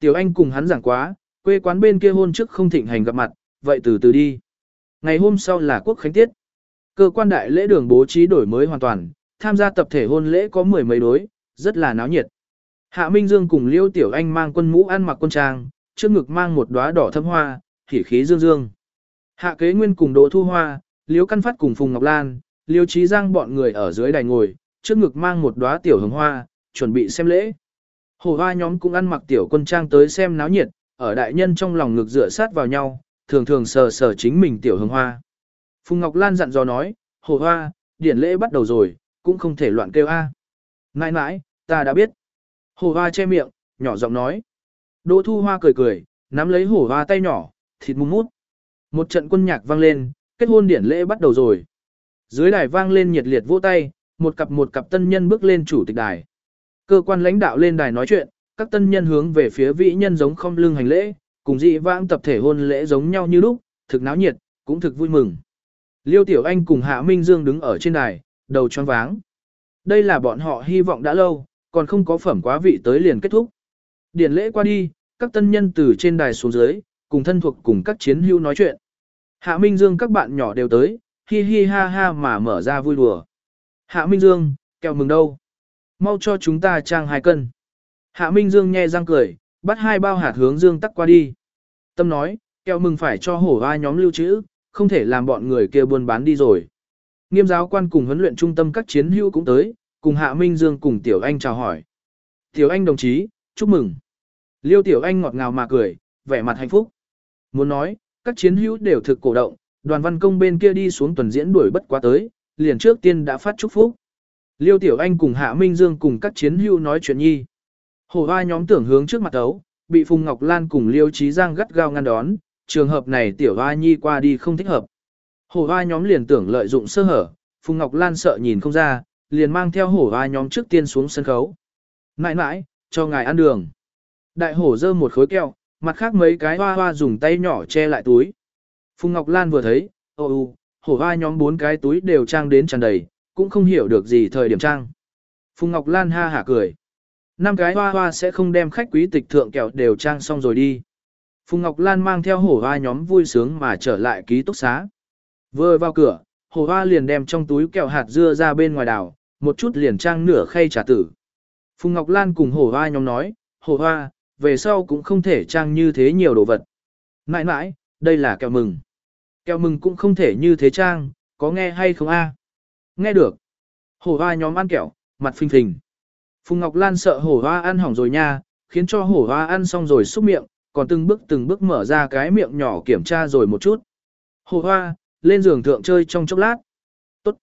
Tiểu Anh cùng hắn giảng quá, quê quán bên kia hôn trước không thịnh hành gặp mặt, vậy từ từ đi. Ngày hôm sau là quốc khánh tiết. Cơ quan đại lễ đường bố trí đổi mới hoàn toàn, tham gia tập thể hôn lễ có mười mấy đối, rất là náo nhiệt. Hạ Minh Dương cùng Liêu Tiểu Anh mang quân mũ ăn mặc quân trang, trước ngực mang một đóa đỏ thâm hoa, khí khí dương dương. Hạ Kế Nguyên cùng Đỗ Thu Hoa, Liêu Căn Phát cùng Phùng Ngọc Lan, Liêu Trí Giang bọn người ở dưới đài ngồi, trước ngực mang một đóa tiểu hồng hoa, chuẩn bị xem lễ. Hồ hoa nhóm cũng ăn mặc tiểu quân trang tới xem náo nhiệt, ở đại nhân trong lòng ngực dựa sát vào nhau, thường thường sờ sờ chính mình tiểu Hương hoa. Phùng Ngọc Lan dặn dò nói, hồ hoa, điển lễ bắt đầu rồi, cũng không thể loạn kêu a. À. Nãi nãi, ta đã biết. Hồ hoa che miệng, nhỏ giọng nói. Đỗ thu hoa cười cười, nắm lấy hổ hoa tay nhỏ, thịt mung mút. Một trận quân nhạc vang lên, kết hôn điển lễ bắt đầu rồi. Dưới đài vang lên nhiệt liệt vỗ tay, một cặp một cặp tân nhân bước lên chủ tịch đài. Cơ quan lãnh đạo lên đài nói chuyện, các tân nhân hướng về phía vị nhân giống không lưng hành lễ, cùng dị vãng tập thể hôn lễ giống nhau như lúc, thực náo nhiệt, cũng thực vui mừng. Liêu Tiểu Anh cùng Hạ Minh Dương đứng ở trên đài, đầu choáng váng. Đây là bọn họ hy vọng đã lâu, còn không có phẩm quá vị tới liền kết thúc. Điển lễ qua đi, các tân nhân từ trên đài xuống dưới, cùng thân thuộc cùng các chiến hưu nói chuyện. Hạ Minh Dương các bạn nhỏ đều tới, hi hi ha ha mà mở ra vui đùa. Hạ Minh Dương, kẹo mừng đâu? Mau cho chúng ta trang hai cân. Hạ Minh Dương nhe răng cười, bắt hai bao hạt hướng Dương tắc qua đi. Tâm nói, kẹo mừng phải cho hổ hoa nhóm lưu trữ, không thể làm bọn người kia buôn bán đi rồi. Nghiêm giáo quan cùng huấn luyện trung tâm các chiến hữu cũng tới, cùng Hạ Minh Dương cùng Tiểu Anh chào hỏi. Tiểu Anh đồng chí, chúc mừng. Liêu Tiểu Anh ngọt ngào mà cười, vẻ mặt hạnh phúc. Muốn nói, các chiến hữu đều thực cổ động, đoàn văn công bên kia đi xuống tuần diễn đuổi bất quá tới, liền trước tiên đã phát chúc phúc. Liêu Tiểu Anh cùng Hạ Minh Dương cùng các chiến Hưu nói chuyện nhi. Hồ hoa nhóm tưởng hướng trước mặt ấu, bị Phùng Ngọc Lan cùng Liêu Trí Giang gắt gao ngăn đón, trường hợp này Tiểu Hoa Nhi qua đi không thích hợp. Hồ hoa nhóm liền tưởng lợi dụng sơ hở, Phùng Ngọc Lan sợ nhìn không ra, liền mang theo hổ hoa nhóm trước tiên xuống sân khấu. Nãi nãi, cho ngài ăn đường. Đại hổ dơ một khối kẹo, mặt khác mấy cái hoa hoa dùng tay nhỏ che lại túi. Phùng Ngọc Lan vừa thấy, ô ô, hổ hoa nhóm bốn cái túi đều trang đến tràn đầy, cũng không hiểu được gì thời điểm trang. Phùng Ngọc Lan ha hả cười. Năm cái hoa hoa sẽ không đem khách quý tịch thượng kẹo đều trang xong rồi đi. Phùng Ngọc Lan mang theo hổ hoa nhóm vui sướng mà trở lại ký túc xá. Vừa vào cửa, hổ hoa liền đem trong túi kẹo hạt dưa ra bên ngoài đảo, một chút liền trang nửa khay trà tử. Phùng Ngọc Lan cùng hổ hoa nhóm nói, hổ hoa, về sau cũng không thể trang như thế nhiều đồ vật. Mãi mãi, đây là kẹo mừng. Kẹo mừng cũng không thể như thế trang, có nghe hay không a? Nghe được. Hổ hoa nhóm ăn kẹo, mặt phình phình. Phùng Ngọc Lan sợ hổ hoa ăn hỏng rồi nha, khiến cho hổ hoa ăn xong rồi xúc miệng, còn từng bước từng bước mở ra cái miệng nhỏ kiểm tra rồi một chút. Hổ hoa, lên giường thượng chơi trong chốc lát. Tốt.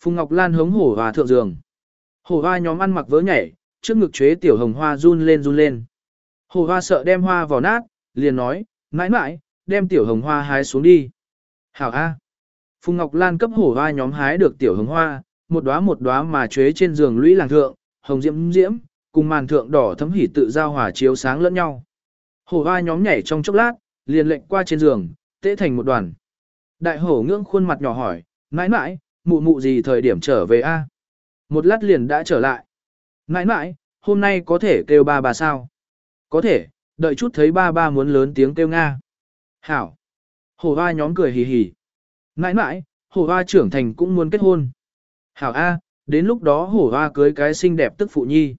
Phùng Ngọc Lan hống hổ hoa thượng giường. Hổ hoa nhóm ăn mặc vớ nhảy, trước ngực chế tiểu hồng hoa run lên run lên. Hổ hoa sợ đem hoa vào nát, liền nói, mãi mãi, đem tiểu hồng hoa hái xuống đi. Hảo A. Phùng Ngọc Lan cấp hổ hoa nhóm hái được tiểu hồng hoa, một đóa một đóa mà chuế trên giường lũy làng thượng, hồng diễm diễm, cùng màn thượng đỏ thấm hỉ tự giao hòa chiếu sáng lẫn nhau. Hổ hoa nhóm nhảy trong chốc lát, liền lệnh qua trên giường, tễ thành một đoàn. Đại hổ ngưỡng khuôn mặt nhỏ hỏi, mãi mãi, mụ mụ gì thời điểm trở về a? Một lát liền đã trở lại. Mãi mãi, hôm nay có thể kêu ba bà sao? Có thể, đợi chút thấy ba ba muốn lớn tiếng kêu Nga. Hảo. Hổ hoa nhóm cười hì hì nãi nãi, hổ hoa trưởng thành cũng muốn kết hôn. Hảo A, đến lúc đó hổ hoa cưới cái xinh đẹp tức phụ nhi.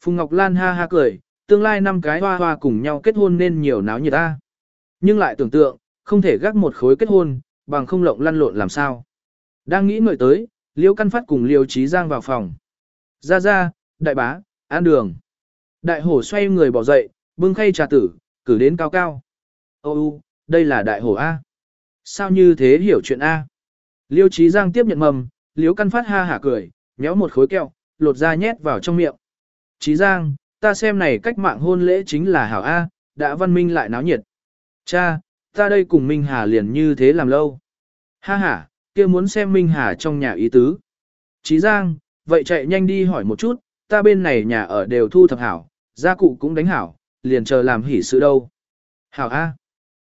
Phùng Ngọc Lan ha ha cười, tương lai năm cái hoa hoa cùng nhau kết hôn nên nhiều náo nhiệt ta. Nhưng lại tưởng tượng, không thể gác một khối kết hôn, bằng không lộng lăn lộn làm sao. Đang nghĩ ngợi tới, Liêu Căn Phát cùng Liêu Trí Giang vào phòng. Ra ra, đại bá, an đường. Đại hổ xoay người bỏ dậy, bưng khay trà tử, cử đến cao cao. Ô đây là đại hổ A. Sao như thế hiểu chuyện A? Liêu Trí Giang tiếp nhận mầm, Liêu Căn Phát ha hả cười, nhéo một khối kẹo, lột ra nhét vào trong miệng. Trí Giang, ta xem này cách mạng hôn lễ chính là hảo A, đã văn minh lại náo nhiệt. Cha, ta đây cùng Minh Hà liền như thế làm lâu. Ha ha, kia muốn xem Minh Hà trong nhà ý tứ. Chí Giang, vậy chạy nhanh đi hỏi một chút, ta bên này nhà ở đều thu thập hảo, gia cụ cũng đánh hảo, liền chờ làm hỉ sự đâu. Hảo A.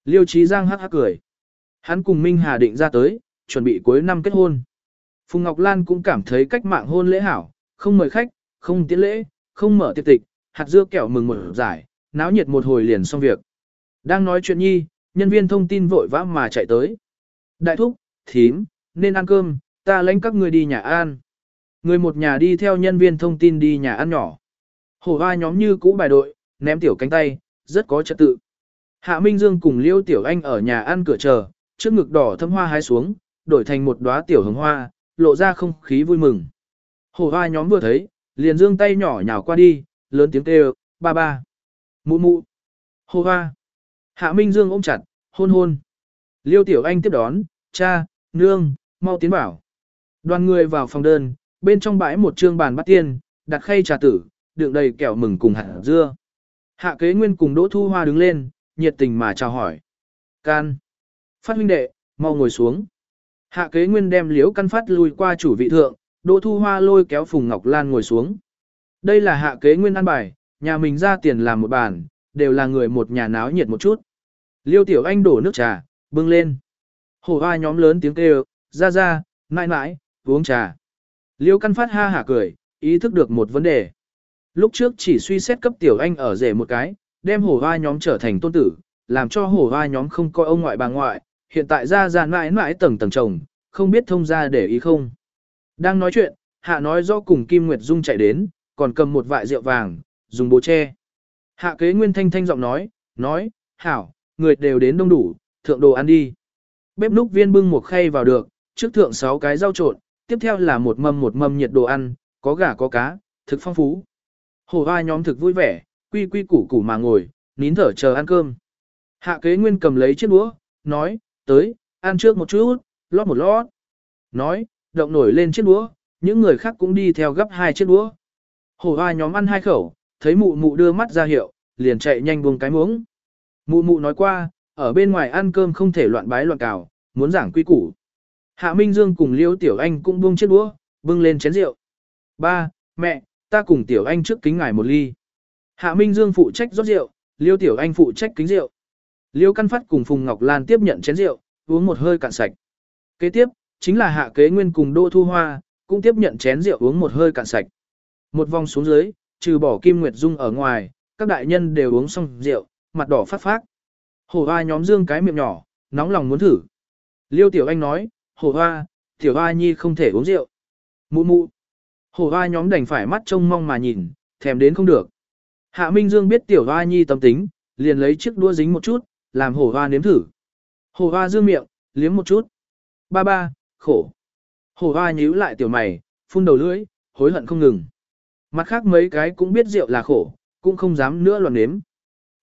Liêu Chí Giang hắc hắc cười. Hắn cùng Minh Hà định ra tới, chuẩn bị cuối năm kết hôn. Phùng Ngọc Lan cũng cảm thấy cách mạng hôn lễ hảo, không mời khách, không tiễn lễ, không mở tiệc tịch, hạt dưa kẹo mừng một giải, náo nhiệt một hồi liền xong việc. Đang nói chuyện nhi, nhân viên thông tin vội vã mà chạy tới. Đại thúc, thím, nên ăn cơm, ta lãnh các người đi nhà ăn. Người một nhà đi theo nhân viên thông tin đi nhà ăn nhỏ. Hổ hoa nhóm như cũ bài đội, ném tiểu cánh tay, rất có trật tự. Hạ Minh Dương cùng Liêu Tiểu Anh ở nhà ăn cửa chờ, trước ngực đỏ thâm hoa hái xuống, đổi thành một đóa tiểu hồng hoa, lộ ra không khí vui mừng. Hổ hoa nhóm vừa thấy, liền dương tay nhỏ nhào qua đi, lớn tiếng kêu, ba ba. Mụ mụ. Hổ hoa. Hạ Minh Dương ôm chặt, hôn hôn. Liêu Tiểu Anh tiếp đón, cha, nương, mau tiến bảo. Đoàn người vào phòng đơn, bên trong bãi một trương bàn bắt tiên, đặt khay trà tử, đựng đầy kẹo mừng cùng hạt dưa. Hạ kế nguyên cùng Đỗ Thu Hoa đứng lên, nhiệt tình mà chào hỏi. Can. Phát huynh đệ, mau ngồi xuống. Hạ kế nguyên đem liễu căn phát lùi qua chủ vị thượng, Đỗ Thu Hoa lôi kéo Phùng Ngọc Lan ngồi xuống. Đây là hạ kế nguyên ăn bài, nhà mình ra tiền làm một bàn, đều là người một nhà náo nhiệt một chút. Liêu Tiểu Anh đổ nước trà, bưng lên. Hổ hoa nhóm lớn tiếng kêu, ra ra, mãi mãi, uống trà. Liêu căn phát ha hả cười, ý thức được một vấn đề. Lúc trước chỉ suy xét cấp Tiểu Anh ở rể một cái, đem hổ hoa nhóm trở thành tôn tử, làm cho hổ hoa nhóm không coi ông ngoại bà ngoại, hiện tại ra ra mãi mãi tầng tầng chồng, không biết thông ra để ý không. Đang nói chuyện, hạ nói do cùng Kim Nguyệt Dung chạy đến, còn cầm một vại rượu vàng, dùng bố che. Hạ kế nguyên thanh thanh giọng nói, nói, hảo, người đều đến đông đủ, thượng đồ ăn đi. Bếp núc viên bưng một khay vào được, trước thượng 6 cái rau trộn, tiếp theo là một mâm một mâm nhiệt đồ ăn, có gà có cá, thực phong phú. Hồ hoa nhóm thực vui vẻ, quy quy củ củ mà ngồi, nín thở chờ ăn cơm. Hạ kế nguyên cầm lấy chiếc đũa, nói, tới, ăn trước một chút, lót một lót. Nói, động nổi lên chiếc đũa, những người khác cũng đi theo gấp hai chiếc đũa. Hồ hoa nhóm ăn hai khẩu, thấy mụ mụ đưa mắt ra hiệu, liền chạy nhanh buông cái muỗng. Mụ mụ nói qua, ở bên ngoài ăn cơm không thể loạn bái loạn cào, muốn giảng quy củ. Hạ Minh Dương cùng Liêu Tiểu Anh cũng buông chiếc đũa, bưng lên chén rượu. Ba, mẹ, ta cùng Tiểu Anh trước kính ngài một ly. Hạ Minh Dương phụ trách rót rượu, Liêu Tiểu Anh phụ trách kính rượu. Liêu Căn Phát cùng Phùng Ngọc Lan tiếp nhận chén rượu, uống một hơi cạn sạch. Kế tiếp, chính là Hạ Kế Nguyên cùng Đỗ Thu Hoa, cũng tiếp nhận chén rượu uống một hơi cạn sạch. Một vòng xuống dưới, trừ bỏ Kim Nguyệt Dung ở ngoài, các đại nhân đều uống xong rượu, mặt đỏ phát phát. Hổ hoa nhóm dương cái miệng nhỏ, nóng lòng muốn thử. Liêu Tiểu Anh nói, hổ hoa, Tiểu Hoa Nhi không thể uống rượu. Mụ mụ. Hổ hoa nhóm đành phải mắt trông mong mà nhìn, thèm đến không được. Hạ Minh Dương biết Tiểu Hoa Nhi tâm tính, liền lấy chiếc đũa dính một chút, làm hổ hoa nếm thử. Hổ hoa dương miệng, liếm một chút. Ba ba, khổ. Hổ hoa nhíu lại tiểu mày, phun đầu lưỡi, hối hận không ngừng. Mặt khác mấy cái cũng biết rượu là khổ, cũng không dám nữa loạn nếm.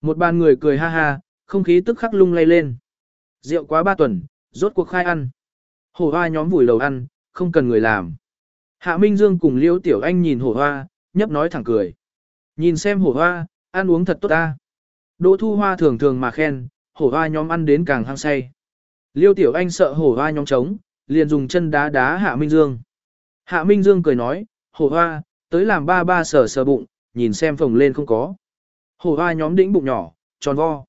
Một bàn người cười ha ha, không khí tức khắc lung lay lên. Rượu quá ba tuần, rốt cuộc khai ăn. Hổ hoa nhóm vùi lầu ăn, không cần người làm. Hạ Minh Dương cùng Liêu Tiểu Anh nhìn hổ hoa, nhấp nói thẳng cười. Nhìn xem hổ hoa, ăn uống thật tốt ta. Đỗ thu hoa thường thường mà khen, hổ hoa nhóm ăn đến càng hăng say. Liêu Tiểu Anh sợ hổ hoa nhóm trống, liền dùng chân đá đá Hạ Minh Dương. Hạ Minh Dương cười nói, hổ hoa, tới làm ba ba sờ sờ bụng, nhìn xem phồng lên không có. Hổ hoa nhóm đĩnh bụng nhỏ, tròn vo.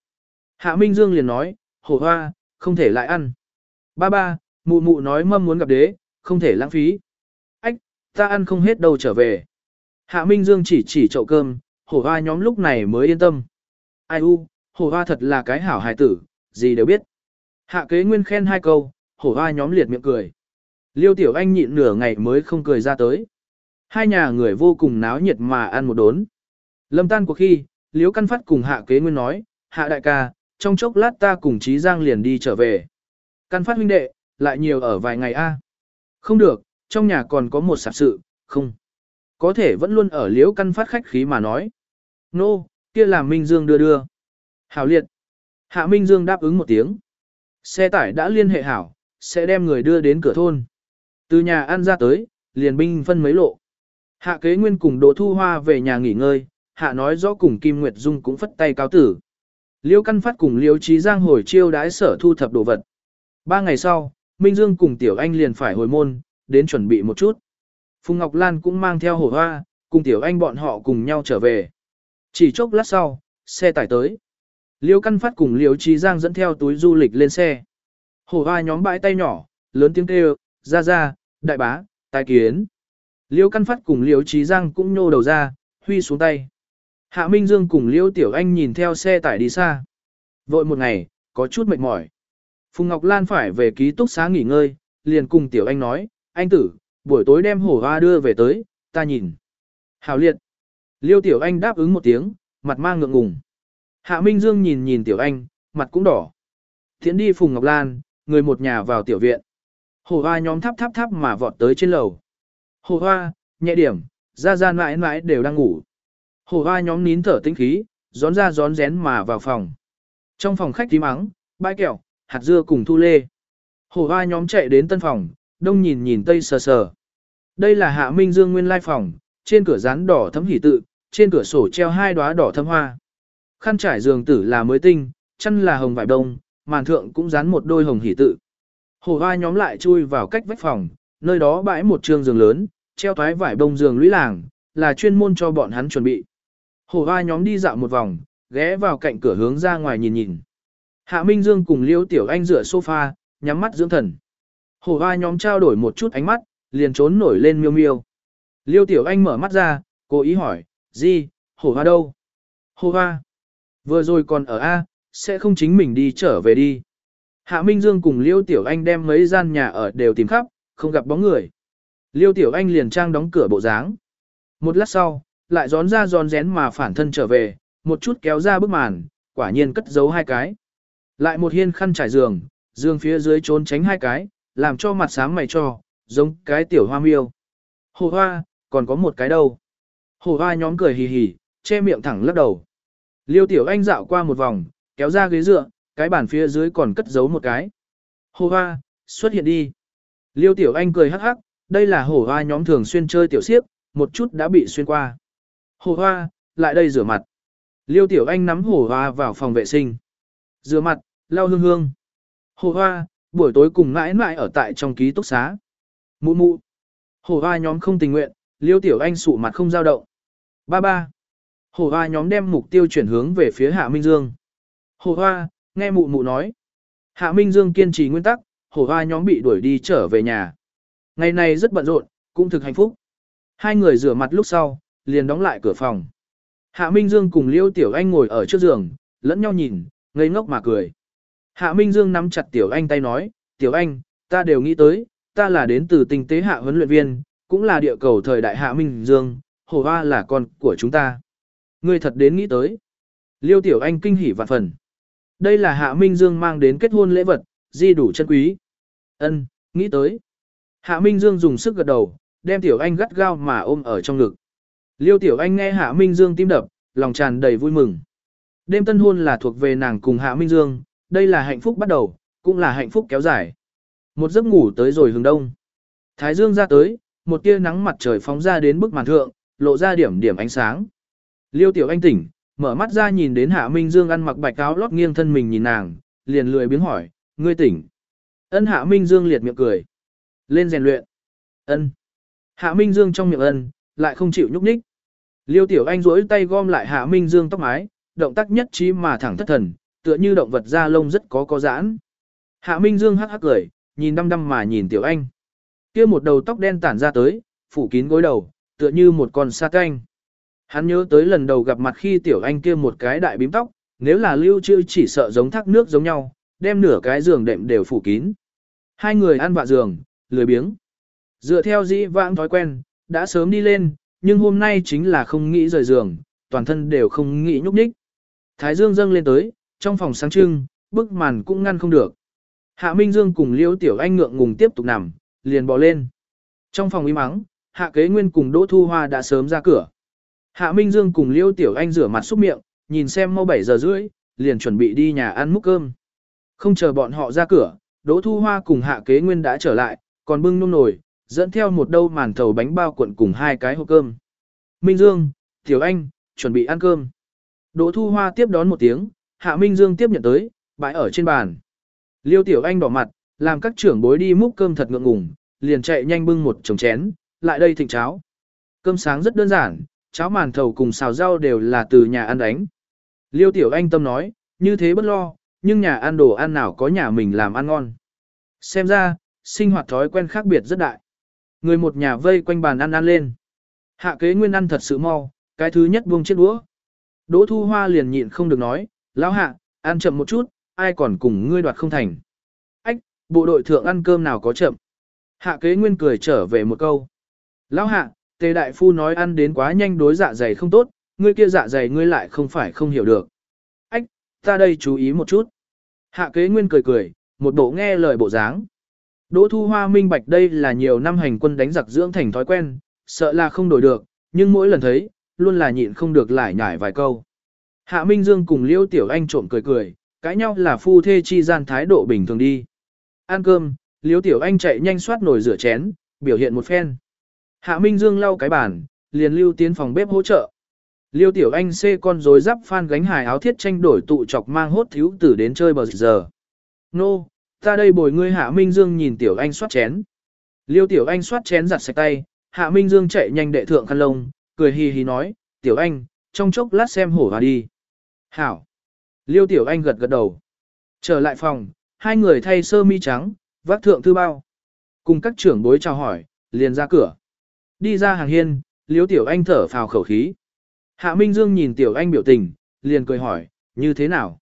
Hạ Minh Dương liền nói, hổ hoa, không thể lại ăn. Ba ba, mụ mụ nói mâm muốn gặp đế, không thể lãng phí. Ách, ta ăn không hết đâu trở về. Hạ Minh Dương chỉ chỉ chậu cơm, hổ hoa nhóm lúc này mới yên tâm. Ai u, hổ hoa thật là cái hảo hài tử, gì đều biết. Hạ kế nguyên khen hai câu, hổ hoa nhóm liệt miệng cười. Liêu tiểu anh nhịn nửa ngày mới không cười ra tới. Hai nhà người vô cùng náo nhiệt mà ăn một đốn. Lâm tan cuộc khi, Liêu căn phát cùng hạ kế nguyên nói, hạ đại ca, trong chốc lát ta cùng Trí Giang liền đi trở về. Căn phát huynh đệ, lại nhiều ở vài ngày a. Không được, trong nhà còn có một sạp sự, không. Có thể vẫn luôn ở liễu căn phát khách khí mà nói. Nô, no, kia làm Minh Dương đưa đưa. Hảo liệt. Hạ Minh Dương đáp ứng một tiếng. Xe tải đã liên hệ hảo, sẽ đem người đưa đến cửa thôn. Từ nhà ăn ra tới, liền binh phân mấy lộ. Hạ kế nguyên cùng Đỗ Thu Hoa về nhà nghỉ ngơi, Hạ nói rõ cùng Kim Nguyệt Dung cũng phất tay cáo tử. Liêu Căn Phát cùng Liêu Trí Giang hồi chiêu đái sở thu thập đồ vật. Ba ngày sau, Minh Dương cùng Tiểu Anh liền phải hồi môn, đến chuẩn bị một chút. Phùng Ngọc Lan cũng mang theo hổ hoa, cùng Tiểu Anh bọn họ cùng nhau trở về. Chỉ chốc lát sau, xe tải tới. Liêu Căn Phát cùng Liêu Trí Giang dẫn theo túi du lịch lên xe. Hổ hoa nhóm bãi tay nhỏ, lớn tiếng kêu, ra ra, đại bá, tài kiến. Liêu Căn Phát cùng Liêu Trí Giang cũng nhô đầu ra, huy xuống tay. Hạ Minh Dương cùng Liêu Tiểu Anh nhìn theo xe tải đi xa. Vội một ngày, có chút mệt mỏi. Phùng Ngọc Lan phải về ký túc xá nghỉ ngơi, liền cùng Tiểu Anh nói, anh tử, buổi tối đem hổ hoa đưa về tới, ta nhìn. Hào liệt. Liêu Tiểu Anh đáp ứng một tiếng, mặt mang ngượng ngùng. Hạ Minh Dương nhìn nhìn Tiểu Anh, mặt cũng đỏ. Thiện đi Phùng Ngọc Lan, người một nhà vào tiểu viện. Hổ hoa nhóm tháp tháp tháp mà vọt tới trên lầu. Hổ hoa, nhẹ điểm, ra ra mãi mãi đều đang ngủ. Hổ hoa nhóm nín thở tinh khí, gión ra gión rén mà vào phòng. Trong phòng khách tím mắng, bãi kẹo, hạt dưa cùng thu lê. Hổ hoa nhóm chạy đến tân phòng, đông nhìn nhìn tây sờ sờ. Đây là hạ minh dương nguyên lai phòng, trên cửa rán đỏ thấm hỉ tự, trên cửa sổ treo hai đóa đỏ thấm hoa. Khăn trải giường tử là mới tinh, chân là hồng vải đông, màn thượng cũng dán một đôi hồng hỉ tự. Hổ hoa nhóm lại chui vào cách vách phòng, nơi đó bãi một trường giường lớn, treo toái vải bông giường lũy làng, là chuyên môn cho bọn hắn chuẩn bị. Hổ hoa nhóm đi dạo một vòng, ghé vào cạnh cửa hướng ra ngoài nhìn nhìn. Hạ Minh Dương cùng Liêu Tiểu Anh rửa sofa, nhắm mắt dưỡng thần. Hổ hoa nhóm trao đổi một chút ánh mắt, liền trốn nổi lên miêu miêu. Liêu Tiểu Anh mở mắt ra, cố ý hỏi, gì, hổ hoa đâu? Hổ hoa. Vừa rồi còn ở A, sẽ không chính mình đi trở về đi. Hạ Minh Dương cùng Liêu Tiểu Anh đem mấy gian nhà ở đều tìm khắp, không gặp bóng người. Liêu Tiểu Anh liền trang đóng cửa bộ dáng. Một lát sau, lại gión ra gión rén mà phản thân trở về, một chút kéo ra bức màn, quả nhiên cất giấu hai cái. Lại một hiên khăn trải giường, giường phía dưới trốn tránh hai cái, làm cho mặt sáng mày cho, giống cái tiểu hoa miêu. Hồ hoa, còn có một cái đâu. Hồ hoa nhóm cười hì hì, che miệng thẳng lắc đầu. Liêu Tiểu Anh dạo qua một vòng, kéo ra ghế dựa, cái bàn phía dưới còn cất giấu một cái. Hồ hoa, xuất hiện đi. Liêu Tiểu Anh cười hắc hắc, đây là hổ hoa nhóm thường xuyên chơi tiểu siếp, một chút đã bị xuyên qua. Hổ hoa, lại đây rửa mặt. Liêu Tiểu Anh nắm hổ hoa vào phòng vệ sinh. Rửa mặt, lau hương hương. Hổ hoa, buổi tối cùng mãi mãi ở tại trong ký túc xá. Mụ mụ. Hổ hoa nhóm không tình nguyện, Liêu Tiểu Anh sụ mặt không giao động. Ba ba. Hổ hoa nhóm đem mục tiêu chuyển hướng về phía Hạ Minh Dương. Hổ hoa, nghe mụ mụ nói. Hạ Minh Dương kiên trì nguyên tắc, hổ hoa nhóm bị đuổi đi trở về nhà. Ngày này rất bận rộn, cũng thực hạnh phúc. Hai người rửa mặt lúc sau, liền đóng lại cửa phòng. Hạ Minh Dương cùng Liêu Tiểu Anh ngồi ở trước giường, lẫn nhau nhìn, ngây ngốc mà cười. Hạ Minh Dương nắm chặt Tiểu Anh tay nói, Tiểu Anh, ta đều nghĩ tới, ta là đến từ tinh tế hạ huấn luyện viên, cũng là địa cầu thời đại Hạ Minh Dương, hổ hoa là con của chúng ta. Ngươi thật đến nghĩ tới. Liêu Tiểu Anh kinh hỉ vạn phần. Đây là Hạ Minh Dương mang đến kết hôn lễ vật, di đủ chân quý. Ân, nghĩ tới. Hạ Minh Dương dùng sức gật đầu, đem Tiểu Anh gắt gao mà ôm ở trong ngực. Liêu Tiểu Anh nghe Hạ Minh Dương tim đập, lòng tràn đầy vui mừng. Đêm tân hôn là thuộc về nàng cùng Hạ Minh Dương, đây là hạnh phúc bắt đầu, cũng là hạnh phúc kéo dài. Một giấc ngủ tới rồi hướng đông. Thái Dương ra tới, một tia nắng mặt trời phóng ra đến bức màn thượng, lộ ra điểm điểm ánh sáng. Liêu Tiểu Anh tỉnh, mở mắt ra nhìn đến Hạ Minh Dương ăn mặc bạch áo lót nghiêng thân mình nhìn nàng, liền lười biếng hỏi, ngươi tỉnh. Ân Hạ Minh Dương liệt miệng cười. Lên rèn luyện. Ân. Hạ Minh Dương trong miệng ân, lại không chịu nhúc nhích. Liêu Tiểu Anh duỗi tay gom lại Hạ Minh Dương tóc mái, động tác nhất trí mà thẳng thất thần, tựa như động vật da lông rất có có giãn. Hạ Minh Dương hắc hắc cười, nhìn đăm đăm mà nhìn Tiểu Anh. Kia một đầu tóc đen tản ra tới, phủ kín gối đầu, tựa như một con sa canh. Hắn nhớ tới lần đầu gặp mặt khi Tiểu Anh kia một cái đại bím tóc, nếu là lưu trữ chỉ sợ giống thác nước giống nhau, đem nửa cái giường đệm đều phủ kín. Hai người ăn vạ giường, lười biếng. Dựa theo dĩ vãng thói quen, đã sớm đi lên, nhưng hôm nay chính là không nghĩ rời giường, toàn thân đều không nghĩ nhúc nhích. Thái Dương dâng lên tới, trong phòng sáng trưng, bức màn cũng ngăn không được. Hạ Minh Dương cùng Liêu Tiểu Anh ngượng ngùng tiếp tục nằm, liền bò lên. Trong phòng im mắng, Hạ Kế Nguyên cùng Đỗ Thu Hoa đã sớm ra cửa. Hạ Minh Dương cùng Liêu Tiểu Anh rửa mặt xúc miệng, nhìn xem mau 7 giờ rưỡi, liền chuẩn bị đi nhà ăn múc cơm. Không chờ bọn họ ra cửa, Đỗ Thu Hoa cùng Hạ Kế Nguyên đã trở lại, còn bưng nung nồi, dẫn theo một đâu màn thầu bánh bao cuộn cùng hai cái hộp cơm. Minh Dương, Tiểu Anh, chuẩn bị ăn cơm. Đỗ Thu Hoa tiếp đón một tiếng, Hạ Minh Dương tiếp nhận tới, bãi ở trên bàn. Liêu Tiểu Anh đỏ mặt, làm các trưởng bối đi múc cơm thật ngượng ngùng, liền chạy nhanh bưng một chồng chén, lại đây thịnh cháo. Cơm sáng rất đơn giản, cháo màn thầu cùng xào rau đều là từ nhà ăn đánh. Liêu Tiểu Anh tâm nói, như thế bất lo, nhưng nhà ăn đồ ăn nào có nhà mình làm ăn ngon. Xem ra, sinh hoạt thói quen khác biệt rất đại. Người một nhà vây quanh bàn ăn ăn lên. Hạ kế nguyên ăn thật sự mau, cái thứ nhất buông chiếc đũa. Đỗ Thu Hoa liền nhịn không được nói, lão hạ, ăn chậm một chút, ai còn cùng ngươi đoạt không thành. Ách, bộ đội thượng ăn cơm nào có chậm. Hạ kế nguyên cười trở về một câu. Lão hạ, tề đại phu nói ăn đến quá nhanh đối dạ dày không tốt, ngươi kia dạ dày ngươi lại không phải không hiểu được. Ách, ta đây chú ý một chút. Hạ kế nguyên cười cười, một bộ nghe lời bộ dáng. Đỗ thu hoa minh bạch đây là nhiều năm hành quân đánh giặc dưỡng thành thói quen, sợ là không đổi được, nhưng mỗi lần thấy, luôn là nhịn không được lại nhải vài câu. Hạ Minh Dương cùng Liêu Tiểu Anh trộm cười cười, cãi nhau là phu thê chi gian thái độ bình thường đi. Ăn cơm, Liêu Tiểu Anh chạy nhanh soát nồi rửa chén, biểu hiện một phen. Hạ Minh Dương lau cái bàn, liền lưu tiến phòng bếp hỗ trợ. Liêu Tiểu Anh xê con rối giáp phan gánh hài áo thiết tranh đổi tụ chọc mang hốt thiếu tử đến chơi bờ giờ. Nô, ta đây bồi ngươi Hạ Minh Dương nhìn Tiểu Anh soát chén. Liêu Tiểu Anh soát chén giặt sạch tay, Hạ Minh Dương chạy nhanh đệ thượng khăn lông, cười hì hì nói, Tiểu Anh, trong chốc lát xem hổ hòa đi. Hảo. Liêu Tiểu Anh gật gật đầu. Trở lại phòng, hai người thay sơ mi trắng, vác thượng thư bao. Cùng các trưởng bối chào hỏi, liền ra cửa. Đi ra hàng hiên, Liêu Tiểu Anh thở phào khẩu khí. Hạ Minh Dương nhìn Tiểu Anh biểu tình, liền cười hỏi, như thế nào?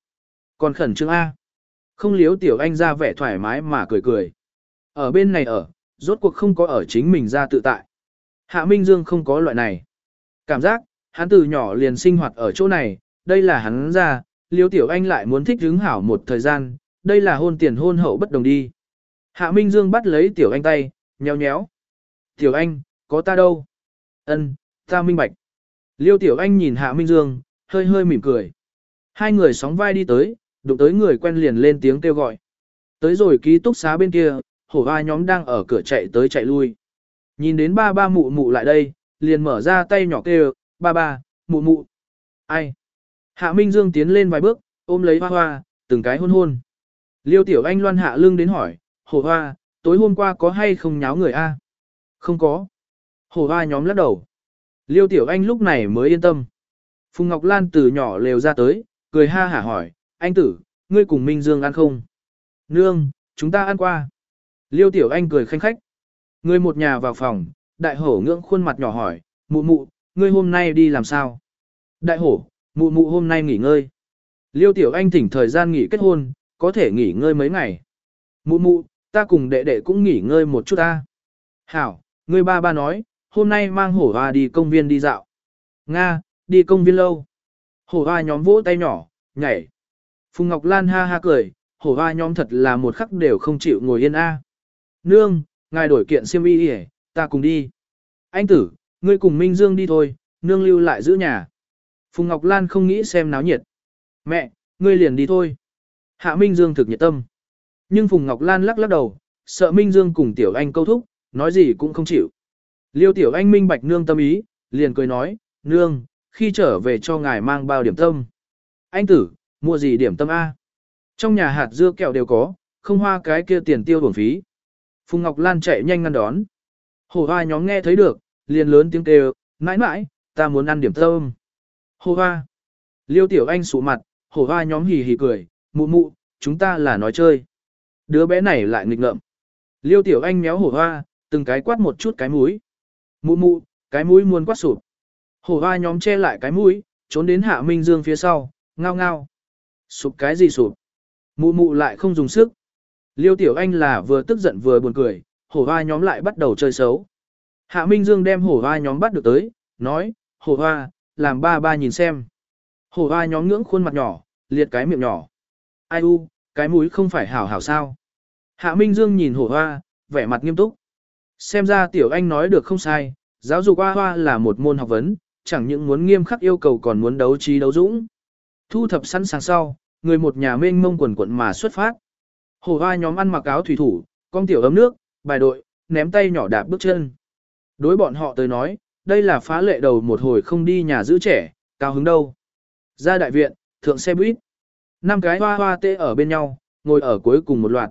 Còn khẩn trương A. Không liếu Tiểu Anh ra vẻ thoải mái mà cười cười. Ở bên này ở, rốt cuộc không có ở chính mình ra tự tại. Hạ Minh Dương không có loại này. Cảm giác, hắn từ nhỏ liền sinh hoạt ở chỗ này, đây là hắn ra, Liêu Tiểu Anh lại muốn thích hứng hảo một thời gian, đây là hôn tiền hôn hậu bất đồng đi. Hạ Minh Dương bắt lấy Tiểu Anh tay, nhéo nhéo. Tiểu Anh, có ta đâu? Ân, ta minh bạch. Liêu Tiểu Anh nhìn Hạ Minh Dương, hơi hơi mỉm cười. Hai người sóng vai đi tới, đụng tới người quen liền lên tiếng kêu gọi. Tới rồi ký túc xá bên kia, hổ vai nhóm đang ở cửa chạy tới chạy lui. Nhìn đến ba ba mụ mụ lại đây, liền mở ra tay nhỏ kêu, ba ba, mụ mụ. Ai? Hạ Minh Dương tiến lên vài bước, ôm lấy hoa hoa, từng cái hôn hôn. Liêu Tiểu Anh loan hạ lưng đến hỏi, hổ hoa, tối hôm qua có hay không nháo người a? Không có. Hổ hoa nhóm lắc đầu. Liêu Tiểu Anh lúc này mới yên tâm. Phùng Ngọc Lan từ nhỏ lều ra tới, cười ha hả hỏi, anh tử, ngươi cùng Minh Dương ăn không? Nương, chúng ta ăn qua. Liêu Tiểu Anh cười khanh khách. Người một nhà vào phòng, đại hổ ngưỡng khuôn mặt nhỏ hỏi, mụ mụ, ngươi hôm nay đi làm sao? Đại hổ, mụ mụ hôm nay nghỉ ngơi. Liêu Tiểu Anh thỉnh thời gian nghỉ kết hôn, có thể nghỉ ngơi mấy ngày. Mụ mụ, ta cùng đệ đệ cũng nghỉ ngơi một chút ta. Hảo, ngươi ba ba nói, hôm nay mang hổ hoa đi công viên đi dạo. Nga, đi công viên lâu. Hổ hoa nhóm vỗ tay nhỏ, nhảy. Phùng Ngọc Lan ha ha cười, hổ hoa nhóm thật là một khắc đều không chịu ngồi yên a. Nương, ngài đổi kiện xiêm y đi ta cùng đi. Anh tử, ngươi cùng Minh Dương đi thôi, nương lưu lại giữ nhà. Phùng Ngọc Lan không nghĩ xem náo nhiệt. Mẹ, ngươi liền đi thôi. Hạ Minh Dương thực nhiệt tâm. Nhưng Phùng Ngọc Lan lắc lắc đầu, sợ Minh Dương cùng Tiểu Anh câu thúc, nói gì cũng không chịu. Liêu Tiểu Anh minh bạch nương tâm ý, liền cười nói, nương, khi trở về cho ngài mang bao điểm tâm. Anh tử, mua gì điểm tâm A? Trong nhà hạt dưa kẹo đều có, không hoa cái kia tiền tiêu bổng phí. Phùng Ngọc Lan chạy nhanh ngăn đón. Hồ hoa nhóm nghe thấy được, liền lớn tiếng kêu, mãi mãi, ta muốn ăn điểm tâm. Hồ hoa. Liêu Tiểu Anh sụ mặt, hồ hoa nhóm hì hì cười, mụ mụ, chúng ta là nói chơi. Đứa bé này lại nghịch ngợm. Liêu Tiểu Anh méo hồ hoa, từng cái quát một chút cái mũi. Mụ mụ, cái mũi muốn quát sụp. Hổ hoa nhóm che lại cái mũi, trốn đến Hạ Minh Dương phía sau, ngao ngao. Sụp cái gì sụp? Mụ mụ lại không dùng sức. Liêu Tiểu Anh là vừa tức giận vừa buồn cười, hổ hoa nhóm lại bắt đầu chơi xấu. Hạ Minh Dương đem hổ hoa nhóm bắt được tới, nói, hổ hoa, làm ba ba nhìn xem. Hổ hoa nhóm ngưỡng khuôn mặt nhỏ, liệt cái miệng nhỏ. Ai u, cái mũi không phải hảo hảo sao. Hạ Minh Dương nhìn hổ hoa, vẻ mặt nghiêm túc. Xem ra Tiểu Anh nói được không sai, giáo dục hoa hoa là một môn học vấn, chẳng những muốn nghiêm khắc yêu cầu còn muốn đấu trí đấu dũng. Thu thập sẵn sàng sau, người một nhà mênh mông quần quận mà xuất phát. hồ hoa nhóm ăn mặc áo thủy thủ, con tiểu ấm nước, bài đội, ném tay nhỏ đạp bước chân. Đối bọn họ tới nói, đây là phá lệ đầu một hồi không đi nhà giữ trẻ, cao hứng đâu. Ra đại viện, thượng xe buýt. Năm cái hoa hoa tê ở bên nhau, ngồi ở cuối cùng một loạt.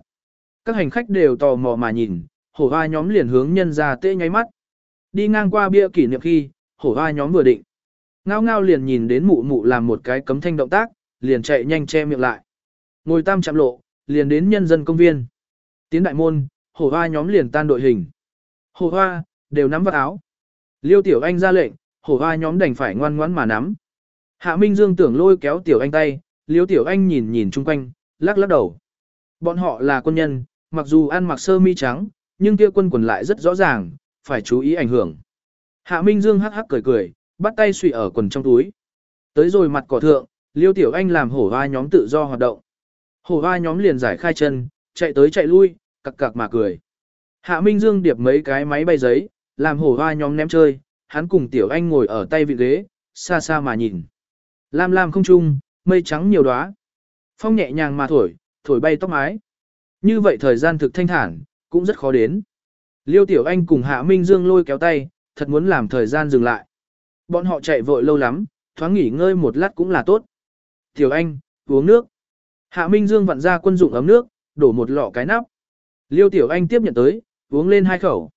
Các hành khách đều tò mò mà nhìn, hổ hoa nhóm liền hướng nhân ra tê nháy mắt. Đi ngang qua bia kỷ niệm khi, hổ hoa nhóm vừa định. Ngao ngao liền nhìn đến mụ mụ làm một cái cấm thanh động tác, liền chạy nhanh che miệng lại. Ngồi tam chạm lộ, liền đến nhân dân công viên. Tiến đại môn, hổ hoa nhóm liền tan đội hình. Hổ hoa, đều nắm vào áo. Liêu tiểu anh ra lệnh, hổ hoa nhóm đành phải ngoan ngoãn mà nắm. Hạ Minh Dương tưởng lôi kéo tiểu anh tay, liêu tiểu anh nhìn nhìn chung quanh, lắc lắc đầu. Bọn họ là quân nhân, mặc dù ăn mặc sơ mi trắng, nhưng kia quân quần lại rất rõ ràng, phải chú ý ảnh hưởng. Hạ Minh Dương hắc hắc cười cười, bắt tay suy ở quần trong túi. Tới rồi mặt cỏ thượng, liêu tiểu anh làm hổ hoa nhóm tự do hoạt động. Hổ hoa nhóm liền giải khai chân, chạy tới chạy lui, cặc cặc mà cười. Hạ Minh Dương điệp mấy cái máy bay giấy, làm hổ hoa nhóm ném chơi, hắn cùng tiểu anh ngồi ở tay vị ghế, xa xa mà nhìn. Lam lam không trung, mây trắng nhiều đóa. Phong nhẹ nhàng mà thổi, thổi bay tóc mái. Như vậy thời gian thực thanh thản, cũng rất khó đến. Liêu Tiểu Anh cùng Hạ Minh Dương lôi kéo tay, thật muốn làm thời gian dừng lại. Bọn họ chạy vội lâu lắm, thoáng nghỉ ngơi một lát cũng là tốt. Tiểu Anh, uống nước. Hạ Minh Dương vặn ra quân dụng ấm nước, đổ một lọ cái nắp. Liêu Tiểu Anh tiếp nhận tới, uống lên hai khẩu.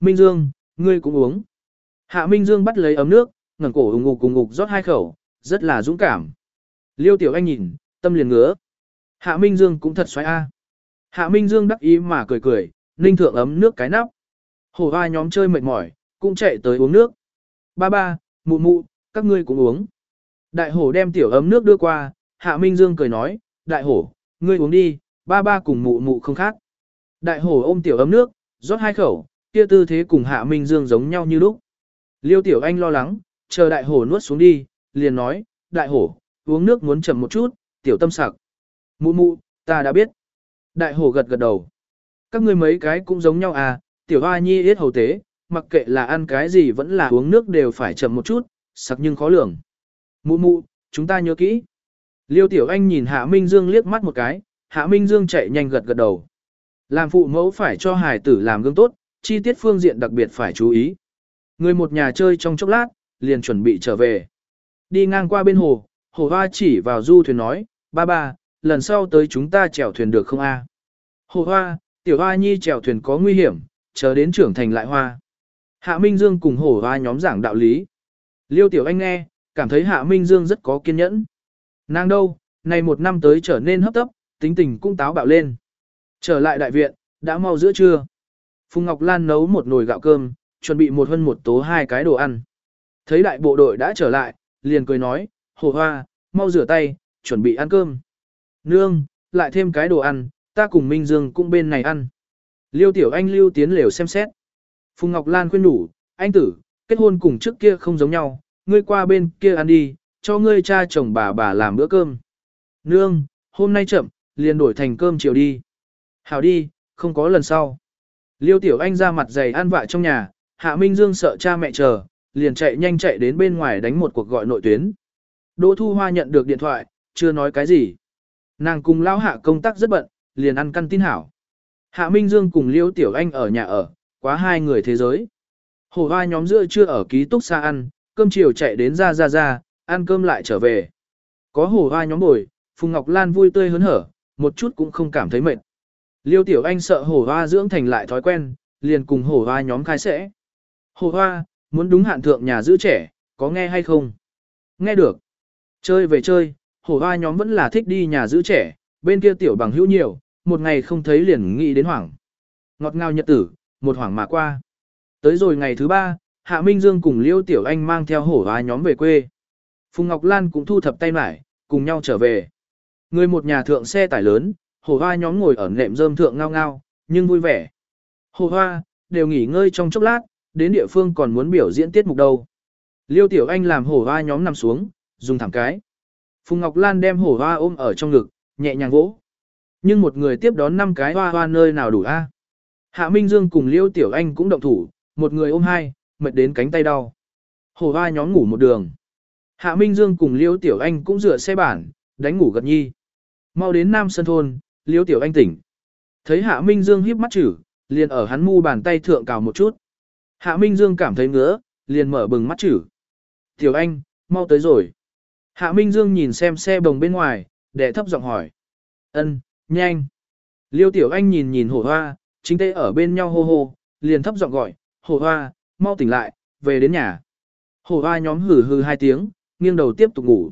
Minh Dương, ngươi cũng uống. Hạ Minh Dương bắt lấy ấm nước, ngẩng cổ ủng ngục cùng ngục rót hai khẩu, rất là dũng cảm. Liêu Tiểu Anh nhìn, tâm liền ngứa. Hạ Minh Dương cũng thật xoáy a. Hạ Minh Dương đắc ý mà cười cười, ninh thượng ấm nước cái nắp. Hổ hoa nhóm chơi mệt mỏi, cũng chạy tới uống nước. Ba ba, mụ mụ, các ngươi cũng uống. Đại hổ đem tiểu ấm nước đưa qua, Hạ Minh Dương cười nói, đại hổ, ngươi uống đi, ba ba cùng mụ mụ không khác. Đại hổ ôm tiểu ấm nước, rót hai khẩu, kia tư thế cùng Hạ Minh Dương giống nhau như lúc. Liêu tiểu anh lo lắng, chờ đại hổ nuốt xuống đi, liền nói, đại hổ, uống nước muốn chậm một chút, tiểu tâm sặc. Mụ mụ, ta đã biết. Đại hổ gật gật đầu. Các ngươi mấy cái cũng giống nhau à, tiểu hoa nhi yết hầu tế, mặc kệ là ăn cái gì vẫn là uống nước đều phải chậm một chút, sặc nhưng khó lường. Mụ mụ, chúng ta nhớ kỹ. Liêu tiểu anh nhìn Hạ Minh Dương liếc mắt một cái, Hạ Minh Dương chạy nhanh gật gật đầu. Làm phụ mẫu phải cho hài tử làm gương tốt, chi tiết phương diện đặc biệt phải chú ý. Người một nhà chơi trong chốc lát, liền chuẩn bị trở về. Đi ngang qua bên hồ, hồ hoa chỉ vào du thuyền nói, ba ba, lần sau tới chúng ta chèo thuyền được không a? Hồ hoa, tiểu hoa nhi chèo thuyền có nguy hiểm, chờ đến trưởng thành lại hoa. Hạ Minh Dương cùng hồ hoa nhóm giảng đạo lý. Liêu tiểu anh nghe, cảm thấy Hạ Minh Dương rất có kiên nhẫn. Nàng đâu, này một năm tới trở nên hấp tấp, tính tình cũng táo bạo lên. Trở lại đại viện, đã mau giữa trưa. Phùng Ngọc Lan nấu một nồi gạo cơm, chuẩn bị một hơn một tố hai cái đồ ăn. Thấy đại bộ đội đã trở lại, liền cười nói, hồ hoa, mau rửa tay, chuẩn bị ăn cơm. Nương, lại thêm cái đồ ăn, ta cùng Minh Dương cũng bên này ăn. Liêu tiểu anh lưu tiến lều xem xét. Phùng Ngọc Lan khuyên đủ, anh tử, kết hôn cùng trước kia không giống nhau, ngươi qua bên kia ăn đi, cho ngươi cha chồng bà bà làm bữa cơm. Nương, hôm nay chậm, liền đổi thành cơm chiều đi. Hảo đi, không có lần sau. Liêu tiểu anh ra mặt dày ăn vạ trong nhà, Hạ Minh Dương sợ cha mẹ chờ, liền chạy nhanh chạy đến bên ngoài đánh một cuộc gọi nội tuyến. Đỗ Thu Hoa nhận được điện thoại, chưa nói cái gì. Nàng cùng lao hạ công tác rất bận, liền ăn căn tin hảo. Hạ Minh Dương cùng Liêu Tiểu Anh ở nhà ở, quá hai người thế giới. Hồ hoa nhóm giữa chưa ở ký túc xa ăn, cơm chiều chạy đến ra ra ra, ăn cơm lại trở về. Có hồ hoa nhóm bồi, Phùng Ngọc Lan vui tươi hớn hở, một chút cũng không cảm thấy mệt. Liêu Tiểu Anh sợ hồ hoa dưỡng thành lại thói quen, liền cùng hồ hoa nhóm khai sẽ. Hồ hoa, muốn đúng hạn thượng nhà giữ trẻ, có nghe hay không? Nghe được. Chơi về chơi, Hổ hoa nhóm vẫn là thích đi nhà giữ trẻ, bên kia tiểu bằng hữu nhiều, một ngày không thấy liền nghĩ đến hoảng. Ngọt ngào nhật tử, một hoảng mà qua. Tới rồi ngày thứ ba, Hạ Minh Dương cùng Liêu Tiểu Anh mang theo hổ hoa nhóm về quê. Phùng Ngọc Lan cũng thu thập tay mải, cùng nhau trở về. Người một nhà thượng xe tải lớn, hổ hoa nhóm ngồi ở nệm rơm thượng ngao ngao, nhưng vui vẻ. Hổ hoa, đều nghỉ ngơi trong chốc lát, đến địa phương còn muốn biểu diễn tiết mục đâu. Liêu Tiểu Anh làm hổ hoa nhóm nằm xuống, dùng thẳng cái. Phùng Ngọc Lan đem hổ hoa ôm ở trong ngực, nhẹ nhàng vỗ. Nhưng một người tiếp đón năm cái hoa hoa nơi nào đủ a? Hạ Minh Dương cùng Liêu Tiểu Anh cũng động thủ, một người ôm hai, mệt đến cánh tay đau. Hổ hoa nhóm ngủ một đường. Hạ Minh Dương cùng Liêu Tiểu Anh cũng rửa xe bản, đánh ngủ gật nhi. Mau đến Nam Sơn Thôn, Liêu Tiểu Anh tỉnh. Thấy Hạ Minh Dương híp mắt chử, liền ở hắn mu bàn tay thượng cào một chút. Hạ Minh Dương cảm thấy ngứa, liền mở bừng mắt chử. Tiểu Anh, mau tới rồi. Hạ Minh Dương nhìn xem xe bồng bên ngoài, để thấp giọng hỏi. Ân, nhanh. Liêu Tiểu Anh nhìn nhìn hổ hoa, chính tê ở bên nhau hô hô, liền thấp giọng gọi, hổ hoa, mau tỉnh lại, về đến nhà. Hổ hoa nhóm hử hừ hai tiếng, nghiêng đầu tiếp tục ngủ.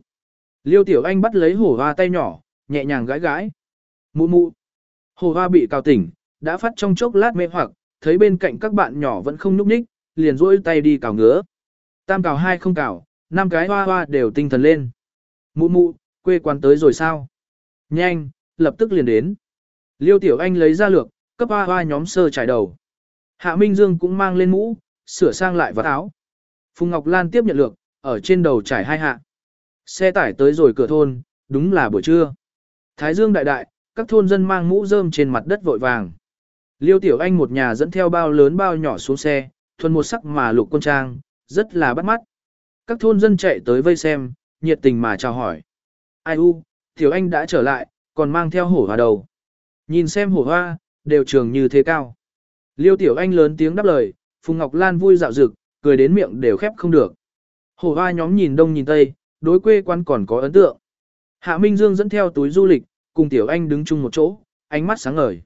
Liêu Tiểu Anh bắt lấy hổ hoa tay nhỏ, nhẹ nhàng gãi gãi. Mụ mụ. Hổ hoa bị cào tỉnh, đã phát trong chốc lát mê hoặc, thấy bên cạnh các bạn nhỏ vẫn không nhúc nhích, liền duỗi tay đi cào ngứa. Tam cào hai không cào, năm cái hoa hoa đều tinh thần lên. Mụ mụ, quê quán tới rồi sao? Nhanh, lập tức liền đến. Liêu Tiểu Anh lấy ra lược, cấp hoa hoa nhóm sơ trải đầu. Hạ Minh Dương cũng mang lên mũ, sửa sang lại vạt áo. Phùng Ngọc Lan tiếp nhận lược, ở trên đầu trải hai hạ. Xe tải tới rồi cửa thôn, đúng là buổi trưa. Thái Dương đại đại, các thôn dân mang mũ rơm trên mặt đất vội vàng. Liêu Tiểu Anh một nhà dẫn theo bao lớn bao nhỏ xuống xe, thuần một sắc mà lục quân trang, rất là bắt mắt. Các thôn dân chạy tới vây xem, nhiệt tình mà chào hỏi. Ai u, Tiểu Anh đã trở lại, còn mang theo hổ hoa đầu. Nhìn xem hổ hoa, đều trường như thế cao. Liêu Tiểu Anh lớn tiếng đáp lời, Phùng Ngọc Lan vui dạo dực, cười đến miệng đều khép không được. Hổ hoa nhóm nhìn đông nhìn tây, đối quê quán còn có ấn tượng. Hạ Minh Dương dẫn theo túi du lịch, cùng Tiểu Anh đứng chung một chỗ, ánh mắt sáng ngời.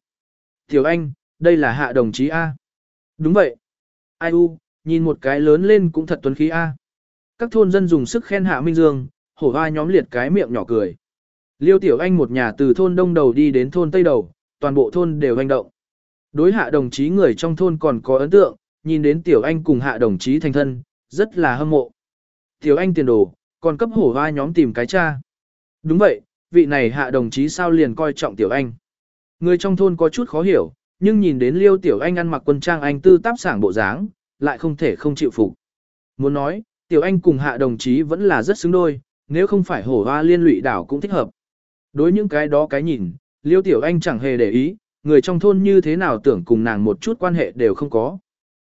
Tiểu Anh, đây là hạ đồng chí A. Đúng vậy. Ai u, nhìn một cái lớn lên cũng thật tuấn khí A. Các thôn dân dùng sức khen Hạ Minh Dương, hổ hoa nhóm liệt cái miệng nhỏ cười. Liêu Tiểu Anh một nhà từ thôn đông đầu đi đến thôn tây đầu, toàn bộ thôn đều hành động. Đối hạ đồng chí người trong thôn còn có ấn tượng, nhìn đến Tiểu Anh cùng hạ đồng chí thành thân, rất là hâm mộ. Tiểu Anh tiền đồ, còn cấp hổ hoa nhóm tìm cái cha. Đúng vậy, vị này hạ đồng chí sao liền coi trọng Tiểu Anh. Người trong thôn có chút khó hiểu, nhưng nhìn đến Liêu Tiểu Anh ăn mặc quân trang anh tư táp sảng bộ dáng, lại không thể không chịu phục. Muốn nói, Tiểu Anh cùng hạ đồng chí vẫn là rất xứng đôi, nếu không phải hổ hoa liên lụy đảo cũng thích hợp. Đối những cái đó cái nhìn, Liêu Tiểu Anh chẳng hề để ý, người trong thôn như thế nào tưởng cùng nàng một chút quan hệ đều không có.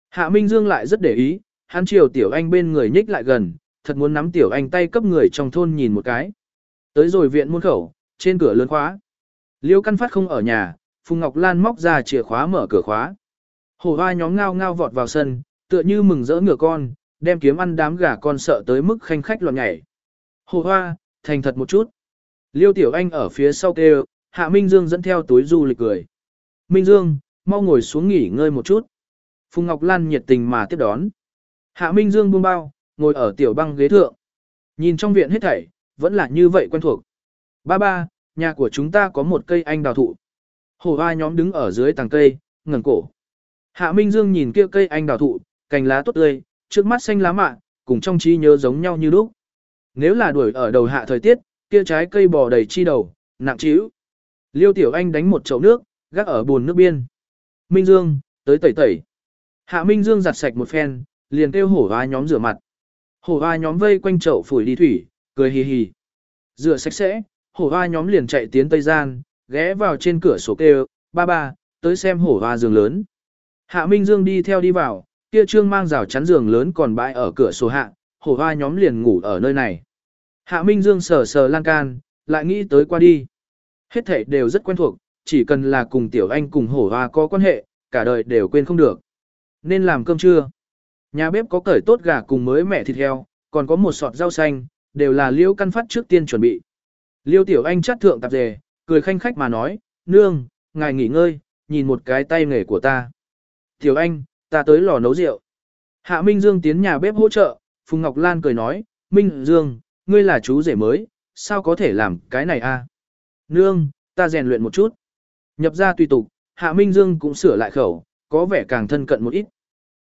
Hạ Minh Dương lại rất để ý, hắn chiều Tiểu Anh bên người nhích lại gần, thật muốn nắm Tiểu Anh tay cấp người trong thôn nhìn một cái. Tới rồi viện môn khẩu, trên cửa lớn khóa. Liêu Căn Phát không ở nhà, Phùng Ngọc Lan móc ra chìa khóa mở cửa khóa. Hổ hoa nhóm ngao ngao vọt vào sân, tựa như mừng rỡ ngựa con, đem kiếm ăn đám gà con sợ tới mức khanh khách loạn nhảy. Hổ hoa, thành thật một chút. Liêu Tiểu Anh ở phía sau kêu, Hạ Minh Dương dẫn theo túi du lịch cười. Minh Dương, mau ngồi xuống nghỉ ngơi một chút. Phùng Ngọc Lan nhiệt tình mà tiếp đón. Hạ Minh Dương buông bao, ngồi ở tiểu băng ghế thượng. Nhìn trong viện hết thảy, vẫn là như vậy quen thuộc. Ba ba, nhà của chúng ta có một cây anh đào thụ. Hổ hoa nhóm đứng ở dưới tàng cây, ngẩng cổ. Hạ Minh Dương nhìn kia cây anh đào thụ, cành lá tốt tươi, trước mắt xanh lá mạ, cùng trong trí nhớ giống nhau như lúc. Nếu là đuổi ở đầu hạ thời tiết, kia trái cây bò đầy chi đầu, nặng trĩu. Liêu Tiểu Anh đánh một chậu nước, gác ở bồn nước biên. Minh Dương, tới tẩy tẩy. Hạ Minh Dương giặt sạch một phen, liền kêu hổ hoa nhóm rửa mặt. Hổ hoa nhóm vây quanh chậu phủi đi thủy, cười hì hì. Rửa sạch sẽ, hổ hoa nhóm liền chạy tiến tây gian, ghé vào trên cửa sổ kêu, ba ba, tới xem hổ hoa giường lớn. Hạ Minh Dương đi theo đi vào, kia trương mang rào chắn giường lớn còn bãi ở cửa sổ hạ, hổ hoa nhóm liền ngủ ở nơi này. Hạ Minh Dương sờ sờ lan can, lại nghĩ tới qua đi. Hết thảy đều rất quen thuộc, chỉ cần là cùng tiểu anh cùng hổ hoa có quan hệ, cả đời đều quên không được. Nên làm cơm trưa. Nhà bếp có cởi tốt gà cùng mới mẹ thịt heo, còn có một sọt rau xanh, đều là liêu căn phát trước tiên chuẩn bị. Liêu tiểu anh chắt thượng tạp dề, cười khanh khách mà nói, nương, ngài nghỉ ngơi, nhìn một cái tay nghề của ta. Tiểu anh, ta tới lò nấu rượu. Hạ Minh Dương tiến nhà bếp hỗ trợ, Phùng Ngọc Lan cười nói, Minh Dương, ngươi là chú rể mới, sao có thể làm cái này a? Nương, ta rèn luyện một chút. Nhập ra tùy tục, Hạ Minh Dương cũng sửa lại khẩu, có vẻ càng thân cận một ít.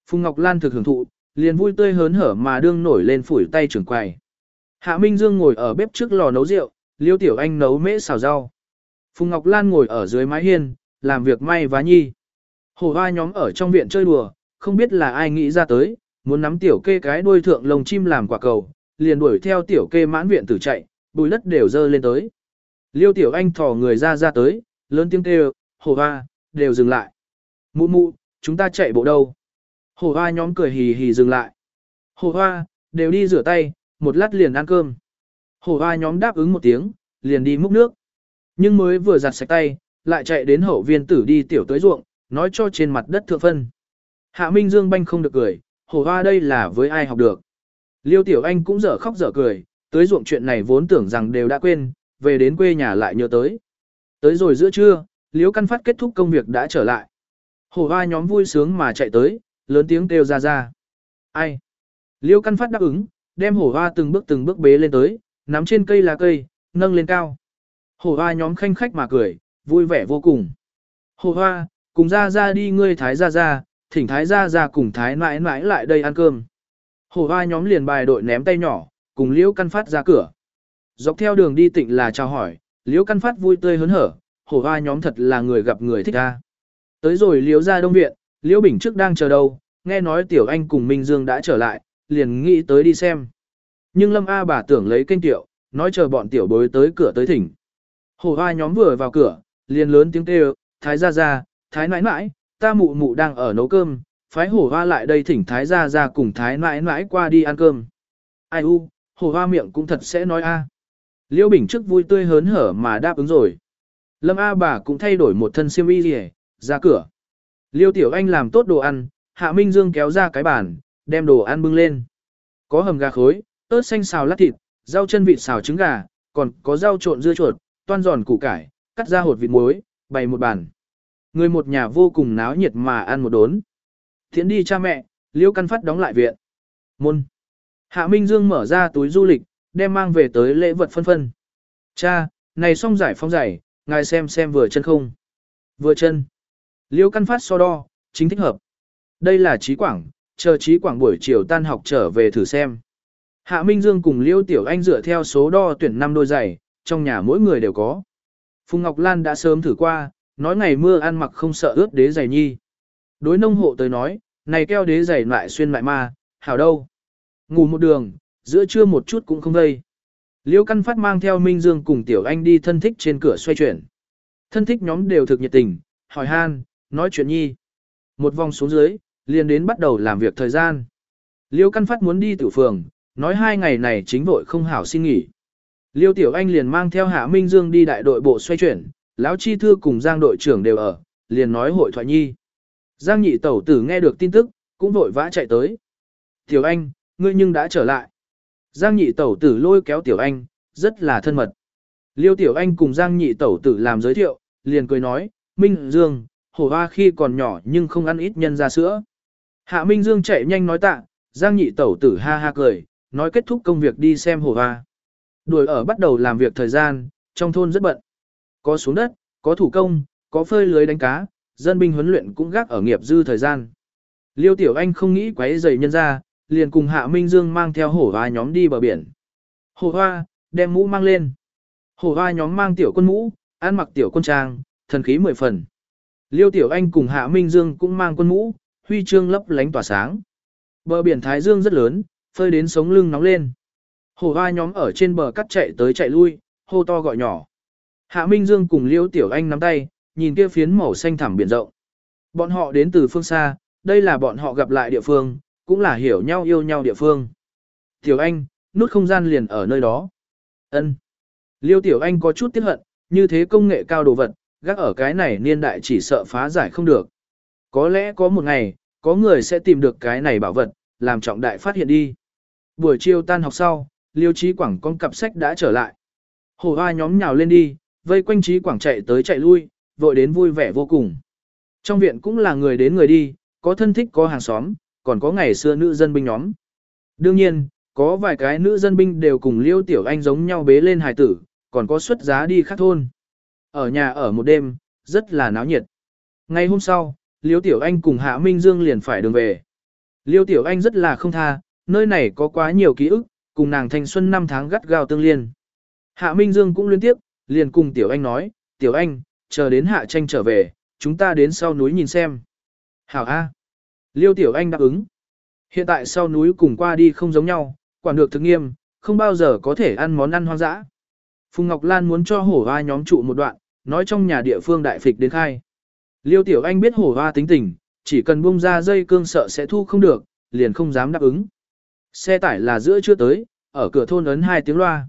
Phùng Ngọc Lan thực hưởng thụ, liền vui tươi hớn hở mà đương nổi lên phủi tay trưởng quầy. Hạ Minh Dương ngồi ở bếp trước lò nấu rượu, Liêu Tiểu Anh nấu mễ xào rau. Phùng Ngọc Lan ngồi ở dưới mái hiên, làm việc may vá nhi. Hổ hoa nhóm ở trong viện chơi đùa, không biết là ai nghĩ ra tới, muốn nắm tiểu kê cái đuôi thượng lồng chim làm quả cầu, liền đuổi theo tiểu kê mãn viện tử chạy, bùi đất đều dơ lên tới. Liêu Tiểu Anh thò người ra ra tới, lớn tiếng kêu, hổ hoa, đều dừng lại. Mụ mụ, chúng ta chạy bộ đâu? Hổ hoa nhóm cười hì hì dừng lại. Hổ hoa, đều đi rửa tay, một lát liền ăn cơm. Hổ hoa nhóm đáp ứng một tiếng, liền đi múc nước. Nhưng mới vừa giặt sạch tay, lại chạy đến hậu viên tử đi tiểu tới ruộng, nói cho trên mặt đất thượng phân. Hạ Minh Dương banh không được cười, hổ hoa đây là với ai học được. Liêu Tiểu Anh cũng dở khóc dở cười, tới ruộng chuyện này vốn tưởng rằng đều đã quên, về đến quê nhà lại nhớ tới. Tới rồi giữa trưa, Liêu Căn Phát kết thúc công việc đã trở lại. Hổ hoa nhóm vui sướng mà chạy tới, lớn tiếng kêu ra ra. Ai? Liêu Căn Phát đáp ứng, đem hổ hoa từng bước từng bước bế lên tới, nắm trên cây là cây, nâng lên cao. Hổ hoa nhóm khanh khách mà cười, vui vẻ vô cùng. Hổ hoa, cùng ra ra đi ngươi thái ra ra, thỉnh thái ra ra cùng thái mãi mãi lại đây ăn cơm. Hổ hoa nhóm liền bài đội ném tay nhỏ, cùng Liễu Căn Phát ra cửa. Dọc theo đường đi tịnh là chào hỏi, Liễu Căn Phát vui tươi hớn hở, hổ hoa nhóm thật là người gặp người thích a. Tới rồi Liễu ra đông viện, Liễu Bình trước đang chờ đâu, nghe nói Tiểu Anh cùng Minh Dương đã trở lại, liền nghĩ tới đi xem. Nhưng Lâm A bà tưởng lấy kênh tiểu, nói chờ bọn tiểu bối tới cửa tới thỉnh. Hổ hoa nhóm vừa vào cửa, liền lớn tiếng kêu, thái gia gia, thái nãi nãi, ta mụ mụ đang ở nấu cơm, phái hổ hoa lại đây thỉnh thái gia gia cùng thái nãi nãi qua đi ăn cơm. Ai u, hổ hoa miệng cũng thật sẽ nói a. Liễu Bình trước vui tươi hớn hở mà đáp ứng rồi. Lâm A bà cũng thay đổi một thân xiêm y rỉ, ra cửa. Liêu Tiểu Anh làm tốt đồ ăn, Hạ Minh Dương kéo ra cái bàn, đem đồ ăn bưng lên. Có hầm gà khối, ớt xanh xào lát thịt, rau chân vịt xào trứng gà, còn có rau trộn dưa chuột, toan giòn củ cải, cắt ra hột vịt muối, bày một bàn. Người một nhà vô cùng náo nhiệt mà ăn một đốn. Thiện đi cha mẹ, Liêu Căn Phát đóng lại viện. Môn. Hạ Minh Dương mở ra túi du lịch, đem mang về tới lễ vật phân phân. Cha, này xong giải phong giải, ngài xem xem vừa chân không. Vừa chân. Liêu Căn Phát so đo, chính thích hợp. Đây là trí quảng, chờ trí quảng buổi chiều tan học trở về thử xem. Hạ Minh Dương cùng Liêu Tiểu Anh dựa theo số đo tuyển 5 đôi giày, trong nhà mỗi người đều có. Phùng Ngọc Lan đã sớm thử qua, nói ngày mưa ăn mặc không sợ ướt đế giày nhi. Đối nông hộ tới nói, này keo đế giày lại xuyên lại ma, hảo đâu. Ngủ một đường, giữa trưa một chút cũng không vây. Liêu Căn Phát mang theo Minh Dương cùng Tiểu Anh đi thân thích trên cửa xoay chuyển. Thân thích nhóm đều thực nhiệt tình, hỏi han, nói chuyện nhi. Một vòng xuống dưới, liền đến bắt đầu làm việc thời gian. Liêu Căn Phát muốn đi tử phường, nói hai ngày này chính vội không hảo xin nghỉ. Liêu Tiểu Anh liền mang theo Hạ Minh Dương đi đại đội bộ xoay chuyển, lão chi thư cùng Giang đội trưởng đều ở, liền nói hội thoại nhi. Giang nhị tẩu tử nghe được tin tức, cũng vội vã chạy tới. Tiểu Anh, ngươi nhưng đã trở lại. Giang nhị tẩu tử lôi kéo Tiểu Anh, rất là thân mật. Liêu Tiểu Anh cùng Giang nhị tẩu tử làm giới thiệu, liền cười nói, Minh Dương, hổ hoa khi còn nhỏ nhưng không ăn ít nhân ra sữa. Hạ Minh Dương chạy nhanh nói tạ, Giang nhị tẩu tử ha ha cười, nói kết thúc công việc đi xem hổ hoa. Đuổi ở bắt đầu làm việc thời gian, trong thôn rất bận. Có xuống đất, có thủ công, có phơi lưới đánh cá, dân binh huấn luyện cũng gác ở nghiệp dư thời gian. Liêu Tiểu Anh không nghĩ quấy rầy nhân ra, liền cùng Hạ Minh Dương mang theo hổ hoa nhóm đi bờ biển. Hổ hoa, đem mũ mang lên. Hổ hoa nhóm mang tiểu quân mũ, ăn mặc tiểu quân trang, thần khí mười phần. Liêu Tiểu Anh cùng Hạ Minh Dương cũng mang quân mũ, huy chương lấp lánh tỏa sáng. Bờ biển Thái Dương rất lớn, phơi đến sống lưng nóng lên. Hổ hoa nhóm ở trên bờ cắt chạy tới chạy lui, hô to gọi nhỏ. Hạ Minh Dương cùng Liễu Tiểu Anh nắm tay, nhìn kia phiến màu xanh thẳm biển rộng. Bọn họ đến từ phương xa, đây là bọn họ gặp lại địa phương, cũng là hiểu nhau yêu nhau địa phương. Tiểu Anh, nút không gian liền ở nơi đó. Ân. Liêu Tiểu Anh có chút tiếc hận, như thế công nghệ cao đồ vật, gác ở cái này niên đại chỉ sợ phá giải không được. Có lẽ có một ngày, có người sẽ tìm được cái này bảo vật, làm trọng đại phát hiện đi. Buổi chiều tan học sau, Liêu Chí Quảng con cặp sách đã trở lại. Hồ hoa nhóm nhào lên đi, vây quanh trí Quảng chạy tới chạy lui, vội đến vui vẻ vô cùng. Trong viện cũng là người đến người đi, có thân thích có hàng xóm, còn có ngày xưa nữ dân binh nhóm. Đương nhiên, có vài cái nữ dân binh đều cùng Liêu Tiểu Anh giống nhau bế lên hài tử, còn có xuất giá đi khác thôn. Ở nhà ở một đêm, rất là náo nhiệt. Ngày hôm sau, Liêu Tiểu Anh cùng Hạ Minh Dương liền phải đường về. Liêu Tiểu Anh rất là không tha, nơi này có quá nhiều ký ức, cùng nàng thanh xuân năm tháng gắt gao tương liên. Hạ Minh Dương cũng liên tiếp, liền cùng Tiểu Anh nói, Tiểu Anh, chờ đến Hạ Tranh trở về, chúng ta đến sau núi nhìn xem. Hảo A. Liêu Tiểu Anh đáp ứng. Hiện tại sau núi cùng qua đi không giống nhau, quản được thực nghiêm, không bao giờ có thể ăn món ăn hoang dã. Phùng Ngọc Lan muốn cho hổ hoa nhóm trụ một đoạn, nói trong nhà địa phương đại phịch đến khai. Liêu Tiểu Anh biết hổ hoa tính tình, chỉ cần buông ra dây cương sợ sẽ thu không được, liền không dám đáp ứng. Xe tải là giữa chưa tới, ở cửa thôn ấn hai tiếng loa.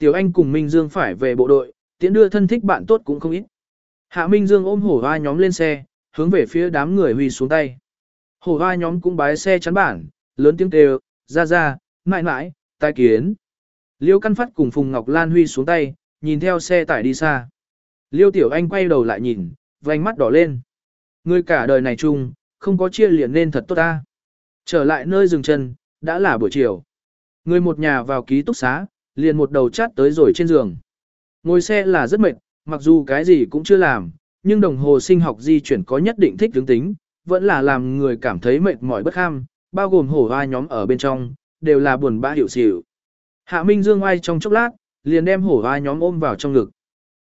Tiểu Anh cùng Minh Dương phải về bộ đội, tiễn đưa thân thích bạn tốt cũng không ít. Hạ Minh Dương ôm hổ hoa nhóm lên xe, hướng về phía đám người huy xuống tay. Hổ hoa nhóm cũng bái xe chắn bản, lớn tiếng kêu, ra ra, mãi mãi, tai kiến. Liêu Căn Phát cùng Phùng Ngọc Lan huy xuống tay, nhìn theo xe tải đi xa. Liêu Tiểu Anh quay đầu lại nhìn, vành mắt đỏ lên. Người cả đời này chung, không có chia liền nên thật tốt ta. Trở lại nơi dừng chân, đã là buổi chiều. Người một nhà vào ký túc xá, liền một đầu chát tới rồi trên giường. Ngồi xe là rất mệt, mặc dù cái gì cũng chưa làm, nhưng đồng hồ sinh học di chuyển có nhất định thích tướng tính, vẫn là làm người cảm thấy mệt mỏi bất ham, bao gồm hổ hoa nhóm ở bên trong, đều là buồn bã hiểu xỉu. Hạ Minh Dương ai trong chốc lát, liền đem hổ hoa nhóm ôm vào trong ngực.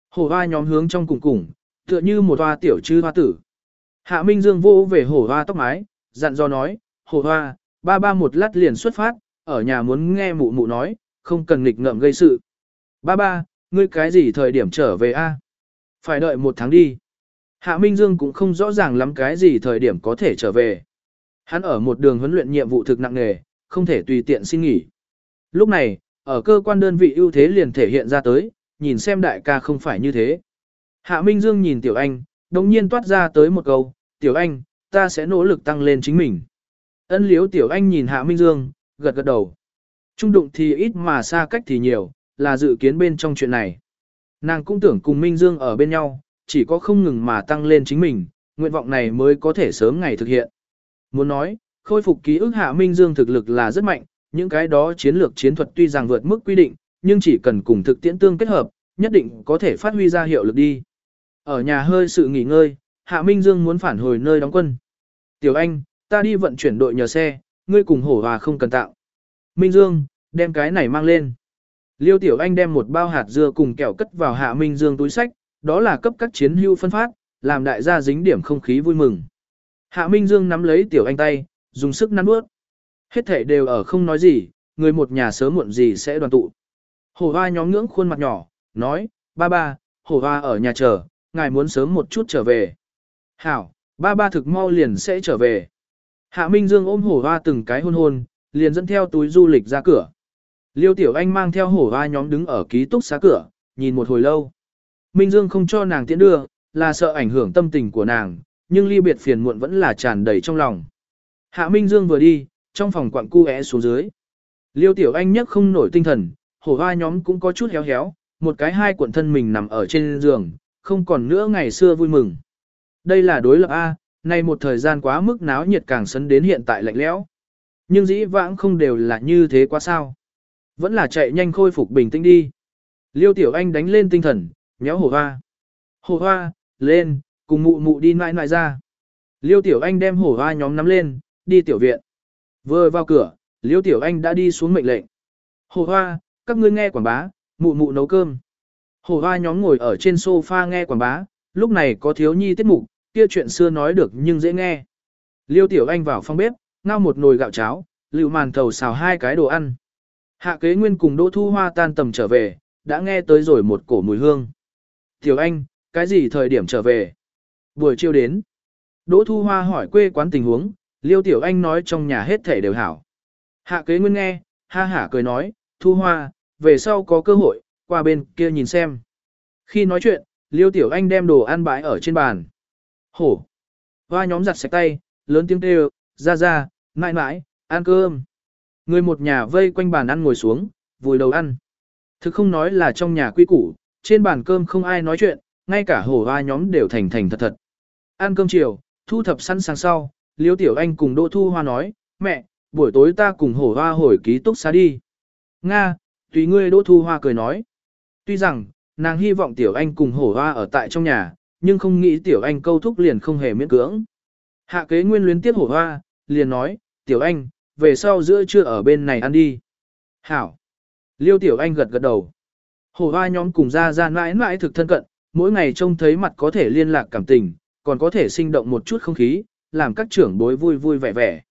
Hổ hoa nhóm hướng trong cùng cùng, tựa như một hoa tiểu chư hoa tử. Hạ Minh Dương vô về hổ hoa tóc mái, dặn dò nói, hổ hoa, ba ba một lát liền xuất phát, ở nhà muốn nghe mụ mụ nói, không cần nghịch ngợm gây sự. Ba ba, ngươi cái gì thời điểm trở về a? Phải đợi một tháng đi. Hạ Minh Dương cũng không rõ ràng lắm cái gì thời điểm có thể trở về. Hắn ở một đường huấn luyện nhiệm vụ thực nặng nề, không thể tùy tiện xin nghỉ. Lúc này, ở cơ quan đơn vị ưu thế liền thể hiện ra tới, nhìn xem đại ca không phải như thế. Hạ Minh Dương nhìn Tiểu Anh, đồng nhiên toát ra tới một câu, Tiểu Anh, ta sẽ nỗ lực tăng lên chính mình. Ân liếu Tiểu Anh nhìn Hạ Minh Dương, gật gật đầu. Trung đụng thì ít mà xa cách thì nhiều, là dự kiến bên trong chuyện này. Nàng cũng tưởng cùng Minh Dương ở bên nhau, chỉ có không ngừng mà tăng lên chính mình, nguyện vọng này mới có thể sớm ngày thực hiện. Muốn nói, khôi phục ký ức Hạ Minh Dương thực lực là rất mạnh, những cái đó chiến lược chiến thuật tuy rằng vượt mức quy định, nhưng chỉ cần cùng thực tiễn tương kết hợp, nhất định có thể phát huy ra hiệu lực đi. Ở nhà hơi sự nghỉ ngơi, Hạ Minh Dương muốn phản hồi nơi đóng quân. Tiểu Anh, ta đi vận chuyển đội nhờ xe, ngươi cùng hổ hòa không cần tạo. Minh Dương, đem cái này mang lên. Liêu Tiểu Anh đem một bao hạt dưa cùng kẹo cất vào Hạ Minh Dương túi sách, đó là cấp các chiến hưu phân phát, làm đại gia dính điểm không khí vui mừng. Hạ Minh Dương nắm lấy Tiểu Anh tay, dùng sức nắn bước. Hết thể đều ở không nói gì, người một nhà sớm muộn gì sẽ đoàn tụ. Hổ hoa nhóm ngưỡng khuôn mặt nhỏ, nói, ba ba, hổ hoa ở nhà chờ, ngài muốn sớm một chút trở về. Hảo, ba ba thực mau liền sẽ trở về. Hạ Minh Dương ôm hổ hoa từng cái hôn hôn, liền dẫn theo túi du lịch ra cửa. Liêu Tiểu Anh mang theo hổ hoa nhóm đứng ở ký túc xá cửa, nhìn một hồi lâu. Minh Dương không cho nàng tiễn đưa, là sợ ảnh hưởng tâm tình của nàng, nhưng ly biệt phiền muộn vẫn là tràn đầy trong lòng. Hạ Minh Dương vừa đi, trong phòng quặng cu é xuống dưới. Liêu Tiểu Anh nhấc không nổi tinh thần, hổ hoa nhóm cũng có chút héo héo, một cái hai cuộn thân mình nằm ở trên giường, không còn nữa ngày xưa vui mừng. Đây là đối lập A, nay một thời gian quá mức náo nhiệt càng sấn đến hiện tại lạnh lẽo. Nhưng dĩ vãng không đều là như thế quá sao. Vẫn là chạy nhanh khôi phục bình tĩnh đi. Liêu Tiểu Anh đánh lên tinh thần, nhéo hổ hoa. Hổ hoa, lên, cùng mụ mụ đi nãi nãi ra. Liêu Tiểu Anh đem hổ hoa nhóm nắm lên, đi tiểu viện. Vừa vào cửa, Liêu Tiểu Anh đã đi xuống mệnh lệnh. Hổ hoa, các ngươi nghe quảng bá, mụ mụ nấu cơm. Hổ hoa nhóm ngồi ở trên sofa nghe quảng bá, lúc này có thiếu nhi tiết mục, kia chuyện xưa nói được nhưng dễ nghe. Liêu Tiểu Anh vào phòng bếp, ngao một nồi gạo cháo, lưu màn thầu xào hai cái đồ ăn. Hạ kế nguyên cùng Đỗ Thu Hoa tan tầm trở về, đã nghe tới rồi một cổ mùi hương. Tiểu Anh, cái gì thời điểm trở về? Buổi chiều đến. Đỗ Thu Hoa hỏi quê quán tình huống, Liêu Tiểu Anh nói trong nhà hết thể đều hảo. Hạ kế nguyên nghe, ha hả cười nói, Thu Hoa, về sau có cơ hội, qua bên kia nhìn xem. Khi nói chuyện, Liêu Tiểu Anh đem đồ ăn bãi ở trên bàn. Hổ. Hoa nhóm giặt sạch tay, lớn tiếng kêu, ra ra, mãi mãi, ăn cơm. Người một nhà vây quanh bàn ăn ngồi xuống, vùi đầu ăn. Thực không nói là trong nhà quy củ, trên bàn cơm không ai nói chuyện, ngay cả hổ hoa nhóm đều thành thành thật thật. Ăn cơm chiều, thu thập sẵn sàng sau, Liêu Tiểu Anh cùng Đỗ Thu Hoa nói, mẹ, buổi tối ta cùng hổ hoa hồi ký túc xá đi. Nga, tùy ngươi Đỗ Thu Hoa cười nói. Tuy rằng, nàng hy vọng Tiểu Anh cùng hổ hoa ở tại trong nhà, nhưng không nghĩ Tiểu Anh câu thúc liền không hề miễn cưỡng. Hạ kế nguyên luyến tiếp hổ hoa, liền nói, Tiểu Anh, về sau giữa trưa ở bên này ăn đi. Hảo. Liêu Tiểu Anh gật gật đầu. Hổ hoa nhóm cùng ra ra mãi mãi thực thân cận, mỗi ngày trông thấy mặt có thể liên lạc cảm tình, còn có thể sinh động một chút không khí, làm các trưởng bối vui vui vẻ vẻ.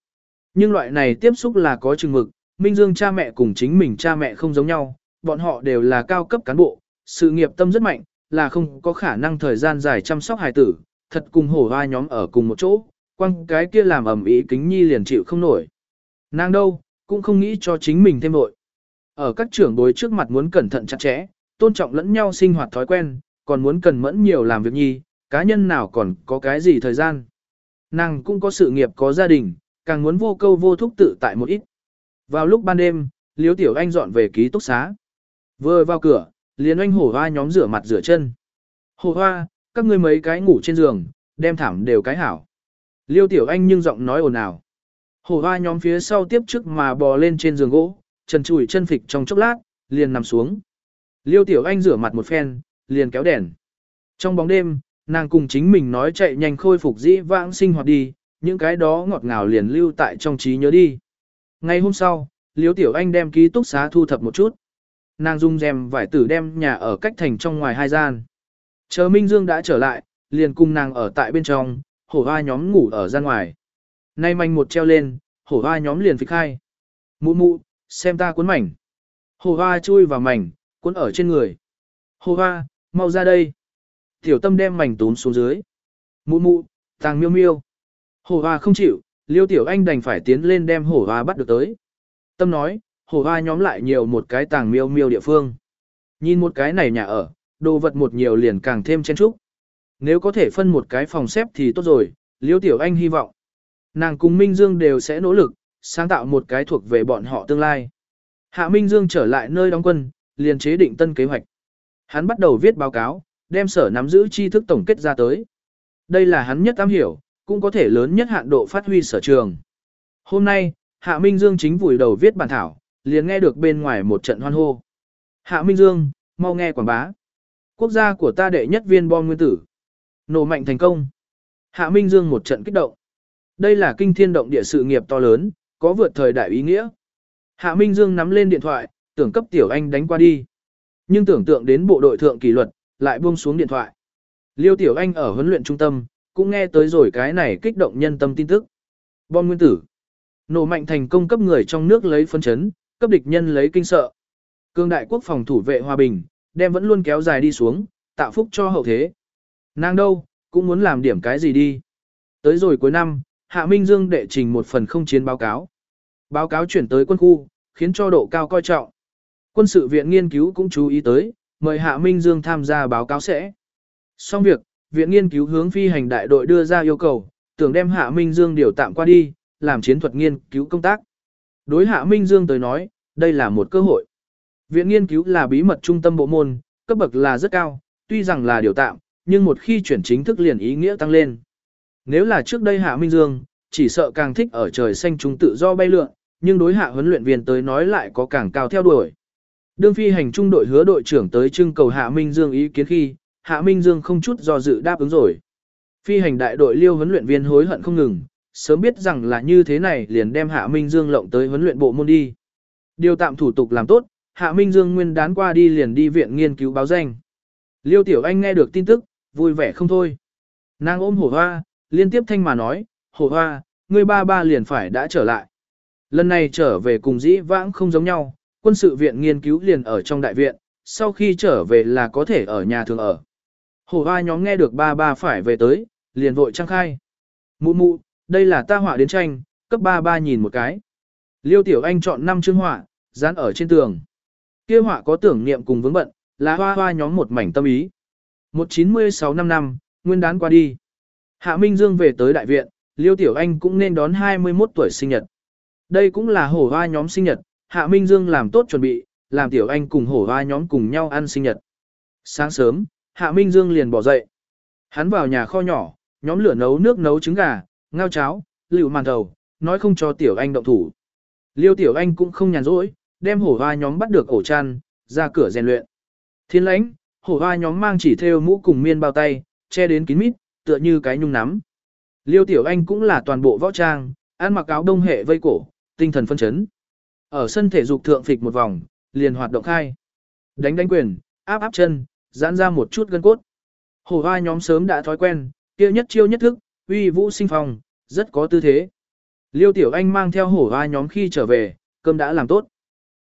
Nhưng loại này tiếp xúc là có chừng mực, Minh Dương cha mẹ cùng chính mình cha mẹ không giống nhau, bọn họ đều là cao cấp cán bộ, sự nghiệp tâm rất mạnh, là không có khả năng thời gian dài chăm sóc hài tử, thật cùng hổ hoa nhóm ở cùng một chỗ, quăng cái kia làm ẩm ý kính nhi liền chịu không nổi. Nàng đâu, cũng không nghĩ cho chính mình thêm vội. Ở các trưởng bối trước mặt muốn cẩn thận chặt chẽ, tôn trọng lẫn nhau sinh hoạt thói quen, còn muốn cần mẫn nhiều làm việc nhi, cá nhân nào còn có cái gì thời gian. Nàng cũng có sự nghiệp có gia đình, càng muốn vô câu vô thúc tự tại một ít. Vào lúc ban đêm, Liễu Tiểu Anh dọn về ký túc xá. Vừa vào cửa, liền anh hổ hoa nhóm rửa mặt rửa chân. Hổ hoa, các ngươi mấy cái ngủ trên giường, đem thảm đều cái hảo. Liêu Tiểu Anh nhưng giọng nói ồn ào. Hổ hoa nhóm phía sau tiếp trước mà bò lên trên giường gỗ, trần chùi chân phịch trong chốc lát, liền nằm xuống. Liêu Tiểu Anh rửa mặt một phen, liền kéo đèn. Trong bóng đêm, nàng cùng chính mình nói chạy nhanh khôi phục dĩ vãng sinh hoạt đi, những cái đó ngọt ngào liền lưu tại trong trí nhớ đi. Ngày hôm sau, Liêu Tiểu Anh đem ký túc xá thu thập một chút. nàng dung rèm vải tử đem nhà ở cách thành trong ngoài hai gian. Chờ Minh Dương đã trở lại, liền cùng nàng ở tại bên trong, hổ hoa nhóm ngủ ở ra ngoài. Nay manh một treo lên, hổ hoa nhóm liền phịch khai. Mụ mụ, xem ta cuốn mảnh. Hổ hoa chui vào mảnh, cuốn ở trên người. Hổ hoa, mau ra đây. Tiểu tâm đem mảnh tốn xuống dưới. Mụ mụ, tàng miêu miêu. Hổ hoa không chịu, liêu tiểu anh đành phải tiến lên đem hổ hoa bắt được tới. Tâm nói, hổ hoa nhóm lại nhiều một cái tàng miêu miêu địa phương. Nhìn một cái này nhà ở, đồ vật một nhiều liền càng thêm chen trúc. Nếu có thể phân một cái phòng xếp thì tốt rồi, liêu tiểu anh hy vọng. Nàng cùng Minh Dương đều sẽ nỗ lực, sáng tạo một cái thuộc về bọn họ tương lai. Hạ Minh Dương trở lại nơi đóng quân, liền chế định tân kế hoạch. Hắn bắt đầu viết báo cáo, đem sở nắm giữ tri thức tổng kết ra tới. Đây là hắn nhất am hiểu, cũng có thể lớn nhất hạn độ phát huy sở trường. Hôm nay, Hạ Minh Dương chính vùi đầu viết bản thảo, liền nghe được bên ngoài một trận hoan hô. Hạ Minh Dương, mau nghe quảng bá. Quốc gia của ta đệ nhất viên bom nguyên tử. Nổ mạnh thành công. Hạ Minh Dương một trận kích động. Đây là kinh thiên động địa sự nghiệp to lớn, có vượt thời đại ý nghĩa. Hạ Minh Dương nắm lên điện thoại, tưởng cấp Tiểu Anh đánh qua đi. Nhưng tưởng tượng đến bộ đội thượng kỷ luật, lại buông xuống điện thoại. Liêu Tiểu Anh ở huấn luyện trung tâm, cũng nghe tới rồi cái này kích động nhân tâm tin tức. Bom nguyên tử. Nổ mạnh thành công cấp người trong nước lấy phân chấn, cấp địch nhân lấy kinh sợ. Cương đại quốc phòng thủ vệ hòa bình, đem vẫn luôn kéo dài đi xuống, tạo phúc cho hậu thế. Nàng đâu, cũng muốn làm điểm cái gì đi. Tới rồi cuối năm, Hạ Minh Dương đệ trình một phần không chiến báo cáo. Báo cáo chuyển tới quân khu, khiến cho độ cao coi trọng. Quân sự viện nghiên cứu cũng chú ý tới, mời Hạ Minh Dương tham gia báo cáo sẽ. Xong việc, viện nghiên cứu hướng phi hành đại đội đưa ra yêu cầu, tưởng đem Hạ Minh Dương điều tạm qua đi, làm chiến thuật nghiên cứu công tác. Đối Hạ Minh Dương tới nói, đây là một cơ hội. Viện nghiên cứu là bí mật trung tâm bộ môn, cấp bậc là rất cao, tuy rằng là điều tạm, nhưng một khi chuyển chính thức liền ý nghĩa tăng lên. Nếu là trước đây Hạ Minh Dương, chỉ sợ càng thích ở trời xanh chúng tự do bay lượn, nhưng đối hạ huấn luyện viên tới nói lại có càng cao theo đuổi. Đương phi hành trung đội hứa đội trưởng tới trưng cầu Hạ Minh Dương ý kiến khi, Hạ Minh Dương không chút do dự đáp ứng rồi. Phi hành đại đội liêu huấn luyện viên hối hận không ngừng, sớm biết rằng là như thế này liền đem Hạ Minh Dương lộng tới huấn luyện bộ môn đi. Điều tạm thủ tục làm tốt, Hạ Minh Dương nguyên đán qua đi liền đi viện nghiên cứu báo danh. Liêu Tiểu Anh nghe được tin tức, vui vẻ không thôi. Nàng ôm hổ hoa, liên tiếp thanh mà nói, hổ hoa, ngươi ba ba liền phải đã trở lại. Lần này trở về cùng dĩ vãng không giống nhau, quân sự viện nghiên cứu liền ở trong đại viện, sau khi trở về là có thể ở nhà thường ở. Hổ hoa nhóm nghe được ba ba phải về tới, liền vội trang khai. Mụ mụ, đây là ta họa đến tranh, cấp ba ba nhìn một cái. Liêu Tiểu Anh chọn 5 chương họa, dán ở trên tường. Kia họa có tưởng niệm cùng vướng bận, là hoa hoa nhóm một mảnh tâm ý. 196 năm năm, nguyên đán qua đi. Hạ Minh Dương về tới đại viện, Liêu Tiểu Anh cũng nên đón 21 tuổi sinh nhật. Đây cũng là hổ hoa nhóm sinh nhật, Hạ Minh Dương làm tốt chuẩn bị, làm Tiểu Anh cùng hổ hoa nhóm cùng nhau ăn sinh nhật. Sáng sớm, Hạ Minh Dương liền bỏ dậy. Hắn vào nhà kho nhỏ, nhóm lửa nấu nước nấu trứng gà, ngao cháo, lựu màn đầu, nói không cho Tiểu Anh động thủ. Liêu Tiểu Anh cũng không nhàn rỗi, đem hổ hoa nhóm bắt được ổ chăn, ra cửa rèn luyện. Thiên lãnh, hổ hoa nhóm mang chỉ theo mũ cùng miên bao tay, che đến kín mít, tựa như cái nhung nắm. Liêu Tiểu Anh cũng là toàn bộ võ trang, ăn mặc áo đông hệ vây cổ, tinh thần phân chấn. Ở sân thể dục thượng phịch một vòng, liền hoạt động khai. Đánh đánh quyền, áp áp chân, giãn ra một chút gân cốt. Hổ hoa nhóm sớm đã thói quen, kia nhất chiêu nhất thức, uy vũ sinh phong, rất có tư thế. Liêu Tiểu Anh mang theo hổ hoa nhóm khi trở về, cơm đã làm tốt.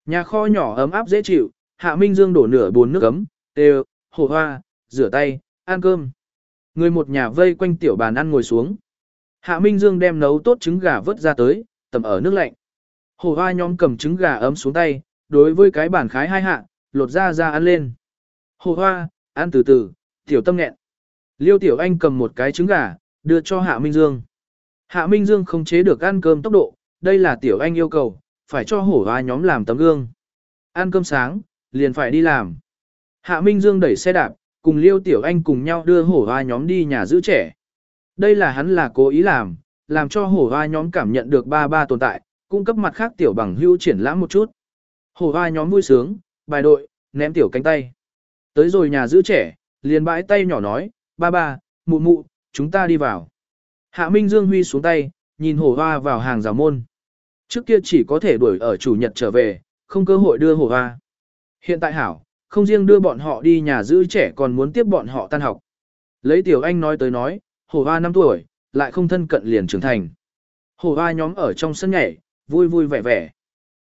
Nhà kho nhỏ ấm áp dễ chịu, Hạ Minh Dương đổ nửa bồn nước ấm, đều, hổ hoa, rửa tay, ăn cơm. Người một nhà vây quanh tiểu bàn ăn ngồi xuống. Hạ Minh Dương đem nấu tốt trứng gà vớt ra tới, tầm ở nước lạnh. Hổ hoa nhóm cầm trứng gà ấm xuống tay, đối với cái bàn khái hai hạ, lột ra ra ăn lên. Hổ hoa, ăn từ từ, tiểu tâm nghẹn. Liêu tiểu anh cầm một cái trứng gà, đưa cho Hạ Minh Dương. Hạ Minh Dương không chế được ăn cơm tốc độ, đây là tiểu anh yêu cầu, phải cho hổ hoa nhóm làm tấm gương. Ăn cơm sáng, liền phải đi làm. Hạ Minh Dương đẩy xe đạp, cùng Liêu Tiểu Anh cùng nhau đưa hổ hoa nhóm đi nhà giữ trẻ. Đây là hắn là cố ý làm, làm cho hổ hoa nhóm cảm nhận được ba ba tồn tại, cung cấp mặt khác tiểu bằng hưu triển lãm một chút. Hổ hoa nhóm vui sướng, bài đội, ném tiểu cánh tay. Tới rồi nhà giữ trẻ, liền bãi tay nhỏ nói, ba ba, mụ mụ, chúng ta đi vào. Hạ Minh Dương Huy xuống tay, nhìn hổ hoa vào hàng rào môn. Trước kia chỉ có thể đuổi ở chủ nhật trở về, không cơ hội đưa hổ hoa. Hiện tại hảo, không riêng đưa bọn họ đi nhà giữ trẻ còn muốn tiếp bọn họ tan học. Lấy tiểu anh nói tới nói, hổ hoa 5 tuổi, lại không thân cận liền trưởng thành. Hổ hoa nhóm ở trong sân nhảy, vui vui vẻ vẻ.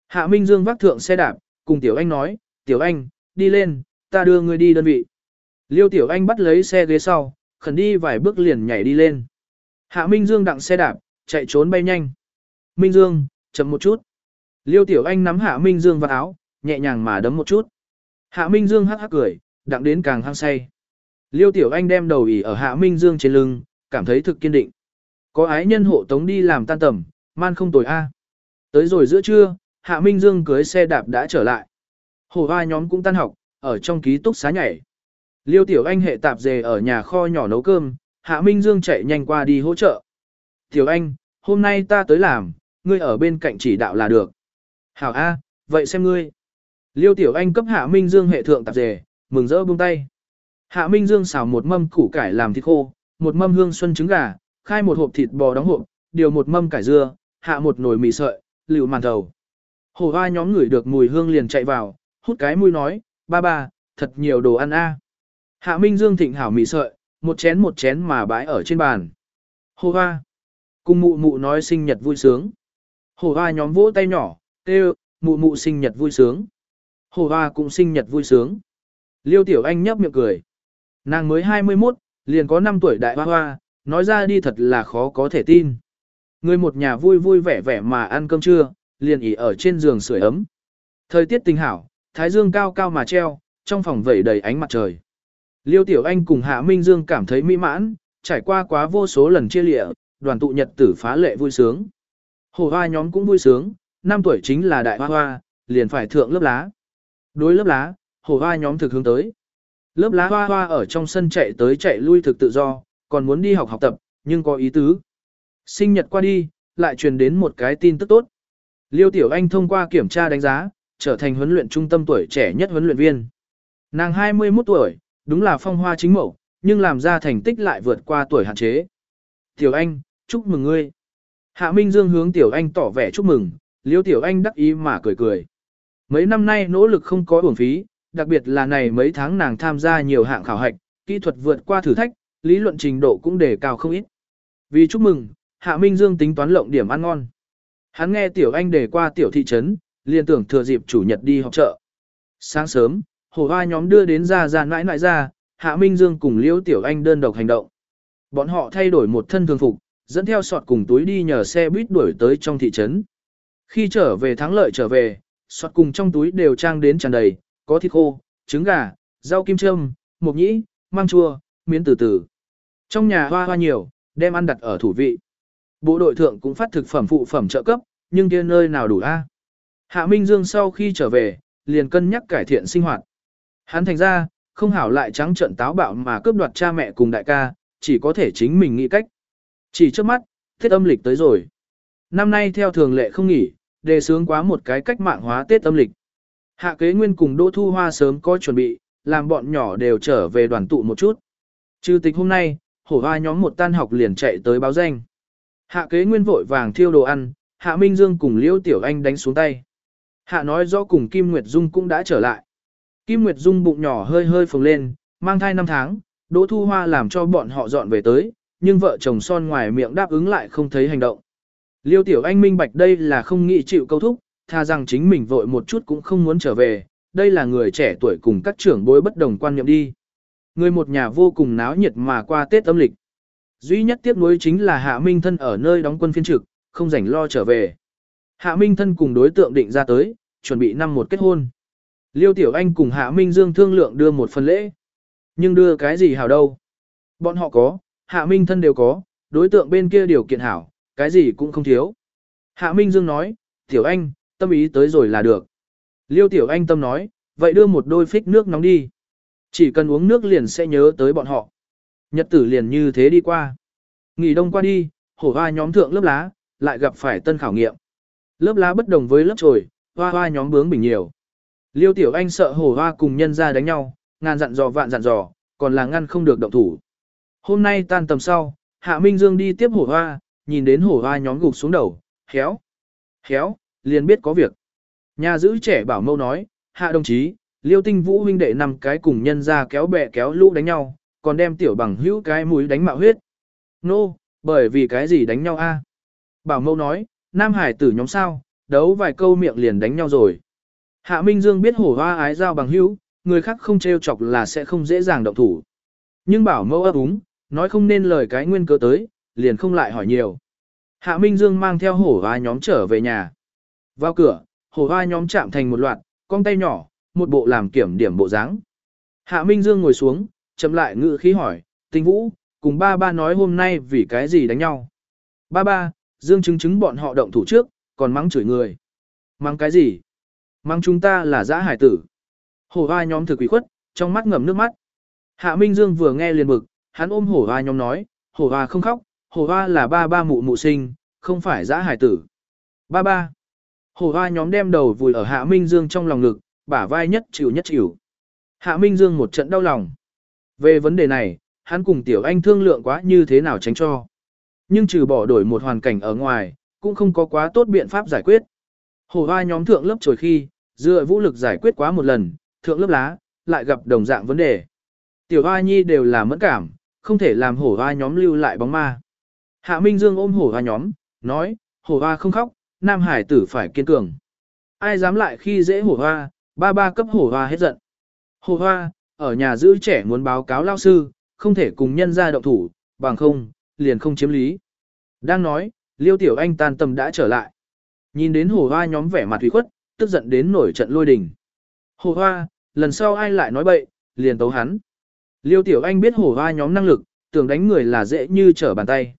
Hạ Minh Dương vác thượng xe đạp, cùng tiểu anh nói, tiểu anh, đi lên, ta đưa ngươi đi đơn vị. Liêu tiểu anh bắt lấy xe ghế sau, khẩn đi vài bước liền nhảy đi lên. Hạ Minh Dương đặng xe đạp, chạy trốn bay nhanh. Minh Dương, chậm một chút. Liêu tiểu anh nắm Hạ Minh Dương vào áo, nhẹ nhàng mà đấm một chút. Hạ Minh Dương hắc hắc cười, đặng đến càng hăng say. Liêu tiểu anh đem đầu ỉ ở Hạ Minh Dương trên lưng, cảm thấy thực kiên định. Có ái nhân hộ tống đi làm tan tầm, man không tồi a. À. Tới rồi giữa trưa, Hạ Minh Dương cưới xe đạp đã trở lại. Hồ hoa nhóm cũng tan học, ở trong ký túc xá nhảy. Liêu Tiểu Anh hệ tạp dề ở nhà kho nhỏ nấu cơm, Hạ Minh Dương chạy nhanh qua đi hỗ trợ. Tiểu Anh, hôm nay ta tới làm, ngươi ở bên cạnh chỉ đạo là được. Hảo A, vậy xem ngươi. Liêu Tiểu Anh cấp Hạ Minh Dương hệ thượng tạp dề, mừng rỡ buông tay. Hạ Minh Dương xào một mâm củ cải làm thịt khô, một mâm hương xuân trứng gà, khai một hộp thịt bò đóng hộp, điều một mâm cải dưa, hạ một nồi mì sợi, liều màn đầu. Hổ hoa nhóm người được mùi hương liền chạy vào, hút cái mũi nói, ba ba, thật nhiều đồ ăn a. Hạ Minh Dương thịnh hảo mì sợi, một chén một chén mà bãi ở trên bàn. Hổ hoa. Cùng mụ mụ nói sinh nhật vui sướng. Hổ hoa nhóm vỗ tay nhỏ, kêu, mụ mụ sinh nhật vui sướng. Hồ hoa cũng sinh nhật vui sướng. Liêu Tiểu Anh nhấp miệng cười. Nàng mới 21, liền có 5 tuổi đại hoa hoa, nói ra đi thật là khó có thể tin. Người một nhà vui vui vẻ vẻ mà ăn cơm trưa, liền ỉ ở trên giường sưởi ấm. Thời tiết tình hảo, thái dương cao cao mà treo, trong phòng vẩy đầy ánh mặt trời. Liêu Tiểu Anh cùng Hạ Minh Dương cảm thấy mỹ mãn, trải qua quá vô số lần chia lịa, đoàn tụ nhật tử phá lệ vui sướng. Hồ hoa nhóm cũng vui sướng, năm tuổi chính là đại hoa hoa, liền phải thượng lớp lá. Đối lớp lá, hồ hoa nhóm thực hướng tới. Lớp lá hoa hoa ở trong sân chạy tới chạy lui thực tự do, còn muốn đi học học tập, nhưng có ý tứ. Sinh nhật qua đi, lại truyền đến một cái tin tức tốt. Liêu Tiểu Anh thông qua kiểm tra đánh giá, trở thành huấn luyện trung tâm tuổi trẻ nhất huấn luyện viên. Nàng 21 tuổi, đúng là phong hoa chính mẫu, nhưng làm ra thành tích lại vượt qua tuổi hạn chế. Tiểu Anh, chúc mừng ngươi. Hạ Minh Dương hướng Tiểu Anh tỏ vẻ chúc mừng, Liêu Tiểu Anh đắc ý mà cười cười. Mấy năm nay nỗ lực không có uổng phí, đặc biệt là này mấy tháng nàng tham gia nhiều hạng khảo hạch, kỹ thuật vượt qua thử thách, lý luận trình độ cũng đề cao không ít. Vì chúc mừng, Hạ Minh Dương tính toán lộng điểm ăn ngon. Hắn nghe Tiểu Anh đề qua tiểu thị trấn, liền tưởng thừa dịp chủ nhật đi học chợ. Sáng sớm, hồ hoa nhóm đưa đến ra ra nãi nãi ra, Hạ Minh Dương cùng Liễu Tiểu Anh đơn độc hành động. Bọn họ thay đổi một thân thường phục, dẫn theo sọt cùng túi đi nhờ xe buýt đuổi tới trong thị trấn. Khi trở về thắng lợi trở về, sọt cùng trong túi đều trang đến tràn đầy, có thịt khô, trứng gà, rau kim châm, mộc nhĩ, mang chua, miến từ từ. Trong nhà hoa hoa nhiều, đem ăn đặt ở thủ vị. Bộ đội thượng cũng phát thực phẩm phụ phẩm trợ cấp, nhưng kia nơi nào đủ a? Hạ Minh Dương sau khi trở về, liền cân nhắc cải thiện sinh hoạt. Hắn thành ra, không hảo lại trắng trợn táo bạo mà cướp đoạt cha mẹ cùng đại ca, chỉ có thể chính mình nghĩ cách. Chỉ trước mắt, thiết âm lịch tới rồi. Năm nay theo thường lệ không nghỉ, đề sướng quá một cái cách mạng hóa Tết âm lịch. Hạ kế nguyên cùng Đỗ Thu Hoa sớm có chuẩn bị, làm bọn nhỏ đều trở về đoàn tụ một chút. Trừ tịch hôm nay, hổ hoa nhóm một tan học liền chạy tới báo danh. Hạ kế nguyên vội vàng thiêu đồ ăn, Hạ Minh Dương cùng Liêu Tiểu Anh đánh xuống tay. Hạ nói rõ cùng Kim Nguyệt Dung cũng đã trở lại. Kim Nguyệt Dung bụng nhỏ hơi hơi phồng lên, mang thai 5 tháng, Đỗ Thu Hoa làm cho bọn họ dọn về tới, nhưng vợ chồng son ngoài miệng đáp ứng lại không thấy hành động. Liêu Tiểu Anh minh bạch đây là không nghĩ chịu câu thúc, tha rằng chính mình vội một chút cũng không muốn trở về, đây là người trẻ tuổi cùng các trưởng bối bất đồng quan niệm đi. Người một nhà vô cùng náo nhiệt mà qua Tết âm lịch. Duy nhất tiếc nuối chính là Hạ Minh Thân ở nơi đóng quân phiên trực, không rảnh lo trở về. Hạ Minh Thân cùng đối tượng định ra tới, chuẩn bị năm một kết hôn. Liêu Tiểu Anh cùng Hạ Minh Dương thương lượng đưa một phần lễ. Nhưng đưa cái gì hảo đâu? Bọn họ có, Hạ Minh Thân đều có, đối tượng bên kia điều kiện hảo, cái gì cũng không thiếu. Hạ Minh Dương nói, Tiểu Anh, tâm ý tới rồi là được. Liêu Tiểu Anh tâm nói, vậy đưa một đôi phích nước nóng đi. Chỉ cần uống nước liền sẽ nhớ tới bọn họ. Nhật tử liền như thế đi qua. Nghỉ đông qua đi, hổ hoa nhóm thượng lớp lá, lại gặp phải tân khảo nghiệm. Lớp lá bất đồng với lớp trồi, hoa hoa nhóm bướng bình nhiều. Liêu Tiểu Anh sợ hổ hoa cùng nhân ra đánh nhau, ngàn dặn dò vạn dặn dò, còn là ngăn không được động thủ. Hôm nay tan tầm sau, Hạ Minh Dương đi tiếp hổ hoa, nhìn đến hổ hoa nhóm gục xuống đầu, héo, héo, liền biết có việc. Nhà giữ trẻ bảo mâu nói, Hạ đồng chí, Liêu tinh vũ huynh đệ năm cái cùng nhân ra kéo bè kéo lũ đánh nhau, còn đem tiểu bằng hữu cái mũi đánh mạo huyết. Nô, no, bởi vì cái gì đánh nhau a? Bảo mâu nói, nam hải tử nhóm sao, đấu vài câu miệng liền đánh nhau rồi. Hạ Minh Dương biết hổ hoa ái giao bằng hữu, người khác không trêu chọc là sẽ không dễ dàng động thủ. Nhưng bảo mâu ấp úng, nói không nên lời cái nguyên cớ tới, liền không lại hỏi nhiều. Hạ Minh Dương mang theo hổ hoa nhóm trở về nhà. Vào cửa, hổ hoa nhóm chạm thành một loạt, con tay nhỏ, một bộ làm kiểm điểm bộ dáng. Hạ Minh Dương ngồi xuống, chậm lại ngự khí hỏi, tinh vũ, cùng ba ba nói hôm nay vì cái gì đánh nhau. Ba ba, Dương chứng chứng bọn họ động thủ trước, còn mắng chửi người. Mắng cái gì? Mắng chúng ta là dã hải tử. Hổ hoa nhóm thực quỷ khuất, trong mắt ngầm nước mắt. Hạ Minh Dương vừa nghe liền bực, hắn ôm hổ hoa nhóm nói, hổ hoa không khóc, hổ hoa là ba ba mụ mụ sinh, không phải giã hải tử. Ba ba. Hổ hoa nhóm đem đầu vùi ở Hạ Minh Dương trong lòng ngực, bả vai nhất chịu nhất chịu. Hạ Minh Dương một trận đau lòng. Về vấn đề này, hắn cùng Tiểu Anh thương lượng quá như thế nào tránh cho. Nhưng trừ bỏ đổi một hoàn cảnh ở ngoài, cũng không có quá tốt biện pháp giải quyết. Hổ hoa nhóm thượng lớp trồi khi, dựa vũ lực giải quyết quá một lần, thượng lớp lá, lại gặp đồng dạng vấn đề. Tiểu hoa nhi đều là mẫn cảm, không thể làm hổ hoa nhóm lưu lại bóng ma. Hạ Minh Dương ôm hổ hoa nhóm, nói, hổ hoa không khóc, nam hải tử phải kiên cường. Ai dám lại khi dễ hổ hoa, ba ba cấp hổ hoa hết giận. Hổ hoa, ở nhà giữ trẻ muốn báo cáo lao sư, không thể cùng nhân ra động thủ, bằng không, liền không chiếm lý. Đang nói, liêu tiểu anh tan tâm đã trở lại. Nhìn đến hổ hoa nhóm vẻ mặt thủy khuất, tức giận đến nổi trận lôi đình. Hổ hoa, lần sau ai lại nói bậy, liền tấu hắn. Liêu tiểu anh biết hổ hoa nhóm năng lực, tưởng đánh người là dễ như trở bàn tay.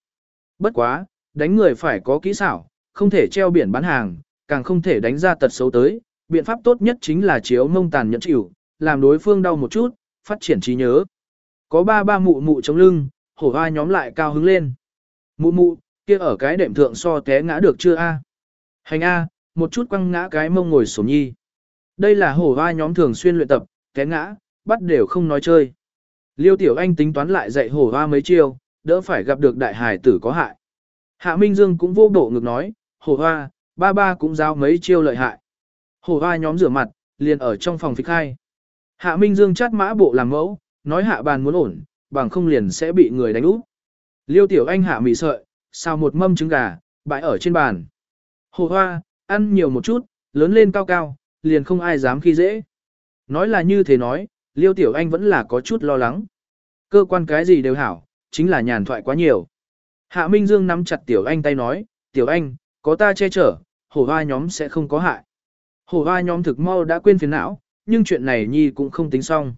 Bất quá, đánh người phải có kỹ xảo, không thể treo biển bán hàng, càng không thể đánh ra tật xấu tới. Biện pháp tốt nhất chính là chiếu mông tàn nhẫn chịu, làm đối phương đau một chút, phát triển trí nhớ. Có ba ba mụ mụ chống lưng, hổ hoa nhóm lại cao hứng lên. Mụ mụ, kia ở cái đệm thượng so té ngã được chưa a? Hành a, một chút quăng ngã cái mông ngồi sổm nhi. Đây là hổ hoa nhóm thường xuyên luyện tập, té ngã, bắt đều không nói chơi. Liêu Tiểu Anh tính toán lại dạy hổ hoa mấy chiêu, đỡ phải gặp được đại hải tử có hại. Hạ Minh Dương cũng vô bộ ngực nói, hổ hoa, ba ba cũng giao mấy chiêu lợi hại. Hổ hoa nhóm rửa mặt, liền ở trong phòng phích hai. Hạ Minh Dương chát mã bộ làm mẫu, nói hạ bàn muốn ổn, bằng không liền sẽ bị người đánh úp. Liêu Tiểu Anh hạ mì sợi, xào một mâm trứng gà, bãi ở trên bàn. Hồ hoa, ăn nhiều một chút, lớn lên cao cao, liền không ai dám khi dễ. Nói là như thế nói, Liêu Tiểu Anh vẫn là có chút lo lắng. Cơ quan cái gì đều hảo, chính là nhàn thoại quá nhiều. Hạ Minh Dương nắm chặt Tiểu Anh tay nói, Tiểu Anh, có ta che chở, hổ hoa nhóm sẽ không có hại. Hổ hoa nhóm thực mau đã quên phiền não, nhưng chuyện này Nhi cũng không tính xong.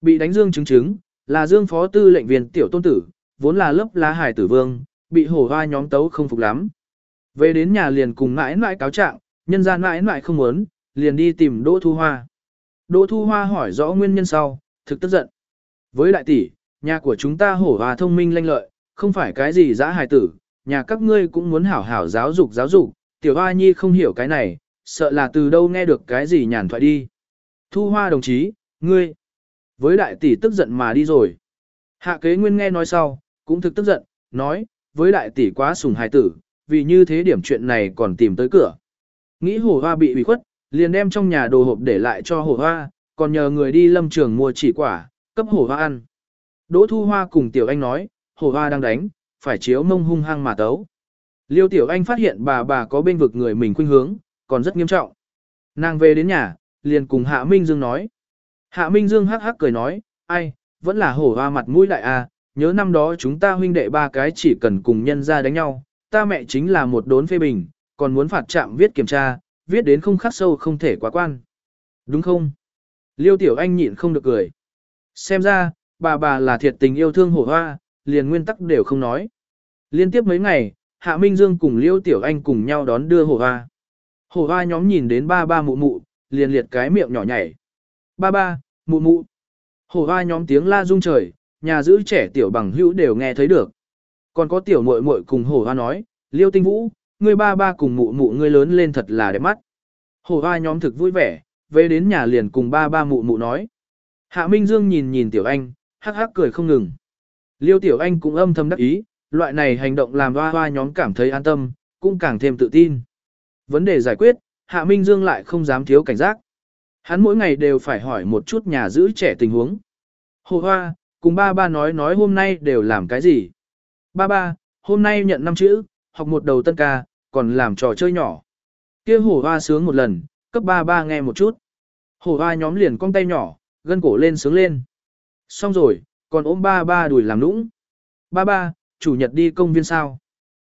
Bị đánh Dương chứng chứng, là Dương phó tư lệnh viên Tiểu Tôn Tử, vốn là lớp lá hải tử vương, bị hổ hoa nhóm tấu không phục lắm. Về đến nhà liền cùng mãi mãi cáo trạng, nhân gian mãi mãi không muốn, liền đi tìm Đỗ Thu Hoa. Đỗ Thu Hoa hỏi rõ nguyên nhân sau, thực tức giận. Với đại tỷ, nhà của chúng ta hổ và thông minh lanh lợi, không phải cái gì dã hài tử, nhà các ngươi cũng muốn hảo hảo giáo dục giáo dục, tiểu hoa nhi không hiểu cái này, sợ là từ đâu nghe được cái gì nhàn thoại đi. Thu Hoa đồng chí, ngươi, với đại tỷ tức giận mà đi rồi. Hạ kế nguyên nghe nói sau, cũng thực tức giận, nói, với đại tỷ quá sùng hài tử, vì như thế điểm chuyện này còn tìm tới cửa. Nghĩ hổ hoa bị ủy khuất, liền đem trong nhà đồ hộp để lại cho hổ hoa, còn nhờ người đi lâm trường mua chỉ quả, cấp hổ hoa ăn. Đỗ thu hoa cùng tiểu anh nói, hổ hoa đang đánh, phải chiếu mông hung hăng mà tấu. Liêu tiểu anh phát hiện bà bà có bên vực người mình khuynh hướng, còn rất nghiêm trọng. Nàng về đến nhà, liền cùng Hạ Minh Dương nói. Hạ Minh Dương hắc hắc cười nói, ai, vẫn là hổ hoa mặt mũi lại à, nhớ năm đó chúng ta huynh đệ ba cái chỉ cần cùng nhân ra đánh nhau, ta mẹ chính là một đốn phê bình, còn muốn phạt chạm viết kiểm tra, viết đến không khắc sâu không thể quá quan. Đúng không? Liêu Tiểu Anh nhịn không được cười. Xem ra, bà bà là thiệt tình yêu thương hổ hoa, liền nguyên tắc đều không nói. Liên tiếp mấy ngày, Hạ Minh Dương cùng Liêu Tiểu Anh cùng nhau đón đưa hổ hoa. Hổ hoa nhóm nhìn đến ba ba mụ mụ, liền liệt cái miệng nhỏ nhảy. Ba ba, mụ mụ. Hổ hoa nhóm tiếng la rung trời, nhà giữ trẻ tiểu bằng hữu đều nghe thấy được. Còn có tiểu muội muội cùng hổ hoa nói, liêu tinh vũ, ngươi ba ba cùng mụ mụ ngươi lớn lên thật là đẹp mắt. Hổ hoa nhóm thực vui vẻ, về đến nhà liền cùng ba ba mụ mụ nói. Hạ Minh Dương nhìn nhìn tiểu anh, hắc hắc cười không ngừng. Liêu tiểu anh cũng âm thầm đắc ý, loại này hành động làm hoa hoa nhóm cảm thấy an tâm, cũng càng thêm tự tin. Vấn đề giải quyết, Hạ Minh Dương lại không dám thiếu cảnh giác. Hắn mỗi ngày đều phải hỏi một chút nhà giữ trẻ tình huống. Hồ hoa, cùng ba ba nói nói hôm nay đều làm cái gì. Ba ba, hôm nay nhận năm chữ, học một đầu tân ca, còn làm trò chơi nhỏ. kia hổ hoa sướng một lần, cấp ba ba nghe một chút. Hổ hoa nhóm liền cong tay nhỏ, gân cổ lên sướng lên. Xong rồi, còn ôm ba ba đuổi làm nũng. Ba ba, chủ nhật đi công viên sao?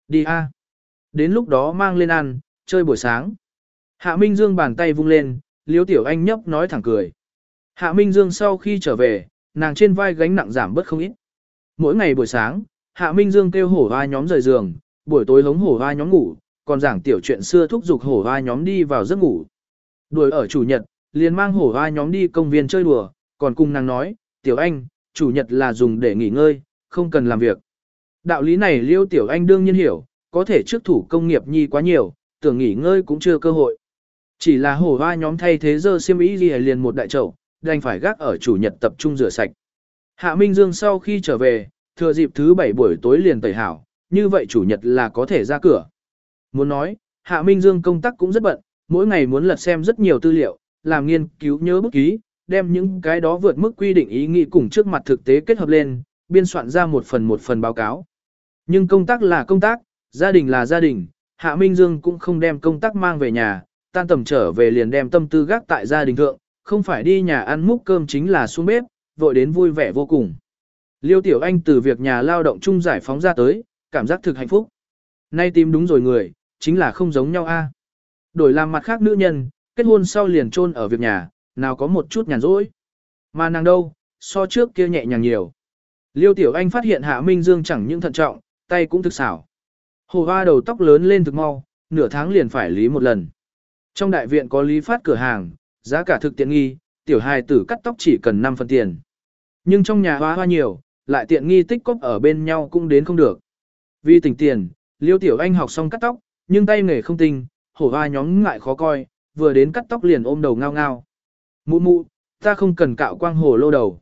Đi a. Đến lúc đó mang lên ăn, chơi buổi sáng. Hạ Minh Dương bàn tay vung lên, Liêu Tiểu Anh nhấp nói thẳng cười. Hạ Minh Dương sau khi trở về, nàng trên vai gánh nặng giảm bớt không ít. Mỗi ngày buổi sáng, Hạ Minh Dương kêu hổ vai nhóm rời giường, buổi tối hống hổ vai nhóm ngủ, còn giảng tiểu chuyện xưa thúc giục hổ vai nhóm đi vào giấc ngủ. Đuổi ở chủ nhật, liền mang hổ vai nhóm đi công viên chơi đùa, còn cùng nàng nói, tiểu anh, chủ nhật là dùng để nghỉ ngơi, không cần làm việc. Đạo lý này liêu tiểu anh đương nhiên hiểu, có thể trước thủ công nghiệp nhi quá nhiều, tưởng nghỉ ngơi cũng chưa cơ hội. Chỉ là hổ hoa nhóm thay thế dơ siêm ý gì liền một đại chậu, đành phải gác ở chủ nhật tập trung rửa sạch. Hạ Minh Dương sau khi trở về, thừa dịp thứ bảy buổi tối liền tẩy hảo, như vậy chủ nhật là có thể ra cửa. Muốn nói, Hạ Minh Dương công tác cũng rất bận, mỗi ngày muốn lật xem rất nhiều tư liệu, làm nghiên cứu nhớ bút ký, đem những cái đó vượt mức quy định ý nghĩ cùng trước mặt thực tế kết hợp lên, biên soạn ra một phần một phần báo cáo. Nhưng công tác là công tác, gia đình là gia đình, Hạ Minh Dương cũng không đem công tác mang về nhà, tan tầm trở về liền đem tâm tư gác tại gia đình thượng, không phải đi nhà ăn múc cơm chính là xuống bếp, vội đến vui vẻ vô cùng. Liêu Tiểu Anh từ việc nhà lao động chung giải phóng ra tới, cảm giác thực hạnh phúc. Nay tìm đúng rồi người, chính là không giống nhau a. Đổi làm mặt khác nữ nhân, kết hôn sau liền chôn ở việc nhà, nào có một chút nhàn rỗi. Mà nàng đâu, so trước kia nhẹ nhàng nhiều. Liêu Tiểu Anh phát hiện Hạ Minh Dương chẳng những thận trọng, tay cũng thực xảo. Hồ hoa đầu tóc lớn lên thực mau, nửa tháng liền phải lý một lần. Trong đại viện có lý phát cửa hàng, giá cả thực tiện nghi, tiểu hài tử cắt tóc chỉ cần 5 phần tiền. Nhưng trong nhà hoa hoa nhiều, lại tiện nghi tích cóp ở bên nhau cũng đến không được. Vì tỉnh tiền, Liêu Tiểu Anh học xong cắt tóc, nhưng tay nghề không tinh, hổ hoa nhóm ngại khó coi, vừa đến cắt tóc liền ôm đầu ngao ngao. Mụ mụ, ta không cần cạo quang hồ lô đầu.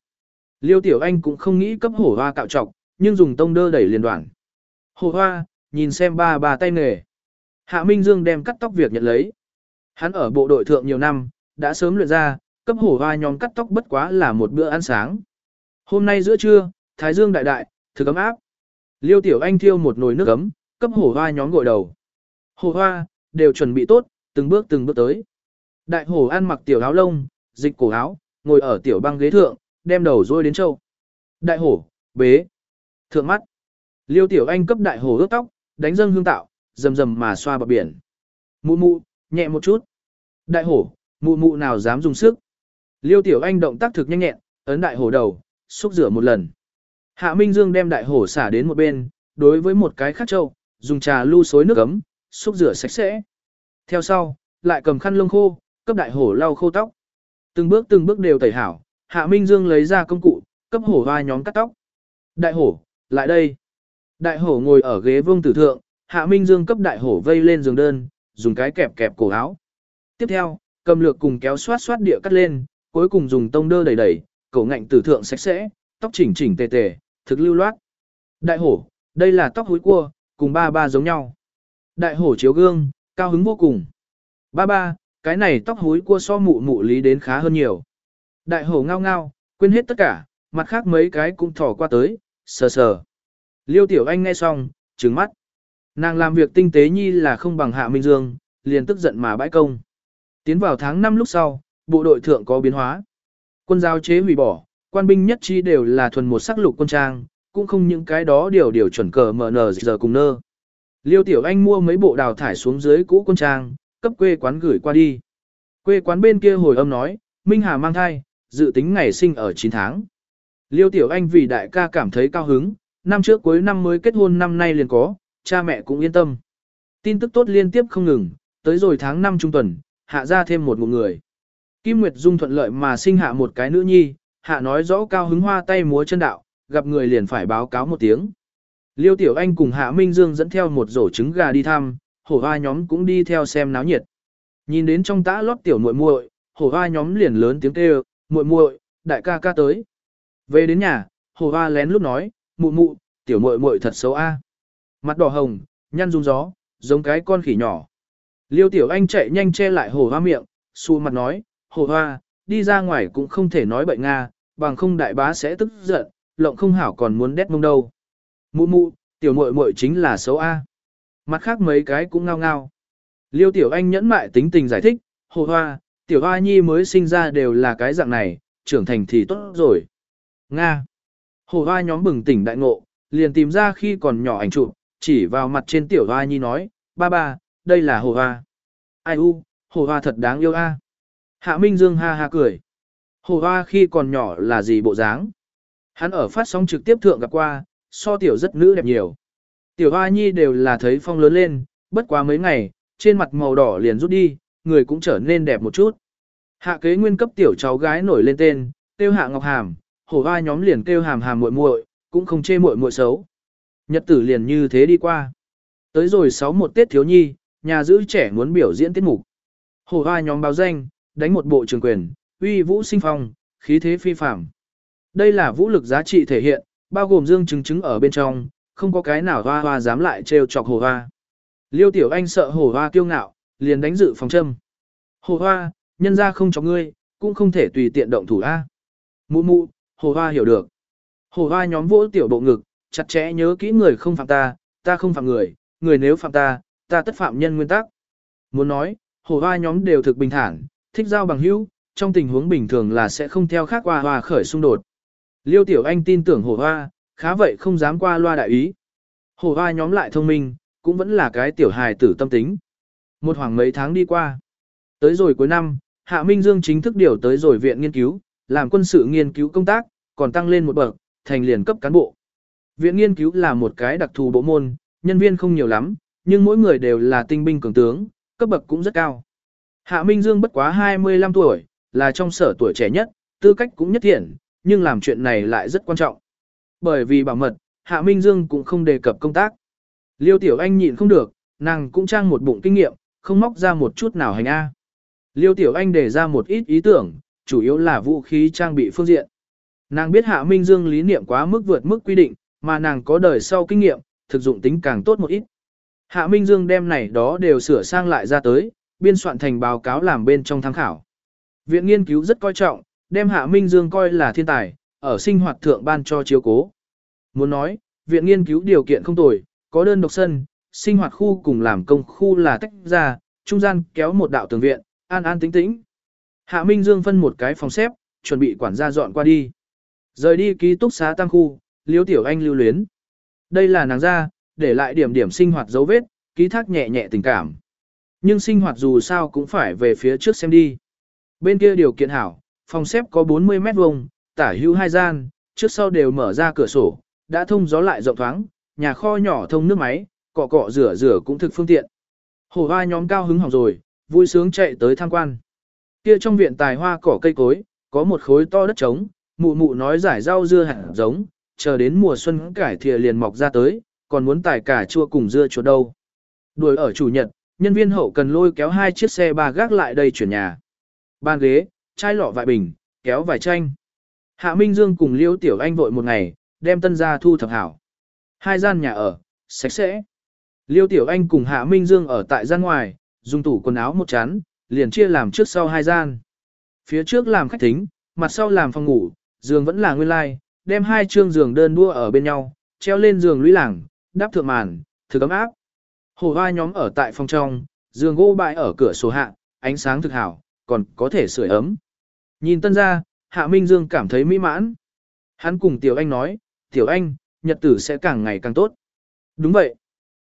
Liêu Tiểu Anh cũng không nghĩ cấp hổ hoa cạo trọc, nhưng dùng tông đơ đẩy liền đoạn. Hổ hoa, nhìn xem ba bà tay nghề. Hạ Minh Dương đem cắt tóc việc nhận lấy. Hắn ở bộ đội thượng nhiều năm, đã sớm luyện ra, cấp hổ hoa nhóm cắt tóc bất quá là một bữa ăn sáng. Hôm nay giữa trưa, Thái Dương đại đại, thực ấm áp. Liêu Tiểu Anh thiêu một nồi nước ấm, cấp hổ hoa nhóm gội đầu. Hổ hoa, đều chuẩn bị tốt, từng bước từng bước tới. Đại hổ ăn mặc tiểu áo lông, dịch cổ áo, ngồi ở tiểu băng ghế thượng, đem đầu rôi đến châu. Đại hổ, bế, thượng mắt. Liêu Tiểu Anh cấp đại hổ ướt tóc, đánh dâng hương tạo, rầm rầm mà xoa bờ biển. Mụ mụ, nhẹ một chút. Đại hổ, mụ mụ nào dám dùng sức. Liêu Tiểu Anh động tác thực nhanh nhẹn, ấn đại hổ đầu, xúc rửa một lần. Hạ Minh Dương đem đại hổ xả đến một bên, đối với một cái khác trâu, dùng trà lưu xối nước ấm, xúc rửa sạch sẽ. Theo sau, lại cầm khăn lông khô, cấp đại hổ lau khô tóc. Từng bước từng bước đều tẩy hảo, Hạ Minh Dương lấy ra công cụ, cấp hổ hoa nhóm cắt tóc. Đại hổ, lại đây. Đại hổ ngồi ở ghế vương tử thượng, Hạ Minh Dương cấp đại hổ vây lên giường đơn, dùng cái kẹp kẹp cổ áo. Tiếp theo, cầm lược cùng kéo xoát xoát địa cắt lên, cuối cùng dùng tông đơ đẩy đẩy, cổ ngạnh tử thượng sạch sẽ, tóc chỉnh chỉnh tề tề, thực lưu loát. Đại hổ, đây là tóc húi cua, cùng ba ba giống nhau. Đại hổ chiếu gương, cao hứng vô cùng. Ba ba, cái này tóc húi cua so mụ mụ lý đến khá hơn nhiều. Đại hổ ngao ngao, quên hết tất cả, mặt khác mấy cái cũng thỏ qua tới, sờ sờ. Liêu tiểu anh nghe xong, trừng mắt. Nàng làm việc tinh tế nhi là không bằng hạ minh dương, liền tức giận mà bãi công. Tiến vào tháng 5 lúc sau, bộ đội thượng có biến hóa. Quân giao chế hủy bỏ, quan binh nhất chi đều là thuần một sắc lục quân trang, cũng không những cái đó điều điều chuẩn cờ mở nờ giờ cùng nơ. Liêu Tiểu Anh mua mấy bộ đào thải xuống dưới cũ quân trang, cấp quê quán gửi qua đi. Quê quán bên kia hồi âm nói, Minh Hà mang thai, dự tính ngày sinh ở 9 tháng. Liêu Tiểu Anh vì đại ca cảm thấy cao hứng, năm trước cuối năm mới kết hôn năm nay liền có, cha mẹ cũng yên tâm. Tin tức tốt liên tiếp không ngừng, tới rồi tháng 5 trung tuần, hạ ra thêm một một người. Kim Nguyệt Dung thuận lợi mà sinh hạ một cái nữ nhi, hạ nói rõ cao hứng hoa tay múa chân đạo, gặp người liền phải báo cáo một tiếng. Liêu Tiểu Anh cùng Hạ Minh Dương dẫn theo một rổ trứng gà đi thăm, hổ hoa nhóm cũng đi theo xem náo nhiệt. Nhìn đến trong tã lót tiểu muội muội, hổ hoa nhóm liền lớn tiếng kêu, muội muội, đại ca ca tới. Về đến nhà, hổ hoa lén lúc nói, mụ mụ, tiểu muội muội thật xấu a. Mặt đỏ hồng, nhăn rung gió, giống cái con khỉ nhỏ. Liêu Tiểu Anh chạy nhanh che lại hổ hoa miệng, xu mặt nói, Hổ hoa, đi ra ngoài cũng không thể nói bệnh Nga, bằng không đại bá sẽ tức giận, lộng không hảo còn muốn đét mông đâu. Mụ mụ, tiểu muội muội chính là xấu A. Mặt khác mấy cái cũng ngao ngao. Liêu tiểu anh nhẫn mại tính tình giải thích, hồ hoa, tiểu hoa nhi mới sinh ra đều là cái dạng này, trưởng thành thì tốt rồi. Nga. Hồ hoa nhóm bừng tỉnh đại ngộ, liền tìm ra khi còn nhỏ ảnh chụp, chỉ vào mặt trên tiểu hoa nhi nói, ba ba, đây là hồ hoa. Ai u, hồ hoa thật đáng yêu a. Hạ Minh Dương ha ha cười. Hồ hoa khi còn nhỏ là gì bộ dáng? Hắn ở phát sóng trực tiếp thượng gặp qua, so tiểu rất nữ đẹp nhiều. Tiểu hoa nhi đều là thấy phong lớn lên, bất quá mấy ngày, trên mặt màu đỏ liền rút đi, người cũng trở nên đẹp một chút. Hạ kế nguyên cấp tiểu cháu gái nổi lên tên, Tiêu hạ ngọc hàm, hổ hoa nhóm liền kêu hàm hàm muội muội, cũng không chê muội muội xấu. Nhật tử liền như thế đi qua. Tới rồi sáu một Tết thiếu nhi, nhà giữ trẻ muốn biểu diễn tiết mục. Hổ hoa nhóm báo danh, đánh một bộ trường quyền, uy vũ sinh phong, khí thế phi phàm. Đây là vũ lực giá trị thể hiện, bao gồm dương chứng chứng ở bên trong, không có cái nào hoa hoa dám lại trêu chọc hồ hoa. Liêu tiểu anh sợ hồ hoa kiêu ngạo, liền đánh dự phòng châm. hồ hoa, nhân ra không cho ngươi, cũng không thể tùy tiện động thủ A. Mụ mụ, hồ hoa hiểu được. hồ hoa nhóm vỗ tiểu bộ ngực, chặt chẽ nhớ kỹ người không phạm ta, ta không phạm người, người nếu phạm ta, ta tất phạm nhân nguyên tắc. Muốn nói, hồ hoa nhóm đều thực bình thản, thích giao bằng hữu, trong tình huống bình thường là sẽ không theo khác hoa hoa khởi xung đột. Liêu tiểu anh tin tưởng hồ hoa, khá vậy không dám qua loa đại ý. Hổ hoa nhóm lại thông minh, cũng vẫn là cái tiểu hài tử tâm tính. Một khoảng mấy tháng đi qua. Tới rồi cuối năm, Hạ Minh Dương chính thức điều tới rồi viện nghiên cứu, làm quân sự nghiên cứu công tác, còn tăng lên một bậc, thành liền cấp cán bộ. Viện nghiên cứu là một cái đặc thù bộ môn, nhân viên không nhiều lắm, nhưng mỗi người đều là tinh binh cường tướng, cấp bậc cũng rất cao. Hạ Minh Dương bất quá 25 tuổi, là trong sở tuổi trẻ nhất, tư cách cũng nhất thiện, nhưng làm chuyện này lại rất quan trọng. Bởi vì bảo mật, Hạ Minh Dương cũng không đề cập công tác. Liêu Tiểu Anh nhịn không được, nàng cũng trang một bụng kinh nghiệm, không móc ra một chút nào hành A. Liêu Tiểu Anh đề ra một ít ý tưởng, chủ yếu là vũ khí trang bị phương diện. Nàng biết Hạ Minh Dương lý niệm quá mức vượt mức quy định, mà nàng có đời sau kinh nghiệm, thực dụng tính càng tốt một ít. Hạ Minh Dương đem này đó đều sửa sang lại ra tới, biên soạn thành báo cáo làm bên trong tham khảo. Viện nghiên cứu rất coi trọng, đem Hạ Minh Dương coi là thiên tài, ở sinh hoạt thượng ban cho chiếu cố. Muốn nói, viện nghiên cứu điều kiện không tồi, có đơn độc sân, sinh hoạt khu cùng làm công khu là tách ra, trung gian kéo một đạo tường viện, an an tĩnh tĩnh. Hạ Minh Dương phân một cái phòng xếp, chuẩn bị quản gia dọn qua đi. Rời đi ký túc xá tăng khu, liễu Tiểu Anh lưu luyến. Đây là nàng ra, để lại điểm điểm sinh hoạt dấu vết, ký thác nhẹ nhẹ tình cảm. Nhưng sinh hoạt dù sao cũng phải về phía trước xem đi. Bên kia điều kiện hảo, phòng xếp có 40 mét vuông, tả hữu hai gian, trước sau đều mở ra cửa sổ, đã thông gió lại rộng thoáng, nhà kho nhỏ thông nước máy, cọ cọ rửa rửa cũng thực phương tiện. Hổ hoa nhóm cao hứng hỏng rồi, vui sướng chạy tới tham quan. Kia trong viện tài hoa cỏ cây cối, có một khối to đất trống, mụ mụ nói giải rau dưa hạt giống, chờ đến mùa xuân cải thìa liền mọc ra tới, còn muốn tải cả chua cùng dưa chuột đâu. Đuổi ở chủ nhật, nhân viên hậu cần lôi kéo hai chiếc xe ba gác lại đây chuyển nhà. Ban ghế, chai lọ vại bình, kéo vài tranh. Hạ Minh Dương cùng Liêu Tiểu Anh vội một ngày, đem tân gia thu thập hảo. Hai gian nhà ở, sạch sẽ. Liêu Tiểu Anh cùng Hạ Minh Dương ở tại gian ngoài, dùng tủ quần áo một chán, liền chia làm trước sau hai gian. Phía trước làm khách thính, mặt sau làm phòng ngủ, giường vẫn là nguyên lai, đem hai chương giường đơn đua ở bên nhau, treo lên giường lũy lảng, đắp thượng màn, thực ấm áp. Hồ hoa nhóm ở tại phòng trong, giường gỗ bại ở cửa sổ hạ, ánh sáng thực hảo, còn có thể sưởi ấm. Nhìn tân ra, Hạ Minh Dương cảm thấy mỹ mãn. Hắn cùng Tiểu Anh nói, Tiểu Anh, nhật tử sẽ càng ngày càng tốt. Đúng vậy.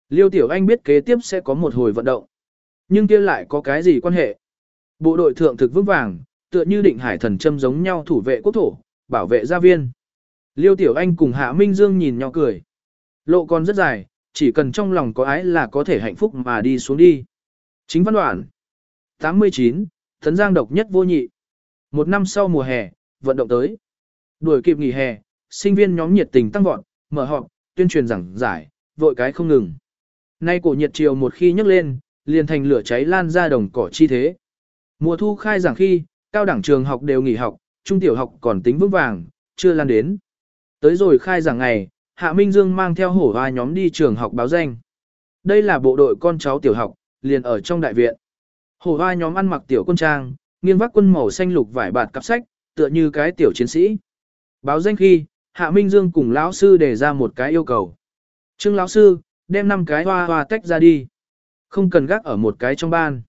Liêu Tiểu Anh biết kế tiếp sẽ có một hồi vận động. Nhưng kia lại có cái gì quan hệ? Bộ đội thượng thực vững vàng, tựa như định hải thần châm giống nhau thủ vệ quốc thổ, bảo vệ gia viên. Liêu Tiểu Anh cùng Hạ Minh Dương nhìn nhau cười. Lộ còn rất dài, chỉ cần trong lòng có ái là có thể hạnh phúc mà đi xuống đi. Chính văn đoạn 89, Thấn Giang độc nhất vô nhị. Một năm sau mùa hè, vận động tới. Đuổi kịp nghỉ hè, sinh viên nhóm nhiệt tình tăng vọt, mở họp, tuyên truyền giảng giải, vội cái không ngừng. Nay cổ nhiệt chiều một khi nhấc lên, liền thành lửa cháy lan ra đồng cỏ chi thế. Mùa thu khai giảng khi, cao đẳng trường học đều nghỉ học, trung tiểu học còn tính vững vàng, chưa lan đến. Tới rồi khai giảng ngày, Hạ Minh Dương mang theo hổ hoa nhóm đi trường học báo danh. Đây là bộ đội con cháu tiểu học, liền ở trong đại viện. Hổ hoa nhóm ăn mặc tiểu quân trang, nghiêng vác quân màu xanh lục vải bạt cặp sách, tựa như cái tiểu chiến sĩ. Báo danh khi, Hạ Minh Dương cùng lão sư đề ra một cái yêu cầu. Trương lão sư, đem năm cái hoa hoa tách ra đi. Không cần gác ở một cái trong ban.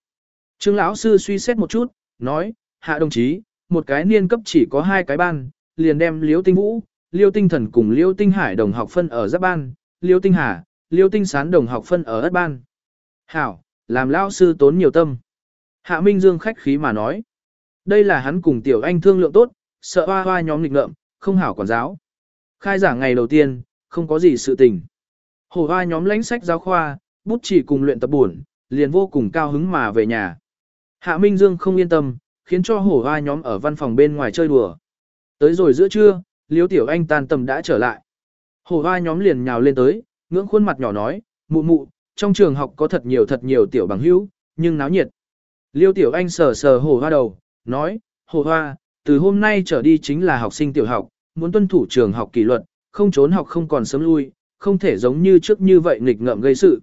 Trương lão sư suy xét một chút, nói, hạ đồng chí, một cái niên cấp chỉ có hai cái ban, liền đem liễu tinh vũ, liêu tinh thần cùng liêu tinh hải đồng học phân ở giáp ban, liêu tinh hà, liêu tinh sán đồng học phân ở ất ban. Hảo, làm lão sư tốn nhiều tâm. Hạ Minh Dương khách khí mà nói. Đây là hắn cùng tiểu anh thương lượng tốt, sợ hoa hoa nhóm nghịch ngợm, không hảo quản giáo. Khai giảng ngày đầu tiên, không có gì sự tình. Hồ hoa nhóm lãnh sách giáo khoa, bút chỉ cùng luyện tập buồn, liền vô cùng cao hứng mà về nhà. Hạ Minh Dương không yên tâm, khiến cho hổ hoa nhóm ở văn phòng bên ngoài chơi đùa. Tới rồi giữa trưa, Liêu Tiểu Anh tan tầm đã trở lại. Hổ hoa nhóm liền nhào lên tới, ngưỡng khuôn mặt nhỏ nói, mụ mụ, trong trường học có thật nhiều thật nhiều tiểu bằng hữu, nhưng náo nhiệt. Liêu Tiểu Anh sờ sờ hổ hoa đầu, nói, hổ hoa, từ hôm nay trở đi chính là học sinh tiểu học, muốn tuân thủ trường học kỷ luật, không trốn học không còn sớm lui, không thể giống như trước như vậy nghịch ngợm gây sự.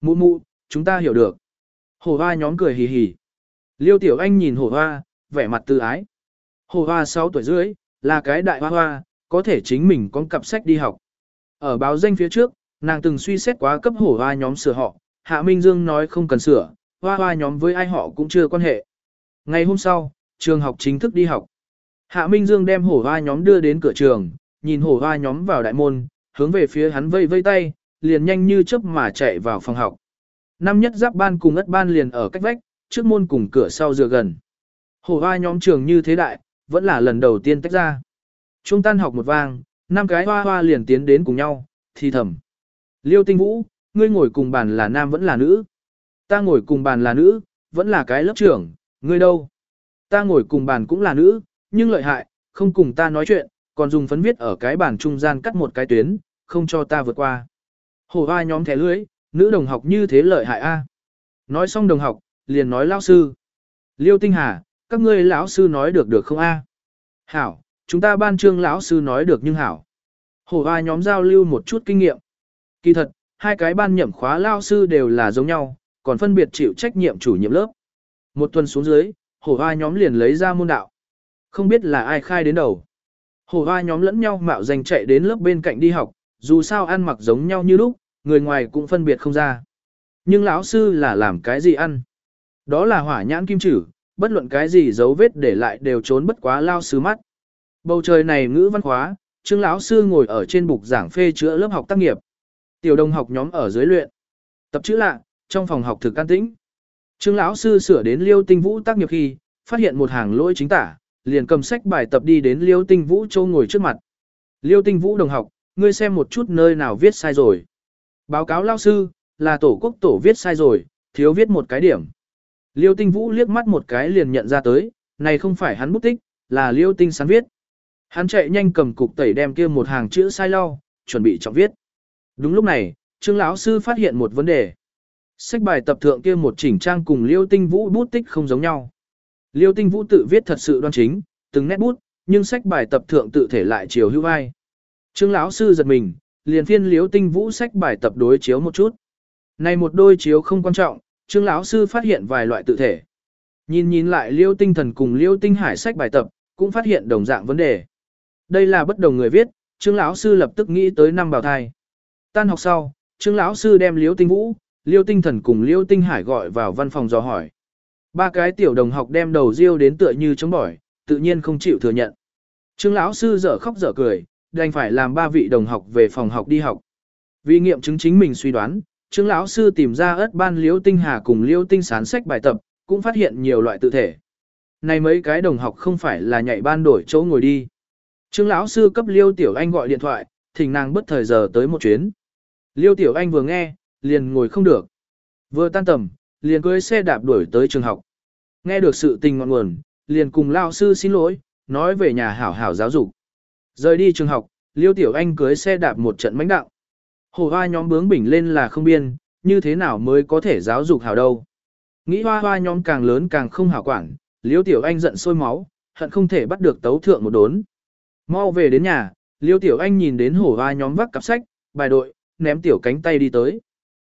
Mụ mụ, chúng ta hiểu được. Hổ hoa nhóm cười hì hì. Liêu Tiểu Anh nhìn hổ hoa, vẻ mặt tự ái. Hổ hoa 6 tuổi rưỡi, là cái đại hoa hoa, có thể chính mình con cặp sách đi học. Ở báo danh phía trước, nàng từng suy xét quá cấp hổ hoa nhóm sửa họ, Hạ Minh Dương nói không cần sửa, hoa hoa nhóm với ai họ cũng chưa quan hệ. Ngày hôm sau, trường học chính thức đi học. Hạ Minh Dương đem hổ hoa nhóm đưa đến cửa trường, nhìn hổ hoa nhóm vào đại môn, hướng về phía hắn vây vây tay, liền nhanh như chớp mà chạy vào phòng học. Năm nhất giáp ban cùng ất ban liền ở cách vách, trước môn cùng cửa sau dựa gần. Hổ hoa nhóm trường như thế đại, vẫn là lần đầu tiên tách ra. Trung tan học một vang, năm cái hoa hoa liền tiến đến cùng nhau, thì thầm. Liêu tinh vũ, ngươi ngồi cùng bàn là nam vẫn là nữ. Ta ngồi cùng bàn là nữ, vẫn là cái lớp trưởng, ngươi đâu? Ta ngồi cùng bàn cũng là nữ, nhưng lợi hại, không cùng ta nói chuyện, còn dùng phấn viết ở cái bàn trung gian cắt một cái tuyến, không cho ta vượt qua. Hổ hoa nhóm thẻ lưới, nữ đồng học như thế lợi hại a. À? Nói xong đồng học, liền nói lão sư. Liêu Tinh Hà, các ngươi lão sư nói được được không a? À? Hảo, chúng ta ban trương lão sư nói được nhưng hảo. Hổ hoa nhóm giao lưu một chút kinh nghiệm. Kỳ thật, hai cái ban nhậm khóa lão sư đều là giống nhau, còn phân biệt chịu trách nhiệm chủ nhiệm lớp. Một tuần xuống dưới, hổ hoa nhóm liền lấy ra môn đạo. Không biết là ai khai đến đầu. Hổ hoa nhóm lẫn nhau mạo danh chạy đến lớp bên cạnh đi học, dù sao ăn mặc giống nhau như lúc, người ngoài cũng phân biệt không ra. Nhưng lão sư là làm cái gì ăn? Đó là hỏa nhãn kim chử, bất luận cái gì dấu vết để lại đều trốn bất quá lao sư mắt. Bầu trời này ngữ văn khóa, Trương lão sư ngồi ở trên bục giảng phê chữa lớp học tác nghiệp. Tiểu đồng học nhóm ở dưới luyện. Tập chữ lạ, trong phòng học thực can tĩnh. Trương lão sư sửa đến Liêu Tinh Vũ tác nghiệp khi, phát hiện một hàng lỗi chính tả, liền cầm sách bài tập đi đến Liêu Tinh Vũ châu ngồi trước mặt. Liêu Tinh Vũ đồng học, ngươi xem một chút nơi nào viết sai rồi. Báo cáo lao sư, là tổ quốc tổ viết sai rồi, thiếu viết một cái điểm. Liêu Tinh Vũ liếc mắt một cái liền nhận ra tới, này không phải hắn bút tích, là Liêu Tinh sán viết. Hắn chạy nhanh cầm cục tẩy đem kia một hàng chữ sai lau, chuẩn bị trọng viết. Đúng lúc này, Trương lão sư phát hiện một vấn đề. Sách bài tập thượng kia một chỉnh trang cùng Liêu Tinh Vũ bút tích không giống nhau. Liêu Tinh Vũ tự viết thật sự đoan chính, từng nét bút, nhưng sách bài tập thượng tự thể lại chiều hữu vai. Trương lão sư giật mình, liền phiên Liêu Tinh Vũ sách bài tập đối chiếu một chút. Này một đôi chiếu không quan trọng, Trương lão sư phát hiện vài loại tự thể. Nhìn nhìn lại Liêu Tinh Thần cùng Liêu Tinh Hải sách bài tập, cũng phát hiện đồng dạng vấn đề. Đây là bất đồng người viết, Trương lão sư lập tức nghĩ tới năm bào thai. Tan học sau, Trương lão sư đem Liêu Tinh Vũ, Liêu Tinh Thần cùng Liêu Tinh Hải gọi vào văn phòng dò hỏi. Ba cái tiểu đồng học đem đầu riêu đến tựa như chống bỏi, tự nhiên không chịu thừa nhận. Trương lão sư dở khóc dở cười, đành phải làm ba vị đồng học về phòng học đi học. Vì nghiệm chứng chính mình suy đoán, Trương lão sư tìm ra ớt ban Liêu Tinh Hà cùng Liêu Tinh sán sách bài tập, cũng phát hiện nhiều loại tự thể. Này mấy cái đồng học không phải là nhảy ban đổi chỗ ngồi đi. Trương lão sư cấp Liêu Tiểu Anh gọi điện thoại, thỉnh nàng bất thời giờ tới một chuyến. Liêu Tiểu Anh vừa nghe, liền ngồi không được. Vừa tan tầm, liền cưới xe đạp đuổi tới trường học. Nghe được sự tình ngọn nguồn, liền cùng lao sư xin lỗi, nói về nhà hảo hảo giáo dục. Rời đi trường học, Liêu Tiểu Anh cưới xe đạp một trận mánh đạo. Hồ hoa nhóm bướng bỉnh lên là không biên, như thế nào mới có thể giáo dục hảo đâu. Nghĩ hoa hoa nhóm càng lớn càng không hảo quản, Liêu Tiểu Anh giận sôi máu, hận không thể bắt được tấu thượng một đốn. Mau về đến nhà, Liêu Tiểu Anh nhìn đến hổ hoa nhóm vác cặp sách, bài đội, ném tiểu cánh tay đi tới.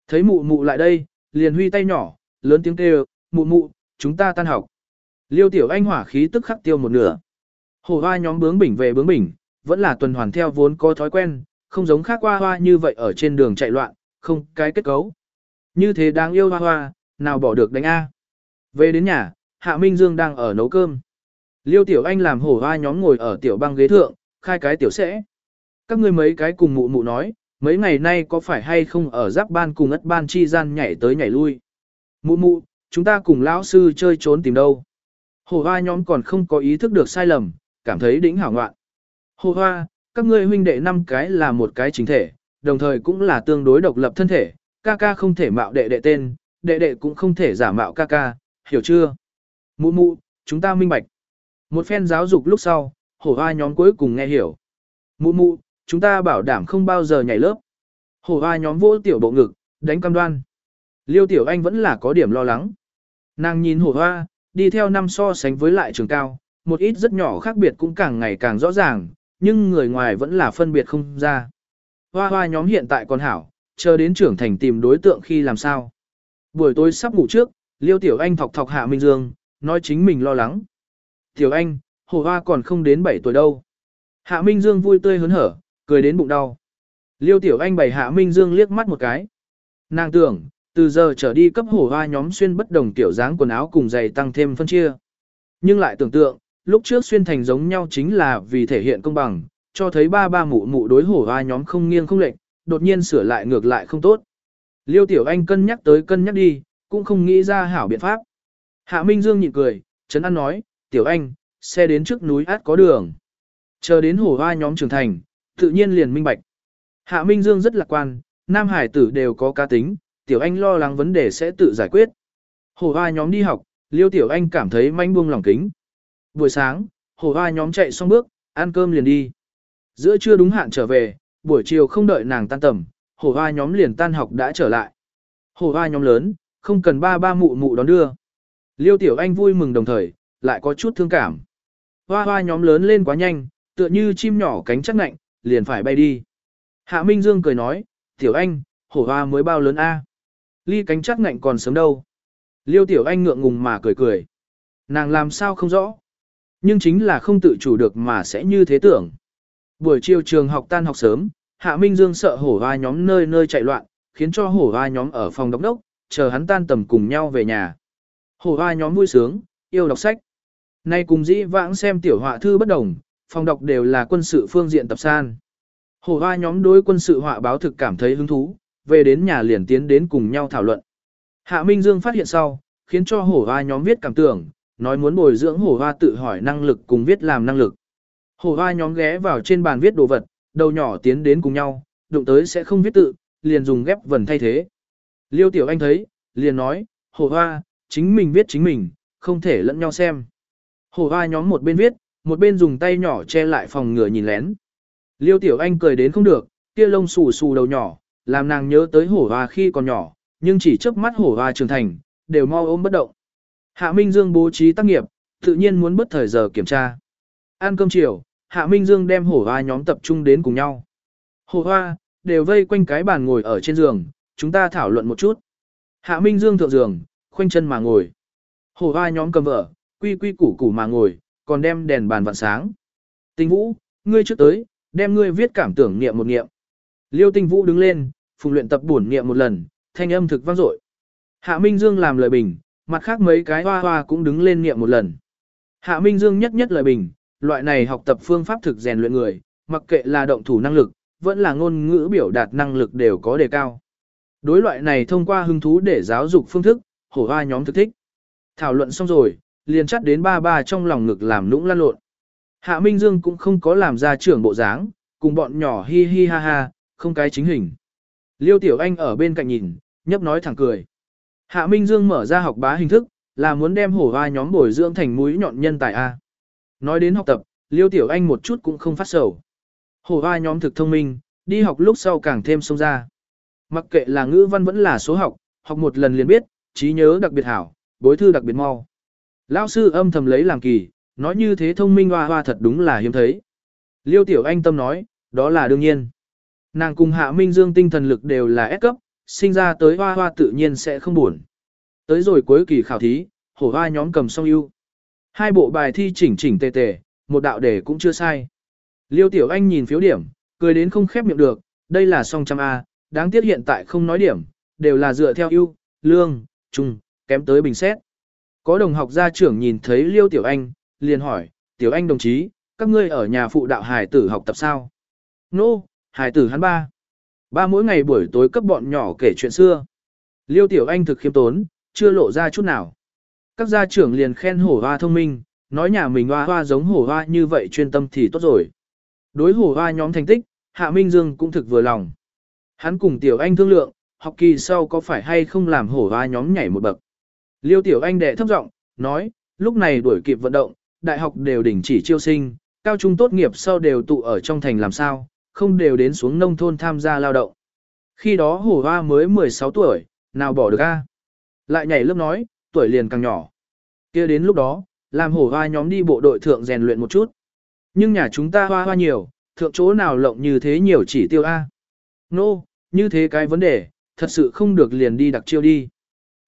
Thấy mụ mụ lại đây, liền huy tay nhỏ, lớn tiếng kêu, mụ mụ, chúng ta tan học. Liêu tiểu anh hỏa khí tức khắc tiêu một nửa. Hổ hoa nhóm bướng bỉnh về bướng bỉnh, vẫn là tuần hoàn theo vốn có thói quen, không giống khác hoa hoa như vậy ở trên đường chạy loạn, không cái kết cấu. Như thế đáng yêu hoa hoa, nào bỏ được đánh A. Về đến nhà, Hạ Minh Dương đang ở nấu cơm. Liêu Tiểu Anh làm hổ hoa nhóm ngồi ở tiểu băng ghế thượng, khai cái tiểu sẽ. Các ngươi mấy cái cùng mụ mụ nói, mấy ngày nay có phải hay không ở giáp ban cùng ất ban chi gian nhảy tới nhảy lui. Mụ mụ, chúng ta cùng lão sư chơi trốn tìm đâu. Hồ hoa nhóm còn không có ý thức được sai lầm, cảm thấy đỉnh hảo ngoạn. Hồ hoa, các ngươi huynh đệ năm cái là một cái chính thể, đồng thời cũng là tương đối độc lập thân thể, ca ca không thể mạo đệ đệ tên, đệ đệ cũng không thể giả mạo ca ca, hiểu chưa? Mụ mụ, chúng ta minh bạch. Một phen giáo dục lúc sau, hổ hoa nhóm cuối cùng nghe hiểu. Mụ mụ, chúng ta bảo đảm không bao giờ nhảy lớp. Hổ hoa nhóm vỗ tiểu bộ ngực, đánh cam đoan. Liêu tiểu anh vẫn là có điểm lo lắng. Nàng nhìn hổ hoa, đi theo năm so sánh với lại trường cao, một ít rất nhỏ khác biệt cũng càng ngày càng rõ ràng, nhưng người ngoài vẫn là phân biệt không ra. Hoa hoa nhóm hiện tại còn hảo, chờ đến trưởng thành tìm đối tượng khi làm sao. Buổi tối sắp ngủ trước, Liêu Tiểu Anh thọc thọc Hạ Minh Dương, nói chính mình lo lắng. Tiểu Anh, hồ hoa còn không đến 7 tuổi đâu. Hạ Minh Dương vui tươi hớn hở, cười đến bụng đau. Liêu Tiểu Anh bày Hạ Minh Dương liếc mắt một cái. Nàng tưởng, từ giờ trở đi cấp hổ hoa nhóm xuyên bất đồng kiểu dáng quần áo cùng giày tăng thêm phân chia. Nhưng lại tưởng tượng, lúc trước xuyên thành giống nhau chính là vì thể hiện công bằng, cho thấy ba ba mụ mụ đối hổ hoa nhóm không nghiêng không lệch, đột nhiên sửa lại ngược lại không tốt. Liêu Tiểu Anh cân nhắc tới cân nhắc đi, cũng không nghĩ ra hảo biện pháp. Hạ Minh Dương nhịn cười, Trấn An nói, Tiểu Anh, xe đến trước núi át có đường. Chờ đến hổ hoa nhóm trưởng thành, tự nhiên liền minh bạch. Hạ Minh Dương rất lạc quan, Nam Hải tử đều có cá tính, Tiểu Anh lo lắng vấn đề sẽ tự giải quyết. hồ hoa nhóm đi học, Liêu Tiểu Anh cảm thấy manh buông lòng kính. Buổi sáng, hồ hoa nhóm chạy xong bước, ăn cơm liền đi. Giữa trưa đúng hạn trở về, buổi chiều không đợi nàng tan tầm, hồ hoa nhóm liền tan học đã trở lại. hồ hoa nhóm lớn, không cần ba ba mụ mụ đón đưa. Liêu Tiểu Anh vui mừng đồng thời, lại có chút thương cảm. Hoa hoa nhóm lớn lên quá nhanh, tựa như chim nhỏ cánh chắc nạnh, liền phải bay đi. Hạ Minh Dương cười nói, Tiểu Anh, hổ hoa mới bao lớn a? Ly cánh chắc ngạnh còn sớm đâu. Liêu Tiểu Anh ngượng ngùng mà cười cười. Nàng làm sao không rõ. Nhưng chính là không tự chủ được mà sẽ như thế tưởng. Buổi chiều trường học tan học sớm, Hạ Minh Dương sợ hổ hoa nhóm nơi nơi chạy loạn, khiến cho hổ hoa nhóm ở phòng đốc đốc, chờ hắn tan tầm cùng nhau về nhà. Hổ hoa nhóm vui sướng, yêu đọc sách. Nay cùng dĩ vãng xem tiểu họa thư bất đồng, phòng đọc đều là quân sự phương diện tập san. Hổ hoa nhóm đối quân sự họa báo thực cảm thấy hứng thú, về đến nhà liền tiến đến cùng nhau thảo luận. Hạ Minh Dương phát hiện sau, khiến cho hổ hoa nhóm viết cảm tưởng, nói muốn bồi dưỡng hổ hoa tự hỏi năng lực cùng viết làm năng lực. Hổ hoa nhóm ghé vào trên bàn viết đồ vật, đầu nhỏ tiến đến cùng nhau, đụng tới sẽ không viết tự, liền dùng ghép vần thay thế. Liêu Tiểu Anh thấy, liền nói, hổ hoa, chính mình viết chính mình, không thể lẫn nhau xem. Hổ hoa nhóm một bên viết, một bên dùng tay nhỏ che lại phòng ngừa nhìn lén. Liêu Tiểu Anh cười đến không được, kia lông xù xù đầu nhỏ, làm nàng nhớ tới hổ hoa khi còn nhỏ, nhưng chỉ trước mắt hổ hoa trưởng thành, đều mau ôm bất động. Hạ Minh Dương bố trí tác nghiệp, tự nhiên muốn bất thời giờ kiểm tra. Ăn cơm chiều, Hạ Minh Dương đem hổ hoa nhóm tập trung đến cùng nhau. Hổ hoa, đều vây quanh cái bàn ngồi ở trên giường, chúng ta thảo luận một chút. Hạ Minh Dương thượng giường, khoanh chân mà ngồi. Hổ hoa nhóm cầm vợ, quy quy củ củ mà ngồi, còn đem đèn bàn vặn sáng. Tinh Vũ, ngươi trước tới, đem ngươi viết cảm tưởng niệm một niệm. Liêu Tinh Vũ đứng lên, phùng luyện tập bổn niệm một lần, thanh âm thực vang dội. Hạ Minh Dương làm lời bình, mặt khác mấy cái hoa hoa cũng đứng lên niệm một lần. Hạ Minh Dương nhất nhất lời bình, loại này học tập phương pháp thực rèn luyện người, mặc kệ là động thủ năng lực, vẫn là ngôn ngữ biểu đạt năng lực đều có đề cao. Đối loại này thông qua hứng thú để giáo dục phương thức, hổ hoa nhóm thực thích. Thảo luận xong rồi, liền chắt đến ba ba trong lòng ngực làm nũng lăn lộn. Hạ Minh Dương cũng không có làm ra trưởng bộ dáng, cùng bọn nhỏ hi hi ha ha, không cái chính hình. Liêu Tiểu Anh ở bên cạnh nhìn, nhấp nói thẳng cười. Hạ Minh Dương mở ra học bá hình thức, là muốn đem hổ hoa nhóm bồi dưỡng thành mũi nhọn nhân tài A. Nói đến học tập, Liêu Tiểu Anh một chút cũng không phát sầu. Hổ hoa nhóm thực thông minh, đi học lúc sau càng thêm sông ra. Mặc kệ là ngữ văn vẫn là số học, học một lần liền biết, trí nhớ đặc biệt hảo, bối thư đặc biệt mau. Lão sư âm thầm lấy làm kỳ, nói như thế thông minh hoa hoa thật đúng là hiếm thấy. Liêu Tiểu Anh tâm nói, đó là đương nhiên. Nàng cùng Hạ Minh Dương tinh thần lực đều là S cấp, sinh ra tới hoa hoa tự nhiên sẽ không buồn. Tới rồi cuối kỳ khảo thí, hổ hoa nhóm cầm song ưu. Hai bộ bài thi chỉnh chỉnh tề tề, một đạo đề cũng chưa sai. Liêu Tiểu Anh nhìn phiếu điểm, cười đến không khép miệng được, đây là song trăm A, đáng tiếc hiện tại không nói điểm, đều là dựa theo ưu, lương, trung, kém tới bình xét. Có đồng học gia trưởng nhìn thấy Liêu Tiểu Anh, liền hỏi, Tiểu Anh đồng chí, các ngươi ở nhà phụ đạo hải tử học tập sao? Nô, no, hải tử hắn ba. Ba mỗi ngày buổi tối cấp bọn nhỏ kể chuyện xưa. Liêu Tiểu Anh thực khiêm tốn, chưa lộ ra chút nào. Các gia trưởng liền khen hổ hoa thông minh, nói nhà mình hoa hoa giống hổ hoa như vậy chuyên tâm thì tốt rồi. Đối hổ hoa nhóm thành tích, Hạ Minh Dương cũng thực vừa lòng. Hắn cùng Tiểu Anh thương lượng, học kỳ sau có phải hay không làm hổ hoa nhóm nhảy một bậc. Liêu Tiểu Anh đệ thấp giọng nói, lúc này đuổi kịp vận động, đại học đều đình chỉ chiêu sinh, cao trung tốt nghiệp sau đều tụ ở trong thành làm sao, không đều đến xuống nông thôn tham gia lao động. Khi đó hổ hoa mới 16 tuổi, nào bỏ được a? Lại nhảy lớp nói, tuổi liền càng nhỏ. kia đến lúc đó, làm hổ hoa nhóm đi bộ đội thượng rèn luyện một chút. Nhưng nhà chúng ta hoa hoa nhiều, thượng chỗ nào lộng như thế nhiều chỉ tiêu A. Nô, no, như thế cái vấn đề, thật sự không được liền đi đặc chiêu đi.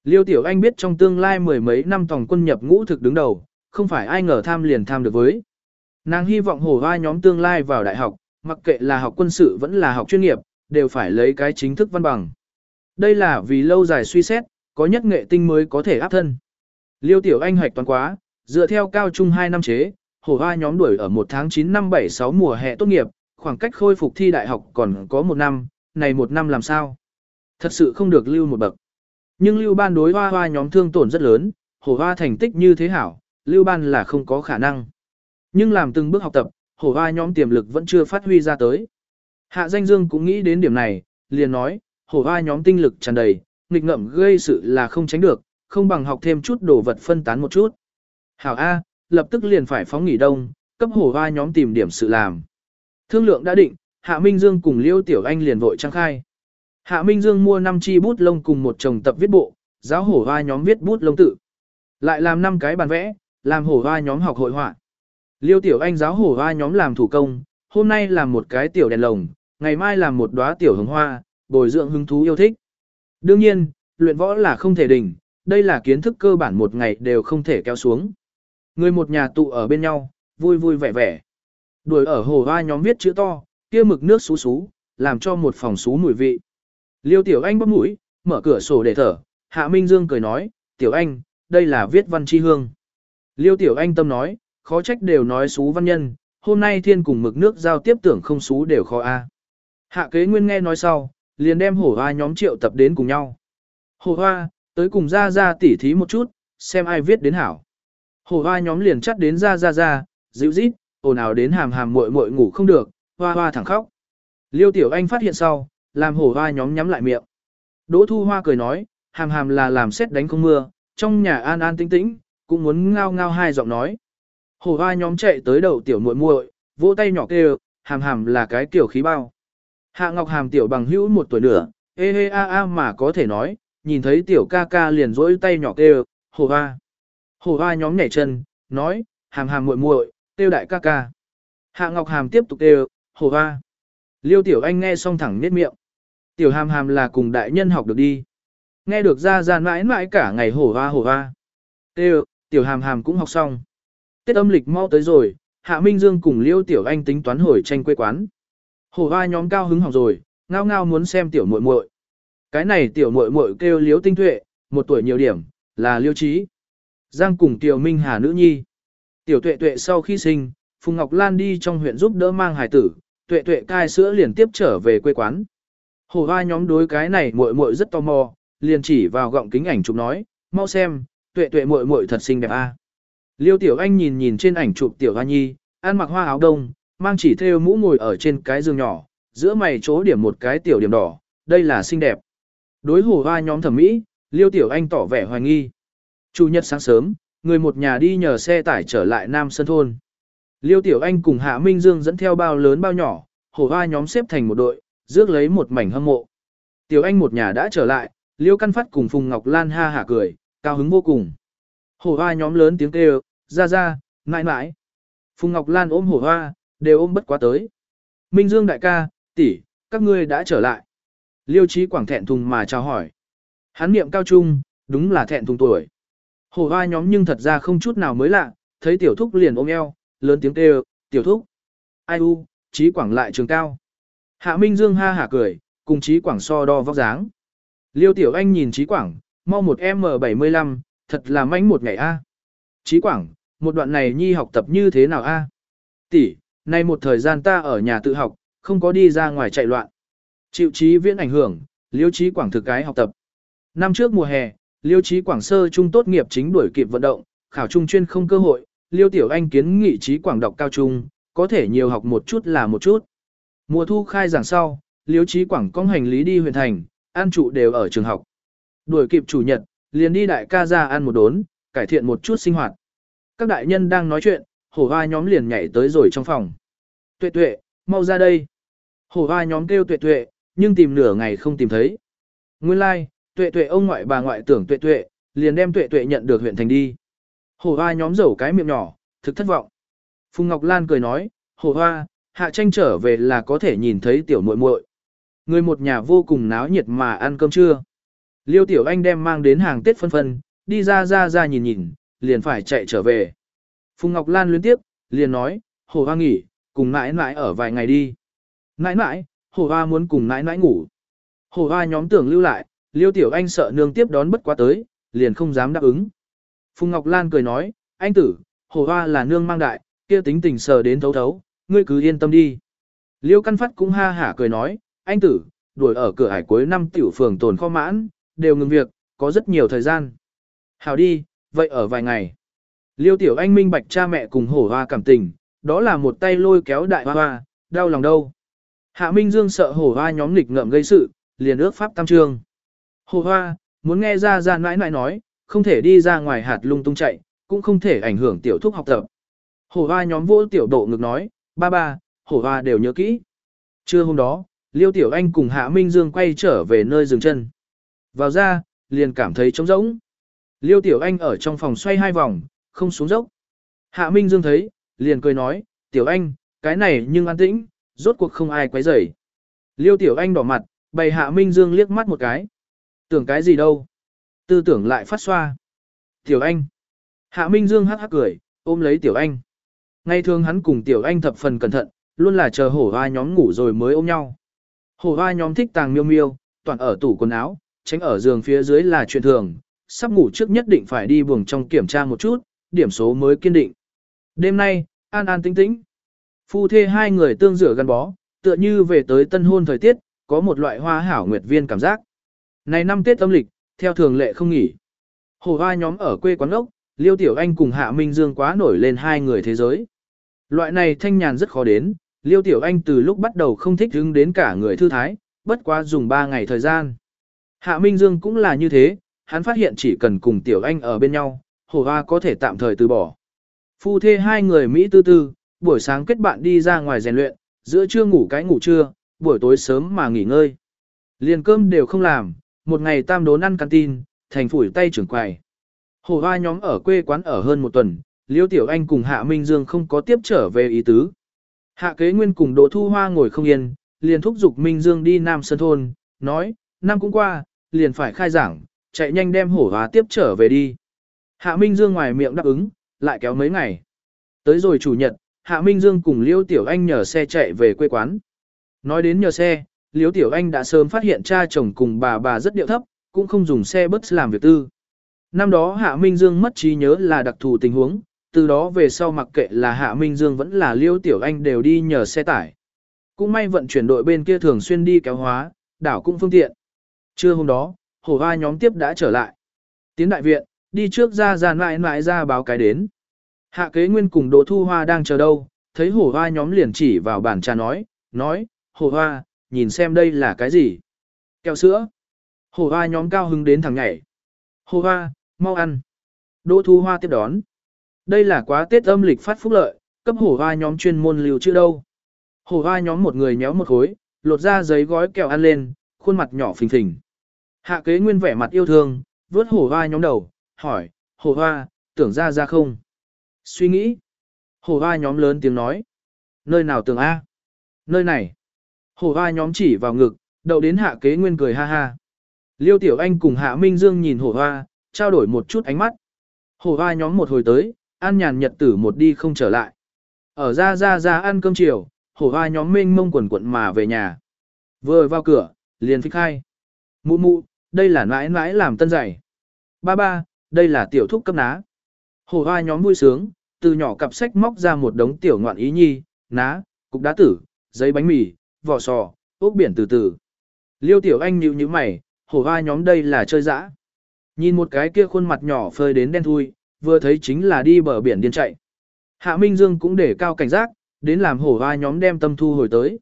Liêu Tiểu Anh biết trong tương lai mười mấy năm tổng quân nhập ngũ thực đứng đầu, không phải ai ngờ tham liền tham được với. Nàng hy vọng hổ hoa nhóm tương lai vào đại học, mặc kệ là học quân sự vẫn là học chuyên nghiệp, đều phải lấy cái chính thức văn bằng. Đây là vì lâu dài suy xét, có nhất nghệ tinh mới có thể áp thân. Liêu Tiểu Anh hoạch toán quá, dựa theo cao trung 2 năm chế, hổ hoa nhóm đuổi ở 1 tháng 9 năm 76 mùa hè tốt nghiệp, khoảng cách khôi phục thi đại học còn có một năm, này một năm làm sao? Thật sự không được lưu một bậc. Nhưng lưu ban đối hoa hoa nhóm thương tổn rất lớn, hổ hoa thành tích như thế hảo, lưu ban là không có khả năng. Nhưng làm từng bước học tập, hổ hoa nhóm tiềm lực vẫn chưa phát huy ra tới. Hạ danh dương cũng nghĩ đến điểm này, liền nói, hổ hoa nhóm tinh lực tràn đầy, nghịch ngợm gây sự là không tránh được, không bằng học thêm chút đồ vật phân tán một chút. Hảo A, lập tức liền phải phóng nghỉ đông, cấp hổ hoa nhóm tìm điểm sự làm. Thương lượng đã định, Hạ Minh Dương cùng Liêu Tiểu Anh liền vội trang khai. Hạ Minh Dương mua 5 chi bút lông cùng một chồng tập viết bộ, giáo hổ hoa nhóm viết bút lông tự. Lại làm 5 cái bàn vẽ, làm hổ hoa nhóm học hội họa. Liêu Tiểu Anh giáo hổ hoa nhóm làm thủ công, hôm nay làm một cái tiểu đèn lồng, ngày mai làm một đóa tiểu hồng hoa, bồi dưỡng hứng thú yêu thích. Đương nhiên, luyện võ là không thể đỉnh, đây là kiến thức cơ bản một ngày đều không thể kéo xuống. Người một nhà tụ ở bên nhau, vui vui vẻ vẻ. Đuổi ở hồ hoa nhóm viết chữ to, kia mực nước xú xú, làm cho một phòng xú mùi vị. Liêu Tiểu Anh bóp mũi, mở cửa sổ để thở, Hạ Minh Dương cười nói, Tiểu Anh, đây là viết văn chi hương. Liêu Tiểu Anh tâm nói, khó trách đều nói xú văn nhân, hôm nay thiên cùng mực nước giao tiếp tưởng không xú đều khó a. Hạ kế nguyên nghe nói sau, liền đem hổ hoa nhóm triệu tập đến cùng nhau. Hổ hoa, tới cùng ra ra tỉ thí một chút, xem ai viết đến hảo. Hổ hoa nhóm liền chắt đến ra ra ra, dịu rít, ồn ào đến hàm hàm muội muội ngủ không được, hoa hoa thẳng khóc. Liêu tiểu anh phát hiện sau, làm hổ hoa nhóm nhắm lại miệng. Đỗ thu hoa cười nói, hàm hàm là làm xét đánh không mưa, trong nhà an an tĩnh tĩnh, cũng muốn ngao ngao hai giọng nói. Hổ hoa nhóm chạy tới đầu tiểu muội muội, vỗ tay nhỏ kêu, hàm hàm là cái tiểu khí bao. Hạ Ngọc Hàm tiểu bằng hữu một tuổi nửa, ê ê a a mà có thể nói, nhìn thấy tiểu ca ca liền rỗi tay nhỏ kêu, Hổ hoa. Hổ hoa nhóm nhảy chân, nói, hàm hàm muội muội, kêu đại ca ca. Hạ Ngọc Hàm tiếp tục kêu, Hổ hoa. Liêu tiểu anh nghe xong thẳng nết miệng. Tiểu hàm hàm là cùng đại nhân học được đi. Nghe được ra ra mãi mãi cả ngày hổ hoa hổ hoa. Tê tiểu hàm hàm cũng học xong. Tết âm lịch mau tới rồi, Hạ Minh Dương cùng Liêu Tiểu Anh tính toán hồi tranh quê quán. Hổ hoa nhóm cao hứng học rồi, ngao ngao muốn xem tiểu muội muội. Cái này tiểu muội muội kêu Liêu tinh tuệ, một tuổi nhiều điểm, là liêu trí. Giang cùng tiểu minh hà nữ nhi. Tiểu tuệ tuệ sau khi sinh, Phùng Ngọc Lan đi trong huyện giúp đỡ mang hài tử, tuệ tuệ cai sữa liền tiếp trở về quê quán. Hổ hoa nhóm đối cái này muội muội rất tò mò, liền chỉ vào gọng kính ảnh chụp nói, mau xem, tuệ tuệ muội muội thật xinh đẹp a. Liêu Tiểu Anh nhìn nhìn trên ảnh chụp Tiểu Hoa Nhi, ăn mặc hoa áo đông, mang chỉ theo mũ ngồi ở trên cái giường nhỏ, giữa mày chỗ điểm một cái tiểu điểm đỏ, đây là xinh đẹp. Đối Hổ hoa nhóm thẩm mỹ, Liêu Tiểu Anh tỏ vẻ hoài nghi. Chủ nhật sáng sớm, người một nhà đi nhờ xe tải trở lại Nam Sơn Thôn. Liêu Tiểu Anh cùng Hạ Minh Dương dẫn theo bao lớn bao nhỏ, Hổ hoa nhóm xếp thành một đội, rước lấy một mảnh hâm mộ. Tiểu Anh một nhà đã trở lại, Liêu Căn Phát cùng Phùng Ngọc Lan ha hả cười, cao hứng vô cùng. Hổ hoa nhóm lớn tiếng kêu, ra ra, mãi mãi. Phùng Ngọc Lan ôm Hổ hoa, đều ôm bất quá tới. Minh Dương đại ca, tỷ, các ngươi đã trở lại. Liêu Chí Quảng thẹn thùng mà chào hỏi. Hắn niệm cao trung, đúng là thẹn thùng tuổi. Hổ hoa nhóm nhưng thật ra không chút nào mới lạ, thấy tiểu thúc liền ôm eo, lớn tiếng kêu, tiểu thúc. Ai u, trí quảng lại trường cao. Hạ Minh Dương ha hả cười, cùng trí quảng so đo vóc dáng. Liêu tiểu anh nhìn trí quảng, mau một M75, thật là manh một ngày a. Trí quảng, một đoạn này nhi học tập như thế nào a? Tỷ, nay một thời gian ta ở nhà tự học, không có đi ra ngoài chạy loạn. Chịu trí viễn ảnh hưởng, liêu trí quảng thực cái học tập. Năm trước mùa hè, liêu trí quảng sơ trung tốt nghiệp chính đuổi kịp vận động, khảo trung chuyên không cơ hội, liêu tiểu anh kiến nghị trí quảng đọc cao trung, có thể nhiều học một chút là một chút. Mùa thu khai giảng sau, liêu Chí quảng cong hành lý đi huyện thành, an trụ đều ở trường học. Đuổi kịp chủ nhật, liền đi đại ca ra ăn một đốn, cải thiện một chút sinh hoạt. Các đại nhân đang nói chuyện, hổ hoa nhóm liền nhảy tới rồi trong phòng. Tuệ tuệ, mau ra đây. Hổ hoa nhóm kêu tuệ tuệ, nhưng tìm nửa ngày không tìm thấy. Nguyên lai, like, tuệ tuệ ông ngoại bà ngoại tưởng tuệ tuệ, liền đem tuệ tuệ nhận được huyện thành đi. Hổ hoa nhóm rầu cái miệng nhỏ, thực thất vọng. Phùng Ngọc Lan cười nói, hổ hoa, hạ tranh trở về là có thể nhìn thấy tiểu muội muội. Người một nhà vô cùng náo nhiệt mà ăn cơm trưa. Liêu tiểu anh đem mang đến hàng Tết phân phân, đi ra ra ra nhìn nhìn, liền phải chạy trở về. Phùng Ngọc Lan liên tiếp, liền nói, hổ hoa nghỉ, cùng nãi nãi ở vài ngày đi. Nãi nãi, hổ hoa muốn cùng nãi nãi ngủ. Hổ hoa nhóm tưởng lưu lại, liêu tiểu anh sợ nương tiếp đón bất quá tới, liền không dám đáp ứng. Phùng Ngọc Lan cười nói, anh tử, hổ hoa là nương mang đại, kia tính tình sờ đến thấu thấu, ngươi cứ yên tâm đi. Liêu căn phát cũng ha hả cười nói, anh tử, đuổi ở cửa hải cuối năm tiểu phường tồn kho mãn, đều ngừng việc, có rất nhiều thời gian. Hảo đi, vậy ở vài ngày. Liêu tiểu anh minh bạch cha mẹ cùng hổ hoa cảm tình, đó là một tay lôi kéo đại hoa hoa, đau lòng đâu. Hạ Minh Dương sợ hổ hoa nhóm nghịch ngợm gây sự, liền ước pháp tam trương. Hổ hoa, muốn nghe ra ra nãi nãi nói, không thể đi ra ngoài hạt lung tung chạy, cũng không thể ảnh hưởng tiểu thúc học tập. Hổ hoa nhóm vô tiểu độ ngực nói, ba ba, hổ hoa đều nhớ kỹ. Trưa hôm đó, Liêu Tiểu Anh cùng Hạ Minh Dương quay trở về nơi dừng chân. Vào ra, liền cảm thấy trống rỗng. Liêu Tiểu Anh ở trong phòng xoay hai vòng, không xuống dốc. Hạ Minh Dương thấy, liền cười nói, Tiểu Anh, cái này nhưng an tĩnh, rốt cuộc không ai quấy rầy. Liêu Tiểu Anh đỏ mặt, bày Hạ Minh Dương liếc mắt một cái. Tưởng cái gì đâu? Tư tưởng lại phát xoa. Tiểu Anh. Hạ Minh Dương hắc hắc cười, ôm lấy Tiểu Anh. Ngay thường hắn cùng Tiểu Anh thập phần cẩn thận, luôn là chờ hổ hoa nhóm ngủ rồi mới ôm nhau. Hổ hoa nhóm thích tàng miêu miêu, toàn ở tủ quần áo, tránh ở giường phía dưới là chuyện thường, sắp ngủ trước nhất định phải đi buồng trong kiểm tra một chút, điểm số mới kiên định. Đêm nay, an an tĩnh tĩnh. Phu thê hai người tương rửa gắn bó, tựa như về tới tân hôn thời tiết, có một loại hoa hảo nguyệt viên cảm giác. Này năm Tết âm lịch, theo thường lệ không nghỉ. Hồ hoa nhóm ở quê quán ốc, Liêu Tiểu Anh cùng Hạ Minh Dương quá nổi lên hai người thế giới. Loại này thanh nhàn rất khó đến, Liêu Tiểu Anh từ lúc bắt đầu không thích hứng đến cả người thư thái, bất quá dùng ba ngày thời gian. Hạ Minh Dương cũng là như thế, hắn phát hiện chỉ cần cùng Tiểu Anh ở bên nhau, Hồ Hoa có thể tạm thời từ bỏ. Phu thê hai người Mỹ tư tư, buổi sáng kết bạn đi ra ngoài rèn luyện, giữa trưa ngủ cái ngủ trưa, buổi tối sớm mà nghỉ ngơi. Liền cơm đều không làm, một ngày tam đốn ăn canteen, thành phủi tay trưởng quầy. Hồ Hoa nhóm ở quê quán ở hơn một tuần, Liêu Tiểu Anh cùng Hạ Minh Dương không có tiếp trở về ý tứ. Hạ kế nguyên cùng Đỗ Thu Hoa ngồi không yên, liền thúc giục Minh Dương đi Nam Sơn Thôn, nói, năm cũng qua, liền phải khai giảng, chạy nhanh đem hổ hóa tiếp trở về đi. Hạ Minh Dương ngoài miệng đáp ứng, lại kéo mấy ngày. Tới rồi chủ nhật, Hạ Minh Dương cùng Liêu Tiểu Anh nhờ xe chạy về quê quán. Nói đến nhờ xe, Liêu Tiểu Anh đã sớm phát hiện cha chồng cùng bà bà rất điệu thấp, cũng không dùng xe bus làm việc tư. Năm đó Hạ Minh Dương mất trí nhớ là đặc thù tình huống, từ đó về sau mặc kệ là Hạ Minh Dương vẫn là Liêu Tiểu Anh đều đi nhờ xe tải. Cũng may vận chuyển đội bên kia thường xuyên đi kéo hóa, đảo cũng phương tiện. Trưa hôm đó, hổ hoa nhóm tiếp đã trở lại. Tiến đại viện, đi trước ra ra mãi mãi ra báo cái đến. Hạ kế nguyên cùng Đỗ Thu Hoa đang chờ đâu, thấy hổ hoa nhóm liền chỉ vào bàn trà nói, nói, hổ hoa, nhìn xem đây là cái gì. Kẹo sữa. Hổ hoa nhóm cao hứng đến thằng nhảy. Hổ hoa, mau ăn. Đỗ Thu Hoa tiếp đón. Đây là quá Tết âm lịch phát phúc lợi, cấp hổ hoa nhóm chuyên môn lưu chưa đâu. Hổ hoa nhóm một người nhéo một khối, lột ra giấy gói kẹo ăn lên, khuôn mặt nhỏ phình phình. Hạ kế nguyên vẻ mặt yêu thương, vớt hổ hoa nhóm đầu, hỏi, hổ hoa, tưởng ra ra không? Suy nghĩ. Hổ hoa nhóm lớn tiếng nói. Nơi nào tưởng A? Nơi này. Hổ hoa nhóm chỉ vào ngực, đậu đến hạ kế nguyên cười ha ha. Liêu tiểu anh cùng hạ minh dương nhìn hổ hoa, trao đổi một chút ánh mắt. Hổ hoa nhóm một hồi tới, an nhàn nhật tử một đi không trở lại. Ở ra ra ra ăn cơm chiều, hổ hoa nhóm mênh mông quần quận mà về nhà. Vừa vào cửa, liền phích khai. Mụ mụ, đây là mãi mãi làm tân dạy. Ba ba, đây là tiểu thúc cấp ná. Hổ hoa nhóm vui sướng, từ nhỏ cặp sách móc ra một đống tiểu ngoạn ý nhi, ná, cục đá tử, giấy bánh mì, vỏ sò, ốc biển từ từ. Liêu tiểu anh nhíu nhíu mày, hổ hoa nhóm đây là chơi dã. Nhìn một cái kia khuôn mặt nhỏ phơi đến đen thui, vừa thấy chính là đi bờ biển điên chạy. Hạ Minh Dương cũng để cao cảnh giác, đến làm hổ hoa nhóm đem tâm thu hồi tới.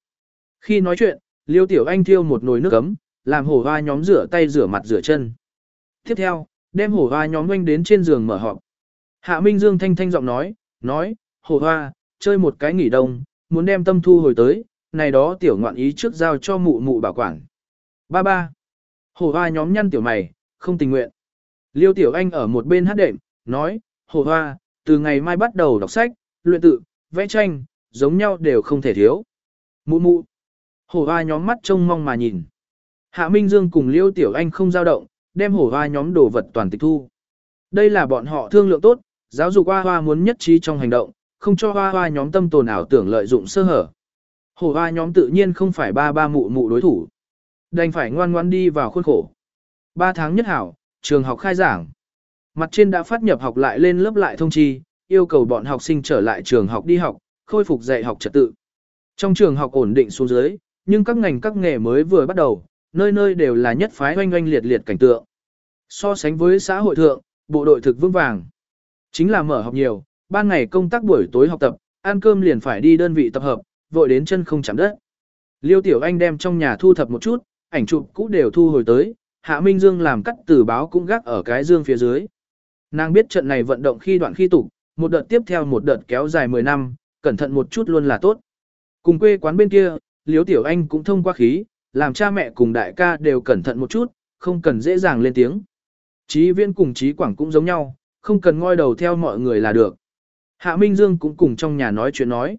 Khi nói chuyện, Liêu Tiểu Anh thiêu một nồi nước ấm, làm hổ hoa nhóm rửa tay rửa mặt rửa chân. Tiếp theo, đem hổ hoa nhóm oanh đến trên giường mở họp. Hạ Minh Dương thanh thanh giọng nói, nói, hổ hoa, chơi một cái nghỉ đông, muốn đem tâm thu hồi tới, này đó tiểu ngoạn ý trước giao cho mụ mụ bảo quản. Ba ba. Hổ hoa nhóm nhăn tiểu mày, không tình nguyện. Liêu Tiểu Anh ở một bên hát đệm, nói, hổ hoa, từ ngày mai bắt đầu đọc sách, luyện tự, vẽ tranh, giống nhau đều không thể thiếu. Mụ mụ. Hổ hoa nhóm mắt trông mong mà nhìn. Hạ Minh Dương cùng Liêu Tiểu Anh không giao động, đem hổ hoa nhóm đồ vật toàn tịch thu. Đây là bọn họ thương lượng tốt, giáo dục hoa hoa muốn nhất trí trong hành động, không cho hoa hoa nhóm tâm tồn ảo tưởng lợi dụng sơ hở. Hổ hoa nhóm tự nhiên không phải ba ba mụ mụ đối thủ. Đành phải ngoan ngoan đi vào khuôn khổ. Ba tháng nhất hảo, trường học khai giảng. Mặt trên đã phát nhập học lại lên lớp lại thông chi, yêu cầu bọn học sinh trở lại trường học đi học, khôi phục dạy học trật tự. Trong trường học ổn định xuống dưới, nhưng các ngành các nghề mới vừa bắt đầu, nơi nơi đều là nhất phái oanh oanh liệt liệt cảnh tượng. So sánh với xã hội thượng, bộ đội thực vững vàng. Chính là mở học nhiều, ban ngày công tác buổi tối học tập, ăn cơm liền phải đi đơn vị tập hợp, vội đến chân không chạm đất. Liêu Tiểu Anh đem trong nhà thu thập một chút, ảnh chụp cũ đều thu hồi tới, Hạ Minh Dương làm cắt từ báo cũng gác ở cái dương phía dưới. Nàng biết trận này vận động khi đoạn khi tục, một đợt tiếp theo một đợt kéo dài 10 năm, cẩn thận một chút luôn là tốt. Cùng quê quán bên kia, Liễu Tiểu Anh cũng thông qua khí, làm cha mẹ cùng đại ca đều cẩn thận một chút, không cần dễ dàng lên tiếng. Chí viên cùng chí quảng cũng giống nhau, không cần ngoi đầu theo mọi người là được. Hạ Minh Dương cũng cùng trong nhà nói chuyện nói.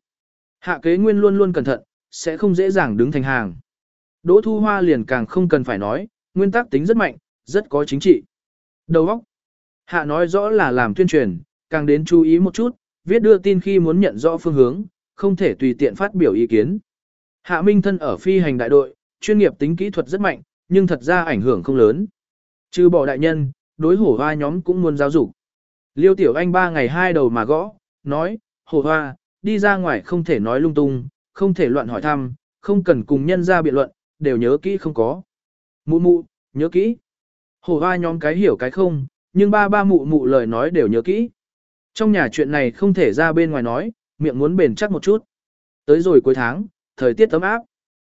Hạ kế nguyên luôn luôn cẩn thận, sẽ không dễ dàng đứng thành hàng. Đỗ Thu Hoa liền càng không cần phải nói, nguyên tắc tính rất mạnh, rất có chính trị. Đầu óc. Hạ nói rõ là làm tuyên truyền, càng đến chú ý một chút, viết đưa tin khi muốn nhận rõ phương hướng, không thể tùy tiện phát biểu ý kiến. Hạ Minh thân ở phi hành đại đội, chuyên nghiệp tính kỹ thuật rất mạnh, nhưng thật ra ảnh hưởng không lớn. Trừ bỏ đại nhân, đối hổ hoa nhóm cũng muốn giáo dục. Liêu Tiểu Anh ba ngày hai đầu mà gõ, nói, hổ hoa, đi ra ngoài không thể nói lung tung, không thể loạn hỏi thăm, không cần cùng nhân ra biện luận, đều nhớ kỹ không có. Mụ mụ, nhớ kỹ. Hổ hoa nhóm cái hiểu cái không, nhưng ba ba mụ mụ lời nói đều nhớ kỹ. Trong nhà chuyện này không thể ra bên ngoài nói, miệng muốn bền chắc một chút. Tới rồi cuối tháng, thời tiết ấm áp.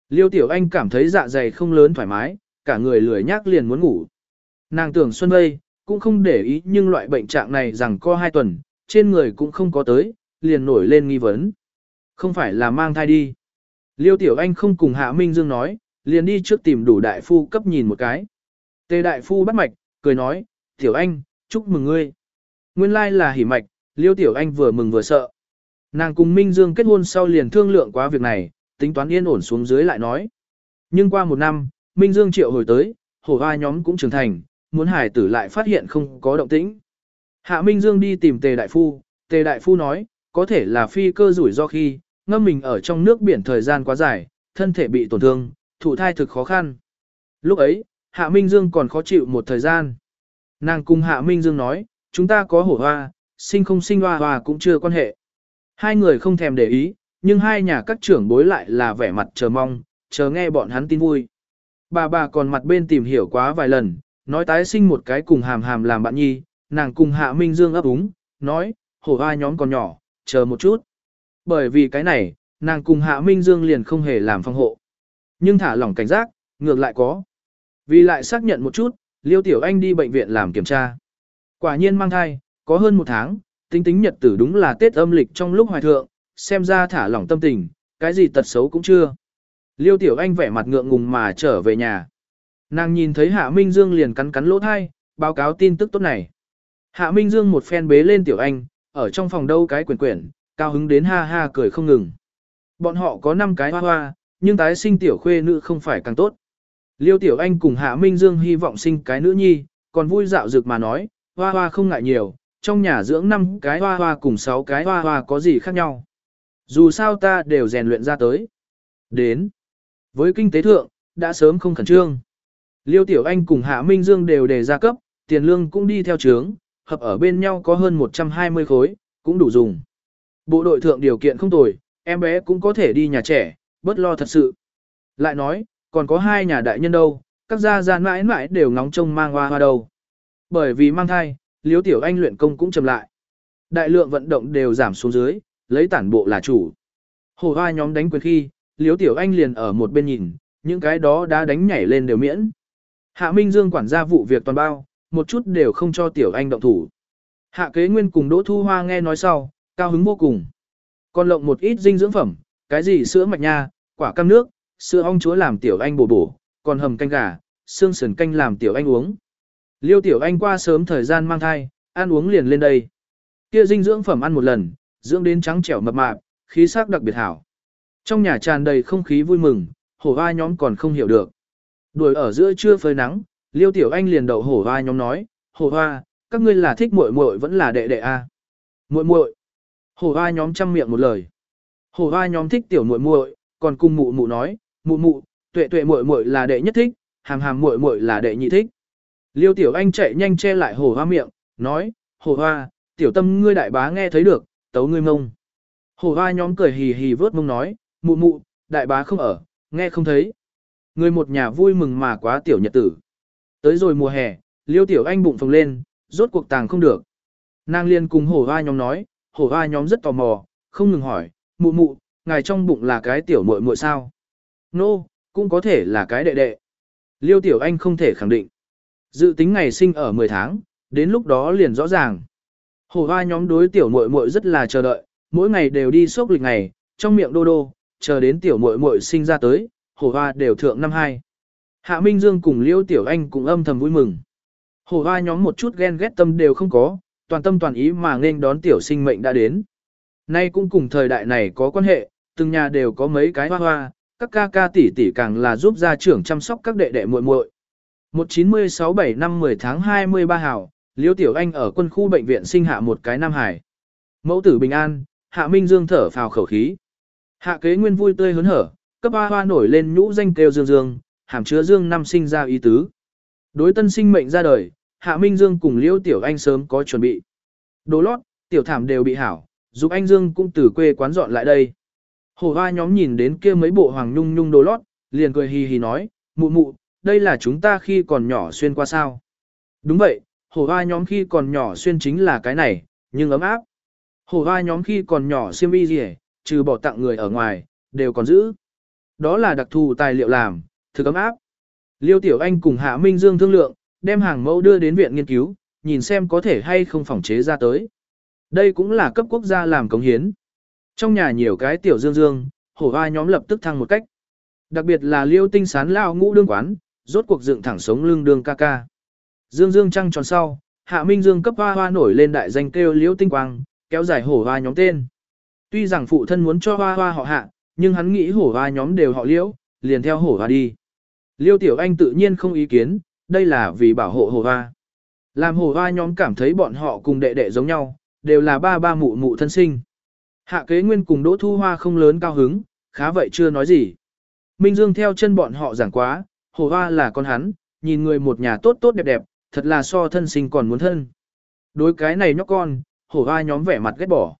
Liêu Tiểu Anh cảm thấy dạ dày không lớn thoải mái, cả người lười nhác liền muốn ngủ. Nàng tưởng Xuân Vây, cũng không để ý nhưng loại bệnh trạng này rằng co hai tuần, trên người cũng không có tới, liền nổi lên nghi vấn. Không phải là mang thai đi. Liêu Tiểu Anh không cùng Hạ Minh Dương nói, liền đi trước tìm đủ đại phu cấp nhìn một cái. Tề đại phu bắt mạch, cười nói, Tiểu Anh, chúc mừng ngươi. Nguyên lai là hỉ mạch, Liêu Tiểu Anh vừa mừng vừa sợ. Nàng cùng Minh Dương kết hôn sau liền thương lượng quá việc này, tính toán yên ổn xuống dưới lại nói. Nhưng qua một năm, Minh Dương triệu hồi tới, hổ hoa nhóm cũng trưởng thành, muốn hải tử lại phát hiện không có động tĩnh. Hạ Minh Dương đi tìm Tề Đại Phu, Tề Đại Phu nói, có thể là phi cơ rủi do khi, ngâm mình ở trong nước biển thời gian quá dài, thân thể bị tổn thương, thụ thai thực khó khăn. Lúc ấy, Hạ Minh Dương còn khó chịu một thời gian. Nàng cùng Hạ Minh Dương nói, chúng ta có hổ hoa, sinh không sinh hoa hoa cũng chưa quan hệ. Hai người không thèm để ý, nhưng hai nhà các trưởng bối lại là vẻ mặt chờ mong, chờ nghe bọn hắn tin vui. Bà bà còn mặt bên tìm hiểu quá vài lần, nói tái sinh một cái cùng hàm hàm làm bạn nhi, nàng cùng Hạ Minh Dương ấp úng, nói, hổ hoa nhóm còn nhỏ, chờ một chút. Bởi vì cái này, nàng cùng Hạ Minh Dương liền không hề làm phong hộ. Nhưng thả lỏng cảnh giác, ngược lại có. Vì lại xác nhận một chút, Liêu Tiểu Anh đi bệnh viện làm kiểm tra. Quả nhiên mang thai, có hơn một tháng, tính tính nhật tử đúng là Tết âm lịch trong lúc hoài thượng, xem ra thả lỏng tâm tình, cái gì tật xấu cũng chưa. Liêu Tiểu Anh vẻ mặt ngượng ngùng mà trở về nhà. Nàng nhìn thấy Hạ Minh Dương liền cắn cắn lỗ thai, báo cáo tin tức tốt này. Hạ Minh Dương một phen bế lên Tiểu Anh, ở trong phòng đâu cái quyển quyển, cao hứng đến ha ha cười không ngừng. Bọn họ có 5 cái hoa hoa, nhưng tái sinh tiểu khuê nữ không phải càng tốt. Liêu Tiểu Anh cùng Hạ Minh Dương hy vọng sinh cái nữ nhi, còn vui dạo dược mà nói, hoa hoa không ngại nhiều, Trong nhà dưỡng 5 cái hoa hoa cùng 6 cái hoa hoa có gì khác nhau. Dù sao ta đều rèn luyện ra tới. Đến. Với kinh tế thượng, đã sớm không khẩn trương. Liêu Tiểu Anh cùng Hạ Minh Dương đều đề ra cấp, tiền lương cũng đi theo trướng, hợp ở bên nhau có hơn 120 khối, cũng đủ dùng. Bộ đội thượng điều kiện không tồi, em bé cũng có thể đi nhà trẻ, bớt lo thật sự. Lại nói, còn có hai nhà đại nhân đâu, các gia gia mãi mãi đều ngóng trông mang hoa hoa đâu. Bởi vì mang thai, liễu Tiểu Anh luyện công cũng chậm lại. Đại lượng vận động đều giảm xuống dưới, lấy tản bộ là chủ. Hồ hoa nhóm đánh quyền khi, liễu Tiểu Anh liền ở một bên nhìn, những cái đó đã đánh nhảy lên đều miễn. Hạ Minh Dương quản gia vụ việc toàn bao, một chút đều không cho Tiểu Anh động thủ. Hạ kế nguyên cùng Đỗ Thu Hoa nghe nói sau, cao hứng vô cùng. Còn lộng một ít dinh dưỡng phẩm, cái gì sữa mạch nha, quả cam nước, sữa ong chúa làm Tiểu Anh bổ bổ, còn hầm canh gà, xương sườn canh làm Tiểu Anh uống. Liêu Tiểu Anh qua sớm thời gian mang thai, ăn uống liền lên đây. Kia dinh dưỡng phẩm ăn một lần, dưỡng đến trắng trẻo mập mạp, khí sắc đặc biệt hảo. Trong nhà tràn đầy không khí vui mừng, hổ hoa nhóm còn không hiểu được. Đuổi ở giữa trưa phơi nắng, Liêu Tiểu Anh liền đậu hổ hoa nhóm nói, hổ hoa, các ngươi là thích muội muội vẫn là đệ đệ a? À? Muội muội. Hổ hoa nhóm chăm miệng một lời. Hổ hoa nhóm thích tiểu muội muội, còn cùng mụ mụ nói, mụ mụ, tuệ tuệ muội muội là đệ nhất thích, hàm hàm muội muội là đệ nhị thích. Liêu Tiểu Anh chạy nhanh che lại hổ hoa miệng, nói, hổ hoa, tiểu tâm ngươi đại bá nghe thấy được, tấu ngươi mông. Hổ hoa nhóm cười hì hì vớt mông nói, mụ mụ, đại bá không ở, nghe không thấy. Người một nhà vui mừng mà quá tiểu nhật tử. Tới rồi mùa hè, liêu tiểu anh bụng phồng lên, rốt cuộc tàng không được. Nàng liên cùng hổ hoa nhóm nói, hổ hoa nhóm rất tò mò, không ngừng hỏi, mụ mụ, ngài trong bụng là cái tiểu muội muội sao? Nô, no, cũng có thể là cái đệ đệ. Liêu tiểu anh không thể khẳng định. Dự tính ngày sinh ở 10 tháng, đến lúc đó liền rõ ràng. Hổ hoa nhóm đối tiểu muội muội rất là chờ đợi, mỗi ngày đều đi sốc lịch ngày, trong miệng đô đô, chờ đến tiểu muội muội sinh ra tới, hổ hoa đều thượng năm hai. Hạ Minh Dương cùng Liêu Tiểu Anh cũng âm thầm vui mừng. Hổ hoa nhóm một chút ghen ghét tâm đều không có, toàn tâm toàn ý mà nên đón tiểu sinh mệnh đã đến. Nay cũng cùng thời đại này có quan hệ, từng nhà đều có mấy cái hoa hoa, các ca ca tỷ tỷ càng là giúp gia trưởng chăm sóc các đệ đệ muội muội. 1967 năm 10 tháng 23 hảo, Liêu Tiểu Anh ở quân khu bệnh viện sinh hạ một cái nam hải. Mẫu tử bình an, Hạ Minh Dương thở phào khẩu khí. Hạ kế nguyên vui tươi hớn hở, cấp hoa hoa nổi lên nhũ danh kêu dương dương, hàm chứa dương năm sinh ra ý tứ. Đối tân sinh mệnh ra đời, Hạ Minh Dương cùng Liễu Tiểu Anh sớm có chuẩn bị. Đồ lót, tiểu thảm đều bị hảo, giúp anh Dương cũng từ quê quán dọn lại đây. Hồ hoa nhóm nhìn đến kia mấy bộ hoàng nhung nhung đồ lót, liền cười hì hì nói, mụ mụ, đây là chúng ta khi còn nhỏ xuyên qua sao. Đúng vậy, hồ hoa nhóm khi còn nhỏ xuyên chính là cái này, nhưng ấm áp. Hồ hoa nhóm khi còn nhỏ xiêm y gì trừ bỏ tặng người ở ngoài, đều còn giữ. Đó là đặc thù tài liệu làm, thực ấm áp. Liêu Tiểu Anh cùng Hạ Minh Dương thương lượng, đem hàng mẫu đưa đến viện nghiên cứu, nhìn xem có thể hay không phòng chế ra tới. Đây cũng là cấp quốc gia làm cống hiến. Trong nhà nhiều cái tiểu dương dương, hổ hoa nhóm lập tức thăng một cách. Đặc biệt là liêu tinh sán lao ngũ đương quán, rốt cuộc dựng thẳng sống lưng đương ca ca. Dương dương trăng tròn sau, hạ minh dương cấp hoa hoa nổi lên đại danh kêu liêu tinh quang, kéo dài hổ hoa nhóm tên. Tuy rằng phụ thân muốn cho hoa hoa họ hạ, nhưng hắn nghĩ hổ hoa nhóm đều họ liễu, liền theo hổ hoa đi. Liêu Tiểu Anh tự nhiên không ý kiến, đây là vì bảo hộ hổ hoa. Làm hổ hoa nhóm cảm thấy bọn họ cùng đệ đệ giống nhau, đều là ba ba mụ mụ thân sinh. Hạ kế nguyên cùng Đỗ Thu Hoa không lớn cao hứng, khá vậy chưa nói gì. Minh Dương theo chân bọn họ giảng quá, hổ hoa là con hắn, nhìn người một nhà tốt tốt đẹp đẹp, thật là so thân sinh còn muốn thân. Đối cái này nhóc con, hổ hoa nhóm vẻ mặt ghét bỏ.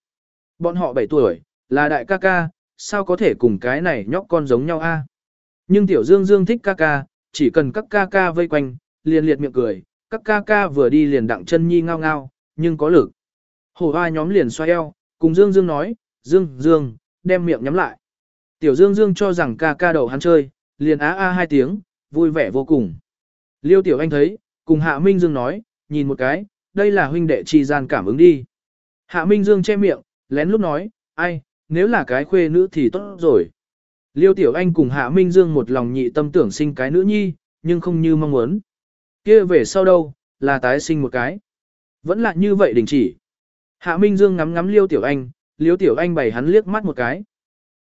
Bọn họ 7 tuổi, là đại ca ca, sao có thể cùng cái này nhóc con giống nhau a? Nhưng tiểu dương dương thích ca ca, chỉ cần các ca ca vây quanh, liền liệt miệng cười, các ca ca vừa đi liền đặng chân nhi ngao ngao, nhưng có lực. Hổ hoa nhóm liền xoay eo, cùng dương dương nói, dương dương, đem miệng nhắm lại. Tiểu dương dương cho rằng ca ca đầu hắn chơi, liền á a hai tiếng, vui vẻ vô cùng. Liêu tiểu anh thấy, cùng hạ minh dương nói, nhìn một cái, đây là huynh đệ chi gian cảm ứng đi. Hạ minh dương che miệng, lén lúc nói, ai, nếu là cái khuê nữ thì tốt rồi. Liêu Tiểu Anh cùng Hạ Minh Dương một lòng nhị tâm tưởng sinh cái nữ nhi, nhưng không như mong muốn. kia về sau đâu, là tái sinh một cái. Vẫn là như vậy đình chỉ. Hạ Minh Dương ngắm ngắm Liêu Tiểu Anh, Liêu Tiểu Anh bày hắn liếc mắt một cái.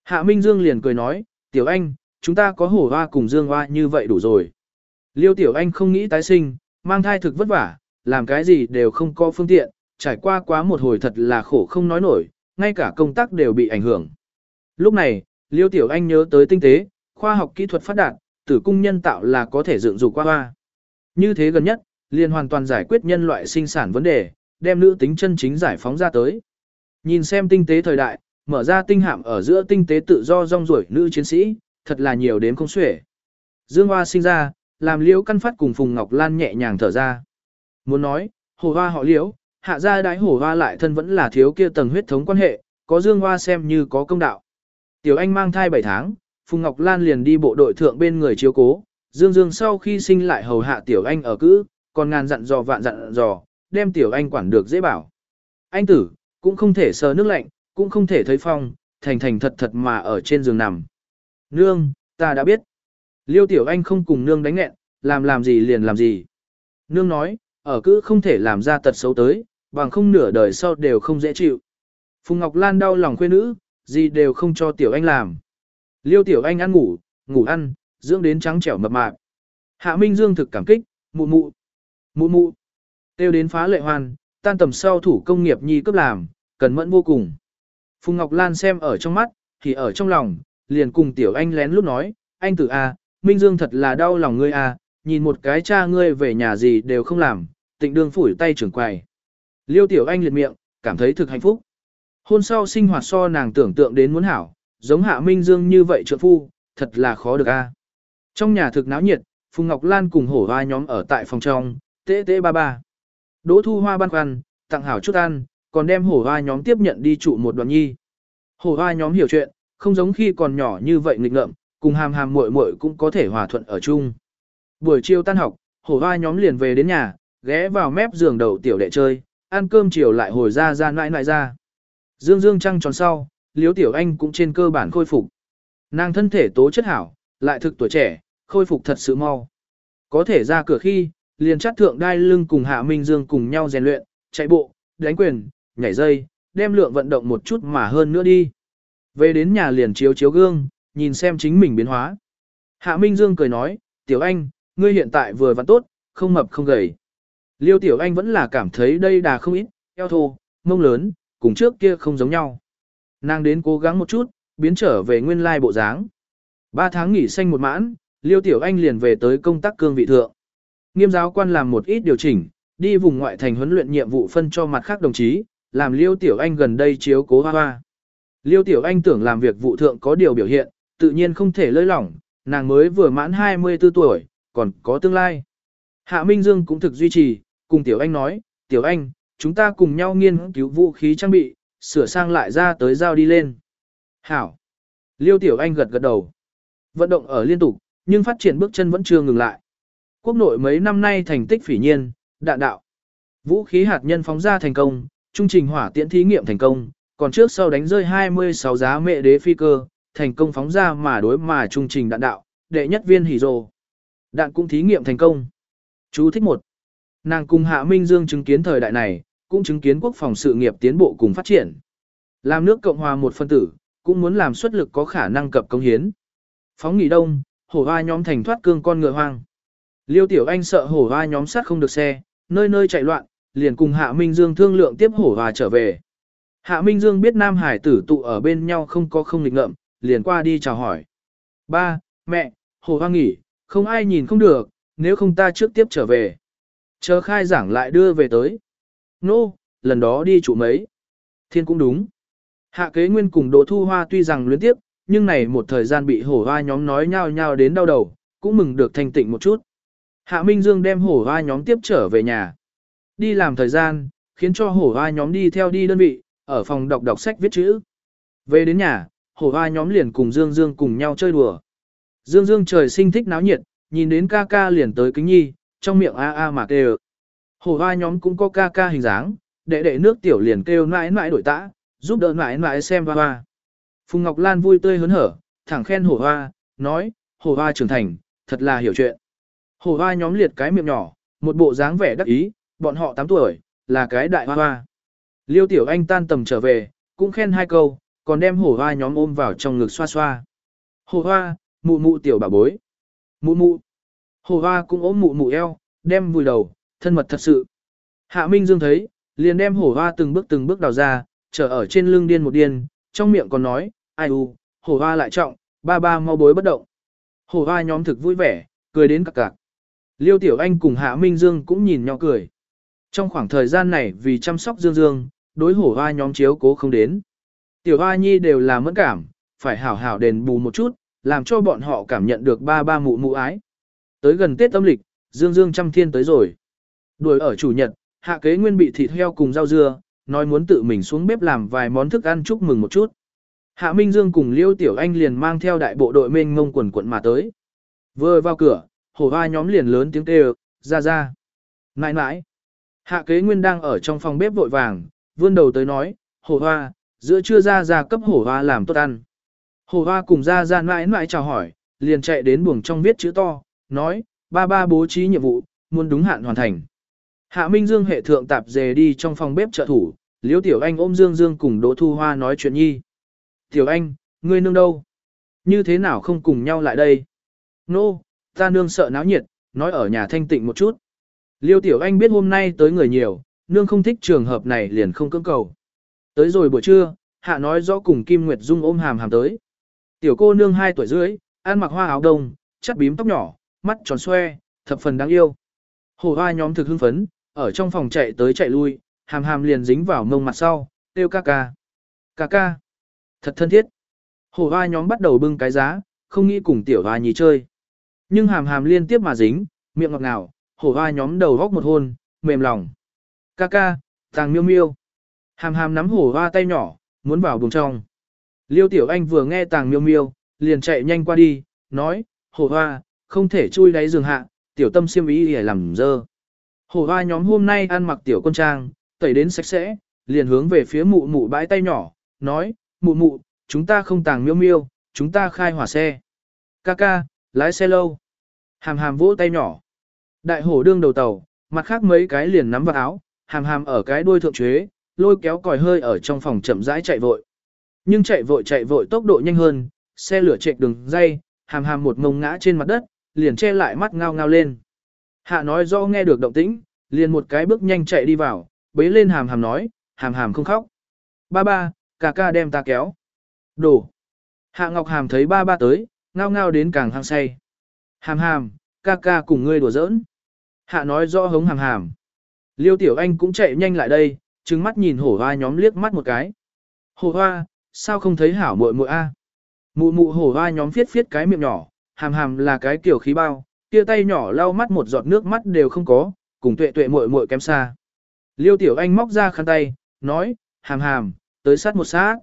Hạ Minh Dương liền cười nói, Tiểu Anh, chúng ta có hổ hoa cùng Dương hoa như vậy đủ rồi. Liêu Tiểu Anh không nghĩ tái sinh, mang thai thực vất vả, làm cái gì đều không có phương tiện, trải qua quá một hồi thật là khổ không nói nổi, ngay cả công tác đều bị ảnh hưởng. Lúc này, Liêu Tiểu Anh nhớ tới tinh tế, khoa học kỹ thuật phát đạt, tử cung nhân tạo là có thể dựng dục qua hoa. Như thế gần nhất, liền hoàn toàn giải quyết nhân loại sinh sản vấn đề, đem nữ tính chân chính giải phóng ra tới. Nhìn xem tinh tế thời đại, mở ra tinh hạm ở giữa tinh tế tự do rong ruổi nữ chiến sĩ, thật là nhiều đến không xuể. Dương Hoa sinh ra, làm liễu căn phát cùng Phùng Ngọc Lan nhẹ nhàng thở ra. Muốn nói, hồ hoa họ liễu, hạ gia đái hồ hoa lại thân vẫn là thiếu kia tầng huyết thống quan hệ, có Dương Hoa xem như có công đạo. Tiểu Anh mang thai 7 tháng, Phùng Ngọc Lan liền đi bộ đội thượng bên người chiếu cố, Dương Dương sau khi sinh lại hầu hạ Tiểu Anh ở cữ, còn ngàn dặn dò vạn dặn dò, đem Tiểu Anh quản được dễ bảo. Anh tử, cũng không thể sờ nước lạnh, cũng không thể thấy phong, thành thành thật thật mà ở trên giường nằm. Nương, ta đã biết. Liêu Tiểu Anh không cùng nương đánh nghẹn, làm làm gì liền làm gì. Nương nói, ở cứ không thể làm ra tật xấu tới, bằng không nửa đời sau đều không dễ chịu. Phùng Ngọc Lan đau lòng khuê nữ, gì đều không cho Tiểu Anh làm. Liêu Tiểu Anh ăn ngủ, ngủ ăn, dưỡng đến trắng trẻo mập mạp. Hạ Minh Dương thực cảm kích, mụ mụ, mụ mụ. Tiêu đến phá lệ hoan, tan tầm sau thủ công nghiệp nhi cấp làm, cần mẫn vô cùng. Phùng Ngọc Lan xem ở trong mắt, thì ở trong lòng, liền cùng Tiểu Anh lén lúc nói, anh tử A, Minh Dương thật là đau lòng ngươi A, nhìn một cái cha ngươi về nhà gì đều không làm, tịnh đương phủi tay trưởng quầy. Liêu Tiểu Anh liệt miệng, cảm thấy thực hạnh phúc. Hôn sau sinh hoạt so nàng tưởng tượng đến muốn hảo, giống Hạ Minh Dương như vậy trượng phu, thật là khó được a. Trong nhà thực náo nhiệt, Phùng Ngọc Lan cùng hổ hoa nhóm ở tại phòng trong, tê tê ba ba. Đỗ thu hoa ban khoăn, tặng hảo chút ăn, còn đem hổ hoa nhóm tiếp nhận đi trụ một đoạn nhi. Hổ hoa nhóm hiểu chuyện, không giống khi còn nhỏ như vậy nghịch ngợm, cùng hàm hàm muội muội cũng có thể hòa thuận ở chung. Buổi chiều tan học, hổ hoa nhóm liền về đến nhà, ghé vào mép giường đầu tiểu đệ chơi, ăn cơm chiều lại hồi ra ra nãi nãi ra. Dương dương trăng tròn sau, liếu tiểu anh cũng trên cơ bản khôi phục. Nàng thân thể tố chất hảo, lại thực tuổi trẻ, khôi phục thật sự mau. Có thể ra cửa khi, liền chắt thượng đai lưng cùng Hạ Minh Dương cùng nhau rèn luyện, chạy bộ, đánh quyền, nhảy dây, đem lượng vận động một chút mà hơn nữa đi. Về đến nhà liền chiếu chiếu gương, nhìn xem chính mình biến hóa. Hạ Minh Dương cười nói, Tiểu Anh, ngươi hiện tại vừa vặn tốt, không mập không gầy. Liêu Tiểu Anh vẫn là cảm thấy đây đà không ít, eo thô, mông lớn, cùng trước kia không giống nhau. Nàng đến cố gắng một chút, biến trở về nguyên lai bộ dáng. Ba tháng nghỉ xanh một mãn, Liêu Tiểu Anh liền về tới công tác cương vị thượng. Nghiêm giáo quan làm một ít điều chỉnh, đi vùng ngoại thành huấn luyện nhiệm vụ phân cho mặt khác đồng chí, làm Liêu Tiểu Anh gần đây chiếu cố hoa hoa. Liêu Tiểu Anh tưởng làm việc vụ thượng có điều biểu hiện, tự nhiên không thể lơi lỏng, nàng mới vừa mãn 24 tuổi, còn có tương lai. Hạ Minh Dương cũng thực duy trì, cùng Tiểu Anh nói, Tiểu Anh, chúng ta cùng nhau nghiên cứu vũ khí trang bị, sửa sang lại ra tới giao đi lên. Hảo. Liêu Tiểu Anh gật gật đầu. Vận động ở liên tục, nhưng phát triển bước chân vẫn chưa ngừng lại. Quốc nội mấy năm nay thành tích phỉ nhiên, đạn đạo. Vũ khí hạt nhân phóng ra thành công, trung trình hỏa tiễn thí nghiệm thành công, còn trước sau đánh rơi 26 giá mẹ đế phi cơ, thành công phóng ra mà đối mà trung trình đạn đạo, đệ nhất viên hỉ rồ. Đạn cũng thí nghiệm thành công. Chú thích một. Nàng cùng Hạ Minh Dương chứng kiến thời đại này, cũng chứng kiến quốc phòng sự nghiệp tiến bộ cùng phát triển. Làm nước Cộng hòa một phân tử, cũng muốn làm xuất lực có khả năng cập công hiến. Phóng nghỉ đông, hổ hoa nhóm thành thoát cương con ngựa hoang. Liêu Tiểu Anh sợ hổ hoa nhóm sát không được xe, nơi nơi chạy loạn, liền cùng Hạ Minh Dương thương lượng tiếp hổ hoa trở về. Hạ Minh Dương biết Nam Hải tử tụ ở bên nhau không có không nghịch ngợm, liền qua đi chào hỏi. Ba, mẹ, hổ hoa nghỉ, không ai nhìn không được, nếu không ta trước tiếp trở về. Chờ khai giảng lại đưa về tới. Nô, no, lần đó đi chủ mấy. Thiên cũng đúng. Hạ kế nguyên cùng Đỗ Thu Hoa tuy rằng luyến tiếp, nhưng này một thời gian bị hổ hoa nhóm nói nhau nhau đến đau đầu, cũng mừng được thanh tịnh một chút. Hạ Minh Dương đem hổ hoa nhóm tiếp trở về nhà. Đi làm thời gian, khiến cho hổ hoa nhóm đi theo đi đơn vị, ở phòng đọc đọc sách viết chữ. Về đến nhà, hổ hoa nhóm liền cùng Dương Dương cùng nhau chơi đùa. Dương Dương trời sinh thích náo nhiệt, nhìn đến ca ca liền tới kính nhi, trong miệng a a mà kêu. Hổ hoa nhóm cũng có ca ca hình dáng, đệ đệ nước tiểu liền kêu mãi mãi đổi tã, giúp đỡ mãi mãi xem hoa hoa. Phùng Ngọc Lan vui tươi hớn hở, thẳng khen hổ hoa, nói, hổ hoa trưởng thành, thật là hiểu chuyện. Hổ hoa nhóm liệt cái miệng nhỏ, một bộ dáng vẻ đắc ý, bọn họ 8 tuổi, là cái đại hoa hoa. Liêu tiểu anh tan tầm trở về, cũng khen hai câu, còn đem hổ hoa nhóm ôm vào trong ngực xoa xoa. Hổ hoa, mụ mụ tiểu bà bối. Mụ mụ. Hổ hoa cũng ôm mụ mụ eo, đem vùi đầu, thân mật thật sự. Hạ Minh Dương thấy, liền đem hổ hoa từng bước từng bước đào ra, trở ở trên lưng điên một điên, trong miệng còn nói, ai u, hổ hoa lại trọng, ba ba mau bối bất động. Hổ hoa nhóm thực vui vẻ, cười đến cặc cặc. Liêu Tiểu Anh cùng Hạ Minh Dương cũng nhìn nhau cười. Trong khoảng thời gian này vì chăm sóc Dương Dương, đối hổ hoa nhóm chiếu cố không đến. Tiểu hoa nhi đều là mẫn cảm, phải hảo hảo đền bù một chút, làm cho bọn họ cảm nhận được ba ba mụ mụ ái. Tới gần Tết âm lịch, Dương Dương trăm thiên tới rồi. Đuổi ở chủ nhật, hạ kế nguyên bị thịt heo cùng rau dưa, nói muốn tự mình xuống bếp làm vài món thức ăn chúc mừng một chút. Hạ Minh Dương cùng Liêu Tiểu Anh liền mang theo đại bộ đội mênh ngông quần quận mà tới. Vừa vào cửa, hổ hoa nhóm liền lớn tiếng kêu, ra ra. Nãi nãi. Hạ kế nguyên đang ở trong phòng bếp vội vàng, vươn đầu tới nói, hổ hoa, giữa trưa ra ra cấp hổ hoa làm tốt ăn. Hổ hoa cùng ra ra nãi nãi chào hỏi, liền chạy đến buồng trong viết chữ to, nói, ba ba bố trí nhiệm vụ, muốn đúng hạn hoàn thành. Hạ Minh Dương hệ thượng tạp dề đi trong phòng bếp trợ thủ, Liễu Tiểu Anh ôm Dương Dương cùng Đỗ Thu Hoa nói chuyện nhi. Tiểu Anh, ngươi nương đâu? Như thế nào không cùng nhau lại đây? Nô, no, ta nương sợ náo nhiệt, nói ở nhà thanh tịnh một chút. Liêu Tiểu Anh biết hôm nay tới người nhiều, nương không thích trường hợp này liền không cưỡng cầu. Tới rồi buổi trưa, Hạ nói rõ cùng Kim Nguyệt Dung ôm hàm hàm tới. Tiểu cô nương 2 tuổi rưỡi, ăn mặc hoa áo đông, chắt bím tóc nhỏ, mắt tròn xoe, thập phần đáng yêu. Hồ hoa nhóm thực hưng phấn, ở trong phòng chạy tới chạy lui, hàm hàm liền dính vào mông mặt sau, kêu ca ca. Ca ca. Thật thân thiết. Hồ hoa nhóm bắt đầu bưng cái giá, không nghĩ cùng tiểu hoa nhì chơi. Nhưng hàm hàm liên tiếp mà dính, miệng ngọt ngào, hổ hoa nhóm đầu góc một hôn, mềm lòng. Ca ca, tàng miêu miêu. Hàm hàm nắm hổ hoa tay nhỏ, muốn vào buồng trong. Liêu tiểu anh vừa nghe tàng miêu miêu, liền chạy nhanh qua đi, nói, hổ hoa, không thể chui đáy giường hạ, tiểu tâm siêm ý để làm dơ. Hổ hoa nhóm hôm nay ăn mặc tiểu con trang, tẩy đến sạch sẽ, liền hướng về phía mụ mụ bãi tay nhỏ, nói, mụ mụ, chúng ta không tàng miêu miêu, chúng ta khai hỏa xe. Ca ca, lái xe lâu. Hàm hàm vỗ tay nhỏ. Đại hổ đương đầu tàu, mặt khác mấy cái liền nắm vào áo, hàm hàm ở cái đuôi thượng chế, lôi kéo còi hơi ở trong phòng chậm rãi chạy vội. Nhưng chạy vội chạy vội tốc độ nhanh hơn, xe lửa chạy đường dây, hàm hàm một ngông ngã trên mặt đất, liền che lại mắt ngao ngao lên. Hạ nói do nghe được động tĩnh, liền một cái bước nhanh chạy đi vào, bế lên hàm hàm nói, hàm hàm không khóc. Ba ba, ca ca đem ta kéo. Đổ. Hạ Ngọc Hàm thấy ba ba tới, ngao ngao đến càng hăng say. Hàm hàm, ca ca cùng ngươi đùa giỡn. Hạ nói rõ hống hàm hàm. Liêu Tiểu Anh cũng chạy nhanh lại đây, trừng mắt nhìn hổ hoa nhóm liếc mắt một cái. Hổ hoa, sao không thấy hảo muội muội a? Mụ mụ hổ hoa nhóm phiết phiết cái miệng nhỏ, hàm hàm là cái kiểu khí bao, kia tay nhỏ lau mắt một giọt nước mắt đều không có, cùng tuệ tuệ muội muội kém xa. Liêu Tiểu Anh móc ra khăn tay, nói, hàm hàm, tới sát một sát.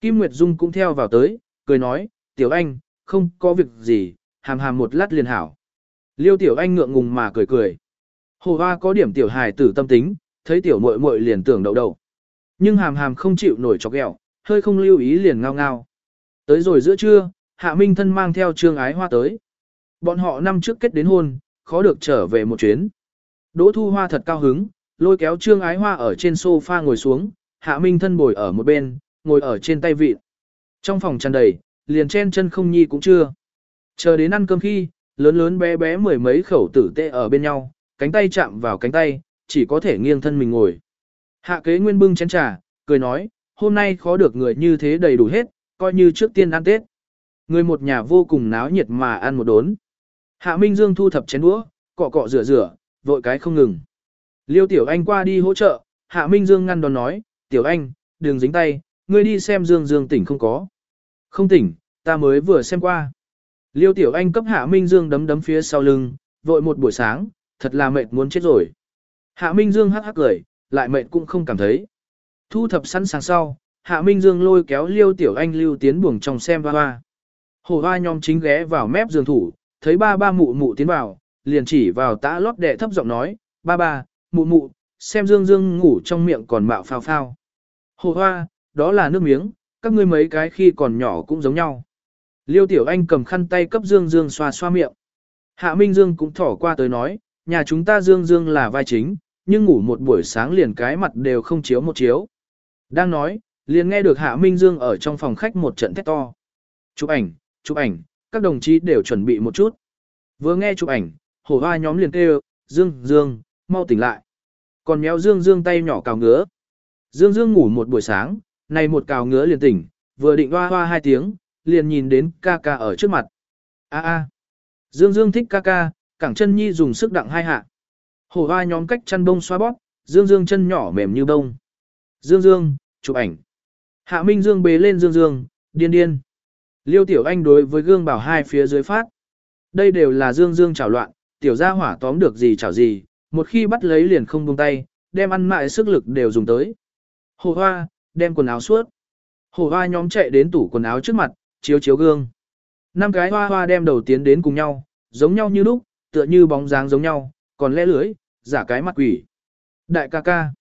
Kim Nguyệt Dung cũng theo vào tới, cười nói, Tiểu Anh, không có việc gì, hàm hàm một lát liền hảo. Liêu tiểu anh ngượng ngùng mà cười cười. Hồ hoa có điểm tiểu hài tử tâm tính, thấy tiểu muội muội liền tưởng đậu đầu Nhưng hàm hàm không chịu nổi chọc ghẹo, hơi không lưu ý liền ngao ngao. Tới rồi giữa trưa, hạ minh thân mang theo trương ái hoa tới. Bọn họ năm trước kết đến hôn, khó được trở về một chuyến. Đỗ thu hoa thật cao hứng, lôi kéo trương ái hoa ở trên sofa ngồi xuống, hạ minh thân bồi ở một bên, ngồi ở trên tay vịt. Trong phòng tràn đầy, liền chen chân không nhi cũng chưa. Chờ đến ăn cơm khi, lớn lớn bé bé mười mấy khẩu tử tê ở bên nhau, cánh tay chạm vào cánh tay, chỉ có thể nghiêng thân mình ngồi. Hạ kế nguyên bưng chén trà, cười nói, hôm nay khó được người như thế đầy đủ hết, coi như trước tiên ăn Tết. Người một nhà vô cùng náo nhiệt mà ăn một đốn. Hạ Minh Dương thu thập chén đũa, cọ cọ rửa rửa, vội cái không ngừng. Liêu Tiểu Anh qua đi hỗ trợ, Hạ Minh Dương ngăn đón nói, Tiểu Anh, đừng dính tay, ngươi đi xem Dương Dương tỉnh không có. Không tỉnh, ta mới vừa xem qua. Liêu Tiểu Anh cấp Hạ Minh Dương đấm đấm phía sau lưng, vội một buổi sáng, thật là mệt muốn chết rồi. Hạ Minh Dương hắc hắc cười, lại mệt cũng không cảm thấy. Thu thập sẵn sàng sau, Hạ Minh Dương lôi kéo Liêu Tiểu Anh lưu tiến buồng trong xem hoa hoa. Hồ hoa nhóm chính ghé vào mép giường thủ, thấy ba ba mụ mụ tiến vào, liền chỉ vào tã lót đệ thấp giọng nói, ba ba, mụ mụ, xem Dương Dương ngủ trong miệng còn mạo phao phao. Hồ hoa, đó là nước miếng, các ngươi mấy cái khi còn nhỏ cũng giống nhau. Liêu Tiểu Anh cầm khăn tay cấp Dương Dương xoa xoa miệng. Hạ Minh Dương cũng thỏ qua tới nói, nhà chúng ta Dương Dương là vai chính, nhưng ngủ một buổi sáng liền cái mặt đều không chiếu một chiếu. Đang nói, liền nghe được Hạ Minh Dương ở trong phòng khách một trận thét to. Chụp ảnh, chụp ảnh, các đồng chí đều chuẩn bị một chút. Vừa nghe chụp ảnh, hổ hoa nhóm liền kêu, Dương, Dương, mau tỉnh lại. Còn méo Dương Dương tay nhỏ cào ngứa. Dương Dương ngủ một buổi sáng, này một cào ngứa liền tỉnh, vừa định hoa hoa hai tiếng, liền nhìn đến ca ca ở trước mặt. A a. Dương Dương thích ca ca, cẳng chân nhi dùng sức đặng hai hạ. Hổ hoa nhóm cách chăn bông xoa bóp, Dương Dương chân nhỏ mềm như bông. Dương Dương, chụp ảnh. Hạ Minh Dương bế lên Dương Dương, điên điên. Liêu Tiểu Anh đối với gương bảo hai phía dưới phát. Đây đều là Dương Dương chảo loạn, tiểu gia hỏa tóm được gì chảo gì, một khi bắt lấy liền không buông tay, đem ăn mại sức lực đều dùng tới. Hồ hoa, đem quần áo suốt. Hổ hoa nhóm chạy đến tủ quần áo trước mặt, chiếu chiếu gương. Năm cái hoa hoa đem đầu tiến đến cùng nhau, giống nhau như lúc, tựa như bóng dáng giống nhau, còn lẽ lưới, giả cái mặt quỷ. Đại ca ca.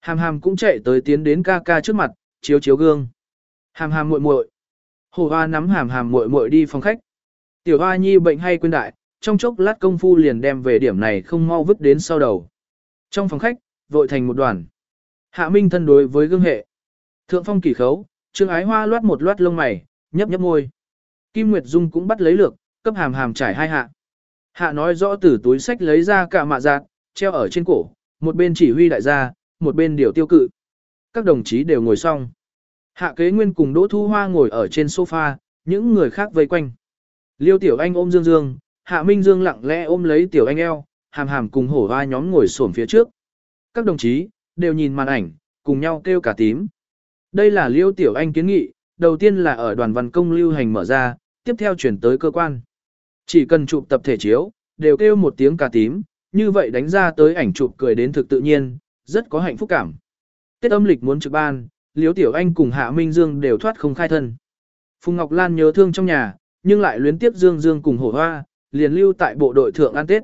Hàm hàm cũng chạy tới tiến đến ca ca trước mặt, chiếu chiếu gương. Hàm hàm muội muội. Hổ hoa nắm hàm hàm muội muội đi phòng khách. Tiểu hoa nhi bệnh hay quên đại, trong chốc lát công phu liền đem về điểm này không mau vứt đến sau đầu. Trong phòng khách, vội thành một đoàn. Hạ Minh thân đối với gương hệ. Thượng phong kỳ khấu, Trương Ái Hoa loát một loát lông mày, nhấp nhấp môi. Kim Nguyệt Dung cũng bắt lấy lược, cấp hàm hàm trải hai hạ. Hạ nói rõ từ túi sách lấy ra cả mạ giạt, treo ở trên cổ, một bên chỉ huy đại gia, một bên điều tiêu cự. Các đồng chí đều ngồi xong. Hạ kế nguyên cùng Đỗ Thu Hoa ngồi ở trên sofa, những người khác vây quanh. Liêu Tiểu Anh ôm Dương Dương, Hạ Minh Dương lặng lẽ ôm lấy Tiểu Anh eo, hàm hàm cùng hổ hoa nhóm ngồi xổm phía trước. Các đồng chí, đều nhìn màn ảnh, cùng nhau kêu cả tím. Đây là Liêu Tiểu Anh kiến nghị, đầu tiên là ở đoàn văn công lưu hành mở ra, tiếp theo chuyển tới cơ quan. Chỉ cần chụp tập thể chiếu, đều kêu một tiếng cà tím, như vậy đánh ra tới ảnh chụp cười đến thực tự nhiên, rất có hạnh phúc cảm. Tết âm lịch muốn trực ban, Liêu Tiểu Anh cùng Hạ Minh Dương đều thoát không khai thân. Phùng Ngọc Lan nhớ thương trong nhà, nhưng lại luyến tiếp Dương Dương cùng hổ hoa, liền lưu tại bộ đội thượng ăn Tết.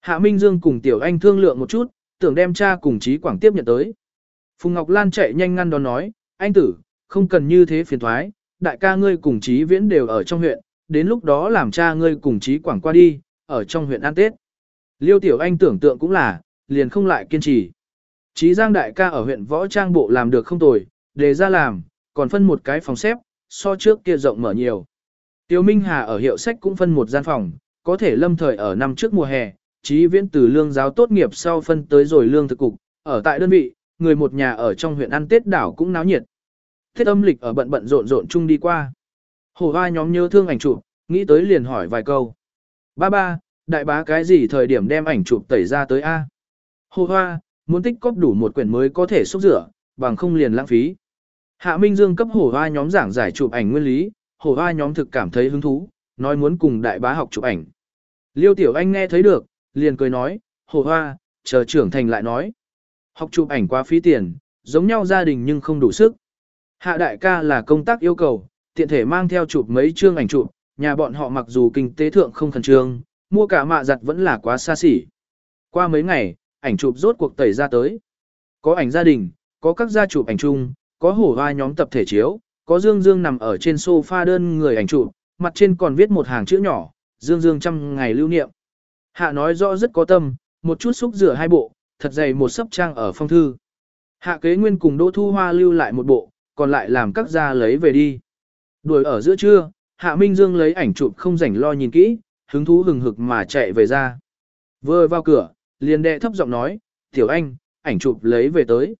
Hạ Minh Dương cùng Tiểu Anh thương lượng một chút, tưởng đem cha cùng Chí Quảng tiếp nhận tới. Phùng Ngọc Lan chạy nhanh ngăn đón nói, anh tử, không cần như thế phiền thoái, đại ca ngươi cùng Chí Viễn đều ở trong huyện, đến lúc đó làm cha ngươi cùng Chí Quảng qua đi, ở trong huyện ăn Tết. Liêu Tiểu Anh tưởng tượng cũng là, liền không lại kiên trì. Chí Giang đại ca ở huyện Võ Trang Bộ làm được không tồi, đề ra làm, còn phân một cái phòng xếp, so trước kia rộng mở nhiều. Tiêu Minh Hà ở hiệu sách cũng phân một gian phòng, có thể lâm thời ở năm trước mùa hè, trí viễn từ lương giáo tốt nghiệp sau phân tới rồi lương thực cục, ở tại đơn vị, người một nhà ở trong huyện ăn Tết đảo cũng náo nhiệt. Tết âm lịch ở bận bận rộn rộn chung đi qua. Hồ hoa nhóm nhớ thương ảnh chụp, nghĩ tới liền hỏi vài câu. Ba ba, đại bá cái gì thời điểm đem ảnh chụp tẩy ra tới A? Hồ hoa, muốn tích cóp đủ một quyển mới có thể xúc rửa, bằng không liền lãng phí. Hạ Minh Dương cấp hổ hoa nhóm giảng giải chụp ảnh nguyên lý, hổ hoa nhóm thực cảm thấy hứng thú, nói muốn cùng đại bá học chụp ảnh. Liêu Tiểu Anh nghe thấy được, liền cười nói, hổ hoa, chờ trưởng thành lại nói. Học chụp ảnh quá phí tiền, giống nhau gia đình nhưng không đủ sức. Hạ đại ca là công tác yêu cầu, tiện thể mang theo chụp mấy chương ảnh chụp, nhà bọn họ mặc dù kinh tế thượng không khẩn trương, mua cả mạ giặt vẫn là quá xa xỉ. Qua mấy ngày, ảnh chụp rốt cuộc tẩy ra tới. Có ảnh gia đình, có các gia chụp ảnh chung, có hổ hoa nhóm tập thể chiếu, có Dương Dương nằm ở trên sofa đơn người ảnh chụp, mặt trên còn viết một hàng chữ nhỏ, Dương Dương trăm ngày lưu niệm. Hạ nói rõ rất có tâm, một chút xúc rửa hai bộ, thật dày một sấp trang ở phong thư. Hạ kế nguyên cùng Đỗ Thu Hoa lưu lại một bộ, còn lại làm các gia lấy về đi. Đuổi ở giữa trưa, Hạ Minh Dương lấy ảnh chụp không rảnh lo nhìn kỹ, hứng thú hừng hực mà chạy về ra. Vừa vào cửa, liền đệ thấp giọng nói, Tiểu Anh, ảnh chụp lấy về tới.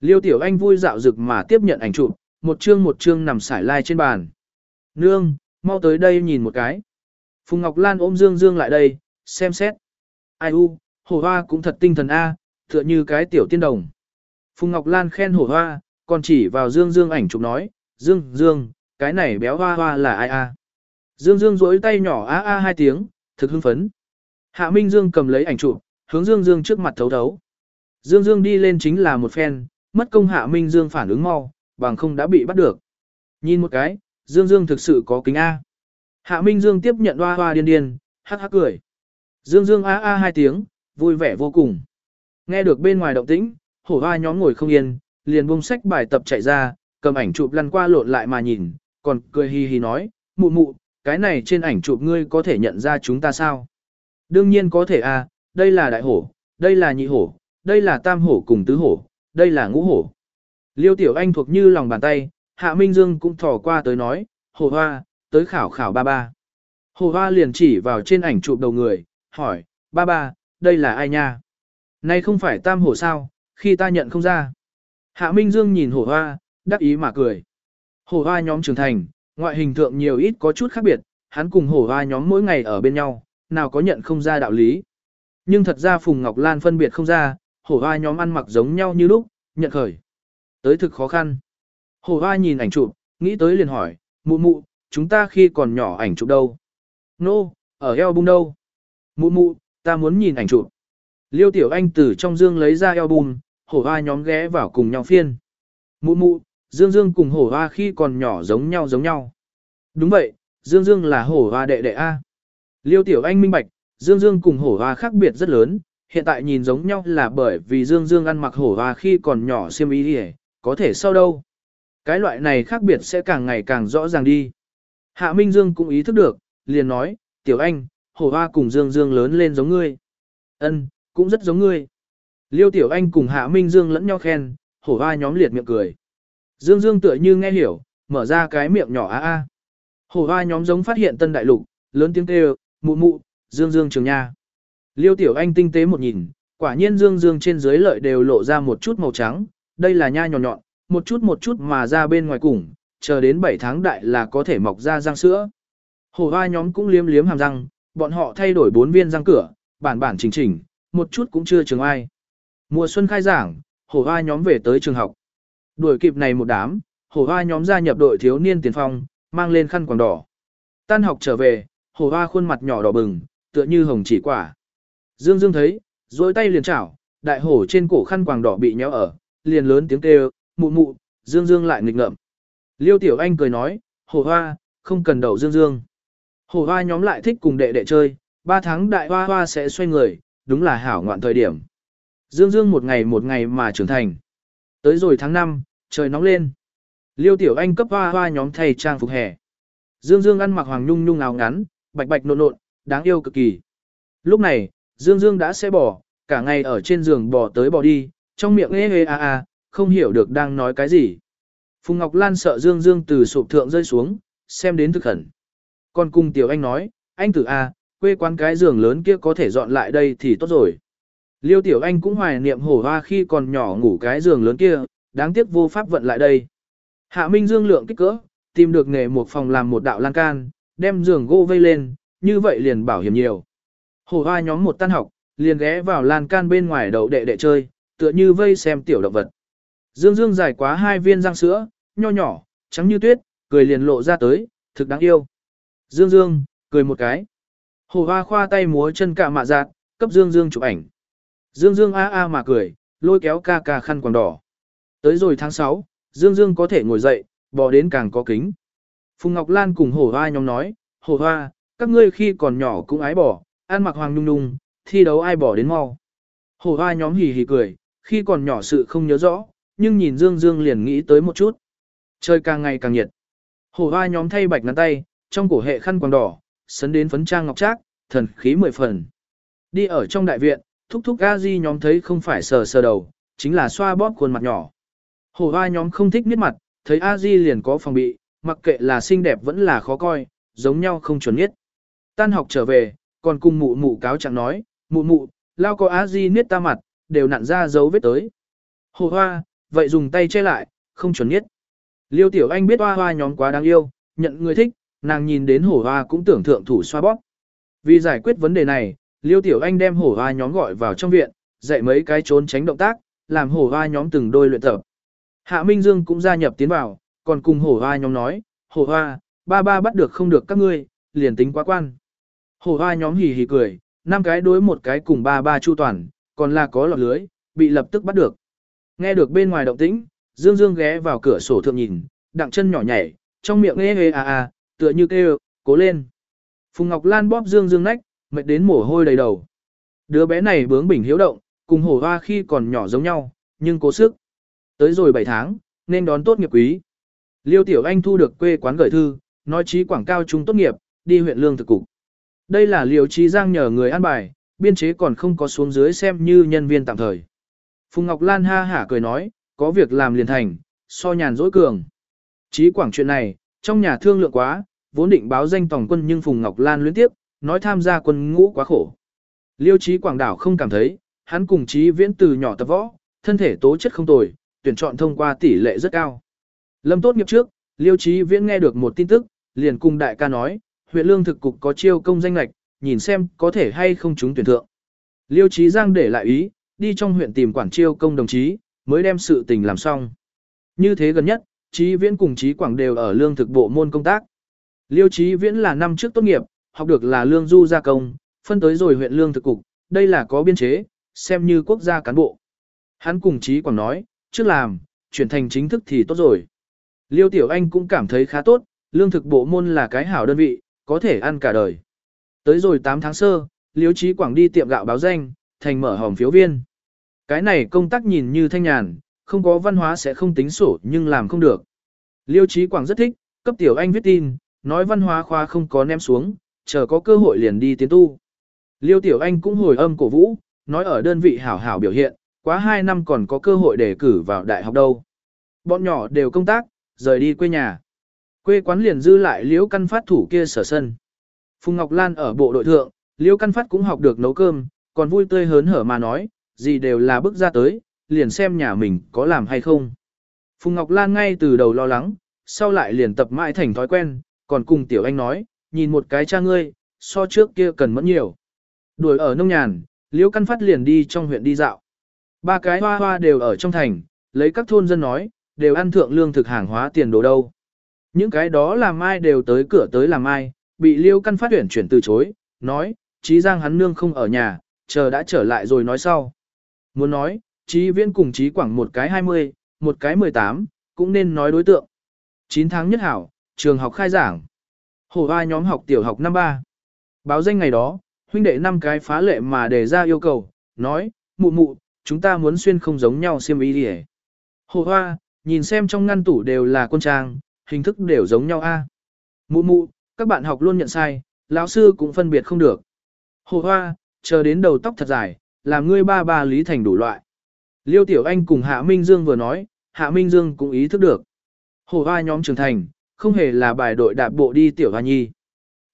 Liêu Tiểu Anh vui dạo rực mà tiếp nhận ảnh chụp, một chương một chương nằm sải lai trên bàn. Nương, mau tới đây nhìn một cái. Phùng Ngọc Lan ôm Dương Dương lại đây, xem xét. Ai u, hổ hoa cũng thật tinh thần A, tựa như cái tiểu tiên đồng. Phùng Ngọc Lan khen hổ hoa, còn chỉ vào Dương Dương ảnh chụp nói, Dương, Dương, cái này béo hoa hoa là ai a? Dương Dương rỗi tay nhỏ a a hai tiếng, thực hưng phấn. Hạ Minh Dương cầm lấy ảnh chụp, hướng Dương Dương trước mặt thấu thấu. Dương Dương đi lên chính là một phen, mất công Hạ Minh Dương phản ứng mau, bằng không đã bị bắt được. Nhìn một cái, Dương Dương thực sự có kính A. Hạ Minh Dương tiếp nhận hoa hoa điên điên, hắc hắc cười. Dương Dương a a hai tiếng, vui vẻ vô cùng. Nghe được bên ngoài động tĩnh, hổ hoa nhóm ngồi không yên, liền buông sách bài tập chạy ra, cầm ảnh chụp lăn qua lộn lại mà nhìn, còn cười hi hi nói, mụ mụ, cái này trên ảnh chụp ngươi có thể nhận ra chúng ta sao? Đương nhiên có thể a, đây là đại hổ, đây là nhị hổ, đây là tam hổ cùng tứ hổ, đây là ngũ hổ. Liêu Tiểu Anh thuộc như lòng bàn tay, Hạ Minh Dương cũng thò qua tới nói, Hổ hoa, tới khảo khảo ba ba. Hồ hoa liền chỉ vào trên ảnh chụp đầu người, hỏi, ba ba, đây là ai nha? Này không phải tam hổ sao, khi ta nhận không ra. Hạ Minh Dương nhìn hổ hoa, đắc ý mà cười. Hổ hoa nhóm trưởng thành, ngoại hình thượng nhiều ít có chút khác biệt, hắn cùng hổ hoa nhóm mỗi ngày ở bên nhau, nào có nhận không ra đạo lý. Nhưng thật ra Phùng Ngọc Lan phân biệt không ra, hổ hoa nhóm ăn mặc giống nhau như lúc, nhận khởi. Tới thực khó khăn. Hổ hoa nhìn ảnh chụp, nghĩ tới liền hỏi, mụ mụ, chúng ta khi còn nhỏ ảnh chụp đâu? Nô, no, ở eo bung đâu? Mụ mụ, ta muốn nhìn ảnh chụp. Liêu Tiểu Anh từ trong dương lấy ra album, hổ hoa nhóm ghé vào cùng nhau phiên. Mụ mụ, Dương Dương cùng hổ hoa khi còn nhỏ giống nhau giống nhau. Đúng vậy, Dương Dương là hổ hoa đệ đệ A. Liêu Tiểu Anh minh bạch, Dương Dương cùng hổ hoa khác biệt rất lớn, hiện tại nhìn giống nhau là bởi vì Dương Dương ăn mặc hổ hoa khi còn nhỏ xiêm ý đi có thể sau đâu. Cái loại này khác biệt sẽ càng ngày càng rõ ràng đi. Hạ Minh Dương cũng ý thức được, liền nói, Tiểu Anh, hổ hoa cùng Dương Dương lớn lên giống ngươi. Ân, cũng rất giống ngươi. Liêu Tiểu Anh cùng Hạ Minh Dương lẫn nhau khen, hổ hoa nhóm liệt miệng cười. Dương Dương tựa như nghe hiểu, mở ra cái miệng nhỏ a a. Hổ hoa nhóm giống phát hiện tân đại lục, lớn tiếng kêu, mụ mụ, Dương Dương trường nha. Liêu Tiểu Anh tinh tế một nhìn, quả nhiên Dương Dương trên dưới lợi đều lộ ra một chút màu trắng, đây là nha nhọn nhọn, một chút một chút mà ra bên ngoài cùng, chờ đến 7 tháng đại là có thể mọc ra răng sữa. Hổ hoa nhóm cũng liếm liếm hàm răng, bọn họ thay đổi bốn viên răng cửa, bản bản chỉnh chỉnh, một chút cũng chưa trường ai. Mùa xuân khai giảng, hổ hoa nhóm về tới trường học. Đuổi kịp này một đám, hổ hoa nhóm gia nhập đội thiếu niên tiền phong, mang lên khăn quàng đỏ. Tan học trở về, hổ hoa khuôn mặt nhỏ đỏ bừng, tựa như hồng chỉ quả. Dương Dương thấy, dối tay liền chảo, đại hổ trên cổ khăn quàng đỏ bị nhéo ở, liền lớn tiếng kêu, mụ mụ, Dương Dương lại nghịch ngợm. Liêu Tiểu Anh cười nói, hổ hoa, không cần đầu Dương Dương. Hổ hoa nhóm lại thích cùng đệ đệ chơi, ba tháng đại hoa hoa sẽ xoay người, đúng là hảo ngoạn thời điểm. Dương Dương một ngày một ngày mà trưởng thành. Tới rồi tháng 5, trời nóng lên. Liêu Tiểu Anh cấp hoa hoa nhóm thay trang phục hè. Dương Dương ăn mặc hoàng nhung nhung áo ngắn, bạch bạch nộn nộn, đáng yêu cực kỳ. Lúc này, Dương Dương đã sẽ bỏ, cả ngày ở trên giường bò tới bò đi, trong miệng ê ê a a, không hiểu được đang nói cái gì. Phùng Ngọc Lan sợ Dương Dương từ sụp thượng rơi xuống, xem đến thực khẩn. Còn cùng Tiểu Anh nói, anh tử a, quê quán cái giường lớn kia có thể dọn lại đây thì tốt rồi. Liêu Tiểu Anh cũng hoài niệm hổ hoa khi còn nhỏ ngủ cái giường lớn kia, đáng tiếc vô pháp vận lại đây. Hạ Minh Dương lượng kích cỡ, tìm được nghề một phòng làm một đạo lan can, đem giường gỗ vây lên, như vậy liền bảo hiểm nhiều. Hổ hoa nhóm một tan học, liền ghé vào lan can bên ngoài đậu đệ đệ chơi, tựa như vây xem tiểu động vật. Dương Dương dài quá hai viên răng sữa, nho nhỏ, trắng như tuyết, cười liền lộ ra tới, thực đáng yêu. Dương Dương, cười một cái. Hổ hoa khoa tay múa chân cả mạ giạt, cấp Dương Dương chụp ảnh. Dương Dương a a mà cười, lôi kéo ca ca khăn quàng đỏ. Tới rồi tháng 6, Dương Dương có thể ngồi dậy, bò đến càng có kính. Phùng Ngọc Lan cùng hổ hoa nhóm nói, hổ hoa, các ngươi khi còn nhỏ cũng ái bỏ, ăn mặc hoàng nung nung, thi đấu ai bỏ đến mau. Hổ hoa nhóm hì hì cười, khi còn nhỏ sự không nhớ rõ, nhưng nhìn Dương Dương liền nghĩ tới một chút. Trời càng ngày càng nhiệt. Hổ hoa nhóm thay bạch ngắn tay, trong cổ hệ khăn quàng đỏ, sấn đến phấn trang ngọc trác, thần khí mười phần. Đi ở trong đại viện, thúc thúc a di nhóm thấy không phải sờ sờ đầu, chính là xoa bóp khuôn mặt nhỏ. Hổ hoa nhóm không thích miết mặt, thấy a di liền có phòng bị, mặc kệ là xinh đẹp vẫn là khó coi, giống nhau không chuẩn nhất. Tan học trở về, còn cùng mụ mụ cáo chẳng nói, mụ mụ, lao có a di niết ta mặt, đều nặn ra dấu vết tới. Hồ hoa, vậy dùng tay che lại, không chuẩn nhất. Liêu tiểu anh biết hoa hoa nhóm quá đáng yêu, nhận người thích, nàng nhìn đến hổ hoa cũng tưởng thượng thủ xoa bóp. Vì giải quyết vấn đề này, Liêu Tiểu Anh đem hổ hoa nhóm gọi vào trong viện, dạy mấy cái trốn tránh động tác, làm hổ hoa nhóm từng đôi luyện tập. Hạ Minh Dương cũng gia nhập tiến vào, còn cùng hổ hoa nhóm nói, hổ hoa, ba ba bắt được không được các ngươi, liền tính quá quan. Hổ hoa nhóm hì hì cười, năm cái đối một cái cùng ba ba chu toàn, còn là có lọt lưới, bị lập tức bắt được. Nghe được bên ngoài động tĩnh, Dương Dương ghé vào cửa sổ thượng nhìn, đặng chân nhỏ nhảy, trong miệng ê ê à à, tựa như kêu, cố lên. Phùng Ngọc Lan bóp Dương Dương nách, mệt đến mồ hôi đầy đầu. Đứa bé này bướng bỉnh hiếu động, cùng hổ hoa khi còn nhỏ giống nhau, nhưng cố sức. Tới rồi 7 tháng, nên đón tốt nghiệp quý. Liêu Tiểu Anh thu được quê quán gửi thư, nói chí quảng cao trung tốt nghiệp, đi huyện lương thực cục. Đây là Liêu chí Giang nhờ người an bài, biên chế còn không có xuống dưới xem như nhân viên tạm thời. Phùng Ngọc Lan ha hả cười nói, có việc làm liền thành, so nhàn dỗi cường. chí quảng chuyện này, trong nhà thương lượng quá, vốn định báo danh tổng quân nhưng Phùng Ngọc Lan luyến tiếp, nói tham gia quân ngũ quá khổ. Liêu Chí quảng đảo không cảm thấy, Hắn cùng Chí Viễn từ nhỏ tập võ, thân thể tố chất không tồi, tuyển chọn thông qua tỷ lệ rất cao. Lâm tốt nghiệp trước, Liêu Chí Viễn nghe được một tin tức, liền cùng đại ca nói, huyện lương thực cục có chiêu công danh lạch, nhìn xem có thể hay không chúng tuyển thượng. Liêu Chí Giang để lại ý, đi trong huyện tìm quản chiêu công đồng chí, mới đem sự tình làm xong. Như thế gần nhất, Chí Viễn cùng Chí Quảng đều ở lương thực bộ môn công tác. Liêu Chí Viễn là năm trước tốt nghiệp, học được là lương du gia công, phân tới rồi huyện lương thực cục, đây là có biên chế, xem như quốc gia cán bộ. Hắn cùng Chí Quảng nói, trước làm, chuyển thành chính thức thì tốt rồi. Liêu Tiểu Anh cũng cảm thấy khá tốt, lương thực bộ môn là cái hảo đơn vị, có thể ăn cả đời. Tới rồi 8 tháng sơ, Liêu Chí Quảng đi tiệm gạo báo danh, thành mở hòm phiếu viên. Cái này công tác nhìn như thanh nhàn, không có văn hóa sẽ không tính sổ nhưng làm không được. Liêu Chí Quảng rất thích, cấp Tiểu Anh viết tin, nói văn hóa khoa không có ném xuống, chờ có cơ hội liền đi tiến tu. Liêu Tiểu Anh cũng hồi âm cổ vũ, nói ở đơn vị hảo hảo biểu hiện, quá 2 năm còn có cơ hội để cử vào đại học đâu. Bọn nhỏ đều công tác, rời đi quê nhà. Quê quán liền dư lại Liễu Căn Phát thủ kia sở sân. Phùng Ngọc Lan ở bộ đội thượng, Liễu Căn Phát cũng học được nấu cơm, còn vui tươi hớn hở mà nói, gì đều là bước ra tới, liền xem nhà mình có làm hay không. Phùng Ngọc Lan ngay từ đầu lo lắng, sau lại liền tập mãi thành thói quen, còn cùng Tiểu Anh nói, nhìn một cái cha ngươi, so trước kia cần mẫn nhiều. Đuổi ở nông nhàn, Liễu Căn Phát liền đi trong huyện đi dạo. Ba cái hoa hoa đều ở trong thành, lấy các thôn dân nói, đều ăn thượng lương thực hàng hóa tiền đồ đâu. Những cái đó làm mai đều tới cửa tới làm ai bị Liêu Căn Phát tuyển chuyển từ chối, nói, Chí Giang hắn nương không ở nhà, chờ đã trở lại rồi nói sau. Muốn nói, Chí Viễn cùng Chí Quảng một cái 20, một cái 18, cũng nên nói đối tượng. 9 tháng nhất hảo, trường học khai giảng. Hồ hoa nhóm học tiểu học năm ba. Báo danh ngày đó, huynh đệ năm cái phá lệ mà đề ra yêu cầu, nói, mụ mụ, chúng ta muốn xuyên không giống nhau xiêm y đi Hồ hoa, nhìn xem trong ngăn tủ đều là quân trang, hình thức đều giống nhau a. Mụ mụ, các bạn học luôn nhận sai, lão sư cũng phân biệt không được. Hồ hoa, chờ đến đầu tóc thật dài, làm ngươi ba ba lý thành đủ loại. Liêu Tiểu Anh cùng Hạ Minh Dương vừa nói, Hạ Minh Dương cũng ý thức được. Hồ hoa nhóm trưởng thành, không hề là bài đội đạp bộ đi Tiểu Hoa Nhi.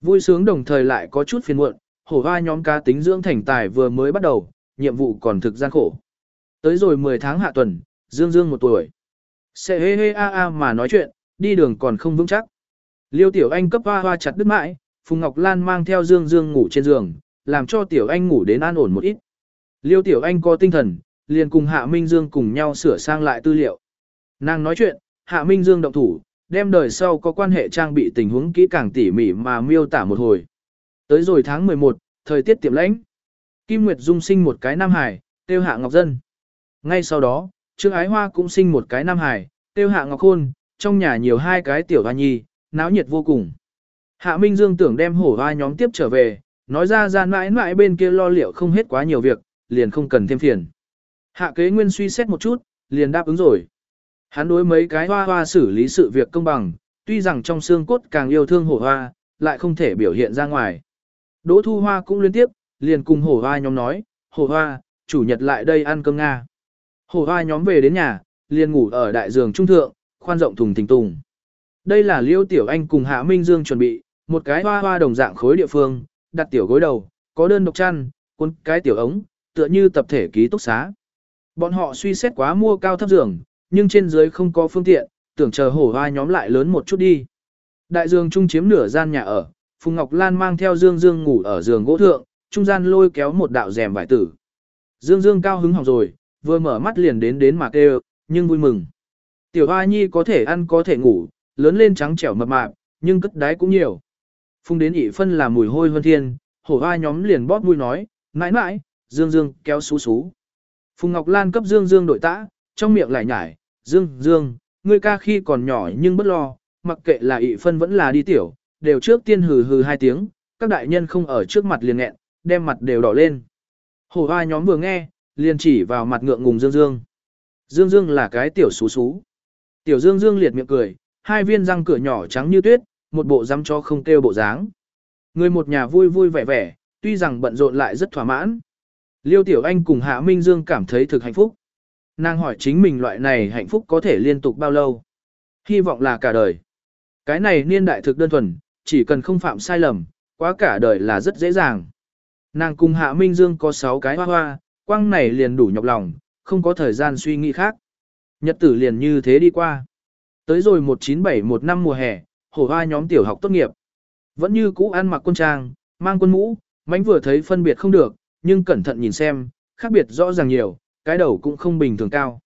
Vui sướng đồng thời lại có chút phiền muộn, hổ hoa nhóm cá tính dưỡng thành tài vừa mới bắt đầu, nhiệm vụ còn thực gian khổ. Tới rồi 10 tháng hạ tuần, Dương Dương một tuổi. Sẽ hê hê a a mà nói chuyện, đi đường còn không vững chắc. Liêu Tiểu Anh cấp hoa hoa chặt đứt mãi, Phùng Ngọc Lan mang theo Dương Dương ngủ trên giường, làm cho Tiểu Anh ngủ đến an ổn một ít. Liêu Tiểu Anh có tinh thần, liền cùng Hạ Minh Dương cùng nhau sửa sang lại tư liệu. Nàng nói chuyện, Hạ Minh Dương động thủ, đem đời sau có quan hệ trang bị tình huống kỹ càng tỉ mỉ mà miêu tả một hồi. Tới rồi tháng 11, thời tiết tiệm lãnh. Kim Nguyệt Dung sinh một cái nam hải, tiêu hạ Ngọc Dân. Ngay sau đó, Trương Ái Hoa cũng sinh một cái nam hải, tiêu hạ Ngọc Khôn, trong nhà nhiều hai cái tiểu hoa nhi, náo nhiệt vô cùng. Hạ Minh Dương tưởng đem hổ hoa nhóm tiếp trở về, nói ra ra mãi mãi bên kia lo liệu không hết quá nhiều việc, liền không cần thêm phiền. Hạ kế nguyên suy xét một chút, liền đáp ứng rồi. Hắn đối mấy cái hoa hoa xử lý sự việc công bằng, tuy rằng trong xương cốt càng yêu thương hổ hoa, lại không thể biểu hiện ra ngoài. Đỗ thu hoa cũng liên tiếp, liền cùng hổ hoa nhóm nói, hổ hoa, chủ nhật lại đây ăn cơm Nga. Hổ hoa nhóm về đến nhà, liền ngủ ở đại giường trung thượng, khoan rộng thùng thình tùng. Đây là liêu tiểu anh cùng hạ minh dương chuẩn bị, một cái hoa hoa đồng dạng khối địa phương, đặt tiểu gối đầu, có đơn độc chăn, cuốn cái tiểu ống, tựa như tập thể ký túc xá. Bọn họ suy xét quá mua cao thấp giường, nhưng trên dưới không có phương tiện, tưởng chờ hổ hoa nhóm lại lớn một chút đi. Đại Dương trung chiếm nửa gian nhà ở, Phùng Ngọc Lan mang theo Dương Dương ngủ ở giường gỗ thượng, trung gian lôi kéo một đạo rèm vải tử. Dương Dương cao hứng học rồi, vừa mở mắt liền đến đến mà kêu, nhưng vui mừng. Tiểu Hoa Nhi có thể ăn có thể ngủ, lớn lên trắng trẻo mập mạp, nhưng cất đái cũng nhiều. Phùng đến ị phân là mùi hôi hơn thiên, hổ hoa nhóm liền bóp mũi nói, mãi mãi, Dương Dương kéo xú xú. Phùng Ngọc Lan cấp Dương Dương đội tã, trong miệng lại nhải, Dương, Dương, ngươi ca khi còn nhỏ nhưng bất lo, mặc kệ là ị phân vẫn là đi tiểu, đều trước tiên hừ hừ hai tiếng, các đại nhân không ở trước mặt liền nghẹn, đem mặt đều đỏ lên. Hồ hoa nhóm vừa nghe, liền chỉ vào mặt ngượng ngùng Dương Dương. Dương Dương là cái tiểu xú xú. Tiểu Dương Dương liệt miệng cười, hai viên răng cửa nhỏ trắng như tuyết, một bộ răm cho không kêu bộ dáng. Người một nhà vui vui vẻ vẻ, tuy rằng bận rộn lại rất thỏa mãn. Liêu Tiểu Anh cùng Hạ Minh Dương cảm thấy thực hạnh phúc. Nàng hỏi chính mình loại này hạnh phúc có thể liên tục bao lâu. Hy vọng là cả đời. Cái này niên đại thực đơn thuần, chỉ cần không phạm sai lầm, quá cả đời là rất dễ dàng. Nàng cùng Hạ Minh Dương có 6 cái hoa hoa, Quang này liền đủ nhọc lòng, không có thời gian suy nghĩ khác. Nhật tử liền như thế đi qua. Tới rồi 197 một năm mùa hè, hổ hoa nhóm tiểu học tốt nghiệp. Vẫn như cũ ăn mặc quân trang, mang quân mũ, mánh vừa thấy phân biệt không được, nhưng cẩn thận nhìn xem, khác biệt rõ ràng nhiều, cái đầu cũng không bình thường cao.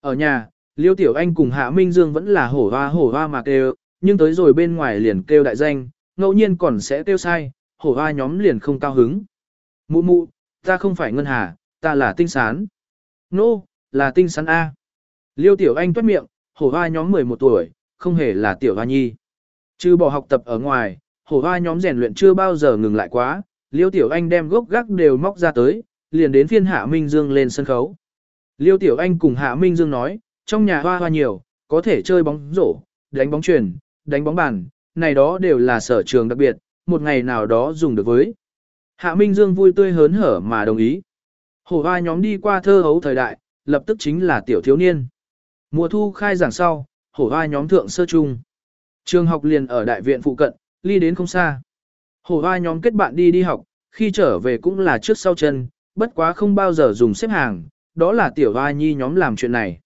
Ở nhà, Liêu Tiểu Anh cùng Hạ Minh Dương vẫn là hổ hoa hổ hoa mà kêu, nhưng tới rồi bên ngoài liền kêu đại danh, ngẫu nhiên còn sẽ kêu sai, hổ hoa nhóm liền không cao hứng. Mụ mụ, ta không phải ngân hà, ta là tinh sán. Nô, no, là tinh sán A. Liêu Tiểu Anh toát miệng, hổ hoa nhóm 11 tuổi, không hề là Tiểu Hoa Nhi. Chứ bỏ học tập ở ngoài, hổ hoa nhóm rèn luyện chưa bao giờ ngừng lại quá, Liêu Tiểu Anh đem gốc gác đều móc ra tới, liền đến phiên Hạ Minh Dương lên sân khấu. Liêu Tiểu Anh cùng Hạ Minh Dương nói, trong nhà hoa hoa nhiều, có thể chơi bóng rổ, đánh bóng truyền, đánh bóng bàn, này đó đều là sở trường đặc biệt, một ngày nào đó dùng được với. Hạ Minh Dương vui tươi hớn hở mà đồng ý. Hổ hoa nhóm đi qua thơ hấu thời đại, lập tức chính là tiểu thiếu niên. Mùa thu khai giảng sau, hổ hoa nhóm thượng sơ trung. Trường học liền ở đại viện phụ cận, ly đến không xa. Hổ hoa nhóm kết bạn đi đi học, khi trở về cũng là trước sau chân, bất quá không bao giờ dùng xếp hàng, đó là tiểu hoa nhi nhóm làm chuyện này.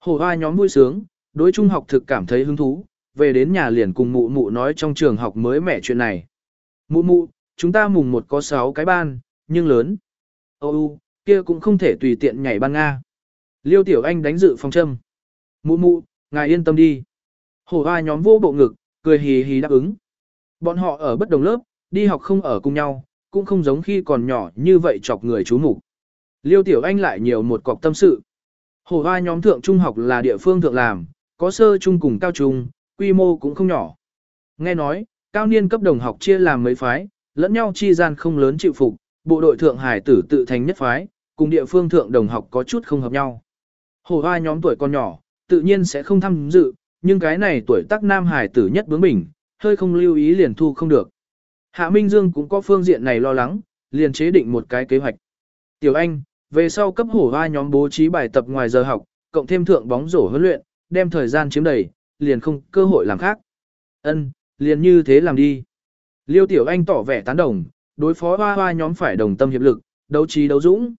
Hồ hoa nhóm vui sướng, đối trung học thực cảm thấy hứng thú, về đến nhà liền cùng mụ mụ nói trong trường học mới mẻ chuyện này. Mụ mụ, chúng ta mùng một có 6 cái ban, nhưng lớn. Ô kia cũng không thể tùy tiện nhảy ban Nga. Liêu Tiểu Anh đánh dự phòng châm. Mụ mụ, ngài yên tâm đi. Hồ hoa nhóm vô bộ ngực, cười hì hì đáp ứng. Bọn họ ở bất đồng lớp, đi học không ở cùng nhau, cũng không giống khi còn nhỏ như vậy chọc người chú mục. Liêu Tiểu Anh lại nhiều một cọc tâm sự. Hổ hoa nhóm thượng trung học là địa phương thượng làm, có sơ trung cùng cao trung, quy mô cũng không nhỏ. Nghe nói, cao niên cấp đồng học chia làm mấy phái, lẫn nhau chi gian không lớn chịu phục, bộ đội thượng hải tử tự thành nhất phái, cùng địa phương thượng đồng học có chút không hợp nhau. Hổ hoa nhóm tuổi còn nhỏ, tự nhiên sẽ không tham dự, nhưng cái này tuổi tác nam hải tử nhất bướng bỉnh, hơi không lưu ý liền thu không được. Hạ Minh Dương cũng có phương diện này lo lắng, liền chế định một cái kế hoạch. Tiểu Anh, về sau cấp hổ hoa nhóm bố trí bài tập ngoài giờ học, cộng thêm thượng bóng rổ huấn luyện, đem thời gian chiếm đầy, liền không cơ hội làm khác. Ân, liền như thế làm đi. Liêu Tiểu Anh tỏ vẻ tán đồng, đối phó hoa hoa nhóm phải đồng tâm hiệp lực, đấu trí đấu dũng.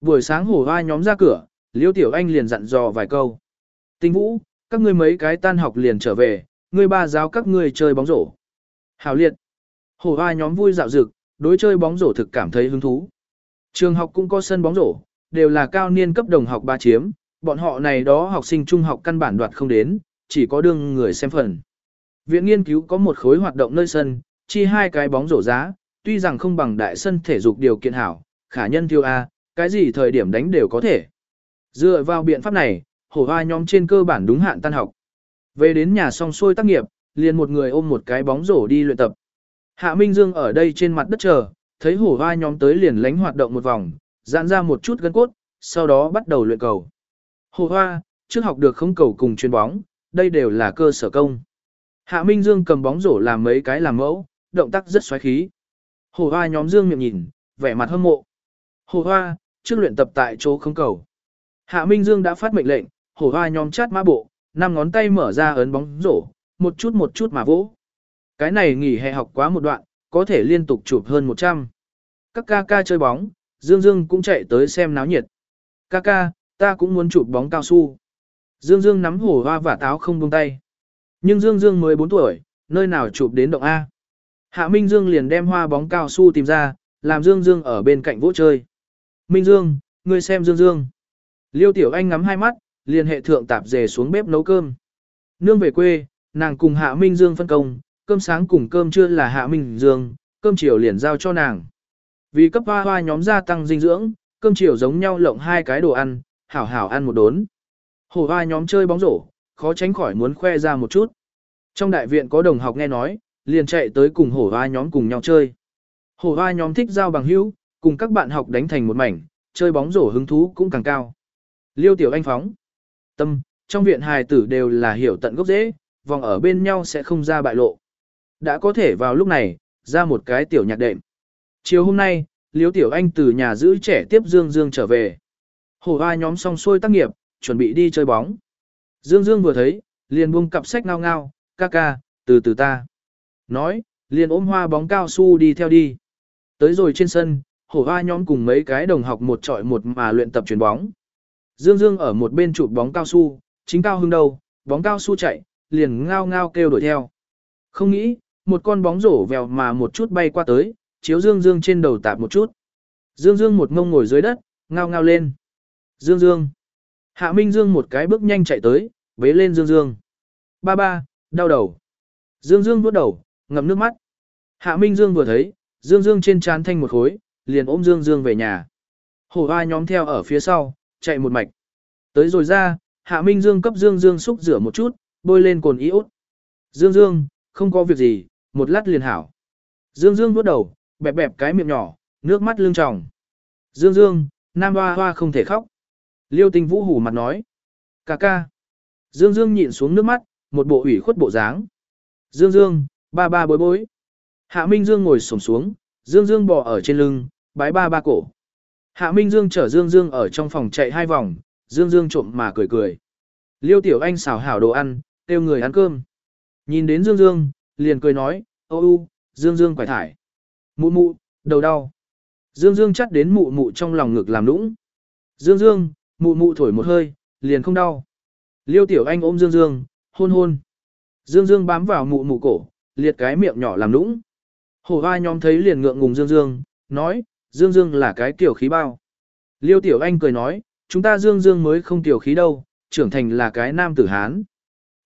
Buổi sáng hổ hoa nhóm ra cửa, Liêu Tiểu Anh liền dặn dò vài câu. Tinh Vũ, các ngươi mấy cái tan học liền trở về, ngươi ba giáo các ngươi chơi bóng rổ. Hảo liệt. Hổ hoa nhóm vui dạo dực, đối chơi bóng rổ thực cảm thấy hứng thú. Trường học cũng có sân bóng rổ, đều là cao niên cấp đồng học ba chiếm, bọn họ này đó học sinh trung học căn bản đoạt không đến, chỉ có đương người xem phần. Viện nghiên cứu có một khối hoạt động nơi sân, chi hai cái bóng rổ giá, tuy rằng không bằng đại sân thể dục điều kiện hảo, khả nhân thiêu A, cái gì thời điểm đánh đều có thể. Dựa vào biện pháp này, hổ hoa nhóm trên cơ bản đúng hạn tan học. Về đến nhà xong xuôi tác nghiệp, liền một người ôm một cái bóng rổ đi luyện tập. Hạ Minh Dương ở đây trên mặt đất chờ, thấy hổ hoa nhóm tới liền lánh hoạt động một vòng, giãn ra một chút gân cốt, sau đó bắt đầu luyện cầu. Hổ hoa, trước học được không cầu cùng chuyên bóng, đây đều là cơ sở công. Hạ Minh Dương cầm bóng rổ làm mấy cái làm mẫu, động tác rất xoáy khí. Hổ hoa nhóm Dương miệng nhìn, vẻ mặt hâm mộ. Hổ hoa, trước luyện tập tại chỗ không cầu. Hạ Minh Dương đã phát mệnh lệnh, hổ hoa nhóm chát mã bộ, năm ngón tay mở ra ấn bóng rổ, một chút một chút mà vỗ. Cái này nghỉ hè học quá một đoạn, có thể liên tục chụp hơn 100. Các ca ca chơi bóng, Dương Dương cũng chạy tới xem náo nhiệt. Ca ca, ta cũng muốn chụp bóng cao su. Dương Dương nắm hổ hoa và táo không buông tay. Nhưng Dương Dương mới 4 tuổi, nơi nào chụp đến động A. Hạ Minh Dương liền đem hoa bóng cao su tìm ra, làm Dương Dương ở bên cạnh vỗ chơi. Minh Dương, ngươi xem Dương Dương. Liêu Tiểu Anh ngắm hai mắt, liền hệ thượng tạp dề xuống bếp nấu cơm. Nương về quê, nàng cùng Hạ Minh Dương phân công, cơm sáng cùng cơm trưa là Hạ Minh Dương, cơm chiều liền giao cho nàng. Vì cấp hoa hoa nhóm gia tăng dinh dưỡng, cơm chiều giống nhau lộng hai cái đồ ăn, hảo hảo ăn một đốn. Hồ hoa nhóm chơi bóng rổ, khó tránh khỏi muốn khoe ra một chút. Trong đại viện có đồng học nghe nói, liền chạy tới cùng hổ hoa nhóm cùng nhau chơi. Hổ hoa nhóm thích giao bằng hữu, cùng các bạn học đánh thành một mảnh, chơi bóng rổ hứng thú cũng càng cao. Liêu tiểu anh phóng. Tâm, trong viện hài tử đều là hiểu tận gốc dễ, vòng ở bên nhau sẽ không ra bại lộ. Đã có thể vào lúc này, ra một cái tiểu nhạc đệm. Chiều hôm nay, Liêu tiểu anh từ nhà giữ trẻ tiếp Dương Dương trở về. Hổ hoa nhóm xong xuôi tác nghiệp, chuẩn bị đi chơi bóng. Dương Dương vừa thấy, liền buông cặp sách ngao ngao, ca ca, từ từ ta. Nói, liền ôm hoa bóng cao su đi theo đi. Tới rồi trên sân, hổ hoa nhóm cùng mấy cái đồng học một trọi một mà luyện tập chuyền bóng. Dương Dương ở một bên chụp bóng cao su, chính cao hưng đầu, bóng cao su chạy, liền ngao ngao kêu đuổi theo. Không nghĩ, một con bóng rổ vèo mà một chút bay qua tới, chiếu Dương Dương trên đầu tạp một chút. Dương Dương một ngông ngồi dưới đất, ngao ngao lên. Dương Dương. Hạ Minh Dương một cái bước nhanh chạy tới, bế lên Dương Dương. Ba ba, đau đầu. Dương Dương vuốt đầu, ngậm nước mắt. Hạ Minh Dương vừa thấy, Dương Dương trên trán thanh một khối, liền ôm Dương Dương về nhà. Hổ hoa nhóm theo ở phía sau, chạy một mạch. Tới rồi ra, Hạ Minh Dương cấp Dương Dương xúc rửa một chút, bôi lên cồn iốt. Dương Dương, không có việc gì, một lát liền hảo. Dương Dương vuốt đầu, bẹp bẹp cái miệng nhỏ, nước mắt lưng tròng. Dương Dương, Nam Hoa Hoa không thể khóc. Liêu Tinh Vũ hủ mặt nói. Cà ca. Dương Dương nhịn xuống nước mắt, một bộ ủy khuất bộ dáng. Dương Dương, ba ba bối bối. Hạ Minh Dương ngồi sổng xuống, Dương Dương bò ở trên lưng, bái ba ba cổ. Hạ Minh Dương chở Dương Dương ở trong phòng chạy hai vòng, Dương Dương trộm mà cười cười. Liêu Tiểu Anh xào hảo đồ ăn, kêu người ăn cơm. Nhìn đến Dương Dương, liền cười nói, ô u, Dương Dương quải thải. Mụ mụ, đầu đau. Dương Dương chắt đến mụ mụ trong lòng ngực làm nũng. Dương Dương, mụ mụ thổi một hơi, liền không đau. Liêu Tiểu Anh ôm Dương Dương, hôn hôn. Dương Dương bám vào mụ mụ cổ, liệt cái miệng nhỏ làm nũng. Hổ vai nhóm thấy liền ngượng ngùng Dương Dương, nói, Dương Dương là cái tiểu khí bao. Liêu Tiểu Anh cười nói, chúng ta Dương Dương mới không tiểu khí đâu, trưởng thành là cái nam tử Hán.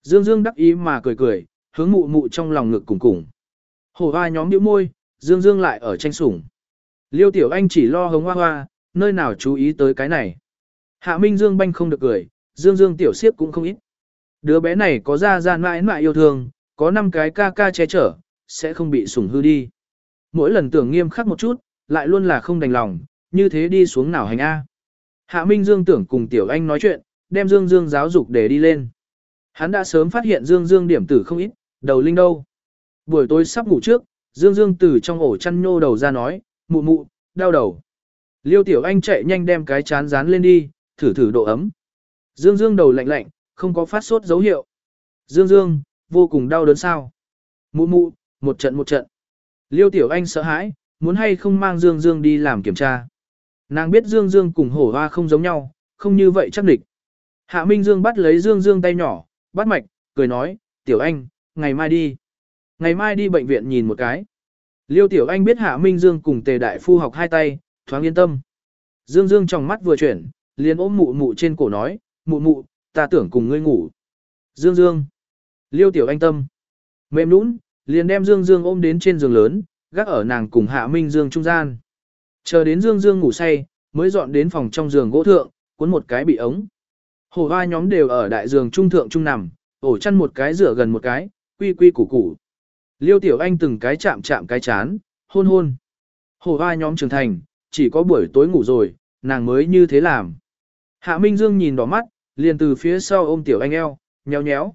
Dương Dương đắc ý mà cười cười, hướng mụ mụ trong lòng ngực cùng cùng. Hổ hoa nhóm điệu môi, Dương Dương lại ở tranh sủng. Liêu Tiểu Anh chỉ lo hống hoa hoa, nơi nào chú ý tới cái này. Hạ Minh Dương banh không được cười, Dương Dương tiểu siếp cũng không ít. Đứa bé này có ra gian mãi mãi yêu thương, có năm cái ca ca che chở, sẽ không bị sủng hư đi. Mỗi lần tưởng nghiêm khắc một chút, lại luôn là không đành lòng, như thế đi xuống nào hành A. Hạ Minh Dương tưởng cùng Tiểu Anh nói chuyện, đem Dương Dương giáo dục để đi lên. Hắn đã sớm phát hiện Dương Dương điểm tử không ít, đầu linh đâu. Buổi tối sắp ngủ trước, Dương Dương từ trong ổ chăn nhô đầu ra nói, mụ mụ, đau đầu. Liêu Tiểu Anh chạy nhanh đem cái chán dán lên đi, thử thử độ ấm. Dương Dương đầu lạnh lạnh, không có phát sốt dấu hiệu. Dương Dương, vô cùng đau đớn sao. Mụ mụ, một trận một trận. Liêu Tiểu Anh sợ hãi, muốn hay không mang Dương Dương đi làm kiểm tra. Nàng biết Dương Dương cùng hổ hoa không giống nhau, không như vậy chắc địch. Hạ Minh Dương bắt lấy Dương Dương tay nhỏ, bắt mạch, cười nói, Tiểu Anh, ngày mai đi. Ngày mai đi bệnh viện nhìn một cái. Liêu Tiểu Anh biết Hạ Minh Dương cùng Tề Đại Phu học hai tay, thoáng yên tâm. Dương Dương trong mắt vừa chuyển, liền ôm mụ mụ trên cổ nói, mụ mụ, ta tưởng cùng ngươi ngủ. Dương Dương. Liêu Tiểu Anh tâm. Mềm nũng, liền đem Dương Dương ôm đến trên giường lớn, gác ở nàng cùng Hạ Minh Dương trung gian. Chờ đến Dương Dương ngủ say, mới dọn đến phòng trong giường gỗ thượng, cuốn một cái bị ống. Hồ hoa nhóm đều ở đại giường trung thượng trung nằm, ổ chăn một cái rửa gần một cái, quy quy củ củ. Liêu Tiểu Anh từng cái chạm chạm cái chán, hôn hôn. Hồ hoa nhóm trưởng thành, chỉ có buổi tối ngủ rồi, nàng mới như thế làm. Hạ Minh Dương nhìn đỏ mắt, liền từ phía sau ôm Tiểu Anh eo, nhéo nhéo.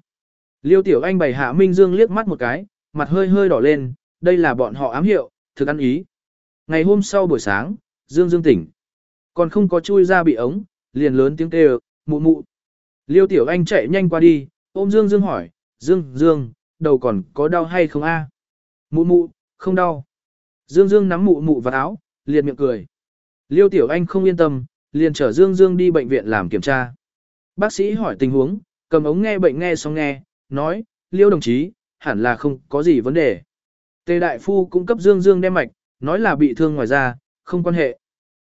Liêu Tiểu Anh bày Hạ Minh Dương liếc mắt một cái, mặt hơi hơi đỏ lên, đây là bọn họ ám hiệu, thực ăn ý. Ngày hôm sau buổi sáng, Dương Dương tỉnh. Còn không có chui ra bị ống, liền lớn tiếng kêu, mụ mụ. Liêu Tiểu Anh chạy nhanh qua đi, ôm Dương Dương hỏi, Dương, Dương, đầu còn có đau hay không a? Mụ mụ, không đau. Dương Dương nắm mụ mụ vào áo, liền miệng cười. Liêu Tiểu Anh không yên tâm, liền chở Dương Dương đi bệnh viện làm kiểm tra. Bác sĩ hỏi tình huống, cầm ống nghe bệnh nghe xong nghe, nói, Liêu đồng chí, hẳn là không có gì vấn đề. Tề Đại Phu cũng cấp Dương Dương đem mạch, nói là bị thương ngoài da, không quan hệ.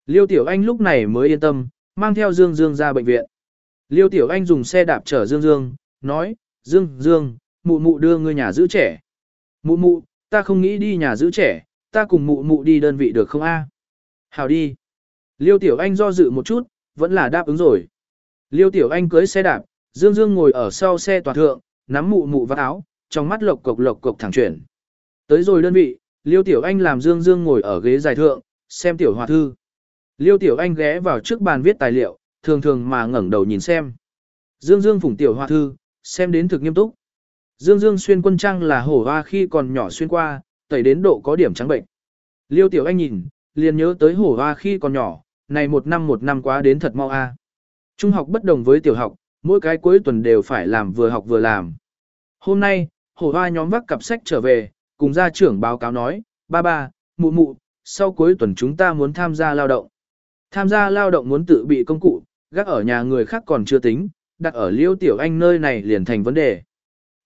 Liêu Tiểu Anh lúc này mới yên tâm, mang theo Dương Dương ra bệnh viện. Liêu Tiểu Anh dùng xe đạp chở Dương Dương, nói, Dương, Dương, mụ mụ đưa ngươi nhà giữ trẻ. Mụ mụ, ta không nghĩ đi nhà giữ trẻ, ta cùng mụ mụ đi đơn vị được không a? Hào đi. Liêu Tiểu Anh do dự một chút, vẫn là đáp ứng rồi. Liêu Tiểu Anh cưới xe đạp, Dương Dương ngồi ở sau xe toàn thượng, nắm mụ mụ vào áo, trong mắt lộc cộc lộc cộc thẳng chuyển. Tới rồi đơn vị, Liêu Tiểu Anh làm Dương Dương ngồi ở ghế dài thượng, xem tiểu hòa thư. Liêu Tiểu Anh ghé vào trước bàn viết tài liệu, thường thường mà ngẩng đầu nhìn xem. Dương Dương phủng tiểu hòa thư, xem đến thực nghiêm túc. Dương Dương xuyên quân trang là hổ hoa khi còn nhỏ xuyên qua, tẩy đến độ có điểm trắng bệnh. Liêu Tiểu Anh nhìn, liền nhớ tới hổ hoa khi còn nhỏ, này một năm một năm quá đến thật mau a. Trung học bất đồng với tiểu học, mỗi cái cuối tuần đều phải làm vừa học vừa làm. Hôm nay, hổ hoa nhóm vác cặp sách trở về, cùng gia trưởng báo cáo nói, ba ba, mụ mụ, sau cuối tuần chúng ta muốn tham gia lao động. Tham gia lao động muốn tự bị công cụ, gác ở nhà người khác còn chưa tính, đặt ở liêu tiểu anh nơi này liền thành vấn đề.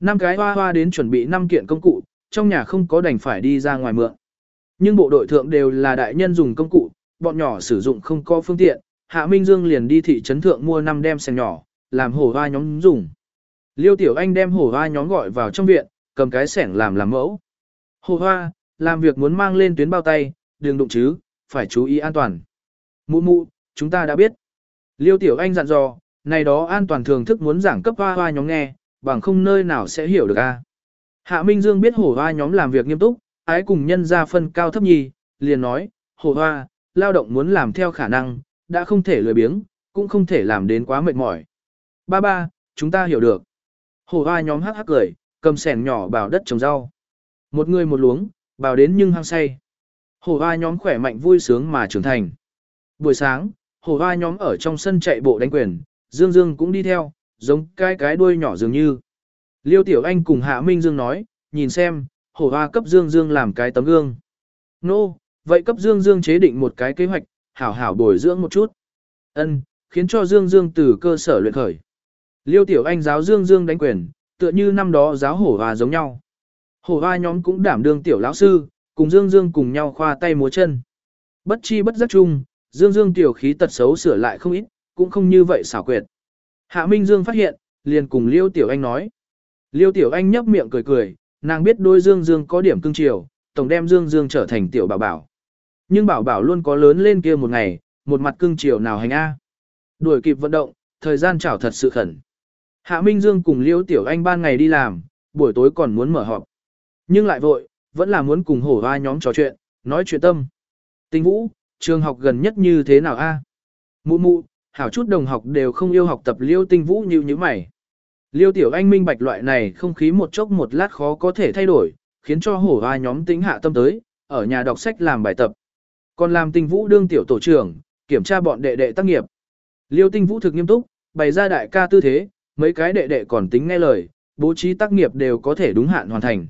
Năm cái hoa hoa đến chuẩn bị năm kiện công cụ, trong nhà không có đành phải đi ra ngoài mượn. Nhưng bộ đội thượng đều là đại nhân dùng công cụ, bọn nhỏ sử dụng không có phương tiện, Hạ Minh Dương liền đi thị trấn thượng mua năm đem sành nhỏ, làm hổ hoa nhóm dùng. Liêu Tiểu Anh đem hổ hoa nhóm gọi vào trong viện, cầm cái sẻng làm làm mẫu. Hổ hoa, làm việc muốn mang lên tuyến bao tay, đừng đụng chứ, phải chú ý an toàn. Mụ mụ, chúng ta đã biết. Liêu Tiểu Anh dặn dò, này đó an toàn thường thức muốn giảng cấp hoa hoa nhóm nghe, bằng không nơi nào sẽ hiểu được a. Hạ Minh Dương biết hổ hoa nhóm làm việc nghiêm túc, ái cùng nhân ra phân cao thấp nhì, liền nói, hổ hoa, lao động muốn làm theo khả năng, đã không thể lười biếng, cũng không thể làm đến quá mệt mỏi. Ba ba, chúng ta hiểu được. Hổ hoa nhóm hắc hắc cười, cầm sẻn nhỏ bảo đất trồng rau. Một người một luống, bảo đến nhưng hăng say. Hổ hoa nhóm khỏe mạnh vui sướng mà trưởng thành. Buổi sáng, hổ hoa nhóm ở trong sân chạy bộ đánh quyền, Dương Dương cũng đi theo, giống cái cái đuôi nhỏ dường như. Liêu Tiểu Anh cùng Hạ Minh Dương nói, nhìn xem, hổ hoa cấp Dương Dương làm cái tấm gương. Nô, no, vậy cấp Dương Dương chế định một cái kế hoạch, hảo hảo bồi dưỡng một chút. Ân, khiến cho Dương Dương từ cơ sở luyện khởi. Liêu Tiểu Anh giáo Dương Dương đánh quyền, tựa như năm đó giáo hổ hoa giống nhau. Hổ hoa nhóm cũng đảm đương tiểu lão sư, cùng Dương Dương cùng nhau khoa tay múa chân. Bất chi bất giác chung, Dương Dương tiểu khí tật xấu sửa lại không ít, cũng không như vậy xảo quyệt. Hạ Minh Dương phát hiện, liền cùng Liêu Tiểu Anh nói. Liêu Tiểu Anh nhấp miệng cười cười, nàng biết đôi Dương Dương có điểm cưng chiều, tổng đem Dương Dương trở thành tiểu bảo bảo. Nhưng bảo bảo luôn có lớn lên kia một ngày, một mặt cưng chiều nào hành A. Đuổi kịp vận động, thời gian chảo thật sự khẩn. Hạ Minh Dương cùng Liêu Tiểu Anh ban ngày đi làm, buổi tối còn muốn mở họp. Nhưng lại vội, vẫn là muốn cùng hổ hoa nhóm trò chuyện, nói chuyện tâm. Tinh vũ, trường học gần nhất như thế nào a? Mụ mụ, hảo chút đồng học đều không yêu học tập liêu tinh vũ như như mày. Liêu tiểu anh minh bạch loại này không khí một chốc một lát khó có thể thay đổi, khiến cho hổ hoa nhóm tính hạ tâm tới, ở nhà đọc sách làm bài tập. Còn làm tinh vũ đương tiểu tổ trưởng, kiểm tra bọn đệ đệ tác nghiệp. Liêu tinh vũ thực nghiêm túc, bày ra đại ca tư thế, mấy cái đệ đệ còn tính nghe lời, bố trí tác nghiệp đều có thể đúng hạn hoàn thành.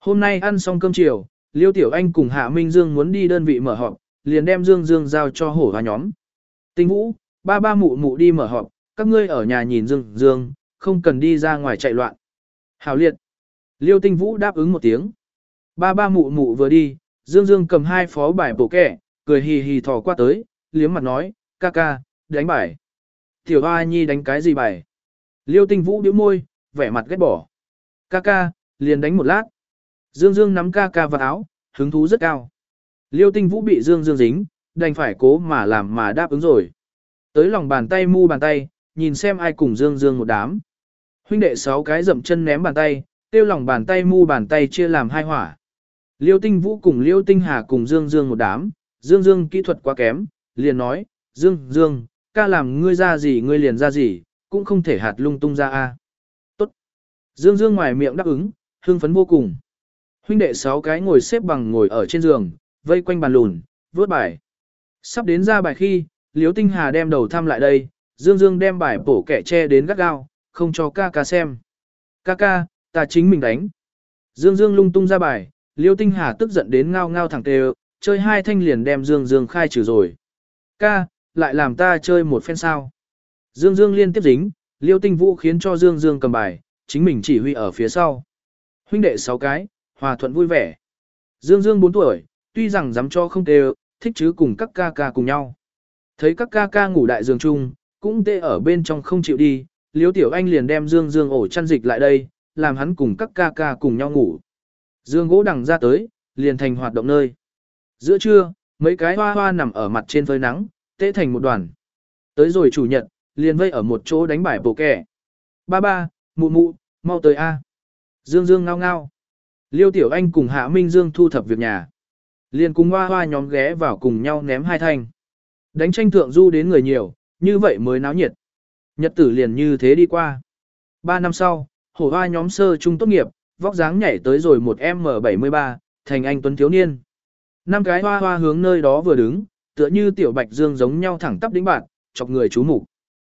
Hôm nay ăn xong cơm chiều, Liêu Tiểu Anh cùng Hạ Minh Dương muốn đi đơn vị mở họp, liền đem Dương Dương giao cho hổ hoa nhóm. Tinh Vũ, ba ba mụ mụ đi mở họp, các ngươi ở nhà nhìn Dương Dương, không cần đi ra ngoài chạy loạn. Hảo liệt. Liêu Tinh Vũ đáp ứng một tiếng. Ba ba mụ mụ vừa đi, Dương Dương cầm hai phó bài bổ kẻ, cười hì hì thò qua tới, liếm mặt nói, ca ca, đánh bài. Tiểu Hoa Nhi đánh cái gì bài? Liêu Tinh Vũ điếu môi, vẻ mặt ghét bỏ. Ca ca, liền đánh một lát. Dương Dương nắm ca ca vào áo, hứng thú rất cao. Liêu tinh vũ bị Dương Dương dính, đành phải cố mà làm mà đáp ứng rồi. Tới lòng bàn tay mu bàn tay, nhìn xem ai cùng Dương Dương một đám. Huynh đệ sáu cái dậm chân ném bàn tay, tiêu lòng bàn tay mu bàn tay chia làm hai hỏa. Liêu tinh vũ cùng Liêu tinh hà cùng Dương Dương một đám, Dương Dương kỹ thuật quá kém, liền nói, Dương Dương, ca làm ngươi ra gì ngươi liền ra gì, cũng không thể hạt lung tung ra a. Tốt. Dương Dương ngoài miệng đáp ứng, hương phấn vô cùng. Huynh đệ sáu cái ngồi xếp bằng ngồi ở trên giường, vây quanh bàn lùn, vớt bài. Sắp đến ra bài khi, Liễu Tinh Hà đem đầu thăm lại đây, Dương Dương đem bài bổ kẻ che đến gắt gao, không cho ca ca xem. Ca ca, ta chính mình đánh. Dương Dương lung tung ra bài, Liễu Tinh Hà tức giận đến ngao ngao thẳng tê chơi hai thanh liền đem Dương Dương khai trừ rồi. Ca, lại làm ta chơi một phen sao. Dương Dương liên tiếp dính, Liêu Tinh Vũ khiến cho Dương Dương cầm bài, chính mình chỉ huy ở phía sau. Huynh đệ sáu cái, hòa thuận vui vẻ. Dương Dương 4 tuổi, tuy rằng dám cho không tê thích chứ cùng các ca ca cùng nhau. Thấy các ca ca ngủ đại giường chung, cũng tê ở bên trong không chịu đi, Liêu Tiểu Anh liền đem Dương Dương ổ chăn dịch lại đây, làm hắn cùng các ca ca cùng nhau ngủ. Dương gỗ đằng ra tới, liền thành hoạt động nơi. Giữa trưa, mấy cái hoa hoa nằm ở mặt trên phơi nắng, tê thành một đoàn. Tới rồi chủ nhật, liền vây ở một chỗ đánh bài bổ kẻ. Ba ba, mụ mụ, mau tới A. Dương Dương ngao ngao. Liêu Tiểu Anh cùng Hạ Minh Dương thu thập việc nhà. Liền cùng hoa hoa nhóm ghé vào cùng nhau ném hai thanh. Đánh tranh thượng du đến người nhiều, như vậy mới náo nhiệt. Nhật tử liền như thế đi qua. Ba năm sau, hổ hoa nhóm sơ trung tốt nghiệp, vóc dáng nhảy tới rồi một M73, thành anh tuấn thiếu niên. Năm cái hoa hoa hướng nơi đó vừa đứng, tựa như tiểu bạch dương giống nhau thẳng tắp đỉnh bạn, chọc người chú mục.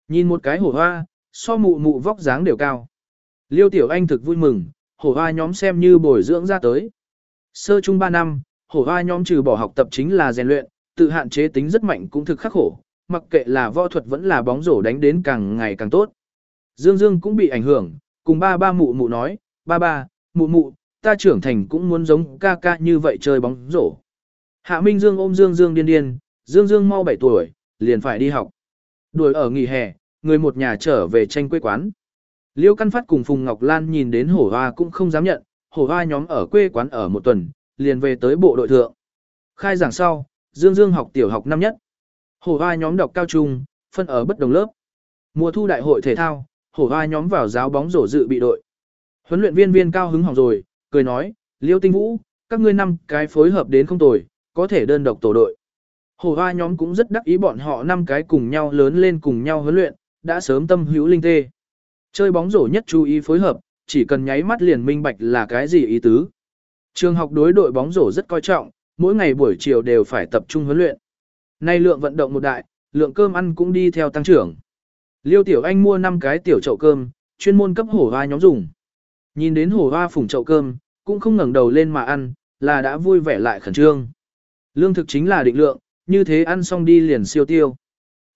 Nhìn một cái hổ hoa, so mụ mụ vóc dáng đều cao. Liêu tiểu anh thực vui mừng, hổ hoa nhóm xem như bồi dưỡng ra tới. Sơ trung 3 năm, hổ hoa nhóm trừ bỏ học tập chính là rèn luyện, tự hạn chế tính rất mạnh cũng thực khắc khổ, mặc kệ là võ thuật vẫn là bóng rổ đánh đến càng ngày càng tốt. Dương Dương cũng bị ảnh hưởng, cùng ba ba mụ mụ nói, ba ba, mụ mụ, ta trưởng thành cũng muốn giống ca ca như vậy chơi bóng rổ. Hạ Minh Dương ôm Dương Dương điên điên, Dương Dương mau 7 tuổi, liền phải đi học. Đuổi ở nghỉ hè, người một nhà trở về tranh quê quán. Liêu Căn Phát cùng Phùng Ngọc Lan nhìn đến hổ hoa cũng không dám nhận, hổ hoa nhóm ở quê quán ở một tuần, liền về tới bộ đội thượng. Khai giảng sau, Dương Dương học tiểu học năm nhất. Hổ hoa nhóm đọc cao trung, phân ở bất đồng lớp. Mùa thu đại hội thể thao, hổ hoa nhóm vào giáo bóng rổ dự bị đội. Huấn luyện viên viên cao hứng hỏng rồi, cười nói, Liêu Tinh Vũ, các ngươi năm cái phối hợp đến không tồi, có thể đơn độc tổ đội. Hổ hoa nhóm cũng rất đắc ý bọn họ năm cái cùng nhau lớn lên cùng nhau huấn luyện, đã sớm tâm hữu linh tê. Chơi bóng rổ nhất chú ý phối hợp, chỉ cần nháy mắt liền minh bạch là cái gì ý tứ. Trường học đối đội bóng rổ rất coi trọng, mỗi ngày buổi chiều đều phải tập trung huấn luyện. Nay lượng vận động một đại, lượng cơm ăn cũng đi theo tăng trưởng. Liêu Tiểu Anh mua 5 cái tiểu chậu cơm, chuyên môn cấp hổ hoa nhóm dùng. Nhìn đến hổ hoa phủng chậu cơm, cũng không ngẩng đầu lên mà ăn, là đã vui vẻ lại khẩn trương. Lương thực chính là định lượng, như thế ăn xong đi liền siêu tiêu.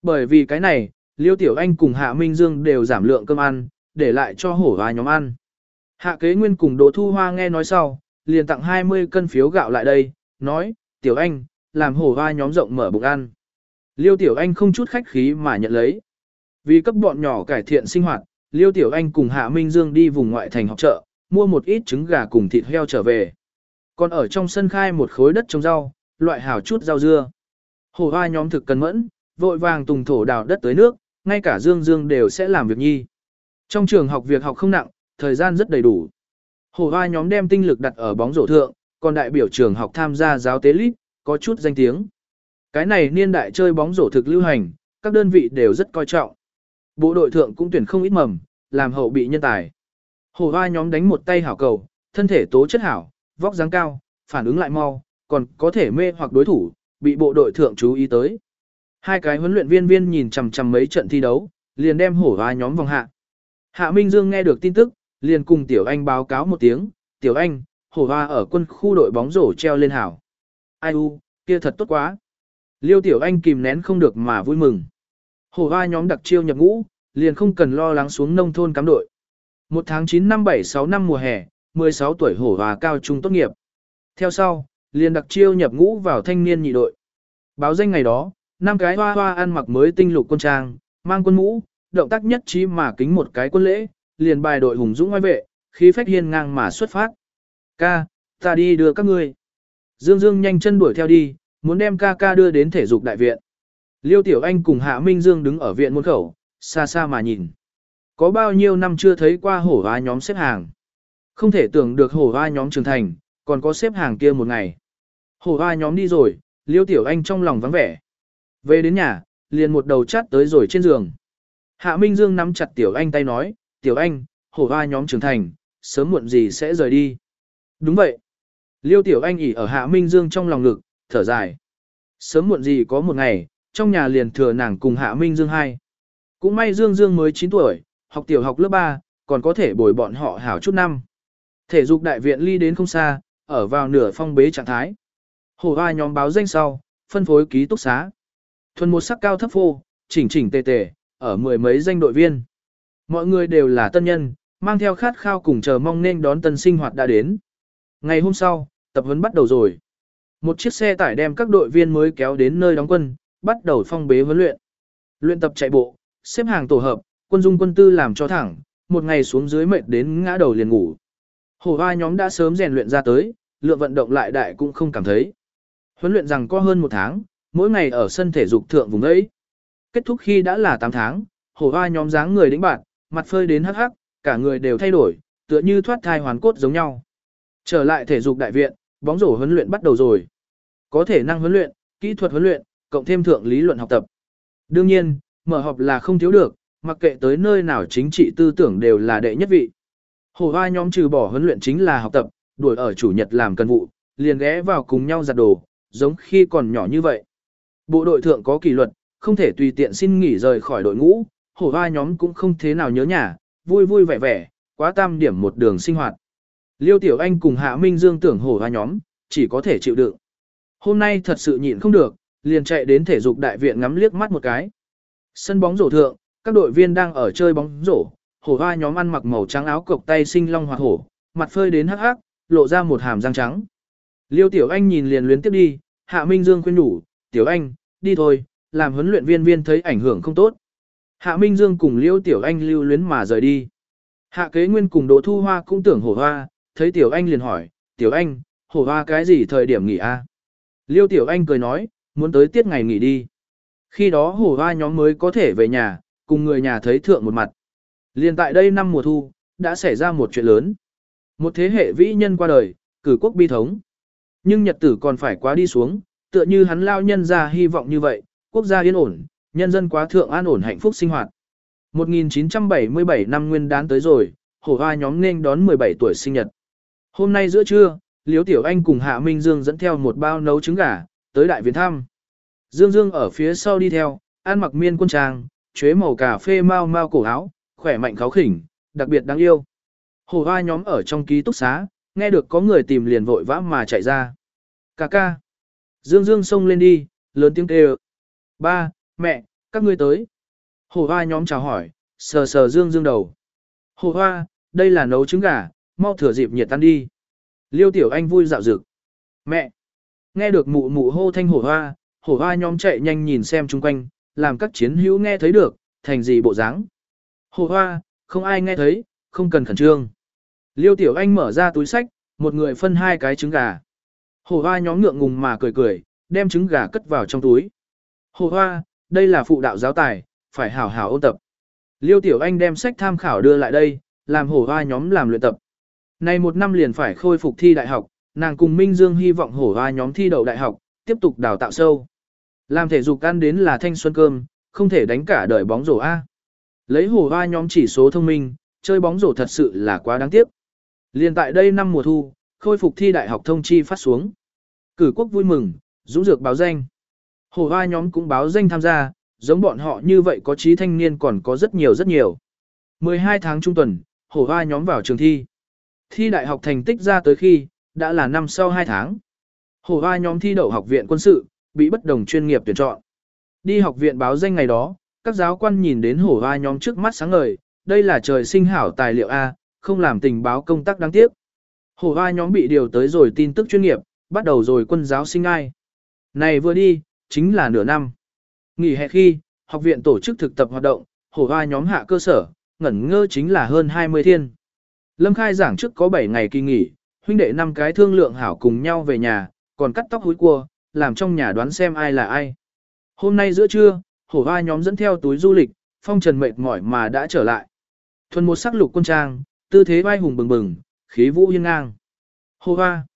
Bởi vì cái này, Liêu Tiểu Anh cùng Hạ Minh Dương đều giảm lượng cơm ăn, để lại cho hổ hoa nhóm ăn. Hạ kế nguyên cùng Đỗ Thu Hoa nghe nói sau, liền tặng 20 cân phiếu gạo lại đây, nói, Tiểu Anh, làm hổ hoa nhóm rộng mở bụng ăn. Liêu Tiểu Anh không chút khách khí mà nhận lấy. Vì cấp bọn nhỏ cải thiện sinh hoạt, Liêu Tiểu Anh cùng Hạ Minh Dương đi vùng ngoại thành học chợ, mua một ít trứng gà cùng thịt heo trở về. Còn ở trong sân khai một khối đất trồng rau, loại hảo chút rau dưa. Hổ hoa nhóm thực cần mẫn, vội vàng tùng thổ đào đất tới nước, ngay cả Dương Dương đều sẽ làm việc nhi. Trong trường học việc học không nặng, thời gian rất đầy đủ. Hổ hoa nhóm đem tinh lực đặt ở bóng rổ thượng, còn đại biểu trường học tham gia giáo tế lít, có chút danh tiếng. Cái này niên đại chơi bóng rổ thực lưu hành, các đơn vị đều rất coi trọng. Bộ đội thượng cũng tuyển không ít mầm, làm hậu bị nhân tài. Hổ hoa nhóm đánh một tay hảo cầu, thân thể tố chất hảo, vóc dáng cao, phản ứng lại mau, còn có thể mê hoặc đối thủ, bị bộ đội thượng chú ý tới. Hai cái huấn luyện viên viên nhìn chằm chằm mấy trận thi đấu, liền đem hổ hoa nhóm vòng hạ. Hạ Minh Dương nghe được tin tức, liền cùng Tiểu Anh báo cáo một tiếng, Tiểu Anh, hổ hoa ở quân khu đội bóng rổ treo lên hảo. Ai u, kia thật tốt quá. Liêu Tiểu Anh kìm nén không được mà vui mừng. Hổ hoa nhóm đặc chiêu nhập ngũ, liền không cần lo lắng xuống nông thôn cắm đội. Một tháng 9 năm 76 năm mùa hè, 16 tuổi hổ hoa cao trung tốt nghiệp. Theo sau, liền đặc chiêu nhập ngũ vào thanh niên nhị đội. Báo danh ngày đó, năm cái hoa hoa ăn mặc mới tinh lục quân trang, mang quân mũ, động tác nhất trí mà kính một cái quân lễ, liền bài đội hùng dũng ngoài vệ, khí phách hiên ngang mà xuất phát. Ca, ta đi đưa các ngươi. Dương Dương nhanh chân đuổi theo đi, muốn đem ca ca đưa đến thể dục đại viện. Liêu Tiểu Anh cùng Hạ Minh Dương đứng ở viện môn khẩu, xa xa mà nhìn. Có bao nhiêu năm chưa thấy qua hổ hoa nhóm xếp hàng. Không thể tưởng được hổ hoa nhóm trưởng thành, còn có xếp hàng kia một ngày. Hổ hoa nhóm đi rồi, Liêu Tiểu Anh trong lòng vắng vẻ. Về đến nhà, liền một đầu chát tới rồi trên giường. Hạ Minh Dương nắm chặt Tiểu Anh tay nói, Tiểu Anh, hổ hoa nhóm trưởng thành, sớm muộn gì sẽ rời đi. Đúng vậy. Liêu Tiểu Anh ỉ ở Hạ Minh Dương trong lòng ngực, thở dài. Sớm muộn gì có một ngày, trong nhà liền thừa nàng cùng Hạ Minh Dương hai. Cũng may Dương Dương mới 9 tuổi, học tiểu học lớp 3, còn có thể bồi bọn họ hảo chút năm. Thể dục đại viện ly đến không xa, ở vào nửa phong bế trạng thái. hồ hoa nhóm báo danh sau, phân phối ký túc xá. Thuần một sắc cao thấp phô, chỉnh chỉnh tề tề, ở mười mấy danh đội viên. Mọi người đều là tân nhân, mang theo khát khao cùng chờ mong nên đón tân sinh hoạt đã đến. Ngày hôm sau, tập huấn bắt đầu rồi. Một chiếc xe tải đem các đội viên mới kéo đến nơi đóng quân, bắt đầu phong bế huấn luyện. Luyện tập chạy bộ, xếp hàng tổ hợp, quân dung quân tư làm cho thẳng, một ngày xuống dưới mệt đến ngã đầu liền ngủ. Hổ hoa nhóm đã sớm rèn luyện ra tới, lượng vận động lại đại cũng không cảm thấy. Huấn luyện rằng có hơn một tháng, mỗi ngày ở sân thể dục thượng vùng ấy. Kết thúc khi đã là 8 tháng, hổ hoa nhóm dáng người đĩnh bạn, mặt phơi đến hắc hắc, cả người đều thay đổi, tựa như thoát thai hoàn cốt giống nhau. Trở lại thể dục đại viện, bóng rổ huấn luyện bắt đầu rồi. Có thể năng huấn luyện, kỹ thuật huấn luyện, cộng thêm thượng lý luận học tập. Đương nhiên, mở họp là không thiếu được, mặc kệ tới nơi nào chính trị tư tưởng đều là đệ nhất vị. Hồ hoa nhóm trừ bỏ huấn luyện chính là học tập, đuổi ở chủ nhật làm cần vụ, liền ghé vào cùng nhau giặt đồ, giống khi còn nhỏ như vậy. Bộ đội thượng có kỷ luật, không thể tùy tiện xin nghỉ rời khỏi đội ngũ, hổ hoa nhóm cũng không thế nào nhớ nhà, vui vui vẻ vẻ, quá tam điểm một đường sinh hoạt. Liêu Tiểu Anh cùng Hạ Minh Dương tưởng hổ hoa nhóm, chỉ có thể chịu đựng. Hôm nay thật sự nhịn không được, liền chạy đến thể dục đại viện ngắm liếc mắt một cái. Sân bóng rổ thượng, các đội viên đang ở chơi bóng rổ, hổ hoa nhóm ăn mặc màu trắng áo cộc tay sinh long hoặc hổ, mặt phơi đến hắc hắc, lộ ra một hàm răng trắng. Liêu Tiểu Anh nhìn liền luyến tiếp đi, Hạ Minh Dương khuyên nhủ, Tiểu Anh, đi thôi, làm huấn luyện viên viên thấy ảnh hưởng không tốt. Hạ Minh Dương cùng Liêu Tiểu Anh lưu luyến mà rời đi. Hạ kế nguyên cùng Đỗ Thu Hoa cũng tưởng hổ hoa, thấy Tiểu Anh liền hỏi, Tiểu Anh, hổ hoa cái gì thời điểm nghỉ a? Liêu Tiểu Anh cười nói, muốn tới tiết ngày nghỉ đi. Khi đó hổ hoa nhóm mới có thể về nhà, cùng người nhà thấy thượng một mặt. Liên tại đây năm mùa thu, đã xảy ra một chuyện lớn. Một thế hệ vĩ nhân qua đời, cử quốc bi thống. Nhưng nhật tử còn phải quá đi xuống, tựa như hắn lao nhân ra hy vọng như vậy, quốc gia yên ổn, nhân dân quá thượng an ổn hạnh phúc sinh hoạt. 1977 năm nguyên đán tới rồi, hổ hoa nhóm nên đón 17 tuổi sinh nhật. Hôm nay giữa trưa, Liễu Tiểu Anh cùng Hạ Minh Dương dẫn theo một bao nấu trứng gà, tới đại viện thăm. Dương Dương ở phía sau đi theo, ăn mặc miên quân trang, chuế màu cà phê mau mau cổ áo, khỏe mạnh kháo khỉnh, đặc biệt đáng yêu. Hổ hoa nhóm ở trong ký túc xá, nghe được có người tìm liền vội vã mà chạy ra. Cà ca. Dương Dương xông lên đi, lớn tiếng kêu. Ba, mẹ, các ngươi tới. Hổ hoa nhóm chào hỏi, sờ sờ Dương Dương đầu. Hổ hoa, đây là nấu trứng gà, mau thừa dịp nhiệt tan đi. Liêu tiểu anh vui dạo dực. Mẹ. Nghe được mụ mụ hô thanh hổ hoa, hổ hoa nhóm chạy nhanh nhìn xem chung quanh, làm các chiến hữu nghe thấy được, thành gì bộ dáng. Hổ hoa, không ai nghe thấy, không cần khẩn trương. Liêu tiểu anh mở ra túi sách, một người phân hai cái trứng gà. Hổ hoa nhóm ngượng ngùng mà cười cười, đem trứng gà cất vào trong túi. Hổ hoa, đây là phụ đạo giáo tài, phải hảo hảo ôn tập. Liêu tiểu anh đem sách tham khảo đưa lại đây, làm hổ hoa nhóm làm luyện tập. Này một năm liền phải khôi phục thi đại học, nàng cùng Minh Dương hy vọng hổ hoa nhóm thi đậu đại học, tiếp tục đào tạo sâu. Làm thể dục ăn đến là thanh xuân cơm, không thể đánh cả đời bóng rổ A. Lấy hổ hoa nhóm chỉ số thông minh, chơi bóng rổ thật sự là quá đáng tiếc. liền tại đây năm mùa thu, khôi phục thi đại học thông chi phát xuống. Cử quốc vui mừng, dũng dược báo danh. Hổ hoa nhóm cũng báo danh tham gia, giống bọn họ như vậy có trí thanh niên còn có rất nhiều rất nhiều. 12 tháng trung tuần, hổ hoa nhóm vào trường thi. Thi đại học thành tích ra tới khi, đã là năm sau 2 tháng. Hổ hoa nhóm thi đậu học viện quân sự, bị bất đồng chuyên nghiệp tuyển chọn. Đi học viện báo danh ngày đó, các giáo quan nhìn đến hổ hoa nhóm trước mắt sáng ngời, đây là trời sinh hảo tài liệu A, không làm tình báo công tác đáng tiếc. Hổ hoa nhóm bị điều tới rồi tin tức chuyên nghiệp, bắt đầu rồi quân giáo sinh ai. Này vừa đi, chính là nửa năm. Nghỉ hè khi, học viện tổ chức thực tập hoạt động, hổ hoa nhóm hạ cơ sở, ngẩn ngơ chính là hơn 20 thiên. Lâm khai giảng trước có 7 ngày kỳ nghỉ, huynh đệ năm cái thương lượng hảo cùng nhau về nhà, còn cắt tóc húi cua, làm trong nhà đoán xem ai là ai. Hôm nay giữa trưa, hổ hoa nhóm dẫn theo túi du lịch, phong trần mệt mỏi mà đã trở lại. Thuần một sắc lục quân trang, tư thế vai hùng bừng bừng, khí vũ hiên ngang. Hổ hoa.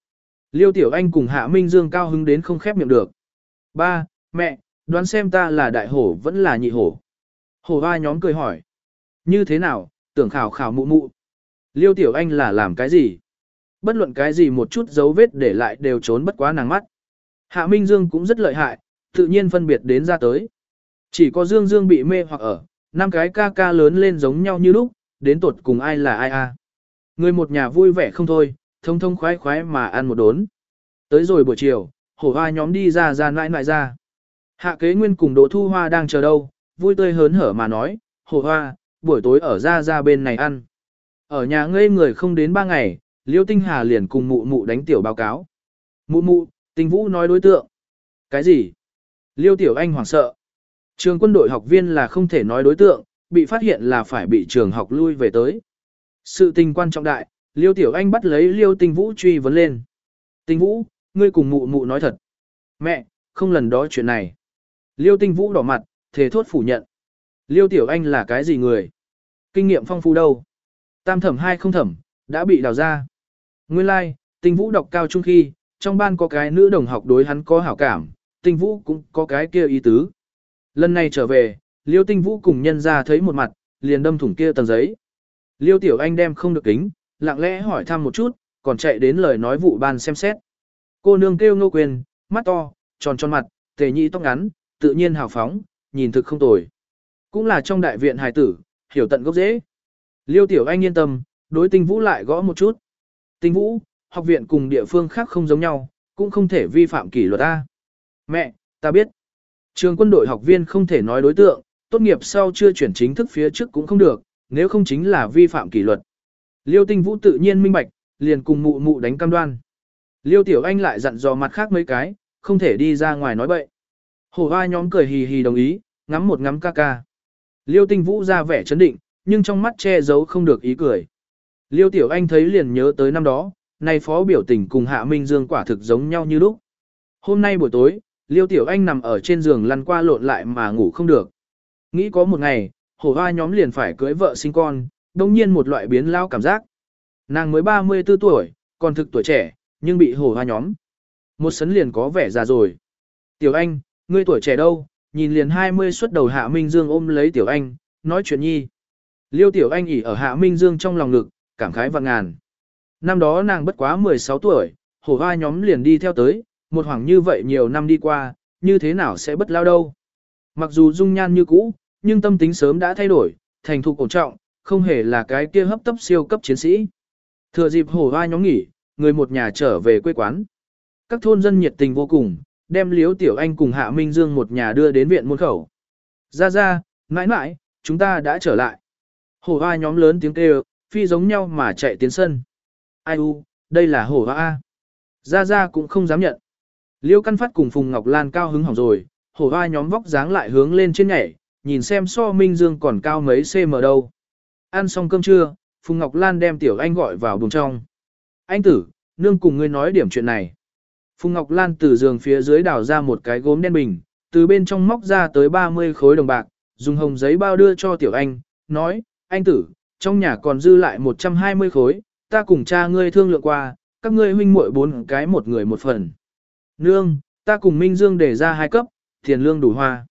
Liêu Tiểu Anh cùng Hạ Minh Dương cao hứng đến không khép miệng được. Ba, mẹ, đoán xem ta là đại hổ vẫn là nhị hổ. Hổ hoa nhóm cười hỏi. Như thế nào, tưởng khảo khảo mụ mụ. Liêu Tiểu Anh là làm cái gì? Bất luận cái gì một chút dấu vết để lại đều trốn bất quá nàng mắt. Hạ Minh Dương cũng rất lợi hại, tự nhiên phân biệt đến ra tới. Chỉ có Dương Dương bị mê hoặc ở, năm cái ca ca lớn lên giống nhau như lúc, đến tột cùng ai là ai a. Người một nhà vui vẻ không thôi, thông thông khoái khoái mà ăn một đốn. Tới rồi buổi chiều, hổ hoa nhóm đi ra ra nãi nãi ra. Hạ kế nguyên cùng Đỗ Thu Hoa đang chờ đâu, vui tươi hớn hở mà nói, hổ hoa, buổi tối ở ra ra bên này ăn. Ở nhà ngây người không đến ba ngày, Liêu Tinh Hà liền cùng mụ mụ đánh tiểu báo cáo. Mụ mụ, tình vũ nói đối tượng. Cái gì? Liêu Tiểu Anh hoảng sợ. Trường quân đội học viên là không thể nói đối tượng, bị phát hiện là phải bị trường học lui về tới. Sự tình quan trọng đại, Liêu Tiểu Anh bắt lấy Liêu Tinh Vũ truy vấn lên. Tinh Vũ, ngươi cùng mụ mụ nói thật. Mẹ, không lần đó chuyện này. Liêu Tinh Vũ đỏ mặt, thề thốt phủ nhận. Liêu Tiểu Anh là cái gì người? Kinh nghiệm phong phú đâu? Tam thẩm hai không thẩm, đã bị đào ra. Nguyên lai, like, Tinh Vũ đọc cao trung khi, trong ban có cái nữ đồng học đối hắn có hảo cảm, Tinh Vũ cũng có cái kia ý tứ. Lần này trở về, Liêu Tinh Vũ cùng nhân ra thấy một mặt, liền đâm thủng kia tầng giấy. Liêu Tiểu Anh đem không được kính, lặng lẽ hỏi thăm một chút, còn chạy đến lời nói vụ ban xem xét. Cô nương kêu ngô quyền, mắt to, tròn tròn mặt, tề nhị tóc ngắn, tự nhiên hào phóng, nhìn thực không tồi. Cũng là trong đại viện hài tử, hiểu tận gốc dễ. Liêu Tiểu Anh yên tâm, đối tinh vũ lại gõ một chút. Tinh vũ, học viện cùng địa phương khác không giống nhau, cũng không thể vi phạm kỷ luật ta. Mẹ, ta biết. Trường quân đội học viên không thể nói đối tượng, tốt nghiệp sau chưa chuyển chính thức phía trước cũng không được, nếu không chính là vi phạm kỷ luật. Liêu tinh vũ tự nhiên minh bạch, liền cùng mụ mụ đánh cam đoan. Liêu tiểu anh lại dặn dò mặt khác mấy cái, không thể đi ra ngoài nói bậy. Hổ hoa nhóm cười hì hì đồng ý, ngắm một ngắm ca ca. Liêu tinh vũ ra vẻ chấn định, nhưng trong mắt che giấu không được ý cười. Liêu tiểu anh thấy liền nhớ tới năm đó, nay phó biểu tình cùng Hạ Minh Dương quả thực giống nhau như lúc. Hôm nay buổi tối, Liêu tiểu anh nằm ở trên giường lăn qua lộn lại mà ngủ không được. Nghĩ có một ngày, hổ hoa nhóm liền phải cưới vợ sinh con, đồng nhiên một loại biến lao cảm giác. Nàng mới 34 tuổi, còn thực tuổi trẻ, nhưng bị hổ hoa nhóm. Một sấn liền có vẻ già rồi. Tiểu anh, ngươi tuổi trẻ đâu, nhìn liền 20 xuất đầu Hạ Minh Dương ôm lấy Tiểu anh, nói chuyện nhi. Liêu Tiểu anh ỉ ở Hạ Minh Dương trong lòng ngực, cảm khái vạn ngàn. Năm đó nàng bất quá 16 tuổi, hổ hoa nhóm liền đi theo tới, một hoàng như vậy nhiều năm đi qua, như thế nào sẽ bất lao đâu. Mặc dù dung nhan như cũ, nhưng tâm tính sớm đã thay đổi, thành thục cổ trọng, không hề là cái kia hấp tấp siêu cấp chiến sĩ. Thừa dịp hổ hoa nhóm nghỉ, người một nhà trở về quê quán. Các thôn dân nhiệt tình vô cùng, đem Liếu Tiểu Anh cùng Hạ Minh Dương một nhà đưa đến viện môn khẩu. Ra ra, mãi mãi, chúng ta đã trở lại. Hổ hoa nhóm lớn tiếng kêu, phi giống nhau mà chạy tiến sân. Ai u, đây là hổ hoa Gia Ra ra cũng không dám nhận. Liêu Căn Phát cùng Phùng Ngọc Lan cao hứng hỏng rồi, hổ hoa nhóm vóc dáng lại hướng lên trên nhảy, nhìn xem so Minh Dương còn cao mấy cm đâu. Ăn xong cơm trưa, Phùng Ngọc Lan đem Tiểu Anh gọi vào buồng trong. Anh tử, nương cùng ngươi nói điểm chuyện này. Phùng Ngọc Lan từ giường phía dưới đào ra một cái gốm đen bình, từ bên trong móc ra tới 30 khối đồng bạc, dùng hồng giấy bao đưa cho Tiểu Anh, nói, anh tử, trong nhà còn dư lại 120 khối, ta cùng cha ngươi thương lượng qua, các ngươi huynh muội bốn cái một người một phần. Nương, ta cùng Minh Dương để ra hai cấp, tiền lương đủ hoa.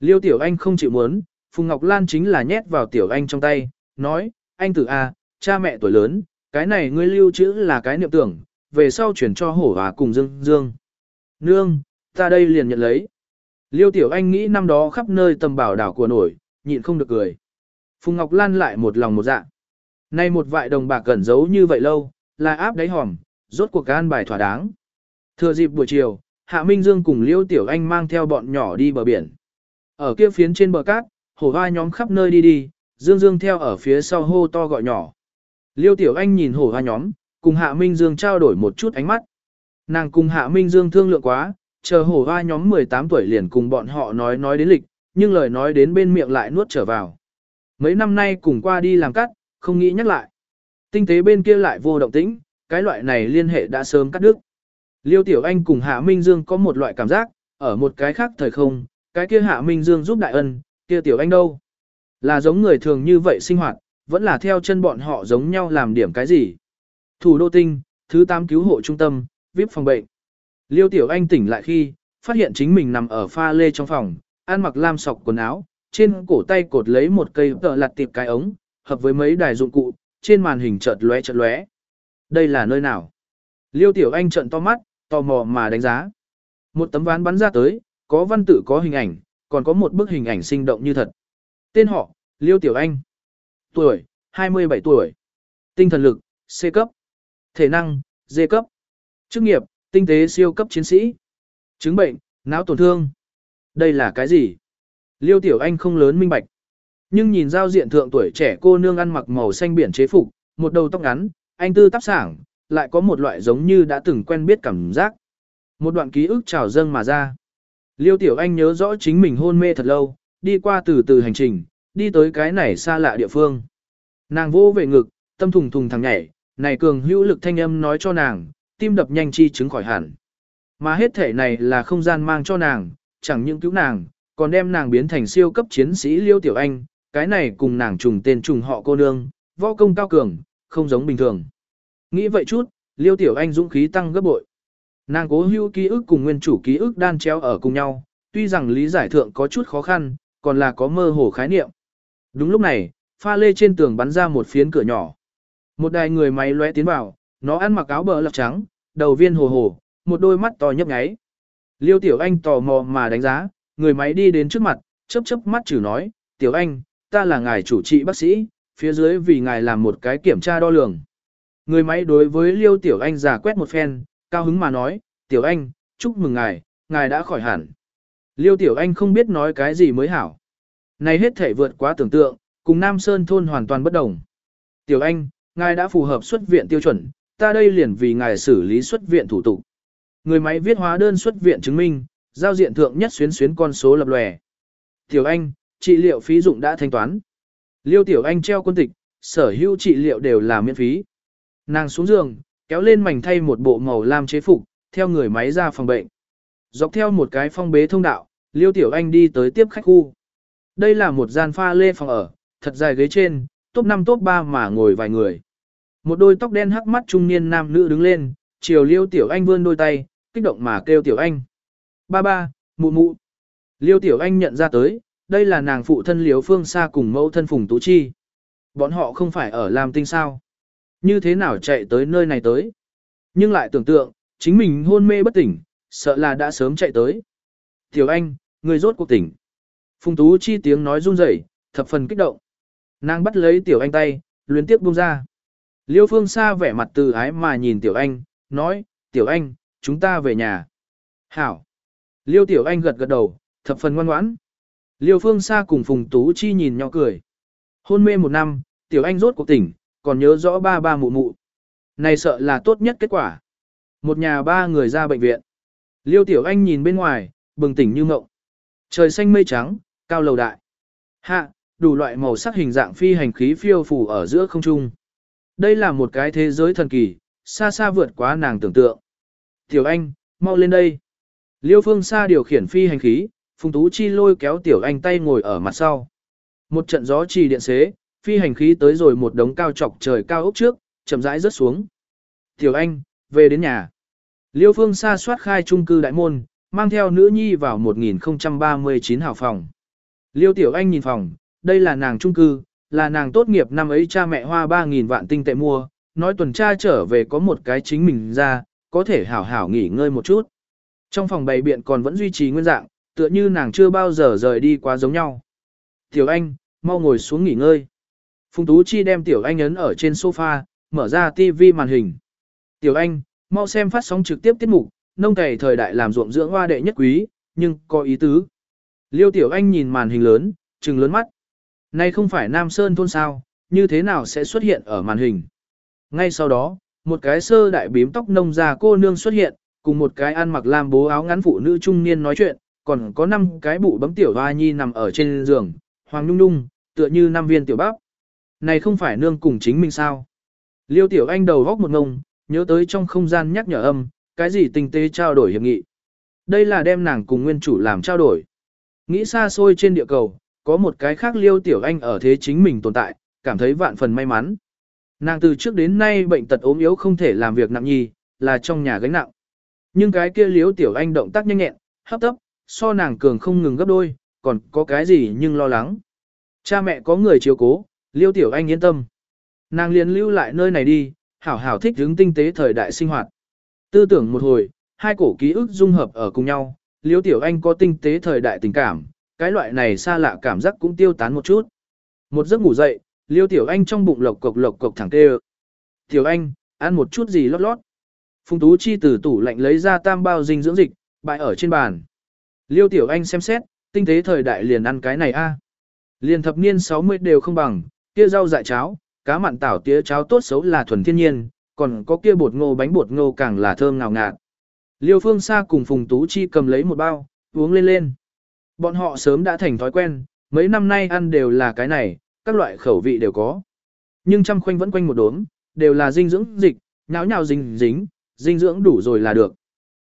Liêu Tiểu Anh không chịu muốn, Phùng Ngọc Lan chính là nhét vào Tiểu Anh trong tay, nói, anh tử A, cha mẹ tuổi lớn, cái này ngươi lưu trữ là cái niệm tưởng, về sau chuyển cho hổ hòa cùng Dương Dương. Nương, ta đây liền nhận lấy. Liêu Tiểu Anh nghĩ năm đó khắp nơi tầm bảo đảo của nổi, nhịn không được cười. Phùng Ngọc Lan lại một lòng một dạ. Nay một vại đồng bạc cẩn giấu như vậy lâu, là áp đáy hòm, rốt cuộc gan bài thỏa đáng. Thừa dịp buổi chiều, Hạ Minh Dương cùng Liêu Tiểu Anh mang theo bọn nhỏ đi bờ biển. Ở kia phiến trên bờ cát, hổ hoa nhóm khắp nơi đi đi, Dương Dương theo ở phía sau hô to gọi nhỏ. Liêu Tiểu Anh nhìn hổ hoa nhóm, cùng Hạ Minh Dương trao đổi một chút ánh mắt. Nàng cùng Hạ Minh Dương thương lượng quá, chờ hổ hoa nhóm 18 tuổi liền cùng bọn họ nói nói đến lịch, nhưng lời nói đến bên miệng lại nuốt trở vào. Mấy năm nay cùng qua đi làm cắt, không nghĩ nhắc lại. Tinh tế bên kia lại vô động tĩnh, cái loại này liên hệ đã sớm cắt đứt. Liêu Tiểu Anh cùng Hạ Minh Dương có một loại cảm giác, ở một cái khác thời không, cái kia Hạ Minh Dương giúp đại ân, kia Tiểu Anh đâu? Là giống người thường như vậy sinh hoạt, vẫn là theo chân bọn họ giống nhau làm điểm cái gì? Thủ đô tinh, thứ 8 cứu hộ trung tâm, VIP phòng bệnh. Liêu Tiểu Anh tỉnh lại khi, phát hiện chính mình nằm ở pha lê trong phòng, ăn mặc lam sọc quần áo, trên cổ tay cột lấy một cây tợ lặt tiệp cái ống, hợp với mấy đài dụng cụ, trên màn hình chợt lóe chợt lóe. Đây là nơi nào? Liêu Tiểu Anh trợn to mắt, tò mò mà đánh giá. Một tấm ván bắn ra tới, có văn tự có hình ảnh, còn có một bức hình ảnh sinh động như thật. Tên họ, Liêu Tiểu Anh. Tuổi, 27 tuổi. Tinh thần lực, C cấp. Thể năng, D cấp. Chức nghiệp, tinh tế siêu cấp chiến sĩ. Chứng bệnh, não tổn thương. Đây là cái gì? Liêu Tiểu Anh không lớn minh bạch. Nhưng nhìn giao diện thượng tuổi trẻ cô nương ăn mặc màu xanh biển chế phục, một đầu tóc ngắn, anh tư tắp sảng, lại có một loại giống như đã từng quen biết cảm giác. Một đoạn ký ức trào dâng mà ra. Liêu Tiểu Anh nhớ rõ chính mình hôn mê thật lâu, đi qua từ từ hành trình, đi tới cái này xa lạ địa phương. Nàng vô về ngực, tâm thùng thùng thằng nhảy, này cường hữu lực thanh âm nói cho nàng, tim đập nhanh chi chứng khỏi hẳn. Mà hết thể này là không gian mang cho nàng, chẳng những cứu nàng, còn đem nàng biến thành siêu cấp chiến sĩ Liêu Tiểu Anh, cái này cùng nàng trùng tên trùng họ cô nương, võ công cao cường, không giống bình thường. Nghĩ vậy chút, Liêu Tiểu Anh dũng khí tăng gấp bội. Nàng cố hưu ký ức cùng nguyên chủ ký ức đan treo ở cùng nhau, tuy rằng lý giải thượng có chút khó khăn, còn là có mơ hồ khái niệm. Đúng lúc này, pha lê trên tường bắn ra một phiến cửa nhỏ. Một đài người máy lóe tiến vào, nó ăn mặc áo bờ lọc trắng, đầu viên hồ hồ, một đôi mắt to nhấp nháy. Liêu Tiểu Anh tò mò mà đánh giá, người máy đi đến trước mặt, chớp chớp mắt chử nói, Tiểu Anh, ta là ngài chủ trị bác sĩ, phía dưới vì ngài làm một cái kiểm tra đo lường. Người máy đối với Liêu Tiểu Anh giả quét một phen, cao hứng mà nói, Tiểu Anh, chúc mừng ngài, ngài đã khỏi hẳn. Liêu Tiểu Anh không biết nói cái gì mới hảo. Này hết thể vượt quá tưởng tượng, cùng Nam Sơn thôn hoàn toàn bất đồng. Tiểu Anh, ngài đã phù hợp xuất viện tiêu chuẩn, ta đây liền vì ngài xử lý xuất viện thủ tục. Người máy viết hóa đơn xuất viện chứng minh, giao diện thượng nhất xuyến xuyến con số lập lòe. Tiểu Anh, trị liệu phí dụng đã thanh toán. Liêu Tiểu Anh treo quân tịch, sở hữu trị liệu đều là miễn phí. Nàng xuống giường, kéo lên mảnh thay một bộ màu lam chế phục, theo người máy ra phòng bệnh. Dọc theo một cái phong bế thông đạo, Liêu Tiểu Anh đi tới tiếp khách khu. Đây là một gian pha lê phòng ở, thật dài ghế trên, top 5 top 3 mà ngồi vài người. Một đôi tóc đen hắc mắt trung niên nam nữ đứng lên, chiều Liêu Tiểu Anh vươn đôi tay, kích động mà kêu Tiểu Anh. Ba ba, mụ mụ. Liêu Tiểu Anh nhận ra tới, đây là nàng phụ thân Liêu Phương Sa cùng mẫu thân Phùng Tú Chi. Bọn họ không phải ở làm tinh sao. Như thế nào chạy tới nơi này tới. Nhưng lại tưởng tượng, chính mình hôn mê bất tỉnh, sợ là đã sớm chạy tới. Tiểu Anh, người rốt cuộc tỉnh. Phùng Tú Chi tiếng nói run rẩy, thập phần kích động. Nàng bắt lấy Tiểu Anh tay, luyến tiếp buông ra. Liêu Phương Sa vẻ mặt từ ái mà nhìn Tiểu Anh, nói, Tiểu Anh, chúng ta về nhà. Hảo. Liêu Tiểu Anh gật gật đầu, thập phần ngoan ngoãn. Liêu Phương Sa cùng Phùng Tú Chi nhìn nhỏ cười. Hôn mê một năm, Tiểu Anh rốt cuộc tỉnh, còn nhớ rõ ba ba mụ mụ. Này sợ là tốt nhất kết quả. Một nhà ba người ra bệnh viện. Liêu Tiểu Anh nhìn bên ngoài, bừng tỉnh như mộng. Trời xanh mây trắng, cao lầu đại. Hạ, đủ loại màu sắc hình dạng phi hành khí phiêu phù ở giữa không trung. Đây là một cái thế giới thần kỳ, xa xa vượt quá nàng tưởng tượng. Tiểu Anh, mau lên đây. Liêu Phương xa điều khiển phi hành khí, Phùng Tú Chi lôi kéo Tiểu Anh tay ngồi ở mặt sau. Một trận gió trì điện xế, phi hành khí tới rồi một đống cao chọc trời cao ốc trước, chậm rãi rớt xuống. Tiểu Anh, về đến nhà. Liêu Phương xa soát khai trung cư đại môn, mang theo nữ nhi vào 1039 hào phòng. Liêu Tiểu Anh nhìn phòng, đây là nàng trung cư, là nàng tốt nghiệp năm ấy cha mẹ hoa 3.000 vạn tinh tệ mua, nói tuần tra trở về có một cái chính mình ra, có thể hảo hảo nghỉ ngơi một chút. Trong phòng bày biện còn vẫn duy trì nguyên dạng, tựa như nàng chưa bao giờ rời đi quá giống nhau. Tiểu Anh, mau ngồi xuống nghỉ ngơi. Phùng Tú Chi đem Tiểu Anh ấn ở trên sofa, mở ra TV màn hình. Tiểu Anh, mau xem phát sóng trực tiếp tiết mục, nông cày thời đại làm ruộng dưỡng hoa đệ nhất quý, nhưng có ý tứ. Liêu Tiểu Anh nhìn màn hình lớn, trừng lớn mắt. Này không phải Nam Sơn thôn sao, như thế nào sẽ xuất hiện ở màn hình. Ngay sau đó, một cái sơ đại bím tóc nông già cô nương xuất hiện, cùng một cái ăn mặc lam bố áo ngắn phụ nữ trung niên nói chuyện, còn có năm cái bụ bấm tiểu hoa nhi nằm ở trên giường, hoàng nhung nhung, tựa như năm viên tiểu bắp. Này không phải nương cùng chính mình sao? Liêu tiểu anh đầu góc một ngông, nhớ tới trong không gian nhắc nhở âm, cái gì tinh tế trao đổi hiệp nghị. Đây là đem nàng cùng nguyên chủ làm trao đổi. Nghĩ xa xôi trên địa cầu, có một cái khác liêu tiểu anh ở thế chính mình tồn tại, cảm thấy vạn phần may mắn. Nàng từ trước đến nay bệnh tật ốm yếu không thể làm việc nặng nhì, là trong nhà gánh nặng. Nhưng cái kia liêu tiểu anh động tác nhanh nhẹn, hấp tấp, so nàng cường không ngừng gấp đôi, còn có cái gì nhưng lo lắng. Cha mẹ có người chiếu cố, liêu tiểu anh yên tâm. Nàng liền lưu lại nơi này đi, hảo hảo thích hướng tinh tế thời đại sinh hoạt. Tư tưởng một hồi, hai cổ ký ức dung hợp ở cùng nhau, liêu tiểu anh có tinh tế thời đại tình cảm, cái loại này xa lạ cảm giác cũng tiêu tán một chút. Một giấc ngủ dậy, liêu tiểu anh trong bụng lộc cộc lộc cộc thẳng tê Tiểu anh, ăn một chút gì lót lót. Phùng Tú Chi từ tủ lạnh lấy ra tam bao dinh dưỡng dịch, bày ở trên bàn. Liêu Tiểu Anh xem xét, tinh tế thời đại liền ăn cái này a. Liền thập niên 60 đều không bằng, kia rau dại cháo, cá mặn tảo tía cháo tốt xấu là thuần thiên nhiên, còn có kia bột ngô bánh bột ngô càng là thơm ngào ngạt. Liêu Phương Sa cùng Phùng Tú Chi cầm lấy một bao, uống lên lên. Bọn họ sớm đã thành thói quen, mấy năm nay ăn đều là cái này, các loại khẩu vị đều có. Nhưng trăm khoanh vẫn quanh một đốm, đều là dinh dưỡng dịch, nháo nhào dính dính, dinh dưỡng đủ rồi là được.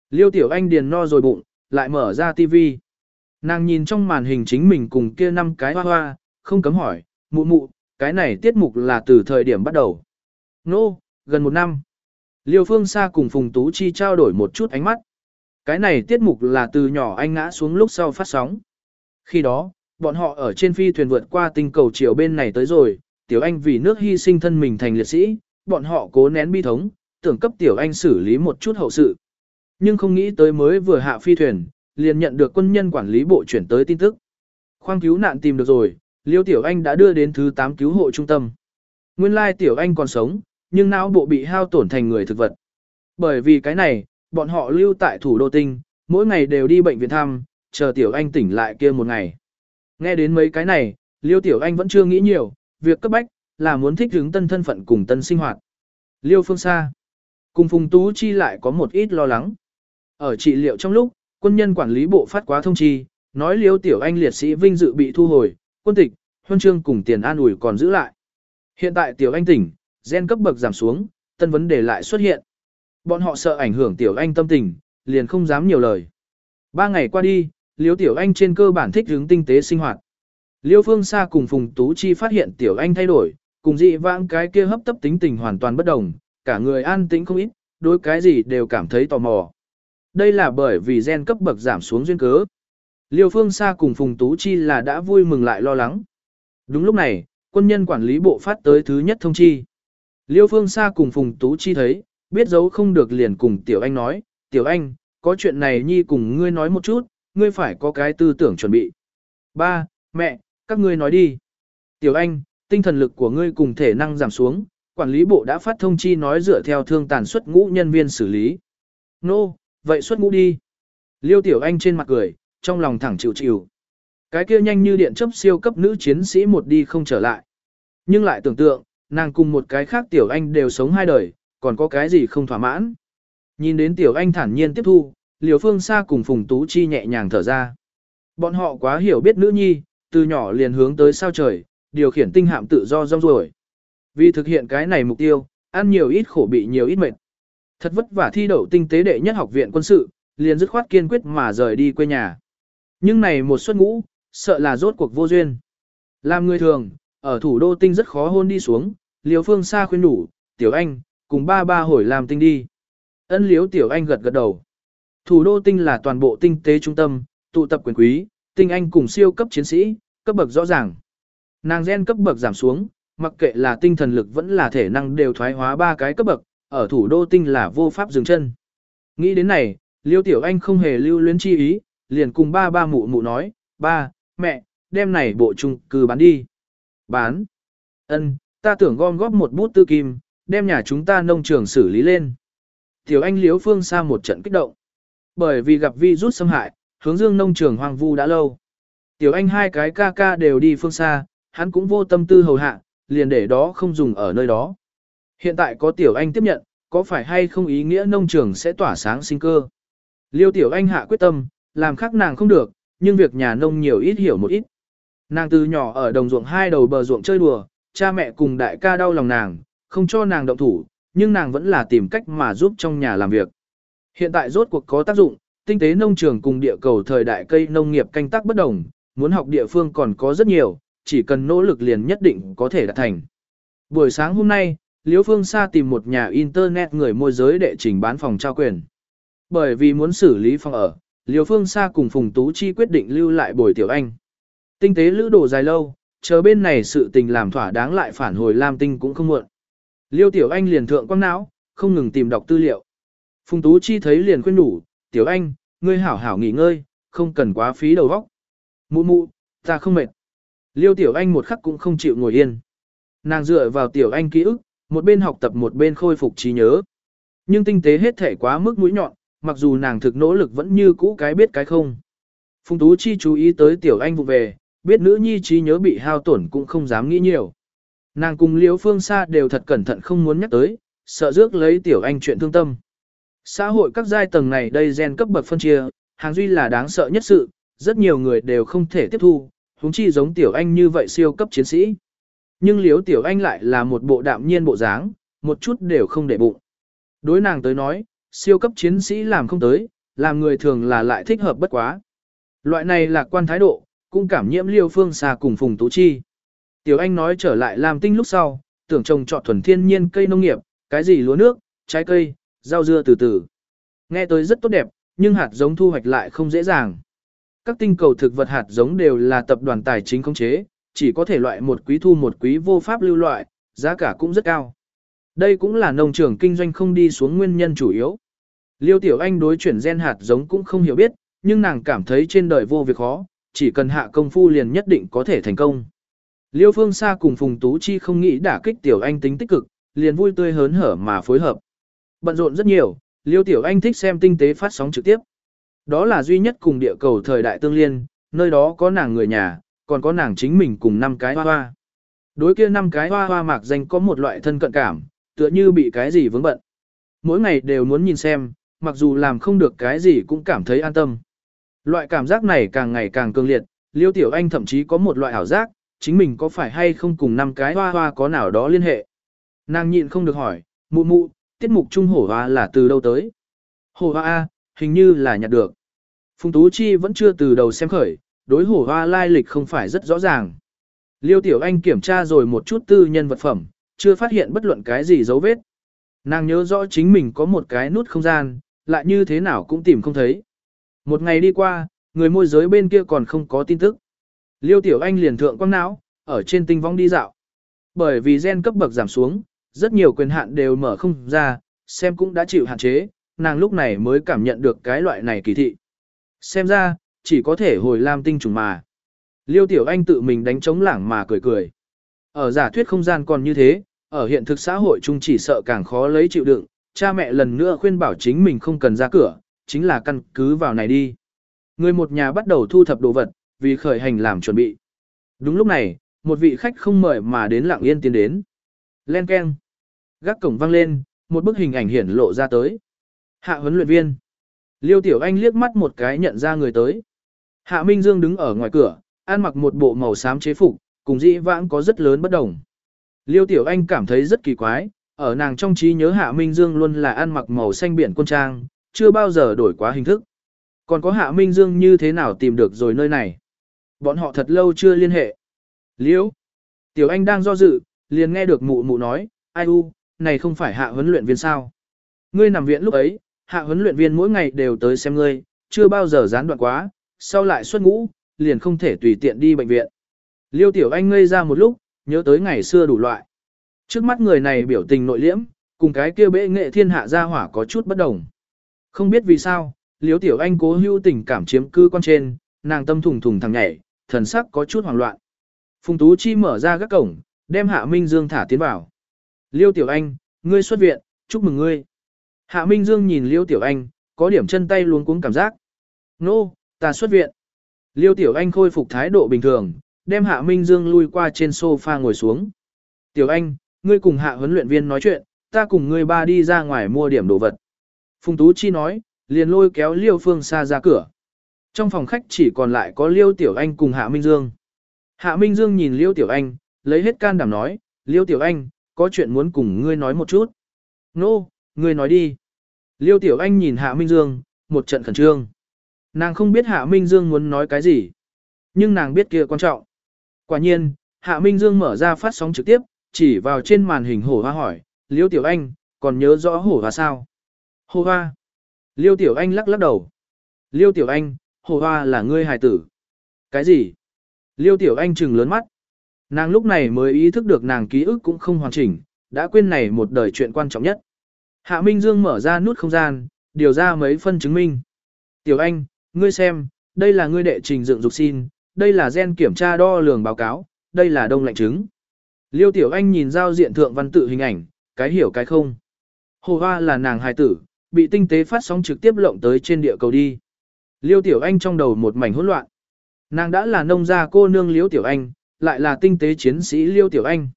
Liêu Tiểu Anh điền no rồi bụng, lại mở ra tivi. Nàng nhìn trong màn hình chính mình cùng kia năm cái hoa hoa, không cấm hỏi, mụ mụ, cái này tiết mục là từ thời điểm bắt đầu. Nô, no, gần một năm. Liêu Phương Sa cùng Phùng Tú Chi trao đổi một chút ánh mắt. Cái này tiết mục là từ nhỏ anh ngã xuống lúc sau phát sóng. Khi đó, bọn họ ở trên phi thuyền vượt qua tinh cầu chiều bên này tới rồi, Tiểu Anh vì nước hy sinh thân mình thành liệt sĩ, bọn họ cố nén bi thống, tưởng cấp Tiểu Anh xử lý một chút hậu sự. Nhưng không nghĩ tới mới vừa hạ phi thuyền, liền nhận được quân nhân quản lý bộ chuyển tới tin tức. Khoang cứu nạn tìm được rồi, Liêu Tiểu Anh đã đưa đến thứ 8 cứu hộ trung tâm. Nguyên lai Tiểu Anh còn sống, nhưng não bộ bị hao tổn thành người thực vật. Bởi vì cái này, bọn họ lưu tại thủ đô tinh, mỗi ngày đều đi bệnh viện thăm, chờ Tiểu Anh tỉnh lại kia một ngày. Nghe đến mấy cái này, Liêu Tiểu Anh vẫn chưa nghĩ nhiều, việc cấp bách là muốn thích ứng tân thân phận cùng tân sinh hoạt. Liêu Phương Sa cùng Phùng Tú Chi lại có một ít lo lắng. Ở trị liệu trong lúc, quân nhân quản lý bộ phát quá thông chi, nói Liêu Tiểu Anh liệt sĩ vinh dự bị thu hồi, quân tịch, huân chương cùng tiền an ủi còn giữ lại. Hiện tại Tiểu Anh tỉnh, gen cấp bậc giảm xuống, tân vấn đề lại xuất hiện. Bọn họ sợ ảnh hưởng Tiểu Anh tâm tình, liền không dám nhiều lời. Ba ngày qua đi, Liêu Tiểu Anh trên cơ bản thích hướng tinh tế sinh hoạt. Liêu Phương Sa cùng Phùng Tú Chi phát hiện Tiểu Anh thay đổi, cùng dị vãng cái kia hấp tấp tính tình hoàn toàn bất đồng, cả người an tĩnh không ít, đối cái gì đều cảm thấy tò mò. Đây là bởi vì gen cấp bậc giảm xuống duyên cớ. Liêu Phương Sa cùng Phùng Tú Chi là đã vui mừng lại lo lắng. Đúng lúc này, quân nhân quản lý bộ phát tới thứ nhất thông chi. Liêu Phương Sa cùng Phùng Tú Chi thấy, biết giấu không được liền cùng Tiểu Anh nói, Tiểu Anh, có chuyện này nhi cùng ngươi nói một chút, ngươi phải có cái tư tưởng chuẩn bị. Ba, mẹ, các ngươi nói đi. Tiểu Anh, tinh thần lực của ngươi cùng thể năng giảm xuống, quản lý bộ đã phát thông chi nói dựa theo thương tàn suất ngũ nhân viên xử lý. Nô, no, vậy xuất ngũ đi. Liêu Tiểu Anh trên mặt cười, trong lòng thẳng chịu chịu. Cái kia nhanh như điện chấp siêu cấp nữ chiến sĩ một đi không trở lại. Nhưng lại tưởng tượng, nàng cùng một cái khác Tiểu Anh đều sống hai đời, còn có cái gì không thỏa mãn. Nhìn đến Tiểu Anh thản nhiên tiếp thu, Liều Phương Sa cùng Phùng Tú Chi nhẹ nhàng thở ra. Bọn họ quá hiểu biết nữ nhi, từ nhỏ liền hướng tới sao trời, điều khiển tinh hạm tự do rong ruổi. Vì thực hiện cái này mục tiêu, ăn nhiều ít khổ bị nhiều ít mệt. Thật vất vả thi đậu tinh tế đệ nhất học viện quân sự, liền dứt khoát kiên quyết mà rời đi quê nhà. Nhưng này một suất ngũ, sợ là rốt cuộc vô duyên. Làm người thường, ở thủ đô tinh rất khó hôn đi xuống, liều phương xa khuyên đủ, tiểu anh, cùng ba ba hồi làm tinh đi. Ân liếu tiểu anh gật gật đầu. Thủ đô tinh là toàn bộ tinh tế trung tâm, tụ tập quyền quý, tinh anh cùng siêu cấp chiến sĩ, cấp bậc rõ ràng. Nàng gen cấp bậc giảm xuống, mặc kệ là tinh thần lực vẫn là thể năng đều thoái hóa ba cái cấp bậc, ở thủ đô tinh là vô pháp dừng chân. Nghĩ đến này, Liêu Tiểu Anh không hề lưu luyến chi ý, liền cùng ba ba mụ mụ nói, ba, mẹ, đem này bộ chung cư bán đi. Bán. Ân, ta tưởng gom góp một bút tư kim, đem nhà chúng ta nông trường xử lý lên. Tiểu Anh Liếu Phương xa một trận kích động. Bởi vì gặp vi rút xâm hại, hướng dương nông trường hoang vu đã lâu. Tiểu Anh hai cái ca ca đều đi phương xa, hắn cũng vô tâm tư hầu hạ, liền để đó không dùng ở nơi đó. Hiện tại có Tiểu Anh tiếp nhận, có phải hay không ý nghĩa nông trường sẽ tỏa sáng sinh cơ. Liêu Tiểu Anh hạ quyết tâm, làm khác nàng không được, nhưng việc nhà nông nhiều ít hiểu một ít. Nàng từ nhỏ ở đồng ruộng hai đầu bờ ruộng chơi đùa, cha mẹ cùng đại ca đau lòng nàng, không cho nàng động thủ, nhưng nàng vẫn là tìm cách mà giúp trong nhà làm việc. Hiện tại rốt cuộc có tác dụng, tinh tế nông trường cùng địa cầu thời đại cây nông nghiệp canh tác bất đồng, muốn học địa phương còn có rất nhiều, chỉ cần nỗ lực liền nhất định có thể đạt thành. Buổi sáng hôm nay, Liễu Phương Sa tìm một nhà internet người môi giới đệ trình bán phòng trao quyền. Bởi vì muốn xử lý phòng ở, Liễu Phương Sa cùng Phùng Tú Chi quyết định lưu lại bồi tiểu anh. Tinh tế lữ đồ dài lâu, chờ bên này sự tình làm thỏa đáng lại phản hồi Lam Tinh cũng không muộn. Liêu Tiểu Anh liền thượng quang não, không ngừng tìm đọc tư liệu. Phùng Tú Chi thấy liền khuyên đủ, Tiểu Anh, ngươi hảo hảo nghỉ ngơi, không cần quá phí đầu óc. Mụ mụ, ta không mệt. Liêu Tiểu Anh một khắc cũng không chịu ngồi yên. Nàng dựa vào Tiểu Anh ký ức, một bên học tập một bên khôi phục trí nhớ. Nhưng tinh tế hết thể quá mức mũi nhọn, mặc dù nàng thực nỗ lực vẫn như cũ cái biết cái không. Phùng Tú Chi chú ý tới Tiểu Anh vụ về, biết nữ nhi trí nhớ bị hao tổn cũng không dám nghĩ nhiều. Nàng cùng Liễu Phương Sa đều thật cẩn thận không muốn nhắc tới, sợ rước lấy Tiểu Anh chuyện thương tâm. Xã hội các giai tầng này đây gen cấp bậc phân chia, hàng duy là đáng sợ nhất sự, rất nhiều người đều không thể tiếp thu, huống chi giống Tiểu Anh như vậy siêu cấp chiến sĩ. Nhưng liếu Tiểu Anh lại là một bộ đạm nhiên bộ dáng, một chút đều không để bụng. Đối nàng tới nói, siêu cấp chiến sĩ làm không tới, làm người thường là lại thích hợp bất quá. Loại này là quan thái độ, cũng cảm nhiễm Liêu Phương xa cùng Phùng Tú Chi. Tiểu Anh nói trở lại làm tinh lúc sau, tưởng trồng trọt thuần thiên nhiên cây nông nghiệp, cái gì lúa nước, trái cây, rau dưa từ từ. Nghe tới rất tốt đẹp, nhưng hạt giống thu hoạch lại không dễ dàng. Các tinh cầu thực vật hạt giống đều là tập đoàn tài chính khống chế, chỉ có thể loại một quý thu một quý vô pháp lưu loại, giá cả cũng rất cao. Đây cũng là nông trường kinh doanh không đi xuống nguyên nhân chủ yếu. Liêu Tiểu Anh đối chuyển gen hạt giống cũng không hiểu biết, nhưng nàng cảm thấy trên đời vô việc khó, chỉ cần hạ công phu liền nhất định có thể thành công. Liêu Phương Sa cùng Phùng Tú Chi không nghĩ đả kích Tiểu Anh tính tích cực, liền vui tươi hớn hở mà phối hợp. Bận rộn rất nhiều, Liêu Tiểu Anh thích xem tinh tế phát sóng trực tiếp. Đó là duy nhất cùng địa cầu thời đại tương liên, nơi đó có nàng người nhà, còn có nàng chính mình cùng năm cái hoa hoa. Đối kia năm cái hoa hoa mạc danh có một loại thân cận cảm, tựa như bị cái gì vướng bận. Mỗi ngày đều muốn nhìn xem, mặc dù làm không được cái gì cũng cảm thấy an tâm. Loại cảm giác này càng ngày càng cường liệt, Liêu Tiểu Anh thậm chí có một loại ảo giác, chính mình có phải hay không cùng năm cái hoa hoa có nào đó liên hệ. Nàng nhịn không được hỏi, mụ mụ, tiết mục trung hổ hoa là từ đâu tới? Hổ hoa A, hình như là nhặt được. Phùng Tú Chi vẫn chưa từ đầu xem khởi, đối hổ hoa lai lịch không phải rất rõ ràng. Liêu Tiểu Anh kiểm tra rồi một chút tư nhân vật phẩm, chưa phát hiện bất luận cái gì dấu vết. Nàng nhớ rõ chính mình có một cái nút không gian, lại như thế nào cũng tìm không thấy. Một ngày đi qua, người môi giới bên kia còn không có tin tức. Liêu Tiểu Anh liền thượng quang não, ở trên tinh vong đi dạo. Bởi vì gen cấp bậc giảm xuống, rất nhiều quyền hạn đều mở không ra, xem cũng đã chịu hạn chế, nàng lúc này mới cảm nhận được cái loại này kỳ thị. Xem ra, chỉ có thể hồi lam tinh trùng mà. Liêu Tiểu Anh tự mình đánh chống lảng mà cười cười. Ở giả thuyết không gian còn như thế, ở hiện thực xã hội chung chỉ sợ càng khó lấy chịu đựng, cha mẹ lần nữa khuyên bảo chính mình không cần ra cửa, chính là căn cứ vào này đi. Người một nhà bắt đầu thu thập đồ vật, vì khởi hành làm chuẩn bị. Đúng lúc này, một vị khách không mời mà đến lặng yên tiến đến. Len keng. Gác cổng vang lên, một bức hình ảnh hiển lộ ra tới. Hạ huấn luyện viên. Liêu Tiểu Anh liếc mắt một cái nhận ra người tới. Hạ Minh Dương đứng ở ngoài cửa, ăn mặc một bộ màu xám chế phục, cùng dĩ vãng có rất lớn bất đồng. Liêu Tiểu Anh cảm thấy rất kỳ quái, ở nàng trong trí nhớ Hạ Minh Dương luôn là ăn mặc màu xanh biển quân trang, chưa bao giờ đổi quá hình thức. Còn có Hạ Minh Dương như thế nào tìm được rồi nơi này? Bọn họ thật lâu chưa liên hệ. Liêu, Tiểu Anh đang do dự, liền nghe được mụ mụ nói, ai u, này không phải hạ huấn luyện viên sao? Ngươi nằm viện lúc ấy, hạ huấn luyện viên mỗi ngày đều tới xem ngươi, chưa bao giờ gián đoạn quá, sau lại xuất ngũ, liền không thể tùy tiện đi bệnh viện. Liêu Tiểu Anh ngây ra một lúc, nhớ tới ngày xưa đủ loại. Trước mắt người này biểu tình nội liễm, cùng cái kia bệ nghệ thiên hạ gia hỏa có chút bất đồng. Không biết vì sao, Liêu Tiểu Anh cố hữu tình cảm chiếm cư quan trên, nàng tâm thùng thùng thằng nhảy, thần sắc có chút hoảng loạn. Phùng Tú Chi mở ra các cổng, đem Hạ Minh Dương thả tiến vào. Liêu Tiểu Anh, ngươi xuất viện, chúc mừng ngươi. Hạ Minh Dương nhìn Liêu Tiểu Anh, có điểm chân tay luống cuống cảm giác. Nô, no, ta xuất viện. Liêu Tiểu Anh khôi phục thái độ bình thường, đem Hạ Minh Dương lui qua trên sofa ngồi xuống. Tiểu Anh, ngươi cùng Hạ huấn luyện viên nói chuyện, ta cùng ngươi ba đi ra ngoài mua điểm đồ vật. Phùng Tú Chi nói, liền lôi kéo Liêu Phương xa ra cửa. Trong phòng khách chỉ còn lại có Liêu Tiểu Anh cùng Hạ Minh Dương. Hạ Minh Dương nhìn Liêu Tiểu Anh, lấy hết can đảm nói, Liêu Tiểu Anh, có chuyện muốn cùng ngươi nói một chút. Nô, no, ngươi nói đi. Liêu Tiểu Anh nhìn Hạ Minh Dương, một trận khẩn trương. Nàng không biết Hạ Minh Dương muốn nói cái gì, nhưng nàng biết kia quan trọng. Quả nhiên, Hạ Minh Dương mở ra phát sóng trực tiếp, chỉ vào trên màn hình hổ hoa hỏi, Liêu Tiểu Anh, còn nhớ rõ hổ hoa sao? Hổ hoa. Liêu Tiểu Anh lắc lắc đầu. Liêu Tiểu Anh, hổ hoa là ngươi hài tử. Cái gì? Liêu Tiểu Anh trừng lớn mắt. Nàng lúc này mới ý thức được nàng ký ức cũng không hoàn chỉnh, đã quên này một đời chuyện quan trọng nhất. Hạ Minh Dương mở ra nút không gian, điều ra mấy phân chứng minh. Tiểu Anh, ngươi xem, đây là ngươi đệ trình dựng dục xin, đây là gen kiểm tra đo lường báo cáo, đây là đông lạnh chứng. Liêu Tiểu Anh nhìn giao diện thượng văn tự hình ảnh, cái hiểu cái không. Hồ Hoa là nàng hài tử, bị tinh tế phát sóng trực tiếp lộng tới trên địa cầu đi. Liêu Tiểu Anh trong đầu một mảnh hỗn loạn. Nàng đã là nông gia cô nương Liêu Tiểu Anh, lại là tinh tế chiến sĩ Liêu Tiểu Anh.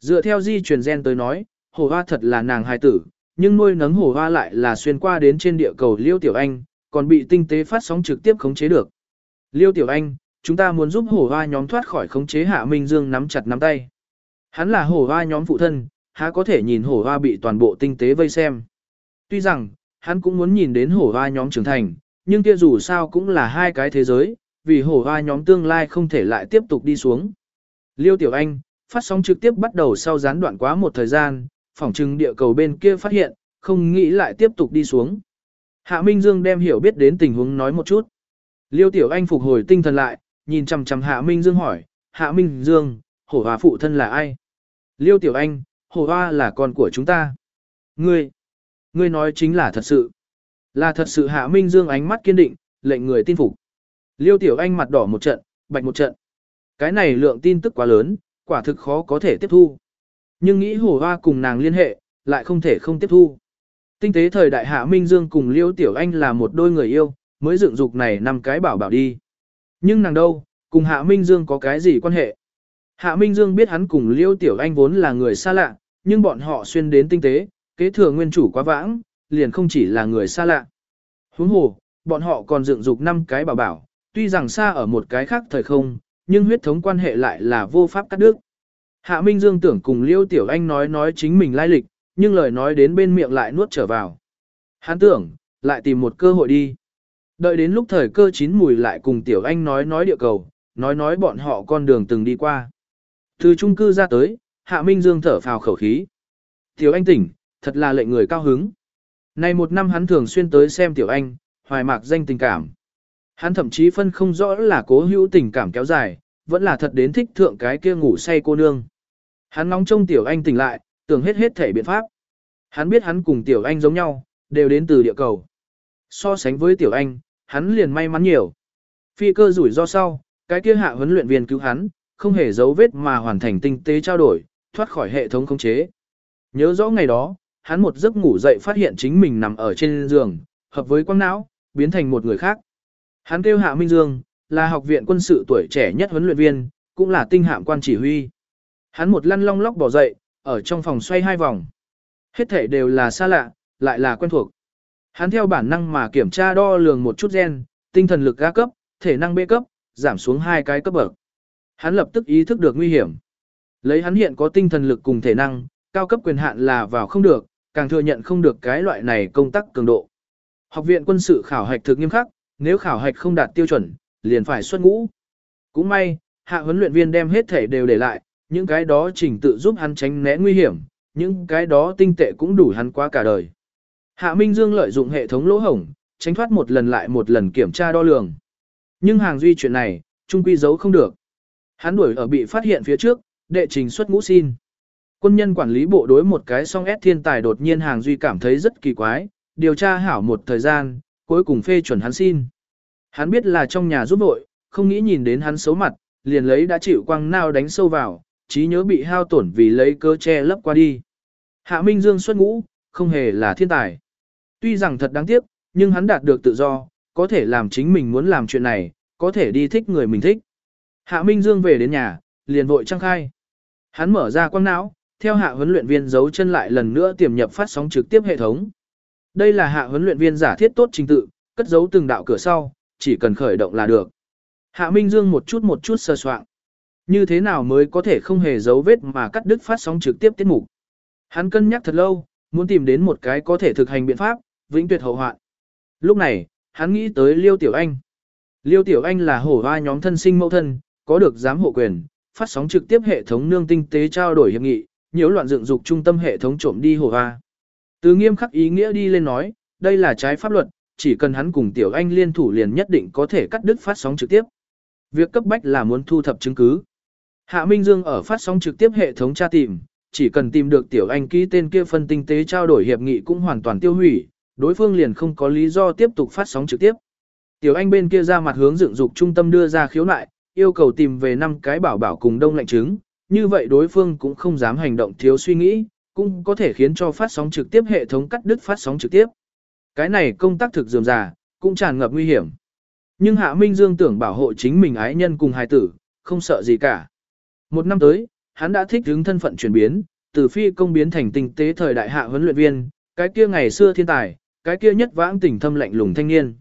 Dựa theo di truyền gen tới nói, Hồ Hoa thật là nàng hài tử, nhưng nuôi nấng Hổ Hoa lại là xuyên qua đến trên địa cầu Liêu Tiểu Anh, còn bị tinh tế phát sóng trực tiếp khống chế được. Liêu Tiểu Anh, chúng ta muốn giúp hổ hoa nhóm thoát khỏi khống chế Hạ Minh Dương nắm chặt nắm tay. Hắn là hổ hoa nhóm phụ thân, há có thể nhìn hổ hoa bị toàn bộ tinh tế vây xem. Tuy rằng, hắn cũng muốn nhìn đến hổ hoa nhóm trưởng thành, nhưng kia dù sao cũng là hai cái thế giới, vì hổ hoa nhóm tương lai không thể lại tiếp tục đi xuống. Liêu Tiểu Anh, phát sóng trực tiếp bắt đầu sau gián đoạn quá một thời gian, phỏng chừng địa cầu bên kia phát hiện, không nghĩ lại tiếp tục đi xuống. Hạ Minh Dương đem hiểu biết đến tình huống nói một chút. Liêu Tiểu Anh phục hồi tinh thần lại, nhìn chằm chằm Hạ Minh Dương hỏi, Hạ Minh Dương, hổ hoa phụ thân là ai? Liêu Tiểu Anh, hổ hoa là con của chúng ta. Ngươi, ngươi nói chính là thật sự. Là thật sự Hạ Minh Dương ánh mắt kiên định, lệnh người tin phục. Liêu Tiểu Anh mặt đỏ một trận, bạch một trận. Cái này lượng tin tức quá lớn, quả thực khó có thể tiếp thu. Nhưng nghĩ hổ hoa cùng nàng liên hệ, lại không thể không tiếp thu. Tinh tế thời đại Hạ Minh Dương cùng Liêu Tiểu Anh là một đôi người yêu, mới dựng dục này năm cái bảo bảo đi. Nhưng nàng đâu, cùng Hạ Minh Dương có cái gì quan hệ? Hạ Minh Dương biết hắn cùng Liêu Tiểu Anh vốn là người xa lạ, nhưng bọn họ xuyên đến tinh tế, kế thừa nguyên chủ quá vãng, liền không chỉ là người xa lạ. Huống hồ, bọn họ còn dựng dục năm cái bảo bảo, tuy rằng xa ở một cái khác thời không, nhưng huyết thống quan hệ lại là vô pháp cắt đứt. Hạ Minh Dương tưởng cùng Liêu Tiểu Anh nói nói chính mình lai lịch, nhưng lời nói đến bên miệng lại nuốt trở vào. Hắn tưởng, lại tìm một cơ hội đi. Đợi đến lúc thời cơ chín mùi lại cùng Tiểu Anh nói nói địa cầu, nói nói bọn họ con đường từng đi qua. Từ trung cư ra tới, Hạ Minh Dương thở phào khẩu khí. Tiểu Anh tỉnh, thật là lệnh người cao hứng. Này một năm hắn thường xuyên tới xem Tiểu Anh, hoài mạc danh tình cảm. Hắn thậm chí phân không rõ là cố hữu tình cảm kéo dài, vẫn là thật đến thích thượng cái kia ngủ say cô nương. Hắn nóng trông Tiểu Anh tỉnh lại, tưởng hết hết thể biện pháp. Hắn biết hắn cùng Tiểu Anh giống nhau, đều đến từ địa cầu. So sánh với Tiểu Anh, hắn liền may mắn nhiều. Phi cơ rủi ro sau, cái kia hạ huấn luyện viên cứu hắn, không hề giấu vết mà hoàn thành tinh tế trao đổi, thoát khỏi hệ thống khống chế. Nhớ rõ ngày đó, hắn một giấc ngủ dậy phát hiện chính mình nằm ở trên giường, hợp với quang não, biến thành một người khác. Hắn kêu Hạ Minh Dương, là học viện quân sự tuổi trẻ nhất huấn luyện viên, cũng là tinh hạm quan chỉ huy. Hắn một lăn long lóc bỏ dậy, ở trong phòng xoay hai vòng. Hết thể đều là xa lạ, lại là quen thuộc. Hắn theo bản năng mà kiểm tra đo lường một chút gen, tinh thần lực A cấp, thể năng B cấp, giảm xuống hai cái cấp bậc. Hắn lập tức ý thức được nguy hiểm. Lấy hắn hiện có tinh thần lực cùng thể năng, cao cấp quyền hạn là vào không được, càng thừa nhận không được cái loại này công tác cường độ. Học viện quân sự khảo hạch thực nghiêm khắc, nếu khảo hạch không đạt tiêu chuẩn, liền phải xuất ngũ. Cũng may, hạ huấn luyện viên đem hết thể đều để lại, những cái đó trình tự giúp hắn tránh né nguy hiểm, những cái đó tinh tệ cũng đủ hắn qua cả đời. Hạ Minh Dương lợi dụng hệ thống lỗ hổng, tránh thoát một lần lại một lần kiểm tra đo lường. Nhưng hàng duy chuyện này, trung quy giấu không được. Hắn đuổi ở bị phát hiện phía trước, đệ trình xuất ngũ xin. Quân nhân quản lý bộ đối một cái song S thiên tài đột nhiên hàng duy cảm thấy rất kỳ quái, điều tra hảo một thời gian, cuối cùng phê chuẩn hắn xin. Hắn biết là trong nhà giúp vội, không nghĩ nhìn đến hắn xấu mặt, liền lấy đã chịu quăng nao đánh sâu vào, trí nhớ bị hao tổn vì lấy cơ che lấp qua đi. Hạ Minh Dương xuất ngũ, không hề là thiên tài. Tuy rằng thật đáng tiếc, nhưng hắn đạt được tự do, có thể làm chính mình muốn làm chuyện này, có thể đi thích người mình thích. Hạ Minh Dương về đến nhà, liền vội trăng khai. Hắn mở ra quang não, theo hạ huấn luyện viên giấu chân lại lần nữa tiềm nhập phát sóng trực tiếp hệ thống. Đây là hạ huấn luyện viên giả thiết tốt trình tự, cất giấu từng đạo cửa sau, chỉ cần khởi động là được. Hạ Minh Dương một chút một chút sơ soạn. Như thế nào mới có thể không hề giấu vết mà cắt đứt phát sóng trực tiếp tiết mục. Hắn cân nhắc thật lâu, muốn tìm đến một cái có thể thực hành biện pháp, vĩnh tuyệt hậu hoạn. Lúc này, hắn nghĩ tới Liêu Tiểu Anh. Liêu Tiểu Anh là hổ hoa nhóm thân sinh mẫu thân, có được giám hộ quyền, phát sóng trực tiếp hệ thống nương tinh tế trao đổi hiệp nghị, nhiễu loạn dựng dục trung tâm hệ thống trộm đi hổ hoa. Từ nghiêm khắc ý nghĩa đi lên nói, đây là trái pháp luật, chỉ cần hắn cùng Tiểu Anh liên thủ liền nhất định có thể cắt đứt phát sóng trực tiếp. Việc cấp bách là muốn thu thập chứng cứ. Hạ Minh Dương ở phát sóng trực tiếp hệ thống tra tìm, chỉ cần tìm được Tiểu Anh ký tên kia phân tinh tế trao đổi hiệp nghị cũng hoàn toàn tiêu hủy, đối phương liền không có lý do tiếp tục phát sóng trực tiếp. Tiểu Anh bên kia ra mặt hướng dựng dục trung tâm đưa ra khiếu nại, yêu cầu tìm về năm cái bảo bảo cùng đông lạnh trứng, như vậy đối phương cũng không dám hành động thiếu suy nghĩ, cũng có thể khiến cho phát sóng trực tiếp hệ thống cắt đứt phát sóng trực tiếp. Cái này công tác thực dườm già, cũng tràn ngập nguy hiểm. Nhưng Hạ Minh Dương tưởng bảo hộ chính mình ái nhân cùng hài tử, không sợ gì cả. Một năm tới, hắn đã thích ứng thân phận chuyển biến, từ phi công biến thành tinh tế thời đại hạ huấn luyện viên, cái kia ngày xưa thiên tài, cái kia nhất vãng tình thâm lạnh lùng thanh niên.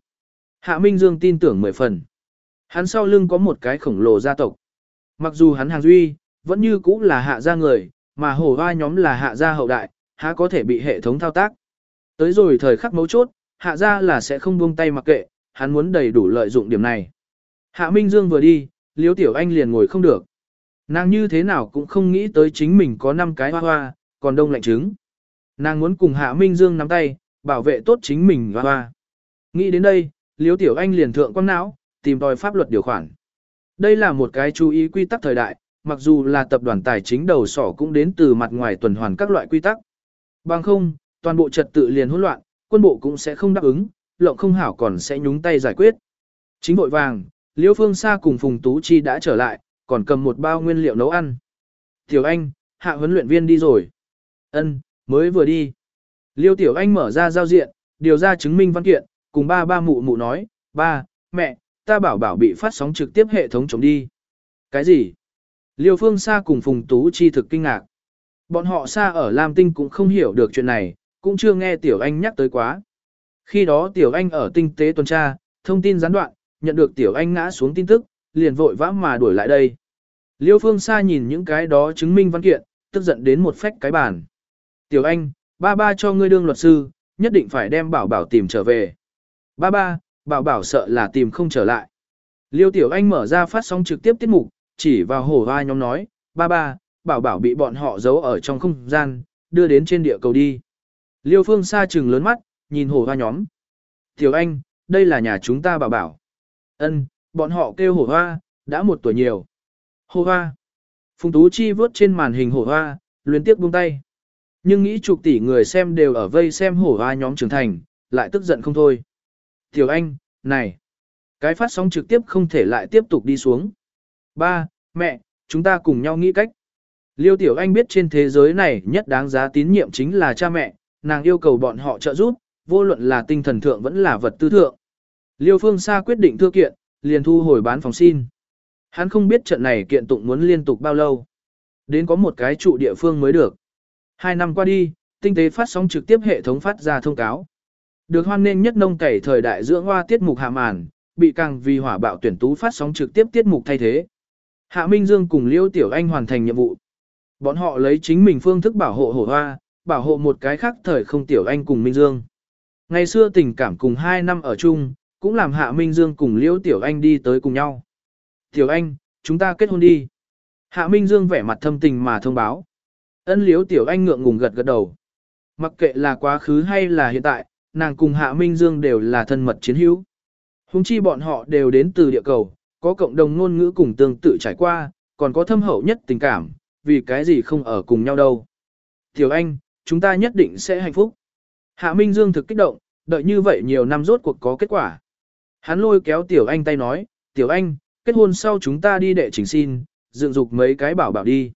Hạ Minh Dương tin tưởng mười phần. Hắn sau lưng có một cái khổng lồ gia tộc. Mặc dù hắn hàng duy, vẫn như cũ là hạ gia người, mà hổ hoa nhóm là hạ gia hậu đại, há có thể bị hệ thống thao tác. Tới rồi thời khắc mấu chốt, hạ gia là sẽ không buông tay mặc kệ, hắn muốn đầy đủ lợi dụng điểm này. Hạ Minh Dương vừa đi, Liễu Tiểu Anh liền ngồi không được. Nàng như thế nào cũng không nghĩ tới chính mình có 5 cái hoa hoa, còn đông lạnh trứng. Nàng muốn cùng Hạ Minh Dương nắm tay, bảo vệ tốt chính mình hoa hoa. Nghĩ đến đây, Liễu Tiểu Anh liền thượng quang não, tìm tòi pháp luật điều khoản. Đây là một cái chú ý quy tắc thời đại, mặc dù là tập đoàn tài chính đầu sỏ cũng đến từ mặt ngoài tuần hoàn các loại quy tắc. Bằng không, toàn bộ trật tự liền hỗn loạn, quân bộ cũng sẽ không đáp ứng, lộng không hảo còn sẽ nhúng tay giải quyết. Chính vội vàng, Liễu Phương Sa cùng Phùng Tú Chi đã trở lại, còn cầm một bao nguyên liệu nấu ăn. Tiểu Anh, hạ huấn luyện viên đi rồi. Ân, mới vừa đi. Liêu Tiểu Anh mở ra giao diện, điều ra chứng minh văn kiện, cùng ba ba mụ mụ nói, ba, mẹ, ta bảo bảo bị phát sóng trực tiếp hệ thống chống đi. Cái gì? Liêu Phương Sa cùng Phùng Tú Chi thực kinh ngạc. Bọn họ xa ở Lam Tinh cũng không hiểu được chuyện này, cũng chưa nghe Tiểu Anh nhắc tới quá. Khi đó Tiểu Anh ở tinh tế tuần tra, thông tin gián đoạn, nhận được Tiểu Anh ngã xuống tin tức, liền vội vã mà đuổi lại đây. Liêu Phương Sa nhìn những cái đó chứng minh văn kiện, tức giận đến một phách cái bàn. Tiểu Anh, ba ba cho ngươi đương luật sư, nhất định phải đem bảo bảo tìm trở về. Ba ba, bảo bảo sợ là tìm không trở lại. Liêu Tiểu Anh mở ra phát sóng trực tiếp tiết mục, chỉ vào hổ vai nhóm nói, ba ba, bảo bảo bị bọn họ giấu ở trong không gian, đưa đến trên địa cầu đi. Liêu Phương Sa trừng lớn mắt, nhìn hổ vai nhóm. Tiểu Anh, đây là nhà chúng ta bảo bảo. Ân, bọn họ kêu hổ hoa, đã một tuổi nhiều. Hổ hoa. Phùng Tú Chi vớt trên màn hình hổ hoa, luyến tiếc buông tay. Nhưng nghĩ chục tỷ người xem đều ở vây xem hổ hoa nhóm trưởng thành, lại tức giận không thôi. Tiểu Anh, này, cái phát sóng trực tiếp không thể lại tiếp tục đi xuống. Ba, mẹ, chúng ta cùng nhau nghĩ cách. Liêu Tiểu Anh biết trên thế giới này nhất đáng giá tín nhiệm chính là cha mẹ, nàng yêu cầu bọn họ trợ giúp, vô luận là tinh thần thượng vẫn là vật tư thượng. Liêu Phương Sa quyết định thư kiện, liền thu hồi bán phòng xin. Hắn không biết trận này kiện tụng muốn liên tục bao lâu. Đến có một cái trụ địa phương mới được. Hai năm qua đi, tinh tế phát sóng trực tiếp hệ thống phát ra thông cáo. Được hoan nghênh nhất nông cày thời đại dưỡng hoa tiết mục hạ màn, bị càng vì hỏa bạo tuyển tú phát sóng trực tiếp tiết mục thay thế. Hạ Minh Dương cùng Liêu Tiểu Anh hoàn thành nhiệm vụ. Bọn họ lấy chính mình phương thức bảo hộ hổ hoa, bảo hộ một cái khác thời không Tiểu Anh cùng Minh Dương. Ngày xưa tình cảm cùng hai năm ở chung, cũng làm Hạ Minh Dương cùng Liễu Tiểu Anh đi tới cùng nhau. Tiểu Anh, chúng ta kết hôn đi. Hạ Minh Dương vẻ mặt thâm tình mà thông báo. Ân Liễu Tiểu Anh ngượng ngùng gật gật đầu. Mặc kệ là quá khứ hay là hiện tại, nàng cùng Hạ Minh Dương đều là thân mật chiến hữu. Hùng chi bọn họ đều đến từ địa cầu, có cộng đồng ngôn ngữ cùng tương tự trải qua, còn có thâm hậu nhất tình cảm, vì cái gì không ở cùng nhau đâu. Tiểu Anh, chúng ta nhất định sẽ hạnh phúc. Hạ Minh Dương thực kích động, đợi như vậy nhiều năm rốt cuộc có kết quả. Hắn lôi kéo Tiểu Anh tay nói, Tiểu Anh, kết hôn sau chúng ta đi đệ trình xin, dựng dục mấy cái bảo bảo đi.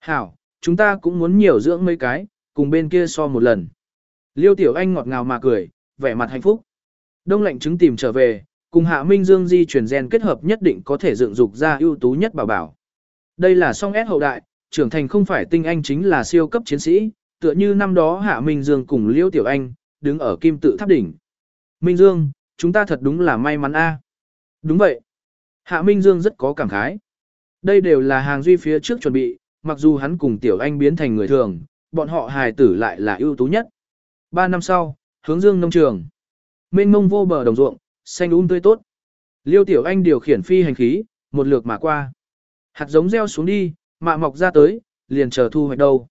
Hảo, chúng ta cũng muốn nhiều dưỡng mấy cái, cùng bên kia so một lần. Liêu Tiểu Anh ngọt ngào mà cười, vẻ mặt hạnh phúc. Đông lạnh trứng tìm trở về, cùng Hạ Minh Dương di chuyển gen kết hợp nhất định có thể dựng dục ra ưu tú nhất bảo bảo. Đây là song S hậu đại, trưởng thành không phải tinh anh chính là siêu cấp chiến sĩ, tựa như năm đó Hạ Minh Dương cùng Liêu Tiểu Anh, đứng ở kim tự tháp đỉnh. Minh Dương, chúng ta thật đúng là may mắn a. Đúng vậy. Hạ Minh Dương rất có cảm khái. Đây đều là hàng duy phía trước chuẩn bị, mặc dù hắn cùng Tiểu Anh biến thành người thường, bọn họ hài tử lại là ưu tú nhất. Ba năm sau, hướng dương nông trường. Mênh mông vô bờ đồng ruộng, xanh um tươi tốt. Liêu Tiểu Anh điều khiển phi hành khí, một lượt mà qua. Hạt giống gieo xuống đi, mạ mọc ra tới, liền chờ thu hoạch đầu,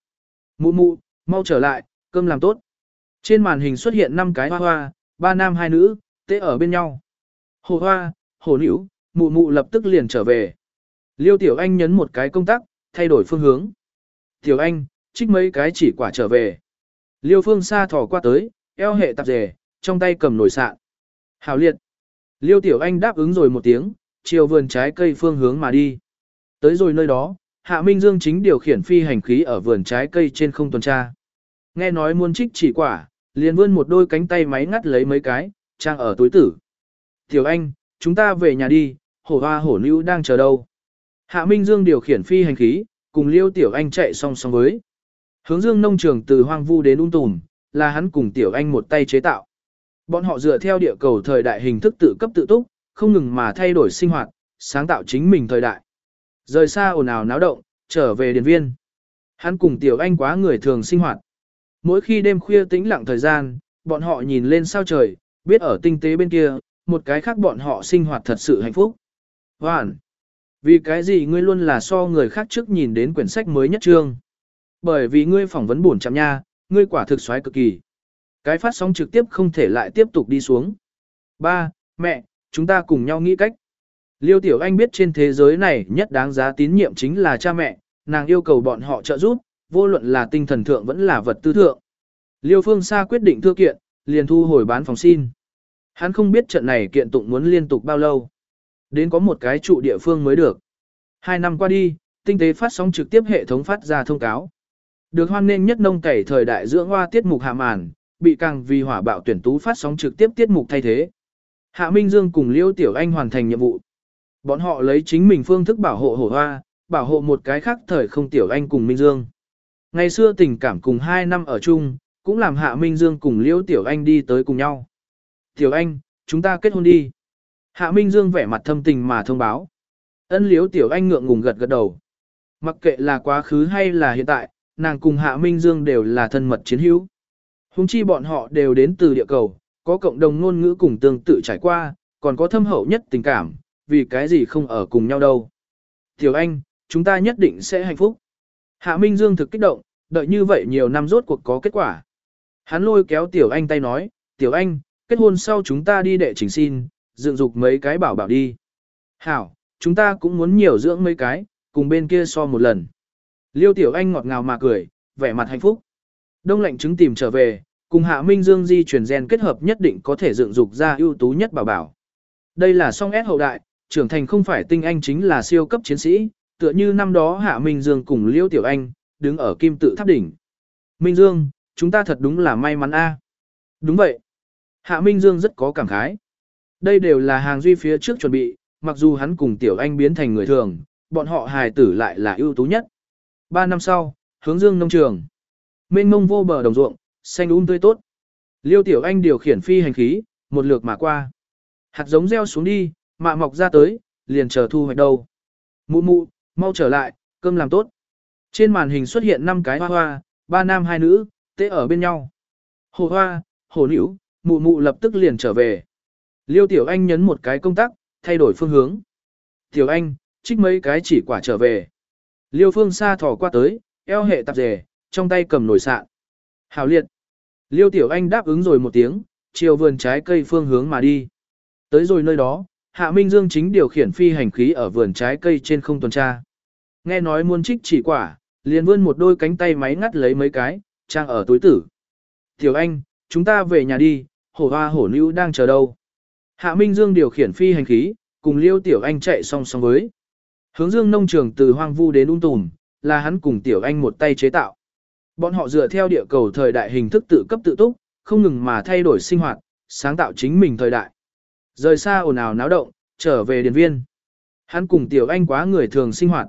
Mụ mụ, mau trở lại, cơm làm tốt. Trên màn hình xuất hiện 5 cái hoa hoa, ba nam hai nữ, tê ở bên nhau. Hồ hoa, hồ nữ, mụ mụ lập tức liền trở về. Liêu Tiểu Anh nhấn một cái công tắc, thay đổi phương hướng. Tiểu Anh, trích mấy cái chỉ quả trở về. Liêu Phương Sa thò qua tới, eo hệ tạp dề, trong tay cầm nồi sạn. Hào liệt. Liêu Tiểu Anh đáp ứng rồi một tiếng, chiều vườn trái cây phương hướng mà đi. Tới rồi nơi đó, Hạ Minh Dương chính điều khiển phi hành khí ở vườn trái cây trên không tuần tra. Nghe nói muốn trích chỉ quả, liền vươn một đôi cánh tay máy ngắt lấy mấy cái, trang ở túi tử. Tiểu Anh, chúng ta về nhà đi, hổ hoa hổ nữ đang chờ đâu. Hạ Minh Dương điều khiển phi hành khí, cùng Liêu Tiểu Anh chạy song song với. Hướng dương nông trường từ hoang vu đến ung tùm, là hắn cùng Tiểu Anh một tay chế tạo. Bọn họ dựa theo địa cầu thời đại hình thức tự cấp tự túc, không ngừng mà thay đổi sinh hoạt, sáng tạo chính mình thời đại. Rời xa ồn ào náo động, trở về điền viên. Hắn cùng Tiểu Anh quá người thường sinh hoạt. Mỗi khi đêm khuya tĩnh lặng thời gian, bọn họ nhìn lên sao trời, biết ở tinh tế bên kia, một cái khác bọn họ sinh hoạt thật sự hạnh phúc. Hoàn! Vì cái gì ngươi luôn là so người khác trước nhìn đến quyển sách mới nhất trương? Bởi vì ngươi phỏng vấn buồn chạm nha, ngươi quả thực xoáy cực kỳ. Cái phát sóng trực tiếp không thể lại tiếp tục đi xuống. Ba, mẹ, chúng ta cùng nhau nghĩ cách. Liêu Tiểu Anh biết trên thế giới này nhất đáng giá tín nhiệm chính là cha mẹ, nàng yêu cầu bọn họ trợ giúp, vô luận là tinh thần thượng vẫn là vật tư thượng. Liêu Phương Sa quyết định thư kiện, liền thu hồi bán phòng xin. Hắn không biết trận này kiện tụng muốn liên tục bao lâu. Đến có một cái trụ địa phương mới được. Hai năm qua đi, tinh tế phát sóng trực tiếp hệ thống phát ra thông cáo. Được hoan nghênh nhất nông cày thời đại dưỡng hoa tiết mục hạ màn, bị càng vì hỏa bạo tuyển tú phát sóng trực tiếp tiết mục thay thế. Hạ Minh Dương cùng Liêu Tiểu Anh hoàn thành nhiệm vụ. Bọn họ lấy chính mình phương thức bảo hộ hổ hoa, bảo hộ một cái khác thời không Tiểu Anh cùng Minh Dương. Ngày xưa tình cảm cùng hai năm ở chung, cũng làm Hạ Minh Dương cùng Liễu Tiểu Anh đi tới cùng nhau. Tiểu Anh, chúng ta kết hôn đi. Hạ Minh Dương vẻ mặt thâm tình mà thông báo. Ân Liễu Tiểu Anh ngượng ngùng gật gật đầu. Mặc kệ là quá khứ hay là hiện tại, nàng cùng Hạ Minh Dương đều là thân mật chiến hữu. Hùng chi bọn họ đều đến từ địa cầu, có cộng đồng ngôn ngữ cùng tương tự trải qua, còn có thâm hậu nhất tình cảm, vì cái gì không ở cùng nhau đâu. Tiểu Anh, chúng ta nhất định sẽ hạnh phúc. Hạ Minh Dương thực kích động, đợi như vậy nhiều năm rốt cuộc có kết quả. Hắn lôi kéo Tiểu Anh tay nói, Tiểu Anh, kết hôn sau chúng ta đi đệ trình xin, dựng dục mấy cái bảo bảo đi. Hảo, chúng ta cũng muốn nhiều dưỡng mấy cái, cùng bên kia so một lần. Liêu Tiểu Anh ngọt ngào mà cười, vẻ mặt hạnh phúc. Đông lạnh trứng tìm trở về, cùng Hạ Minh Dương di chuyển gen kết hợp nhất định có thể dựng dục ra ưu tú nhất bảo bảo. Đây là song S hậu đại, trưởng thành không phải tinh anh chính là siêu cấp chiến sĩ, tựa như năm đó Hạ Minh Dương cùng Liêu Tiểu Anh, đứng ở kim tự tháp đỉnh. Minh Dương, chúng ta thật đúng là may mắn a. Đúng vậy. Hạ Minh Dương rất có cảm khái. Đây đều là hàng duy phía trước chuẩn bị, mặc dù hắn cùng Tiểu Anh biến thành người thường, bọn họ hài tử lại là ưu tú nhất. Ba năm sau, hướng dương nông trường. Mênh mông vô bờ đồng ruộng, xanh um tươi tốt. Liêu Tiểu Anh điều khiển phi hành khí, một lượt mà qua. Hạt giống gieo xuống đi, mạ mọc ra tới, liền chờ thu hoạch đâu. Mụ mụ, mau trở lại, cơm làm tốt. Trên màn hình xuất hiện 5 cái hoa hoa, ba nam hai nữ, tê ở bên nhau. Hồ hoa, hồ nữ, mụ mụ lập tức liền trở về. Liêu Tiểu Anh nhấn một cái công tắc, thay đổi phương hướng. Tiểu Anh, trích mấy cái chỉ quả trở về. Liêu phương xa thỏ qua tới, eo hệ tạp dề, trong tay cầm nồi sạn. Hào liệt. Liêu tiểu anh đáp ứng rồi một tiếng, chiều vườn trái cây phương hướng mà đi. Tới rồi nơi đó, Hạ Minh Dương chính điều khiển phi hành khí ở vườn trái cây trên không tuần tra. Nghe nói muốn trích chỉ quả, liền vươn một đôi cánh tay máy ngắt lấy mấy cái, trang ở túi tử. Tiểu anh, chúng ta về nhà đi, hổ hoa hổ nữ đang chờ đâu. Hạ Minh Dương điều khiển phi hành khí, cùng Liêu Tiểu Anh chạy song song với. Hướng dương nông trường từ hoang vu đến ung tùm, là hắn cùng Tiểu Anh một tay chế tạo. Bọn họ dựa theo địa cầu thời đại hình thức tự cấp tự túc, không ngừng mà thay đổi sinh hoạt, sáng tạo chính mình thời đại. Rời xa ồn ào náo động, trở về điền viên. Hắn cùng Tiểu Anh quá người thường sinh hoạt.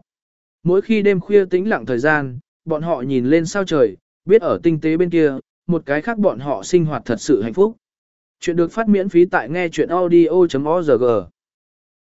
Mỗi khi đêm khuya tĩnh lặng thời gian, bọn họ nhìn lên sao trời, biết ở tinh tế bên kia, một cái khác bọn họ sinh hoạt thật sự hạnh phúc. Chuyện được phát miễn phí tại nghe chuyện audio.org.